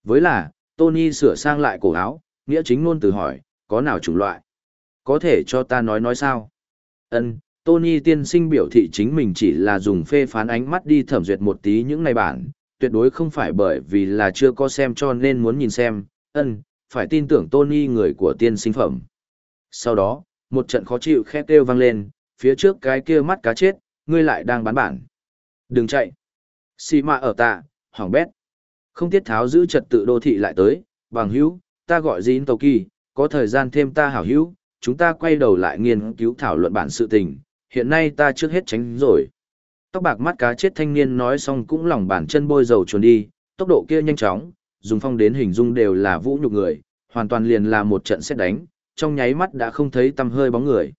Với là, Tony sửa sang lại cổ áo, nghĩa chính luôn từ hỏi, có nào chủng loại? Có thể cho ta nói nói sao? Ân, Tony tiên sinh biểu thị chính mình chỉ là dùng phê phán ánh mắt đi thẩm duyệt một tí những này bản, tuyệt đối không phải bởi vì là chưa có xem cho nên muốn nhìn xem, ân, phải tin tưởng Tony người của tiên sinh phẩm. Sau đó, một trận khó chịu khét kêu vang lên, phía trước cái kia mắt cá chết, ngươi lại đang bán bản. Đừng chạy. Xì mạ ở tạ, hoàng bét. Không tiết tháo giữ trật tự đô thị lại tới, bằng hữu, ta gọi Dĩn Tàu Kỳ, có thời gian thêm ta hảo hữu, chúng ta quay đầu lại nghiên cứu thảo luận bản sự tình, hiện nay ta trước hết tránh rồi. Tóc bạc mắt cá chết thanh niên nói xong cũng lòng bàn chân bôi dầu chuồn đi, tốc độ kia nhanh chóng, dùng phong đến hình dung đều là vũ nhục người, hoàn toàn liền là một trận xét đánh, trong nháy mắt đã không thấy tăm hơi bóng người.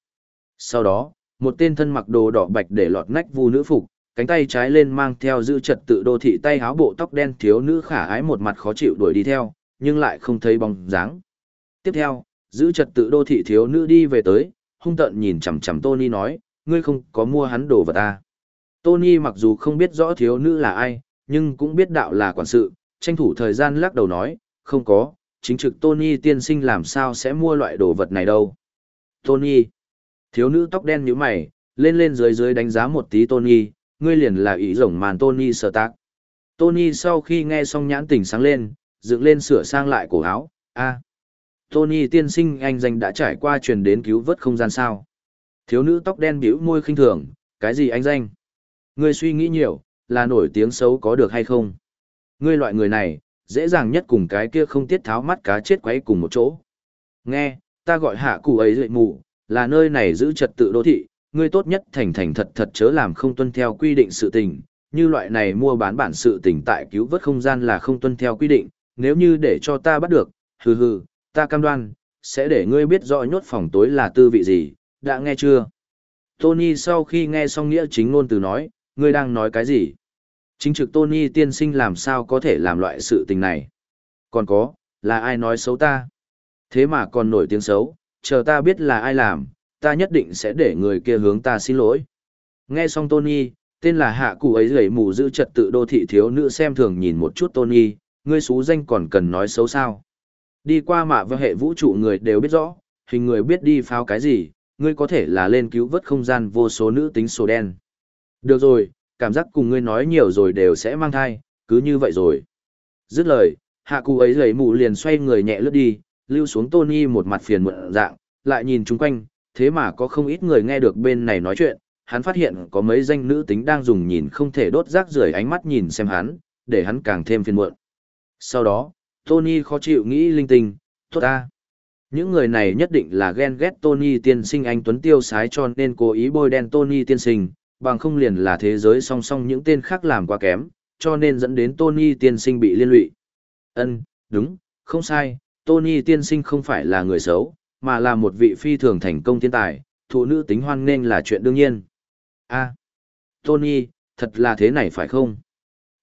Sau đó, một tên thân mặc đồ đỏ bạch để lọt nách vu nữ phục, cánh tay trái lên mang theo giữ trật tự đô thị tay áo bộ tóc đen thiếu nữ khả ái một mặt khó chịu đuổi đi theo, nhưng lại không thấy bóng dáng. Tiếp theo, giữ trật tự đô thị thiếu nữ đi về tới, hung tợn nhìn chằm chằm Tony nói, ngươi không có mua hắn đồ vật à. Tony mặc dù không biết rõ thiếu nữ là ai, nhưng cũng biết đạo là quản sự, tranh thủ thời gian lắc đầu nói, không có, chính trực Tony tiên sinh làm sao sẽ mua loại đồ vật này đâu. Tony. Thiếu nữ tóc đen như mày, lên lên dưới dưới đánh giá một tí Tony, ngươi liền là ý rồng màn Tony sở tác. Tony sau khi nghe xong nhãn tỉnh sáng lên, dựng lên sửa sang lại cổ áo, a Tony tiên sinh anh danh đã trải qua truyền đến cứu vớt không gian sao. Thiếu nữ tóc đen biểu môi khinh thường, cái gì anh danh? Ngươi suy nghĩ nhiều, là nổi tiếng xấu có được hay không? Ngươi loại người này, dễ dàng nhất cùng cái kia không tiết tháo mắt cá chết quấy cùng một chỗ. Nghe, ta gọi hạ cụ ấy dậy mù, là nơi này giữ trật tự đô thị, ngươi tốt nhất thành thành thật thật chớ làm không tuân theo quy định sự tình, như loại này mua bán bản sự tình tại cứu vớt không gian là không tuân theo quy định, nếu như để cho ta bắt được, hừ hừ, ta cam đoan, sẽ để ngươi biết rõ nhốt phòng tối là tư vị gì, đã nghe chưa? Tony sau khi nghe xong nghĩa chính ngôn từ nói, ngươi đang nói cái gì? Chính trực Tony tiên sinh làm sao có thể làm loại sự tình này? Còn có, là ai nói xấu ta? Thế mà còn nổi tiếng xấu, chờ ta biết là ai làm, ta nhất định sẽ để người kia hướng ta xin lỗi. Nghe xong Tony, tên là hạ cụ ấy gầy mù giữ trật tự đô thị thiếu nữ xem thường nhìn một chút Tony, ngươi xú danh còn cần nói xấu sao. Đi qua mạ và hệ vũ trụ người đều biết rõ, hình người biết đi pháo cái gì, ngươi có thể là lên cứu vớt không gian vô số nữ tính sổ đen. Được rồi, cảm giác cùng ngươi nói nhiều rồi đều sẽ mang thai, cứ như vậy rồi. Dứt lời, hạ cụ ấy gầy mù liền xoay người nhẹ lướt đi, lưu xuống Tony một mặt phiền muộn dạng, lại nhìn chung quanh, thế mà có không ít người nghe được bên này nói chuyện, hắn phát hiện có mấy danh nữ tính đang dùng nhìn không thể đốt rác rưởi ánh mắt nhìn xem hắn, để hắn càng thêm phiền muộn. Sau đó, Tony khó chịu nghĩ linh tinh, tốt ta. Những người này nhất định là ghen ghét Tony tiên sinh anh Tuấn Tiêu sái cho nên cố ý bôi đen Tony tiên sinh, bằng không liền là thế giới song song những tên khác làm quá kém, cho nên dẫn đến Tony tiên sinh bị liên lụy. Ân, đúng, không sai, Tony tiên sinh không phải là người xấu, mà là một vị phi thường thành công thiên tài, thụ nữ tính hoan nên là chuyện đương nhiên. A, Tony, thật là thế này phải không?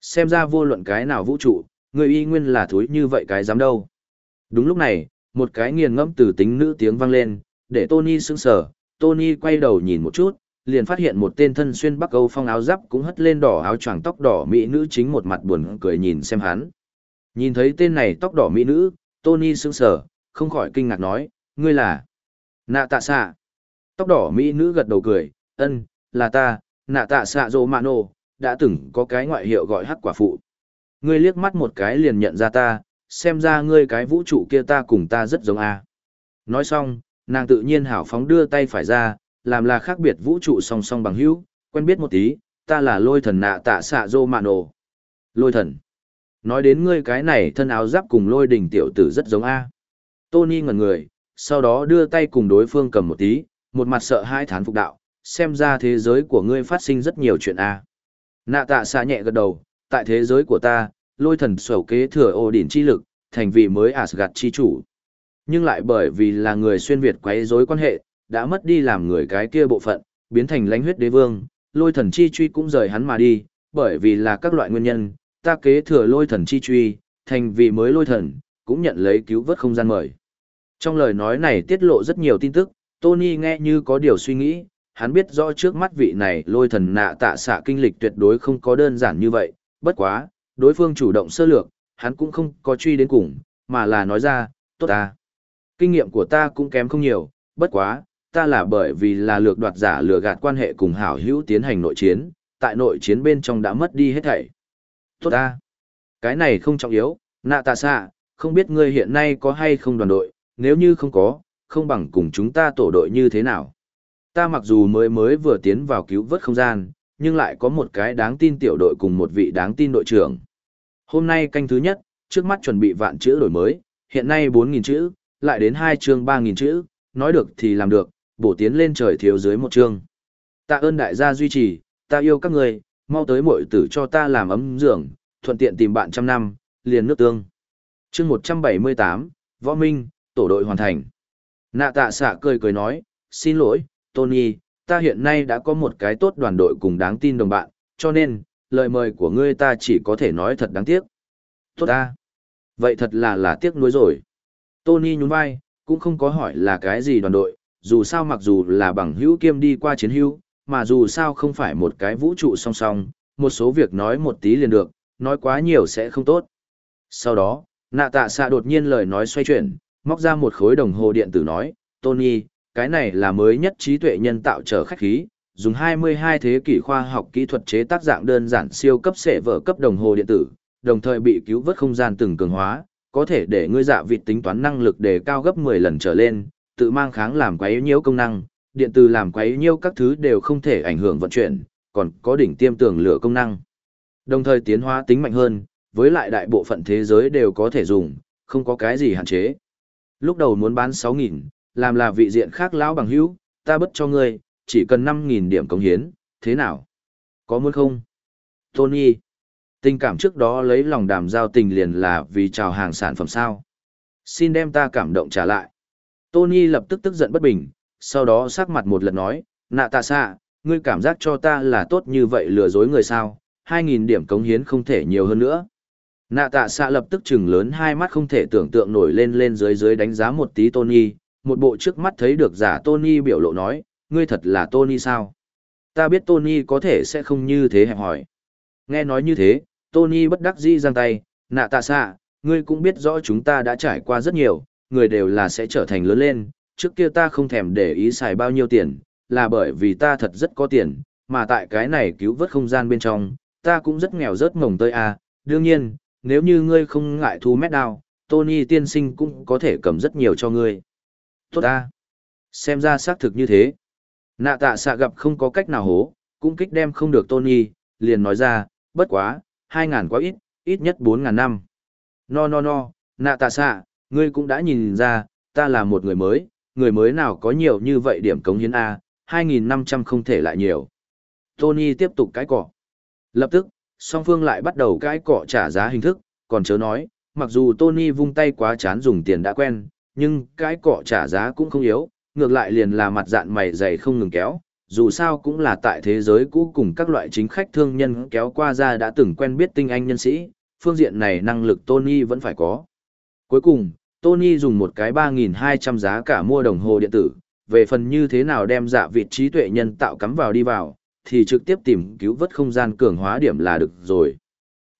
Xem ra vô luận cái nào vũ trụ, người y nguyên là thúi như vậy cái dám đâu. Đúng lúc này, một cái nghiền ngẫm từ tính nữ tiếng vang lên, để Tony sững sờ, Tony quay đầu nhìn một chút, liền phát hiện một tên thân xuyên Bắc Âu phong áo giáp cũng hất lên đỏ áo choàng tóc đỏ mỹ nữ chính một mặt buồn cười nhìn xem hắn. Nhìn thấy tên này tóc đỏ mỹ nữ, Tony sững sờ, không khỏi kinh ngạc nói, ngươi là nạ tạ xạ. Tóc đỏ mỹ nữ gật đầu cười, ân, là ta, nạ tạ xạ dô mạ nô đã từng có cái ngoại hiệu gọi hắc quả phụ. Ngươi liếc mắt một cái liền nhận ra ta, xem ra ngươi cái vũ trụ kia ta cùng ta rất giống a. Nói xong, nàng tự nhiên hảo phóng đưa tay phải ra, làm là khác biệt vũ trụ song song bằng hữu, quen biết một tí, ta là lôi thần nạ tạ xạ dô mạ nổ. Lôi thần? Nói đến ngươi cái này thân áo giáp cùng lôi đình tiểu tử rất giống a. Tony ngẩn người sau đó đưa tay cùng đối phương cầm một tí, một mặt sợ hai thán phục đạo, xem ra thế giới của ngươi phát sinh rất nhiều chuyện a. Nạ tạ xạ nhẹ gật đầu, tại thế giới của ta, lôi thần sầu kế thừa ô đỉnh chi lực, thành vị mới Asgard chi chủ. nhưng lại bởi vì là người xuyên Việt quấy rối quan hệ, đã mất đi làm người cái kia bộ phận, biến thành lãnh huyết đế vương, lôi thần chi truy cũng rời hắn mà đi, bởi vì là các loại nguyên nhân, ta kế thừa lôi thần chi truy, thành vị mới lôi thần, cũng nhận lấy cứu vớt không gian mời. Trong lời nói này tiết lộ rất nhiều tin tức, Tony nghe như có điều suy nghĩ, hắn biết rõ trước mắt vị này lôi thần nạ tạ xạ kinh lịch tuyệt đối không có đơn giản như vậy, bất quá, đối phương chủ động sơ lược, hắn cũng không có truy đến cùng, mà là nói ra, tốt ta. Kinh nghiệm của ta cũng kém không nhiều, bất quá, ta là bởi vì là lược đoạt giả lừa gạt quan hệ cùng hảo hữu tiến hành nội chiến, tại nội chiến bên trong đã mất đi hết thảy. Tốt ta. Cái này không trọng yếu, nạ tạ xạ, không biết ngươi hiện nay có hay không đoàn đội, nếu như không có, không bằng cùng chúng ta tổ đội như thế nào. Ta mặc dù mới mới vừa tiến vào cứu vớt không gian, nhưng lại có một cái đáng tin tiểu đội cùng một vị đáng tin đội trưởng. Hôm nay canh thứ nhất, trước mắt chuẩn bị vạn chữ đổi mới, hiện nay 4.000 chữ, lại đến hai chương 3.000 chữ, nói được thì làm được, bổ tiến lên trời thiếu dưới một chương. Tạ ơn đại gia duy trì, ta yêu các người, mau tới muội tử cho ta làm ấm giường, thuận tiện tìm bạn trăm năm, liền nước tương. chương 178, Võ Minh, tổ đội hoàn thành. Nạ tạ xạ cười cười nói, xin lỗi, Tony, ta hiện nay đã có một cái tốt đoàn đội cùng đáng tin đồng bạn, cho nên, lời mời của ngươi ta chỉ có thể nói thật đáng tiếc. Tốt ta. Vậy thật là là tiếc nuối rồi. Tony nhún vai, cũng không có hỏi là cái gì đoàn đội, dù sao mặc dù là bằng hữu kiêm đi qua chiến hữu, mà dù sao không phải một cái vũ trụ song song, một số việc nói một tí liền được, nói quá nhiều sẽ không tốt. Sau đó, nạ tạ xạ đột nhiên lời nói xoay chuyển, móc ra một khối đồng hồ điện tử nói, Tony, cái này là mới nhất trí tuệ nhân tạo trở khách khí, dùng 22 thế kỷ khoa học kỹ thuật chế tác dạng đơn giản siêu cấp sệ vở cấp đồng hồ điện tử, đồng thời bị cứu vớt không gian từng cường hóa, có thể để ngươi dạ vịt tính toán năng lực đề cao gấp 10 lần trở lên, tự mang kháng làm quấy nhiễu công năng, điện tử làm quấy nhiễu các thứ đều không thể ảnh hưởng vận chuyển, còn có đỉnh tiêm tường lửa công năng. Đồng thời tiến hóa tính mạnh hơn, với lại đại bộ phận thế giới đều có thể dùng, không có cái gì hạn chế. Lúc đầu muốn bán 6.000, làm là vị diện khác lão bằng hữu, ta bất cho ngươi, chỉ cần 5.000 điểm công hiến, thế nào? Có muốn không? Tony. Tình cảm trước đó lấy lòng đàm giao tình liền là vì chào hàng sản phẩm sao. Xin đem ta cảm động trả lại. Tony lập tức tức giận bất bình, sau đó sắc mặt một lần nói, nạ tạ xạ, ngươi cảm giác cho ta là tốt như vậy lừa dối người sao, 2.000 điểm cống hiến không thể nhiều hơn nữa. Nạ tạ xạ lập tức chừng lớn hai mắt không thể tưởng tượng nổi lên lên dưới dưới đánh giá một tí Tony, một bộ trước mắt thấy được giả Tony biểu lộ nói, ngươi thật là Tony sao? Ta biết Tony có thể sẽ không như thế hẹp hỏi. Nghe nói như thế, Tony bất đắc dĩ giang tay, nạ tạ xạ, ngươi cũng biết rõ chúng ta đã trải qua rất nhiều, người đều là sẽ trở thành lớn lên, trước kia ta không thèm để ý xài bao nhiêu tiền, là bởi vì ta thật rất có tiền, mà tại cái này cứu vớt không gian bên trong, ta cũng rất nghèo rớt mồng tơi à, đương nhiên, nếu như ngươi không ngại thu mét đao, Tony tiên sinh cũng có thể cầm rất nhiều cho ngươi. Tốt ta. Xem ra xác thực như thế. Nạ tạ xạ gặp không có cách nào hố, cũng kích đem không được Tony, liền nói ra, bất quá, hai ngàn quá ít, ít nhất bốn ngàn năm. No no no, nạ tạ xạ, ngươi cũng đã nhìn ra, ta là một người mới, người mới nào có nhiều như vậy điểm cống hiến A, hai nghìn năm trăm không thể lại nhiều. Tony tiếp tục cái cỏ. Lập tức, song phương lại bắt đầu cãi cọ trả giá hình thức, còn chớ nói, mặc dù Tony vung tay quá chán dùng tiền đã quen, nhưng cãi cọ trả giá cũng không yếu, ngược lại liền là mặt dạng mày dày không ngừng kéo, dù sao cũng là tại thế giới cũ cùng các loại chính khách thương nhân kéo qua ra đã từng quen biết tinh anh nhân sĩ, phương diện này năng lực Tony vẫn phải có. Cuối cùng, Tony dùng một cái 3.200 giá cả mua đồng hồ điện tử, về phần như thế nào đem giả vị trí tuệ nhân tạo cắm vào đi vào, thì trực tiếp tìm cứu vớt không gian cường hóa điểm là được rồi.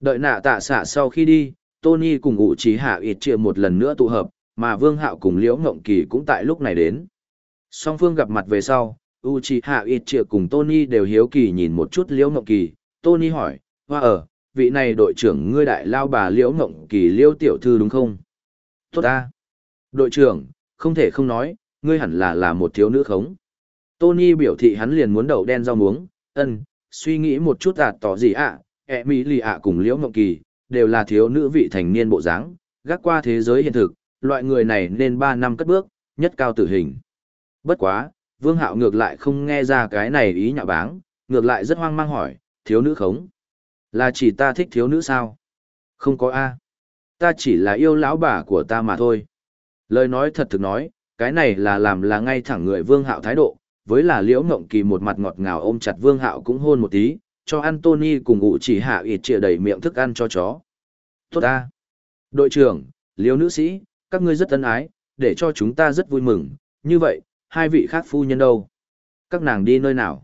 Đợi nạ tạ xạ sau khi đi, Tony cùng ủ trí hạ ịt chia một lần nữa tụ hợp, mà Vương Hạo cùng Liễu Ngộng Kỳ cũng tại lúc này đến. Song phương gặp mặt về sau, Uchiha Itchia cùng Tony đều hiếu kỳ nhìn một chút Liễu Ngộng Kỳ. Tony hỏi, hoa ở, vị này đội trưởng ngươi đại lao bà Liễu Ngộng Kỳ Liễu Tiểu Thư đúng không? Tốt ta. Đội trưởng, không thể không nói, ngươi hẳn là là một thiếu nữ khống. Tony biểu thị hắn liền muốn đầu đen rau muống, ân, suy nghĩ một chút ạt tỏ gì ạ, à, ẹ mỹ lì ạ cùng Liễu Mộng Kỳ, đều là thiếu nữ vị thành niên bộ dáng, gác qua thế giới hiện thực, loại người này nên 3 năm cất bước, nhất cao tử hình. Bất quá, Vương Hạo ngược lại không nghe ra cái này ý nhạo báng, ngược lại rất hoang mang hỏi, thiếu nữ khống. Là chỉ ta thích thiếu nữ sao? Không có A. Ta chỉ là yêu lão bà của ta mà thôi. Lời nói thật thực nói, cái này là làm là ngay thẳng người Vương Hạo thái độ, với là Liễu Ngộng Kỳ một mặt ngọt ngào ôm chặt Vương Hạo cũng hôn một tí, cho antony cùng ủ chỉ hạ ít trịa đầy miệng thức ăn cho chó. Tốt ta! Đội trưởng, Liễu nữ sĩ, các ngươi rất ân ái, để cho chúng ta rất vui mừng, như vậy, hai vị khác phu nhân đâu? Các nàng đi nơi nào?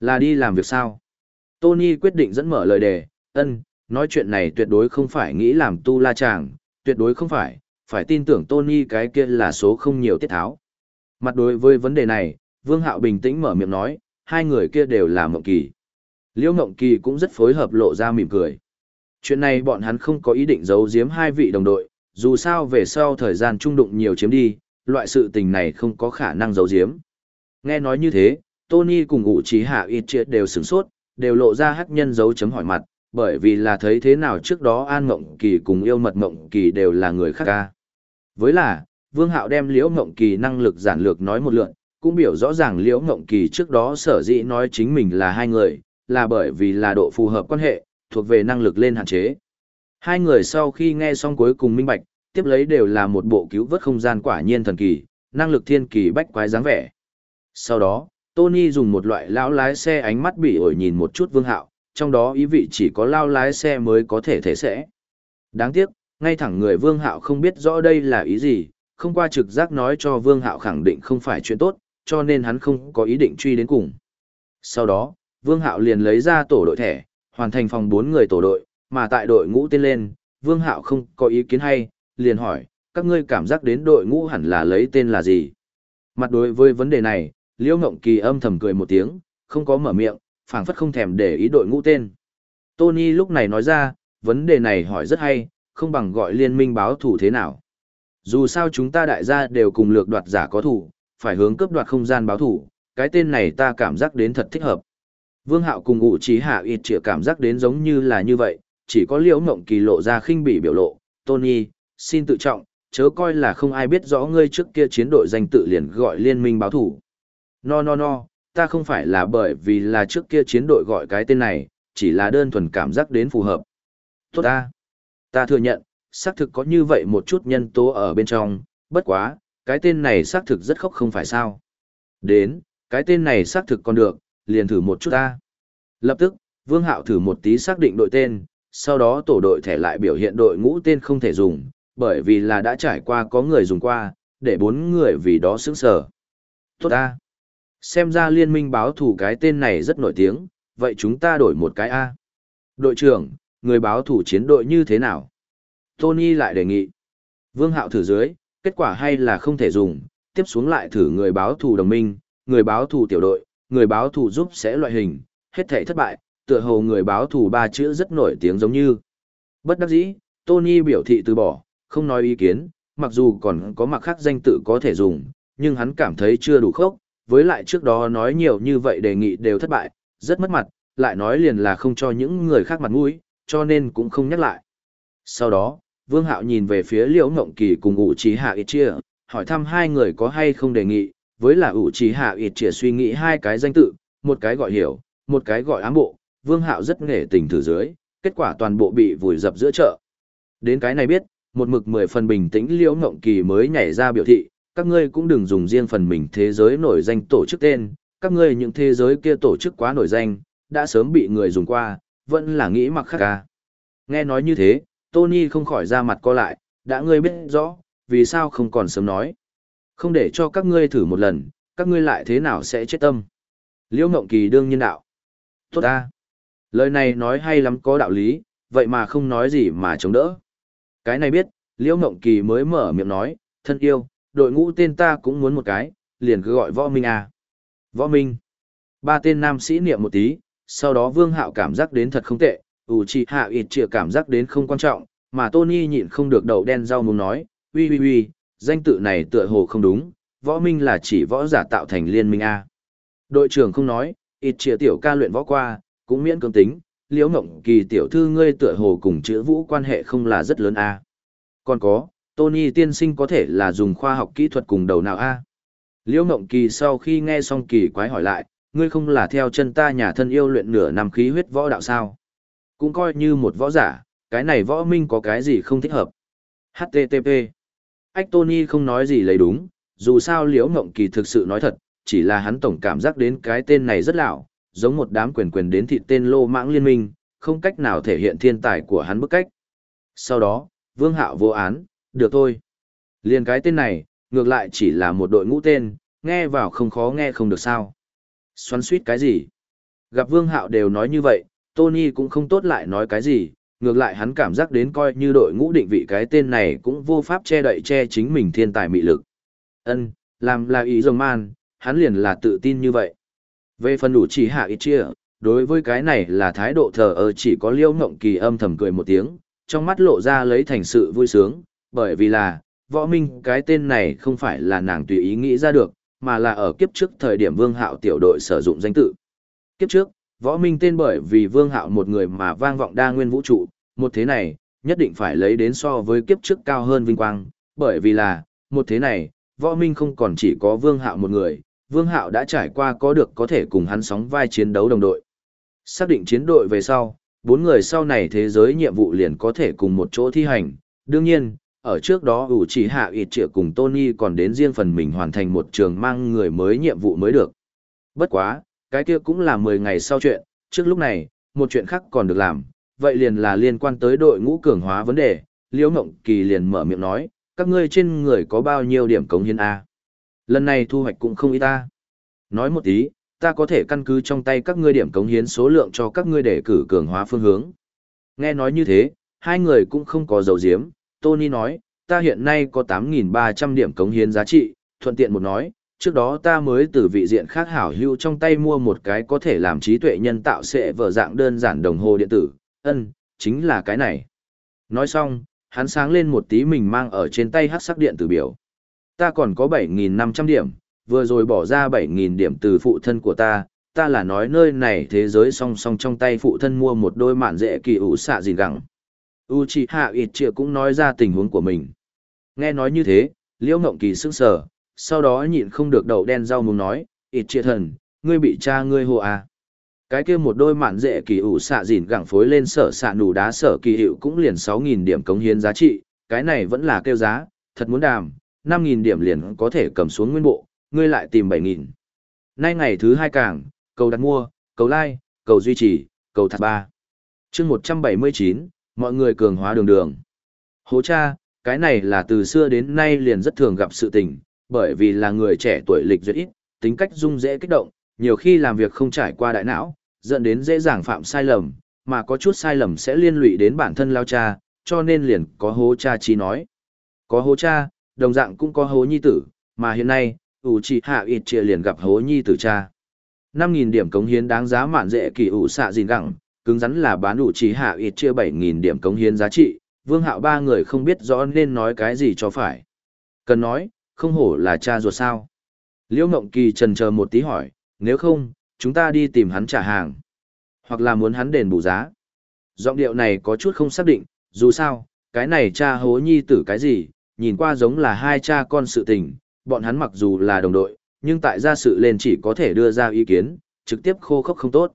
Là đi làm việc sao? Tony quyết định dẫn mở lời đề, ân, nói chuyện này tuyệt đối không phải nghĩ làm tu la chàng, tuyệt đối không phải, phải tin tưởng Tony cái kia là số không nhiều tiết tháo. Mặt đối với vấn đề này, Vương Hạo bình tĩnh mở miệng nói, hai người kia đều là Mộng Kỳ. Liễu Mộng Kỳ cũng rất phối hợp lộ ra mỉm cười. Chuyện này bọn hắn không có ý định giấu giếm hai vị đồng đội, dù sao về sau thời gian trung đụng nhiều chiếm đi, loại sự tình này không có khả năng giấu giếm. Nghe nói như thế, Tony cùng ủ trí hạ ít triệt đều sửng sốt, đều lộ ra hắc nhân dấu chấm hỏi mặt, bởi vì là thấy thế nào trước đó An Mộng Kỳ cùng yêu mật Mộng Kỳ đều là người khác ca. Với là, Vương Hạo đem Liễu Mộng Kỳ năng lực giản lược nói một lượt, cũng biểu rõ ràng Liễu ngộng Kỳ trước đó sở dĩ nói chính mình là hai người, là bởi vì là độ phù hợp quan hệ, thuộc về năng lực lên hạn chế. Hai người sau khi nghe xong cuối cùng minh bạch, tiếp lấy đều là một bộ cứu vớt không gian quả nhiên thần kỳ, năng lực thiên kỳ bách quái dáng vẻ. Sau đó, Tony dùng một loại lão lái xe ánh mắt bị ổi nhìn một chút Vương Hạo, trong đó ý vị chỉ có lao lái xe mới có thể thể sẽ. Đáng tiếc, ngay thẳng người Vương Hạo không biết rõ đây là ý gì, không qua trực giác nói cho Vương Hạo khẳng định không phải chuyện tốt, cho nên hắn không có ý định truy đến cùng. Sau đó, Vương Hạo liền lấy ra tổ đội thẻ, hoàn thành phòng bốn người tổ đội, mà tại đội ngũ tên lên, Vương Hạo không có ý kiến hay, liền hỏi, các ngươi cảm giác đến đội ngũ hẳn là lấy tên là gì? Mặt đối với vấn đề này, Liễu Ngộng Kỳ âm thầm cười một tiếng, không có mở miệng, phảng phất không thèm để ý đội ngũ tên. Tony lúc này nói ra, vấn đề này hỏi rất hay, không bằng gọi liên minh báo thủ thế nào. Dù sao chúng ta đại gia đều cùng lược đoạt giả có thủ, phải hướng cướp đoạt không gian báo thủ, cái tên này ta cảm giác đến thật thích hợp. Vương Hạo cùng ngụ trí hạ ít chĩa cảm giác đến giống như là như vậy, chỉ có liễu mộng kỳ lộ ra khinh bỉ biểu lộ, Tony, xin tự trọng, chớ coi là không ai biết rõ ngươi trước kia chiến đội danh tự liền gọi liên minh báo thủ. No no no, ta không phải là bởi vì là trước kia chiến đội gọi cái tên này, chỉ là đơn thuần cảm giác đến phù hợp. Tốt ta. Ta thừa nhận, xác thực có như vậy một chút nhân tố ở bên trong, bất quá, cái tên này xác thực rất khóc không phải sao. Đến, cái tên này xác thực còn được, liền thử một chút ta. Lập tức, Vương Hạo thử một tí xác định đội tên, sau đó tổ đội thẻ lại biểu hiện đội ngũ tên không thể dùng, bởi vì là đã trải qua có người dùng qua, để bốn người vì đó sững sờ. Tốt ta. Xem ra liên minh báo thủ cái tên này rất nổi tiếng, vậy chúng ta đổi một cái A. Đội trưởng, người báo thủ chiến đội như thế nào? Tony lại đề nghị. Vương Hạo thử dưới, kết quả hay là không thể dùng, tiếp xuống lại thử người báo thù đồng minh, người báo thù tiểu đội, người báo thù giúp sẽ loại hình, hết thể thất bại, tựa hồ người báo thù ba chữ rất nổi tiếng giống như. Bất đắc dĩ, Tony biểu thị từ bỏ, không nói ý kiến, mặc dù còn có mặt khác danh tự có thể dùng, nhưng hắn cảm thấy chưa đủ khốc, với lại trước đó nói nhiều như vậy đề nghị đều thất bại, rất mất mặt, lại nói liền là không cho những người khác mặt mũi, cho nên cũng không nhắc lại. Sau đó, Vương Hạo nhìn về phía Liễu Ngộng Kỳ cùng ủ trí hạ ít chia, hỏi thăm hai người có hay không đề nghị, với là ủ trí hạ ít chia suy nghĩ hai cái danh tự, một cái gọi hiểu, một cái gọi ám bộ, Vương Hạo rất nghệ tình thử dưới, kết quả toàn bộ bị vùi dập giữa chợ. Đến cái này biết, một mực mười phần bình tĩnh Liễu Ngộng Kỳ mới nhảy ra biểu thị, các ngươi cũng đừng dùng riêng phần mình thế giới nổi danh tổ chức tên, các ngươi những thế giới kia tổ chức quá nổi danh, đã sớm bị người dùng qua, vẫn là nghĩ mặc khác ca. Nghe nói như thế, Tony không khỏi ra mặt co lại, đã ngươi biết rõ, vì sao không còn sớm nói. Không để cho các ngươi thử một lần, các ngươi lại thế nào sẽ chết tâm. Liễu Ngộng Kỳ đương nhiên đạo. Tốt ta. Lời này nói hay lắm có đạo lý, vậy mà không nói gì mà chống đỡ. Cái này biết, Liễu Ngộng Kỳ mới mở miệng nói, thân yêu, đội ngũ tên ta cũng muốn một cái, liền cứ gọi Võ Minh à. Võ Minh. Ba tên nam sĩ niệm một tí, sau đó Vương Hạo cảm giác đến thật không tệ, ủ trì hạ ít chịa cảm giác đến không quan trọng, mà Tony nhịn không được đầu đen rau muốn nói, uy uy uy, danh tự này tựa hồ không đúng, Võ Minh là chỉ võ giả tạo thành liên minh A. Đội trưởng không nói, ít chịa tiểu ca luyện võ qua, cũng miễn cưỡng tính, liễu ngộng kỳ tiểu thư ngươi tựa hồ cùng chữ vũ quan hệ không là rất lớn A. Còn có, Tony tiên sinh có thể là dùng khoa học kỹ thuật cùng đầu nào a? Liễu Ngộng Kỳ sau khi nghe xong kỳ quái hỏi lại, ngươi không là theo chân ta nhà thân yêu luyện nửa năm khí huyết võ đạo sao? Cũng coi như một võ giả, cái này võ minh có cái gì không thích hợp. HTTP Ách Tony không nói gì lấy đúng, dù sao Liễu Ngộng Kỳ thực sự nói thật, chỉ là hắn tổng cảm giác đến cái tên này rất lão, giống một đám quyền quyền đến thịt tên lô mãng liên minh, không cách nào thể hiện thiên tài của hắn bức cách. Sau đó, Vương Hạo vô án, được thôi. Liên cái tên này, ngược lại chỉ là một đội ngũ tên, nghe vào không khó nghe không được sao. Xoắn suýt cái gì? Gặp Vương Hạo đều nói như vậy, Tony cũng không tốt lại nói cái gì, ngược lại hắn cảm giác đến coi như đội ngũ định vị cái tên này cũng vô pháp che đậy che chính mình thiên tài mị lực. Ân, làm là ý rồng man, hắn liền là tự tin như vậy. Về phần đủ chỉ hạ ít chia, đối với cái này là thái độ thờ ơ chỉ có liêu ngộng kỳ âm thầm cười một tiếng, trong mắt lộ ra lấy thành sự vui sướng, bởi vì là, võ minh cái tên này không phải là nàng tùy ý nghĩ ra được, mà là ở kiếp trước thời điểm vương hạo tiểu đội sử dụng danh tự. Kiếp trước, võ minh tên bởi vì vương hạo một người mà vang vọng đa nguyên vũ trụ, một thế này, nhất định phải lấy đến so với kiếp trước cao hơn vinh quang, bởi vì là, một thế này, võ minh không còn chỉ có vương hạo một người, vương hạo đã trải qua có được có thể cùng hắn sóng vai chiến đấu đồng đội. Xác định chiến đội về sau, bốn người sau này thế giới nhiệm vụ liền có thể cùng một chỗ thi hành, đương nhiên, ở trước đó ủ chỉ hạ ịt trịa cùng Tony còn đến riêng phần mình hoàn thành một trường mang người mới nhiệm vụ mới được. Bất quá, cái kia cũng là 10 ngày sau chuyện, trước lúc này, một chuyện khác còn được làm, vậy liền là liên quan tới đội ngũ cường hóa vấn đề, Liễu Mộng Kỳ liền mở miệng nói, các ngươi trên người có bao nhiêu điểm cống hiến A. Lần này thu hoạch cũng không ít ta. Nói một tí, ta có thể căn cứ trong tay các ngươi điểm cống hiến số lượng cho các ngươi để cử cường hóa phương hướng. Nghe nói như thế, hai người cũng không có dầu diếm, Tony nói, ta hiện nay có 8.300 điểm cống hiến giá trị, thuận tiện một nói, trước đó ta mới từ vị diện khác hảo hữu trong tay mua một cái có thể làm trí tuệ nhân tạo sẽ vở dạng đơn giản đồng hồ điện tử, ân, chính là cái này. Nói xong, hắn sáng lên một tí mình mang ở trên tay hát sắc điện tử biểu. Ta còn có 7.500 điểm, vừa rồi bỏ ra 7.000 điểm từ phụ thân của ta, ta là nói nơi này thế giới song song trong tay phụ thân mua một đôi mạn dễ kỳ ủ xạ gì gặng. Uchiha Itchia cũng nói ra tình huống của mình. Nghe nói như thế, Liễu Ngộng Kỳ sững sờ, sau đó nhịn không được đầu đen rau muốn nói, Itchia thần, ngươi bị cha ngươi hồ à. Cái kia một đôi mạn dễ kỳ ủ xạ dìn gặng phối lên sở xạ nù đá sở kỳ hiệu cũng liền 6.000 điểm cống hiến giá trị, cái này vẫn là kêu giá, thật muốn đàm, 5.000 điểm liền có thể cầm xuống nguyên bộ, ngươi lại tìm 7.000. Nay ngày thứ hai càng, cầu đặt mua, cầu like, cầu duy trì, cầu thật ba. chương 179, mọi người cường hóa đường đường. Hố cha, cái này là từ xưa đến nay liền rất thường gặp sự tình, bởi vì là người trẻ tuổi lịch duyệt ít, tính cách dung dễ kích động, nhiều khi làm việc không trải qua đại não, dẫn đến dễ dàng phạm sai lầm, mà có chút sai lầm sẽ liên lụy đến bản thân lao cha, cho nên liền có hố cha chi nói. Có hố cha, đồng dạng cũng có hố nhi tử, mà hiện nay, ủ chỉ hạ ịt chia liền gặp hố nhi tử cha. 5.000 điểm cống hiến đáng giá mạn dễ kỳ ủ xạ gìn gặng, cứng rắn là bán ủ chỉ hạ ịt chia 7.000 điểm cống hiến giá trị, vương hạo ba người không biết rõ nên nói cái gì cho phải. Cần nói, không hổ là cha ruột sao. Liễu Ngộng Kỳ trần chờ một tí hỏi, nếu không, chúng ta đi tìm hắn trả hàng. Hoặc là muốn hắn đền bù giá. Giọng điệu này có chút không xác định, dù sao, cái này cha hố nhi tử cái gì, nhìn qua giống là hai cha con sự tình, bọn hắn mặc dù là đồng đội, nhưng tại gia sự lên chỉ có thể đưa ra ý kiến, trực tiếp khô khốc không tốt.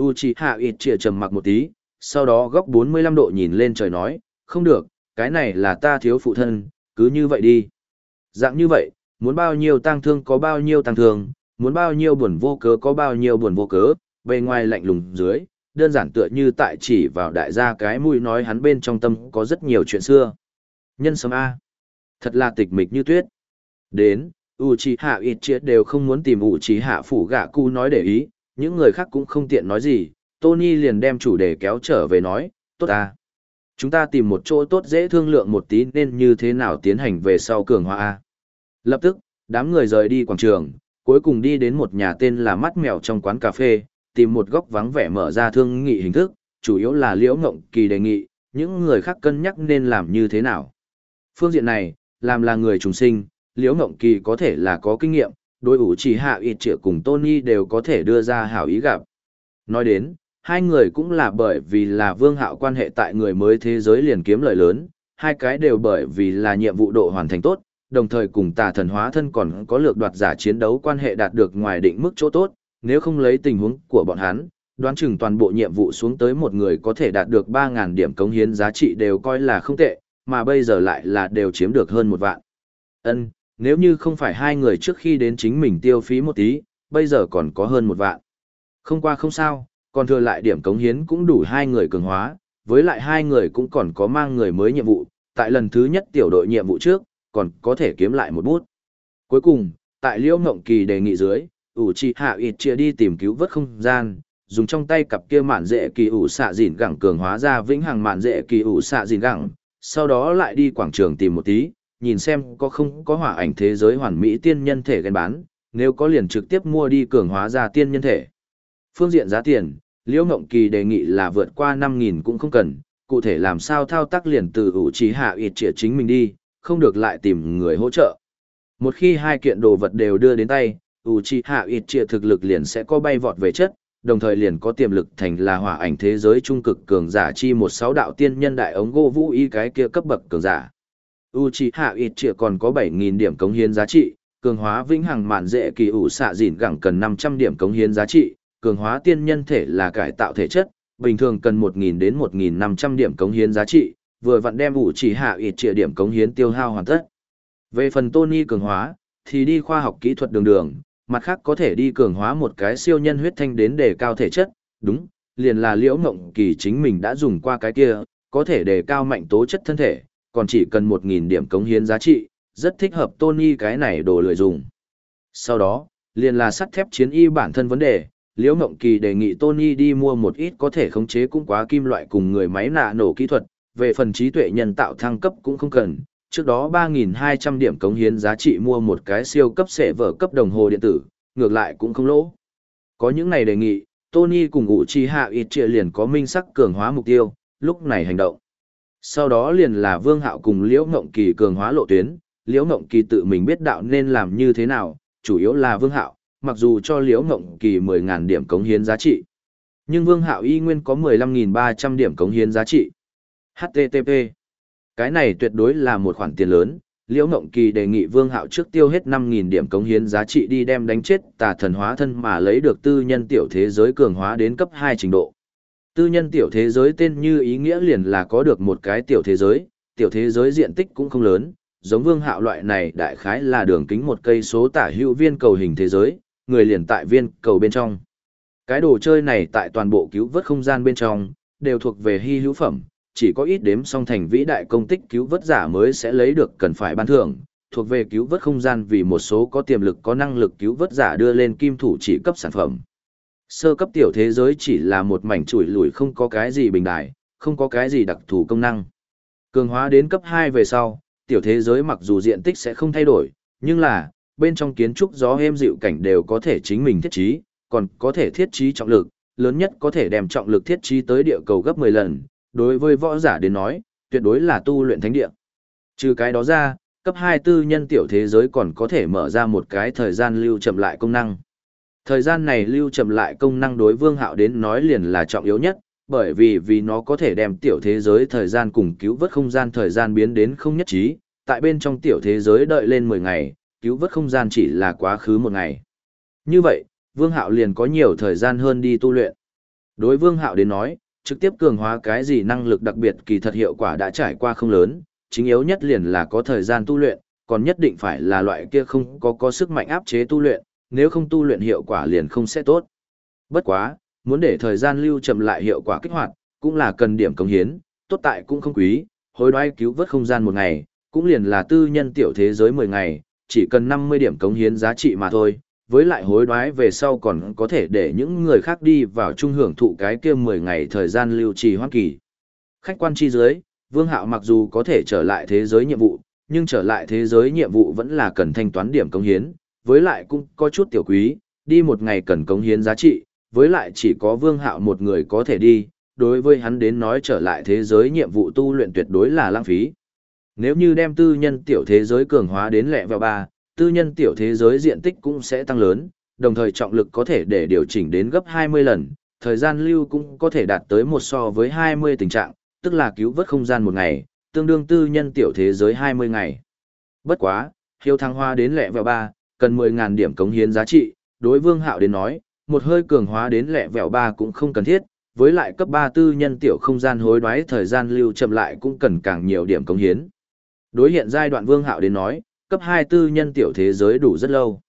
Uchiha Itchia trầm mặc một tí, sau đó góc 45 độ nhìn lên trời nói, không được, cái này là ta thiếu phụ thân, cứ như vậy đi. Dạng như vậy, muốn bao nhiêu tăng thương có bao nhiêu tăng thương, muốn bao nhiêu buồn vô cớ có bao nhiêu buồn vô cớ, bề ngoài lạnh lùng dưới, đơn giản tựa như tại chỉ vào đại gia cái mũi nói hắn bên trong tâm có rất nhiều chuyện xưa. Nhân sấm A. Thật là tịch mịch như tuyết. Đến, Uchiha Itchia đều không muốn tìm Uchiha phủ gạ cu nói để ý, những người khác cũng không tiện nói gì, Tony liền đem chủ đề kéo trở về nói, tốt à. Chúng ta tìm một chỗ tốt dễ thương lượng một tí nên như thế nào tiến hành về sau cường hóa A. Lập tức, đám người rời đi quảng trường, cuối cùng đi đến một nhà tên là Mắt Mèo trong quán cà phê, tìm một góc vắng vẻ mở ra thương nghị hình thức, chủ yếu là Liễu Ngộng Kỳ đề nghị, những người khác cân nhắc nên làm như thế nào. Phương diện này, làm là người trùng sinh, Liễu Ngộng Kỳ có thể là có kinh nghiệm, đối ủ chỉ hạ ít triệu cùng Tony đều có thể đưa ra hảo ý gặp. Nói đến, hai người cũng là bởi vì là vương hạo quan hệ tại người mới thế giới liền kiếm lợi lớn, hai cái đều bởi vì là nhiệm vụ độ hoàn thành tốt, đồng thời cùng tà thần hóa thân còn có lược đoạt giả chiến đấu quan hệ đạt được ngoài định mức chỗ tốt, nếu không lấy tình huống của bọn hắn, đoán chừng toàn bộ nhiệm vụ xuống tới một người có thể đạt được 3.000 điểm cống hiến giá trị đều coi là không tệ, mà bây giờ lại là đều chiếm được hơn một vạn. Ân, nếu như không phải hai người trước khi đến chính mình tiêu phí một tí, bây giờ còn có hơn một vạn. Không qua không sao, còn thừa lại điểm cống hiến cũng đủ hai người cường hóa, với lại hai người cũng còn có mang người mới nhiệm vụ, tại lần thứ nhất tiểu đội nhiệm vụ trước, còn có thể kiếm lại một bút. Cuối cùng, tại Liễu Ngộng Kỳ đề nghị dưới, ủ trì hạ ịt chia đi tìm cứu vớt không gian, dùng trong tay cặp kia mạn dễ kỳ ủ xạ dìn gẳng cường hóa ra vĩnh hằng mạn dễ kỳ ủ xạ dìn gẳng, sau đó lại đi quảng trường tìm một tí, nhìn xem có không có hỏa ảnh thế giới hoàn mỹ tiên nhân thể ghen bán, nếu có liền trực tiếp mua đi cường hóa ra tiên nhân thể. Phương diện giá tiền, Liễu Ngộng Kỳ đề nghị là vượt qua 5.000 cũng không cần, cụ thể làm sao thao tác liền từ ủ trí hạ ít trịa chính mình đi, không được lại tìm người hỗ trợ. Một khi hai kiện đồ vật đều đưa đến tay, ủ trí hạ ít trịa thực lực liền sẽ có bay vọt về chất, đồng thời liền có tiềm lực thành là hỏa ảnh thế giới trung cực cường giả chi một sáu đạo tiên nhân đại ống gô vũ y cái kia cấp bậc cường giả. u hạ ít Itchia còn có 7.000 điểm cống hiến giá trị, cường hóa vĩnh hằng mạn dễ kỳ ủ xạ dịn gẳng cần 500 điểm cống hiến giá trị, cường hóa tiên nhân thể là cải tạo thể chất, bình thường cần 1.000 đến 1.500 điểm cống hiến giá trị, vừa vặn đem vũ chỉ hạ Uchiha Itchia điểm cống hiến tiêu hao hoàn tất. Về phần Tony cường hóa, thì đi khoa học kỹ thuật đường đường, mặt khác có thể đi cường hóa một cái siêu nhân huyết thanh đến đề cao thể chất, đúng, liền là liễu ngộng kỳ chính mình đã dùng qua cái kia, có thể đề cao mạnh tố chất thân thể, còn chỉ cần 1.000 điểm cống hiến giá trị, rất thích hợp Tony cái này đồ lười dùng. Sau đó, liền là sắt thép chiến y bản thân vấn đề, liễu ngộng kỳ đề nghị Tony đi mua một ít có thể khống chế cũng quá kim loại cùng người máy nạ nổ kỹ thuật, về phần trí tuệ nhân tạo thăng cấp cũng không cần, trước đó 3.200 điểm cống hiến giá trị mua một cái siêu cấp sệ vở cấp đồng hồ điện tử, ngược lại cũng không lỗ. Có những này đề nghị, Tony cùng ngụ chi hạ ít trịa liền có minh sắc cường hóa mục tiêu, lúc này hành động. Sau đó liền là Vương Hạo cùng Liễu Ngộng Kỳ cường hóa lộ tuyến, Liễu Ngộng Kỳ tự mình biết đạo nên làm như thế nào, chủ yếu là Vương Hạo, mặc dù cho Liễu Ngộng Kỳ 10.000 điểm cống hiến giá trị. Nhưng Vương Hạo y nguyên có 15.300 điểm cống hiến giá trị. HTTP cái này tuyệt đối là một khoản tiền lớn, Liễu Ngộng Kỳ đề nghị Vương Hạo trước tiêu hết 5.000 điểm cống hiến giá trị đi đem đánh chết tà thần hóa thân mà lấy được tư nhân tiểu thế giới cường hóa đến cấp 2 trình độ. Tư nhân tiểu thế giới tên như ý nghĩa liền là có được một cái tiểu thế giới, tiểu thế giới diện tích cũng không lớn, giống Vương Hạo loại này đại khái là đường kính một cây số tả hữu viên cầu hình thế giới, người liền tại viên cầu bên trong. Cái đồ chơi này tại toàn bộ cứu vớt không gian bên trong, đều thuộc về hy hữu phẩm, chỉ có ít đếm song thành vĩ đại công tích cứu vớt giả mới sẽ lấy được cần phải ban thưởng, thuộc về cứu vớt không gian vì một số có tiềm lực có năng lực cứu vớt giả đưa lên kim thủ chỉ cấp sản phẩm. Sơ cấp tiểu thế giới chỉ là một mảnh chuỗi lùi không có cái gì bình đại, không có cái gì đặc thù công năng. Cường hóa đến cấp 2 về sau, tiểu thế giới mặc dù diện tích sẽ không thay đổi, nhưng là, bên trong kiến trúc gió êm dịu cảnh đều có thể chính mình thiết trí, còn có thể thiết trí trọng lực, lớn nhất có thể đem trọng lực thiết trí tới địa cầu gấp 10 lần, đối với võ giả đến nói, tuyệt đối là tu luyện thánh địa. Trừ cái đó ra, cấp 2 tư nhân tiểu thế giới còn có thể mở ra một cái thời gian lưu chậm lại công năng. Thời gian này lưu chậm lại công năng đối vương hạo đến nói liền là trọng yếu nhất, bởi vì vì nó có thể đem tiểu thế giới thời gian cùng cứu vớt không gian thời gian biến đến không nhất trí, tại bên trong tiểu thế giới đợi lên 10 ngày, cứu vớt không gian chỉ là quá khứ một ngày. Như vậy, vương hạo liền có nhiều thời gian hơn đi tu luyện. Đối vương hạo đến nói, trực tiếp cường hóa cái gì năng lực đặc biệt kỳ thật hiệu quả đã trải qua không lớn, chính yếu nhất liền là có thời gian tu luyện, còn nhất định phải là loại kia không có có sức mạnh áp chế tu luyện, nếu không tu luyện hiệu quả liền không sẽ tốt. Bất quá, muốn để thời gian lưu chậm lại hiệu quả kích hoạt, cũng là cần điểm công hiến, tốt tại cũng không quý, hối đoái cứu vớt không gian một ngày, cũng liền là tư nhân tiểu thế giới 10 ngày, chỉ cần 50 điểm cống hiến giá trị mà thôi, với lại hối đoái về sau còn có thể để những người khác đi vào chung hưởng thụ cái kia 10 ngày thời gian lưu trì hoan kỳ. Khách quan chi dưới, Vương Hạo mặc dù có thể trở lại thế giới nhiệm vụ, nhưng trở lại thế giới nhiệm vụ vẫn là cần thanh toán điểm cống hiến, với lại cũng có chút tiểu quý, đi một ngày cần cống hiến giá trị, với lại chỉ có Vương Hạo một người có thể đi, đối với hắn đến nói trở lại thế giới nhiệm vụ tu luyện tuyệt đối là lãng phí. Nếu như đem tư nhân tiểu thế giới cường hóa đến lẹ vào ba, tư nhân tiểu thế giới diện tích cũng sẽ tăng lớn, đồng thời trọng lực có thể để điều chỉnh đến gấp 20 lần, thời gian lưu cũng có thể đạt tới một so với 20 tình trạng, tức là cứu vớt không gian một ngày, tương đương tư nhân tiểu thế giới 20 ngày. Bất quá, hiếu thăng hoa đến lẹ vẹo 3, cần 10.000 điểm cống hiến giá trị, đối vương hạo đến nói, một hơi cường hóa đến lẹ vẹo 3 cũng không cần thiết, với lại cấp 3 tư nhân tiểu không gian hối đoái thời gian lưu chậm lại cũng cần càng nhiều điểm cống hiến. Đối hiện giai đoạn Vương Hạo đến nói, cấp hai tư nhân tiểu thế giới đủ rất lâu.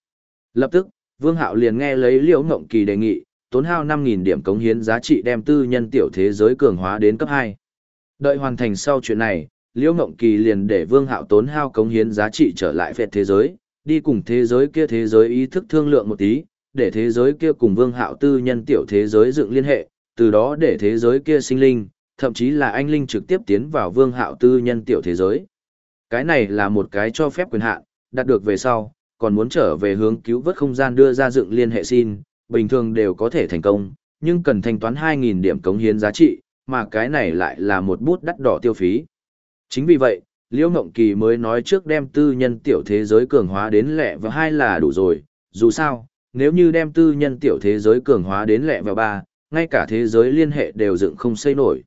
Lập tức, Vương Hạo liền nghe lấy Liễu Ngộng Kỳ đề nghị, tốn hao 5000 điểm cống hiến giá trị đem tư nhân tiểu thế giới cường hóa đến cấp 2. Đợi hoàn thành sau chuyện này, Liễu Ngộng Kỳ liền để Vương Hạo tốn hao cống hiến giá trị trở lại phệ thế giới, đi cùng thế giới kia thế giới ý thức thương lượng một tí, để thế giới kia cùng Vương Hạo tư nhân tiểu thế giới dựng liên hệ, từ đó để thế giới kia sinh linh, thậm chí là anh linh trực tiếp tiến vào Vương Hạo tư nhân tiểu thế giới. Cái này là một cái cho phép quyền hạn, đạt được về sau, còn muốn trở về hướng cứu vớt không gian đưa ra dựng liên hệ xin, bình thường đều có thể thành công, nhưng cần thanh toán 2.000 điểm cống hiến giá trị, mà cái này lại là một bút đắt đỏ tiêu phí. Chính vì vậy, Liễu Ngộng Kỳ mới nói trước đem tư nhân tiểu thế giới cường hóa đến lẹ và hai là đủ rồi, dù sao, nếu như đem tư nhân tiểu thế giới cường hóa đến lẹ và ba, ngay cả thế giới liên hệ đều dựng không xây nổi.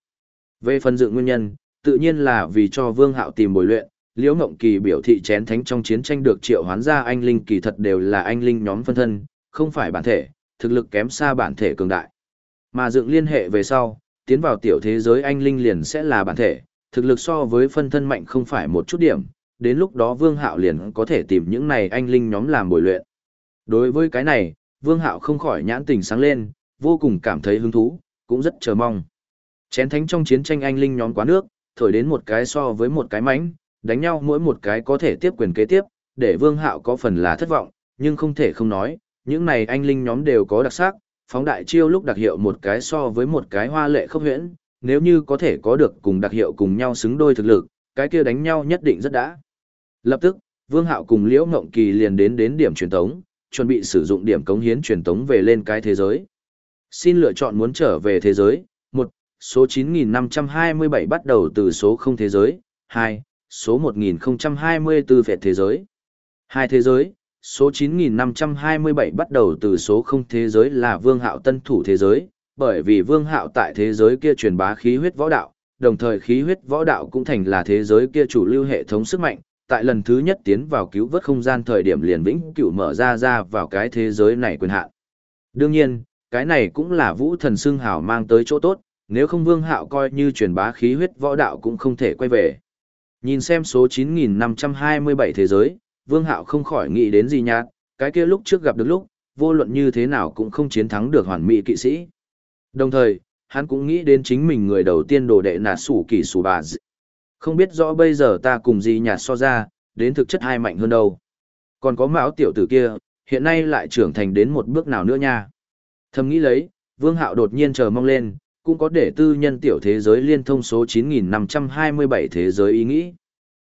Về phần dựng nguyên nhân, tự nhiên là vì cho Vương Hạo tìm bồi luyện, Liễu Ngộng Kỳ biểu thị chén thánh trong chiến tranh được triệu hoán ra anh linh kỳ thật đều là anh linh nhóm phân thân, không phải bản thể, thực lực kém xa bản thể cường đại. Mà dựng liên hệ về sau, tiến vào tiểu thế giới anh linh liền sẽ là bản thể, thực lực so với phân thân mạnh không phải một chút điểm, đến lúc đó Vương Hạo liền có thể tìm những này anh linh nhóm làm bồi luyện. Đối với cái này, Vương Hạo không khỏi nhãn tình sáng lên, vô cùng cảm thấy hứng thú, cũng rất chờ mong. Chén thánh trong chiến tranh anh linh nhóm quá nước, thổi đến một cái so với một cái mánh, đánh nhau mỗi một cái có thể tiếp quyền kế tiếp, để Vương Hạo có phần là thất vọng, nhưng không thể không nói, những này anh linh nhóm đều có đặc sắc, phóng đại chiêu lúc đặc hiệu một cái so với một cái hoa lệ không huyễn, nếu như có thể có được cùng đặc hiệu cùng nhau xứng đôi thực lực, cái kia đánh nhau nhất định rất đã. Lập tức, Vương Hạo cùng Liễu Ngộng Kỳ liền đến đến điểm truyền tống, chuẩn bị sử dụng điểm cống hiến truyền tống về lên cái thế giới. Xin lựa chọn muốn trở về thế giới, 1. Số 9527 bắt đầu từ số 0 thế giới, 2. Số 1024 vẹt thế giới. Hai thế giới, số 9527 bắt đầu từ số không thế giới là Vương Hạo tân thủ thế giới, bởi vì Vương Hạo tại thế giới kia truyền bá khí huyết võ đạo, đồng thời khí huyết võ đạo cũng thành là thế giới kia chủ lưu hệ thống sức mạnh, tại lần thứ nhất tiến vào cứu vớt không gian thời điểm liền vĩnh cửu mở ra ra vào cái thế giới này quyền hạn. Đương nhiên, cái này cũng là vũ thần xương hào mang tới chỗ tốt, nếu không vương hạo coi như truyền bá khí huyết võ đạo cũng không thể quay về. Nhìn xem số 9527 thế giới, vương hạo không khỏi nghĩ đến gì nhạt, cái kia lúc trước gặp được lúc, vô luận như thế nào cũng không chiến thắng được hoàn mỹ kỵ sĩ. Đồng thời, hắn cũng nghĩ đến chính mình người đầu tiên đồ đệ nà sủ kỳ sủ bà dị. Không biết rõ bây giờ ta cùng gì nhạt so ra, đến thực chất hai mạnh hơn đâu. Còn có mão tiểu tử kia, hiện nay lại trưởng thành đến một bước nào nữa nha. Thầm nghĩ lấy, Vương Hạo đột nhiên chờ mong lên, cũng có để tư nhân tiểu thế giới liên thông số 9527 thế giới ý nghĩ.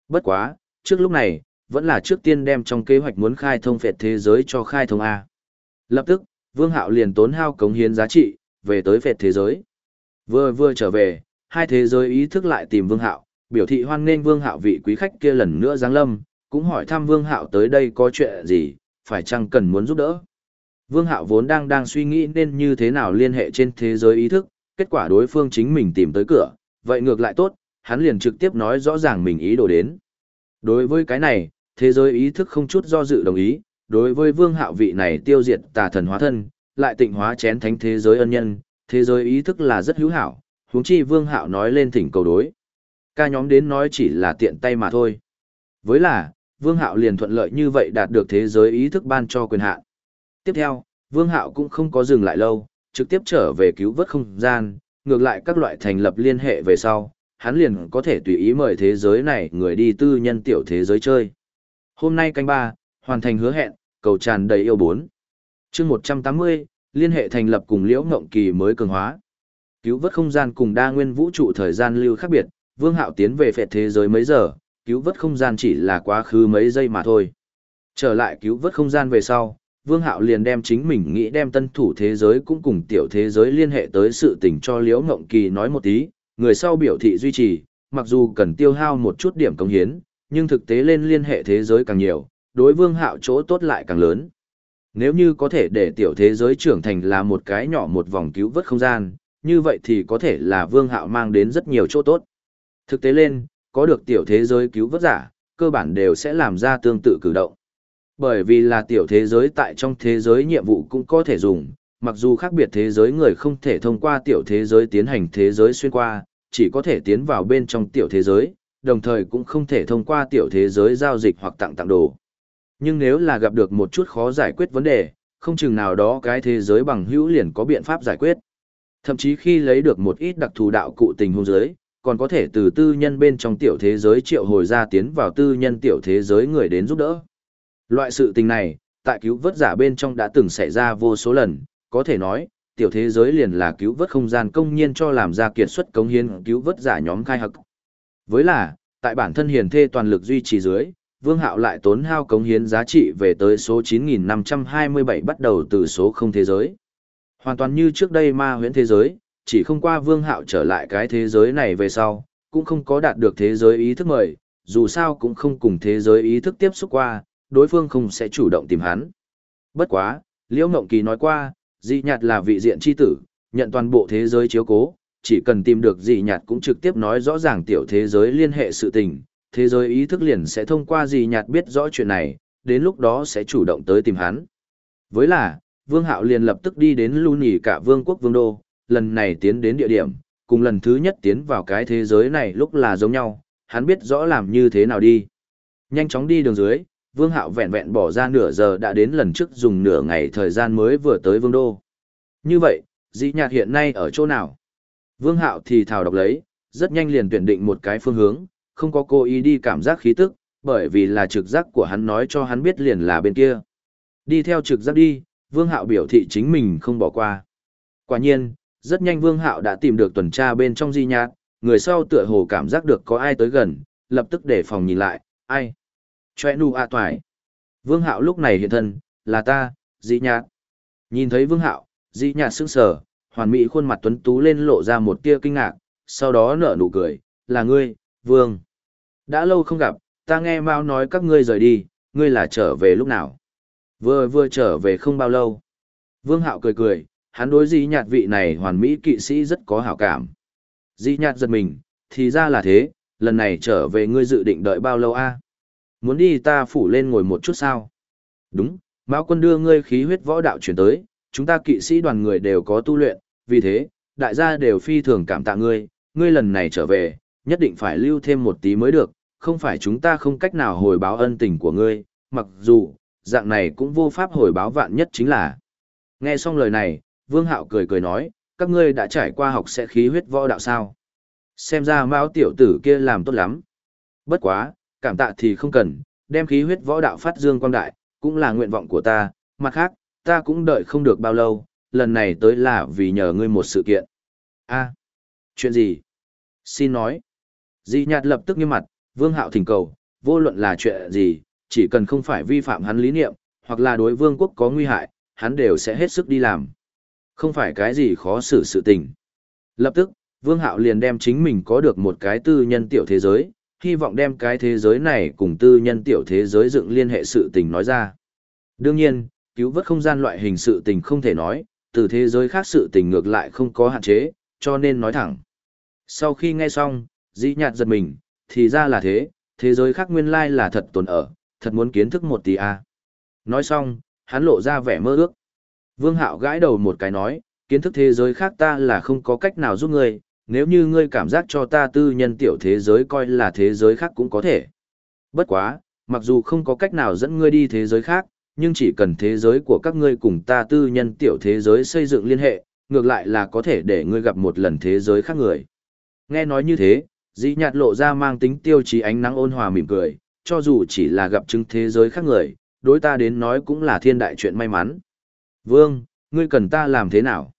Bất quá, trước lúc này, vẫn là trước tiên đem trong kế hoạch muốn khai thông phệt thế giới cho khai thông A. Lập tức, Vương Hạo liền tốn hao cống hiến giá trị, về tới phệt thế giới. Vừa vừa trở về, hai thế giới ý thức lại tìm Vương Hạo, biểu thị hoan nghênh Vương Hạo vị quý khách kia lần nữa giáng lâm, cũng hỏi thăm Vương Hạo tới đây có chuyện gì, phải chăng cần muốn giúp đỡ. Vương Hạo vốn đang đang suy nghĩ nên như thế nào liên hệ trên thế giới ý thức, kết quả đối phương chính mình tìm tới cửa, vậy ngược lại tốt, hắn liền trực tiếp nói rõ ràng mình ý đồ đến. Đối với cái này, thế giới ý thức không chút do dự đồng ý, đối với Vương Hạo vị này tiêu diệt tà thần hóa thân, lại tịnh hóa chén thánh thế giới ân nhân, thế giới ý thức là rất hữu hảo, huống chi Vương Hạo nói lên thỉnh cầu đối. Ca nhóm đến nói chỉ là tiện tay mà thôi. Với là, Vương Hạo liền thuận lợi như vậy đạt được thế giới ý thức ban cho quyền hạn. Tiếp theo, Vương Hạo cũng không có dừng lại lâu, trực tiếp trở về cứu vớt không gian, ngược lại các loại thành lập liên hệ về sau, hắn liền có thể tùy ý mời thế giới này người đi tư nhân tiểu thế giới chơi. Hôm nay canh ba, hoàn thành hứa hẹn, cầu tràn đầy yêu bốn. chương 180, liên hệ thành lập cùng liễu ngộng kỳ mới cường hóa. Cứu vớt không gian cùng đa nguyên vũ trụ thời gian lưu khác biệt, Vương Hạo tiến về phệ thế giới mấy giờ, cứu vớt không gian chỉ là quá khứ mấy giây mà thôi. Trở lại cứu vớt không gian về sau, Vương Hạo liền đem chính mình nghĩ đem tân thủ thế giới cũng cùng tiểu thế giới liên hệ tới sự tình cho Liễu Ngộng Kỳ nói một tí, người sau biểu thị duy trì, mặc dù cần tiêu hao một chút điểm công hiến, nhưng thực tế lên liên hệ thế giới càng nhiều, đối Vương Hạo chỗ tốt lại càng lớn. Nếu như có thể để tiểu thế giới trưởng thành là một cái nhỏ một vòng cứu vớt không gian, như vậy thì có thể là Vương Hạo mang đến rất nhiều chỗ tốt. Thực tế lên, có được tiểu thế giới cứu vớt giả, cơ bản đều sẽ làm ra tương tự cử động. Bởi vì là tiểu thế giới tại trong thế giới nhiệm vụ cũng có thể dùng, mặc dù khác biệt thế giới người không thể thông qua tiểu thế giới tiến hành thế giới xuyên qua, chỉ có thể tiến vào bên trong tiểu thế giới, đồng thời cũng không thể thông qua tiểu thế giới giao dịch hoặc tặng tặng đồ. Nhưng nếu là gặp được một chút khó giải quyết vấn đề, không chừng nào đó cái thế giới bằng hữu liền có biện pháp giải quyết. Thậm chí khi lấy được một ít đặc thù đạo cụ tình huống giới, còn có thể từ tư nhân bên trong tiểu thế giới triệu hồi ra tiến vào tư nhân tiểu thế giới người đến giúp đỡ. Loại sự tình này, tại cứu vớt giả bên trong đã từng xảy ra vô số lần, có thể nói, tiểu thế giới liền là cứu vớt không gian công nhiên cho làm ra kiệt xuất cống hiến cứu vớt giả nhóm khai hậc. Với là, tại bản thân hiền thê toàn lực duy trì dưới, Vương Hạo lại tốn hao cống hiến giá trị về tới số 9527 bắt đầu từ số không thế giới. Hoàn toàn như trước đây ma huyễn thế giới, chỉ không qua Vương Hạo trở lại cái thế giới này về sau, cũng không có đạt được thế giới ý thức mời, dù sao cũng không cùng thế giới ý thức tiếp xúc qua, đối phương không sẽ chủ động tìm hắn. Bất quá, Liễu Ngộng Kỳ nói qua, dị nhạt là vị diện chi tử, nhận toàn bộ thế giới chiếu cố, chỉ cần tìm được dị nhạt cũng trực tiếp nói rõ ràng tiểu thế giới liên hệ sự tình, thế giới ý thức liền sẽ thông qua dị nhạt biết rõ chuyện này, đến lúc đó sẽ chủ động tới tìm hắn. Với là, Vương Hạo liền lập tức đi đến lưu nhỉ cả vương quốc vương đô, lần này tiến đến địa điểm, cùng lần thứ nhất tiến vào cái thế giới này lúc là giống nhau, hắn biết rõ làm như thế nào đi. Nhanh chóng đi đường dưới, Vương Hạo vẹn vẹn bỏ ra nửa giờ đã đến lần trước dùng nửa ngày thời gian mới vừa tới Vương Đô. Như vậy, dĩ nhạc hiện nay ở chỗ nào? Vương Hạo thì thào đọc lấy, rất nhanh liền tuyển định một cái phương hướng, không có cố ý đi cảm giác khí tức, bởi vì là trực giác của hắn nói cho hắn biết liền là bên kia. Đi theo trực giác đi, Vương Hạo biểu thị chính mình không bỏ qua. Quả nhiên, rất nhanh Vương Hạo đã tìm được tuần tra bên trong di nhạc, người sau tựa hồ cảm giác được có ai tới gần, lập tức để phòng nhìn lại, ai? Choe nu a toài. Vương Hạo lúc này hiện thân, là ta, dị nhạt. Nhìn thấy Vương Hạo, dị nhạt sững sờ, hoàn mỹ khuôn mặt tuấn tú lên lộ ra một tia kinh ngạc, sau đó nở nụ cười, là ngươi, Vương. Đã lâu không gặp, ta nghe Mao nói các ngươi rời đi, ngươi là trở về lúc nào? Vừa vừa trở về không bao lâu. Vương Hạo cười cười, hắn đối dị nhạt vị này hoàn mỹ kỵ sĩ rất có hảo cảm. Dị nhạt giật mình, thì ra là thế, lần này trở về ngươi dự định đợi bao lâu a? Muốn đi ta phủ lên ngồi một chút sao? Đúng, Mao quân đưa ngươi khí huyết võ đạo chuyển tới, chúng ta kỵ sĩ đoàn người đều có tu luyện, vì thế, đại gia đều phi thường cảm tạ ngươi, ngươi lần này trở về, nhất định phải lưu thêm một tí mới được, không phải chúng ta không cách nào hồi báo ân tình của ngươi, mặc dù, dạng này cũng vô pháp hồi báo vạn nhất chính là. Nghe xong lời này, Vương Hạo cười cười nói, các ngươi đã trải qua học sẽ khí huyết võ đạo sao? Xem ra Mao tiểu tử kia làm tốt lắm. Bất quá, cảm tạ thì không cần, đem khí huyết võ đạo phát dương quang đại, cũng là nguyện vọng của ta, mặt khác, ta cũng đợi không được bao lâu, lần này tới là vì nhờ ngươi một sự kiện. a chuyện gì? Xin nói. Di nhạt lập tức nghiêm mặt, vương hạo thỉnh cầu, vô luận là chuyện gì, chỉ cần không phải vi phạm hắn lý niệm, hoặc là đối vương quốc có nguy hại, hắn đều sẽ hết sức đi làm. Không phải cái gì khó xử sự tình. Lập tức, vương hạo liền đem chính mình có được một cái tư nhân tiểu thế giới, hy vọng đem cái thế giới này cùng tư nhân tiểu thế giới dựng liên hệ sự tình nói ra. Đương nhiên, cứu vớt không gian loại hình sự tình không thể nói, từ thế giới khác sự tình ngược lại không có hạn chế, cho nên nói thẳng. Sau khi nghe xong, dĩ nhạt giật mình, thì ra là thế, thế giới khác nguyên lai là thật tồn ở, thật muốn kiến thức một tí à. Nói xong, hắn lộ ra vẻ mơ ước. Vương Hạo gãi đầu một cái nói, kiến thức thế giới khác ta là không có cách nào giúp ngươi, nếu như ngươi cảm giác cho ta tư nhân tiểu thế giới coi là thế giới khác cũng có thể. Bất quá, mặc dù không có cách nào dẫn ngươi đi thế giới khác, nhưng chỉ cần thế giới của các ngươi cùng ta tư nhân tiểu thế giới xây dựng liên hệ, ngược lại là có thể để ngươi gặp một lần thế giới khác người. Nghe nói như thế, dĩ nhạt lộ ra mang tính tiêu chí ánh nắng ôn hòa mỉm cười, cho dù chỉ là gặp chứng thế giới khác người, đối ta đến nói cũng là thiên đại chuyện may mắn. Vương, ngươi cần ta làm thế nào?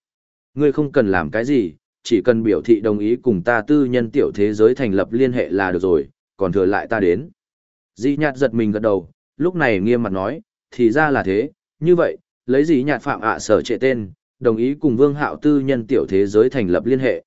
Ngươi không cần làm cái gì, chỉ cần biểu thị đồng ý cùng ta tư nhân tiểu thế giới thành lập liên hệ là được rồi, còn thừa lại ta đến. Dĩ nhạt giật mình gật đầu, lúc này nghiêm mặt nói, thì ra là thế, như vậy, lấy dĩ nhạt phạm ạ sở trệ tên, đồng ý cùng vương hạo tư nhân tiểu thế giới thành lập liên hệ.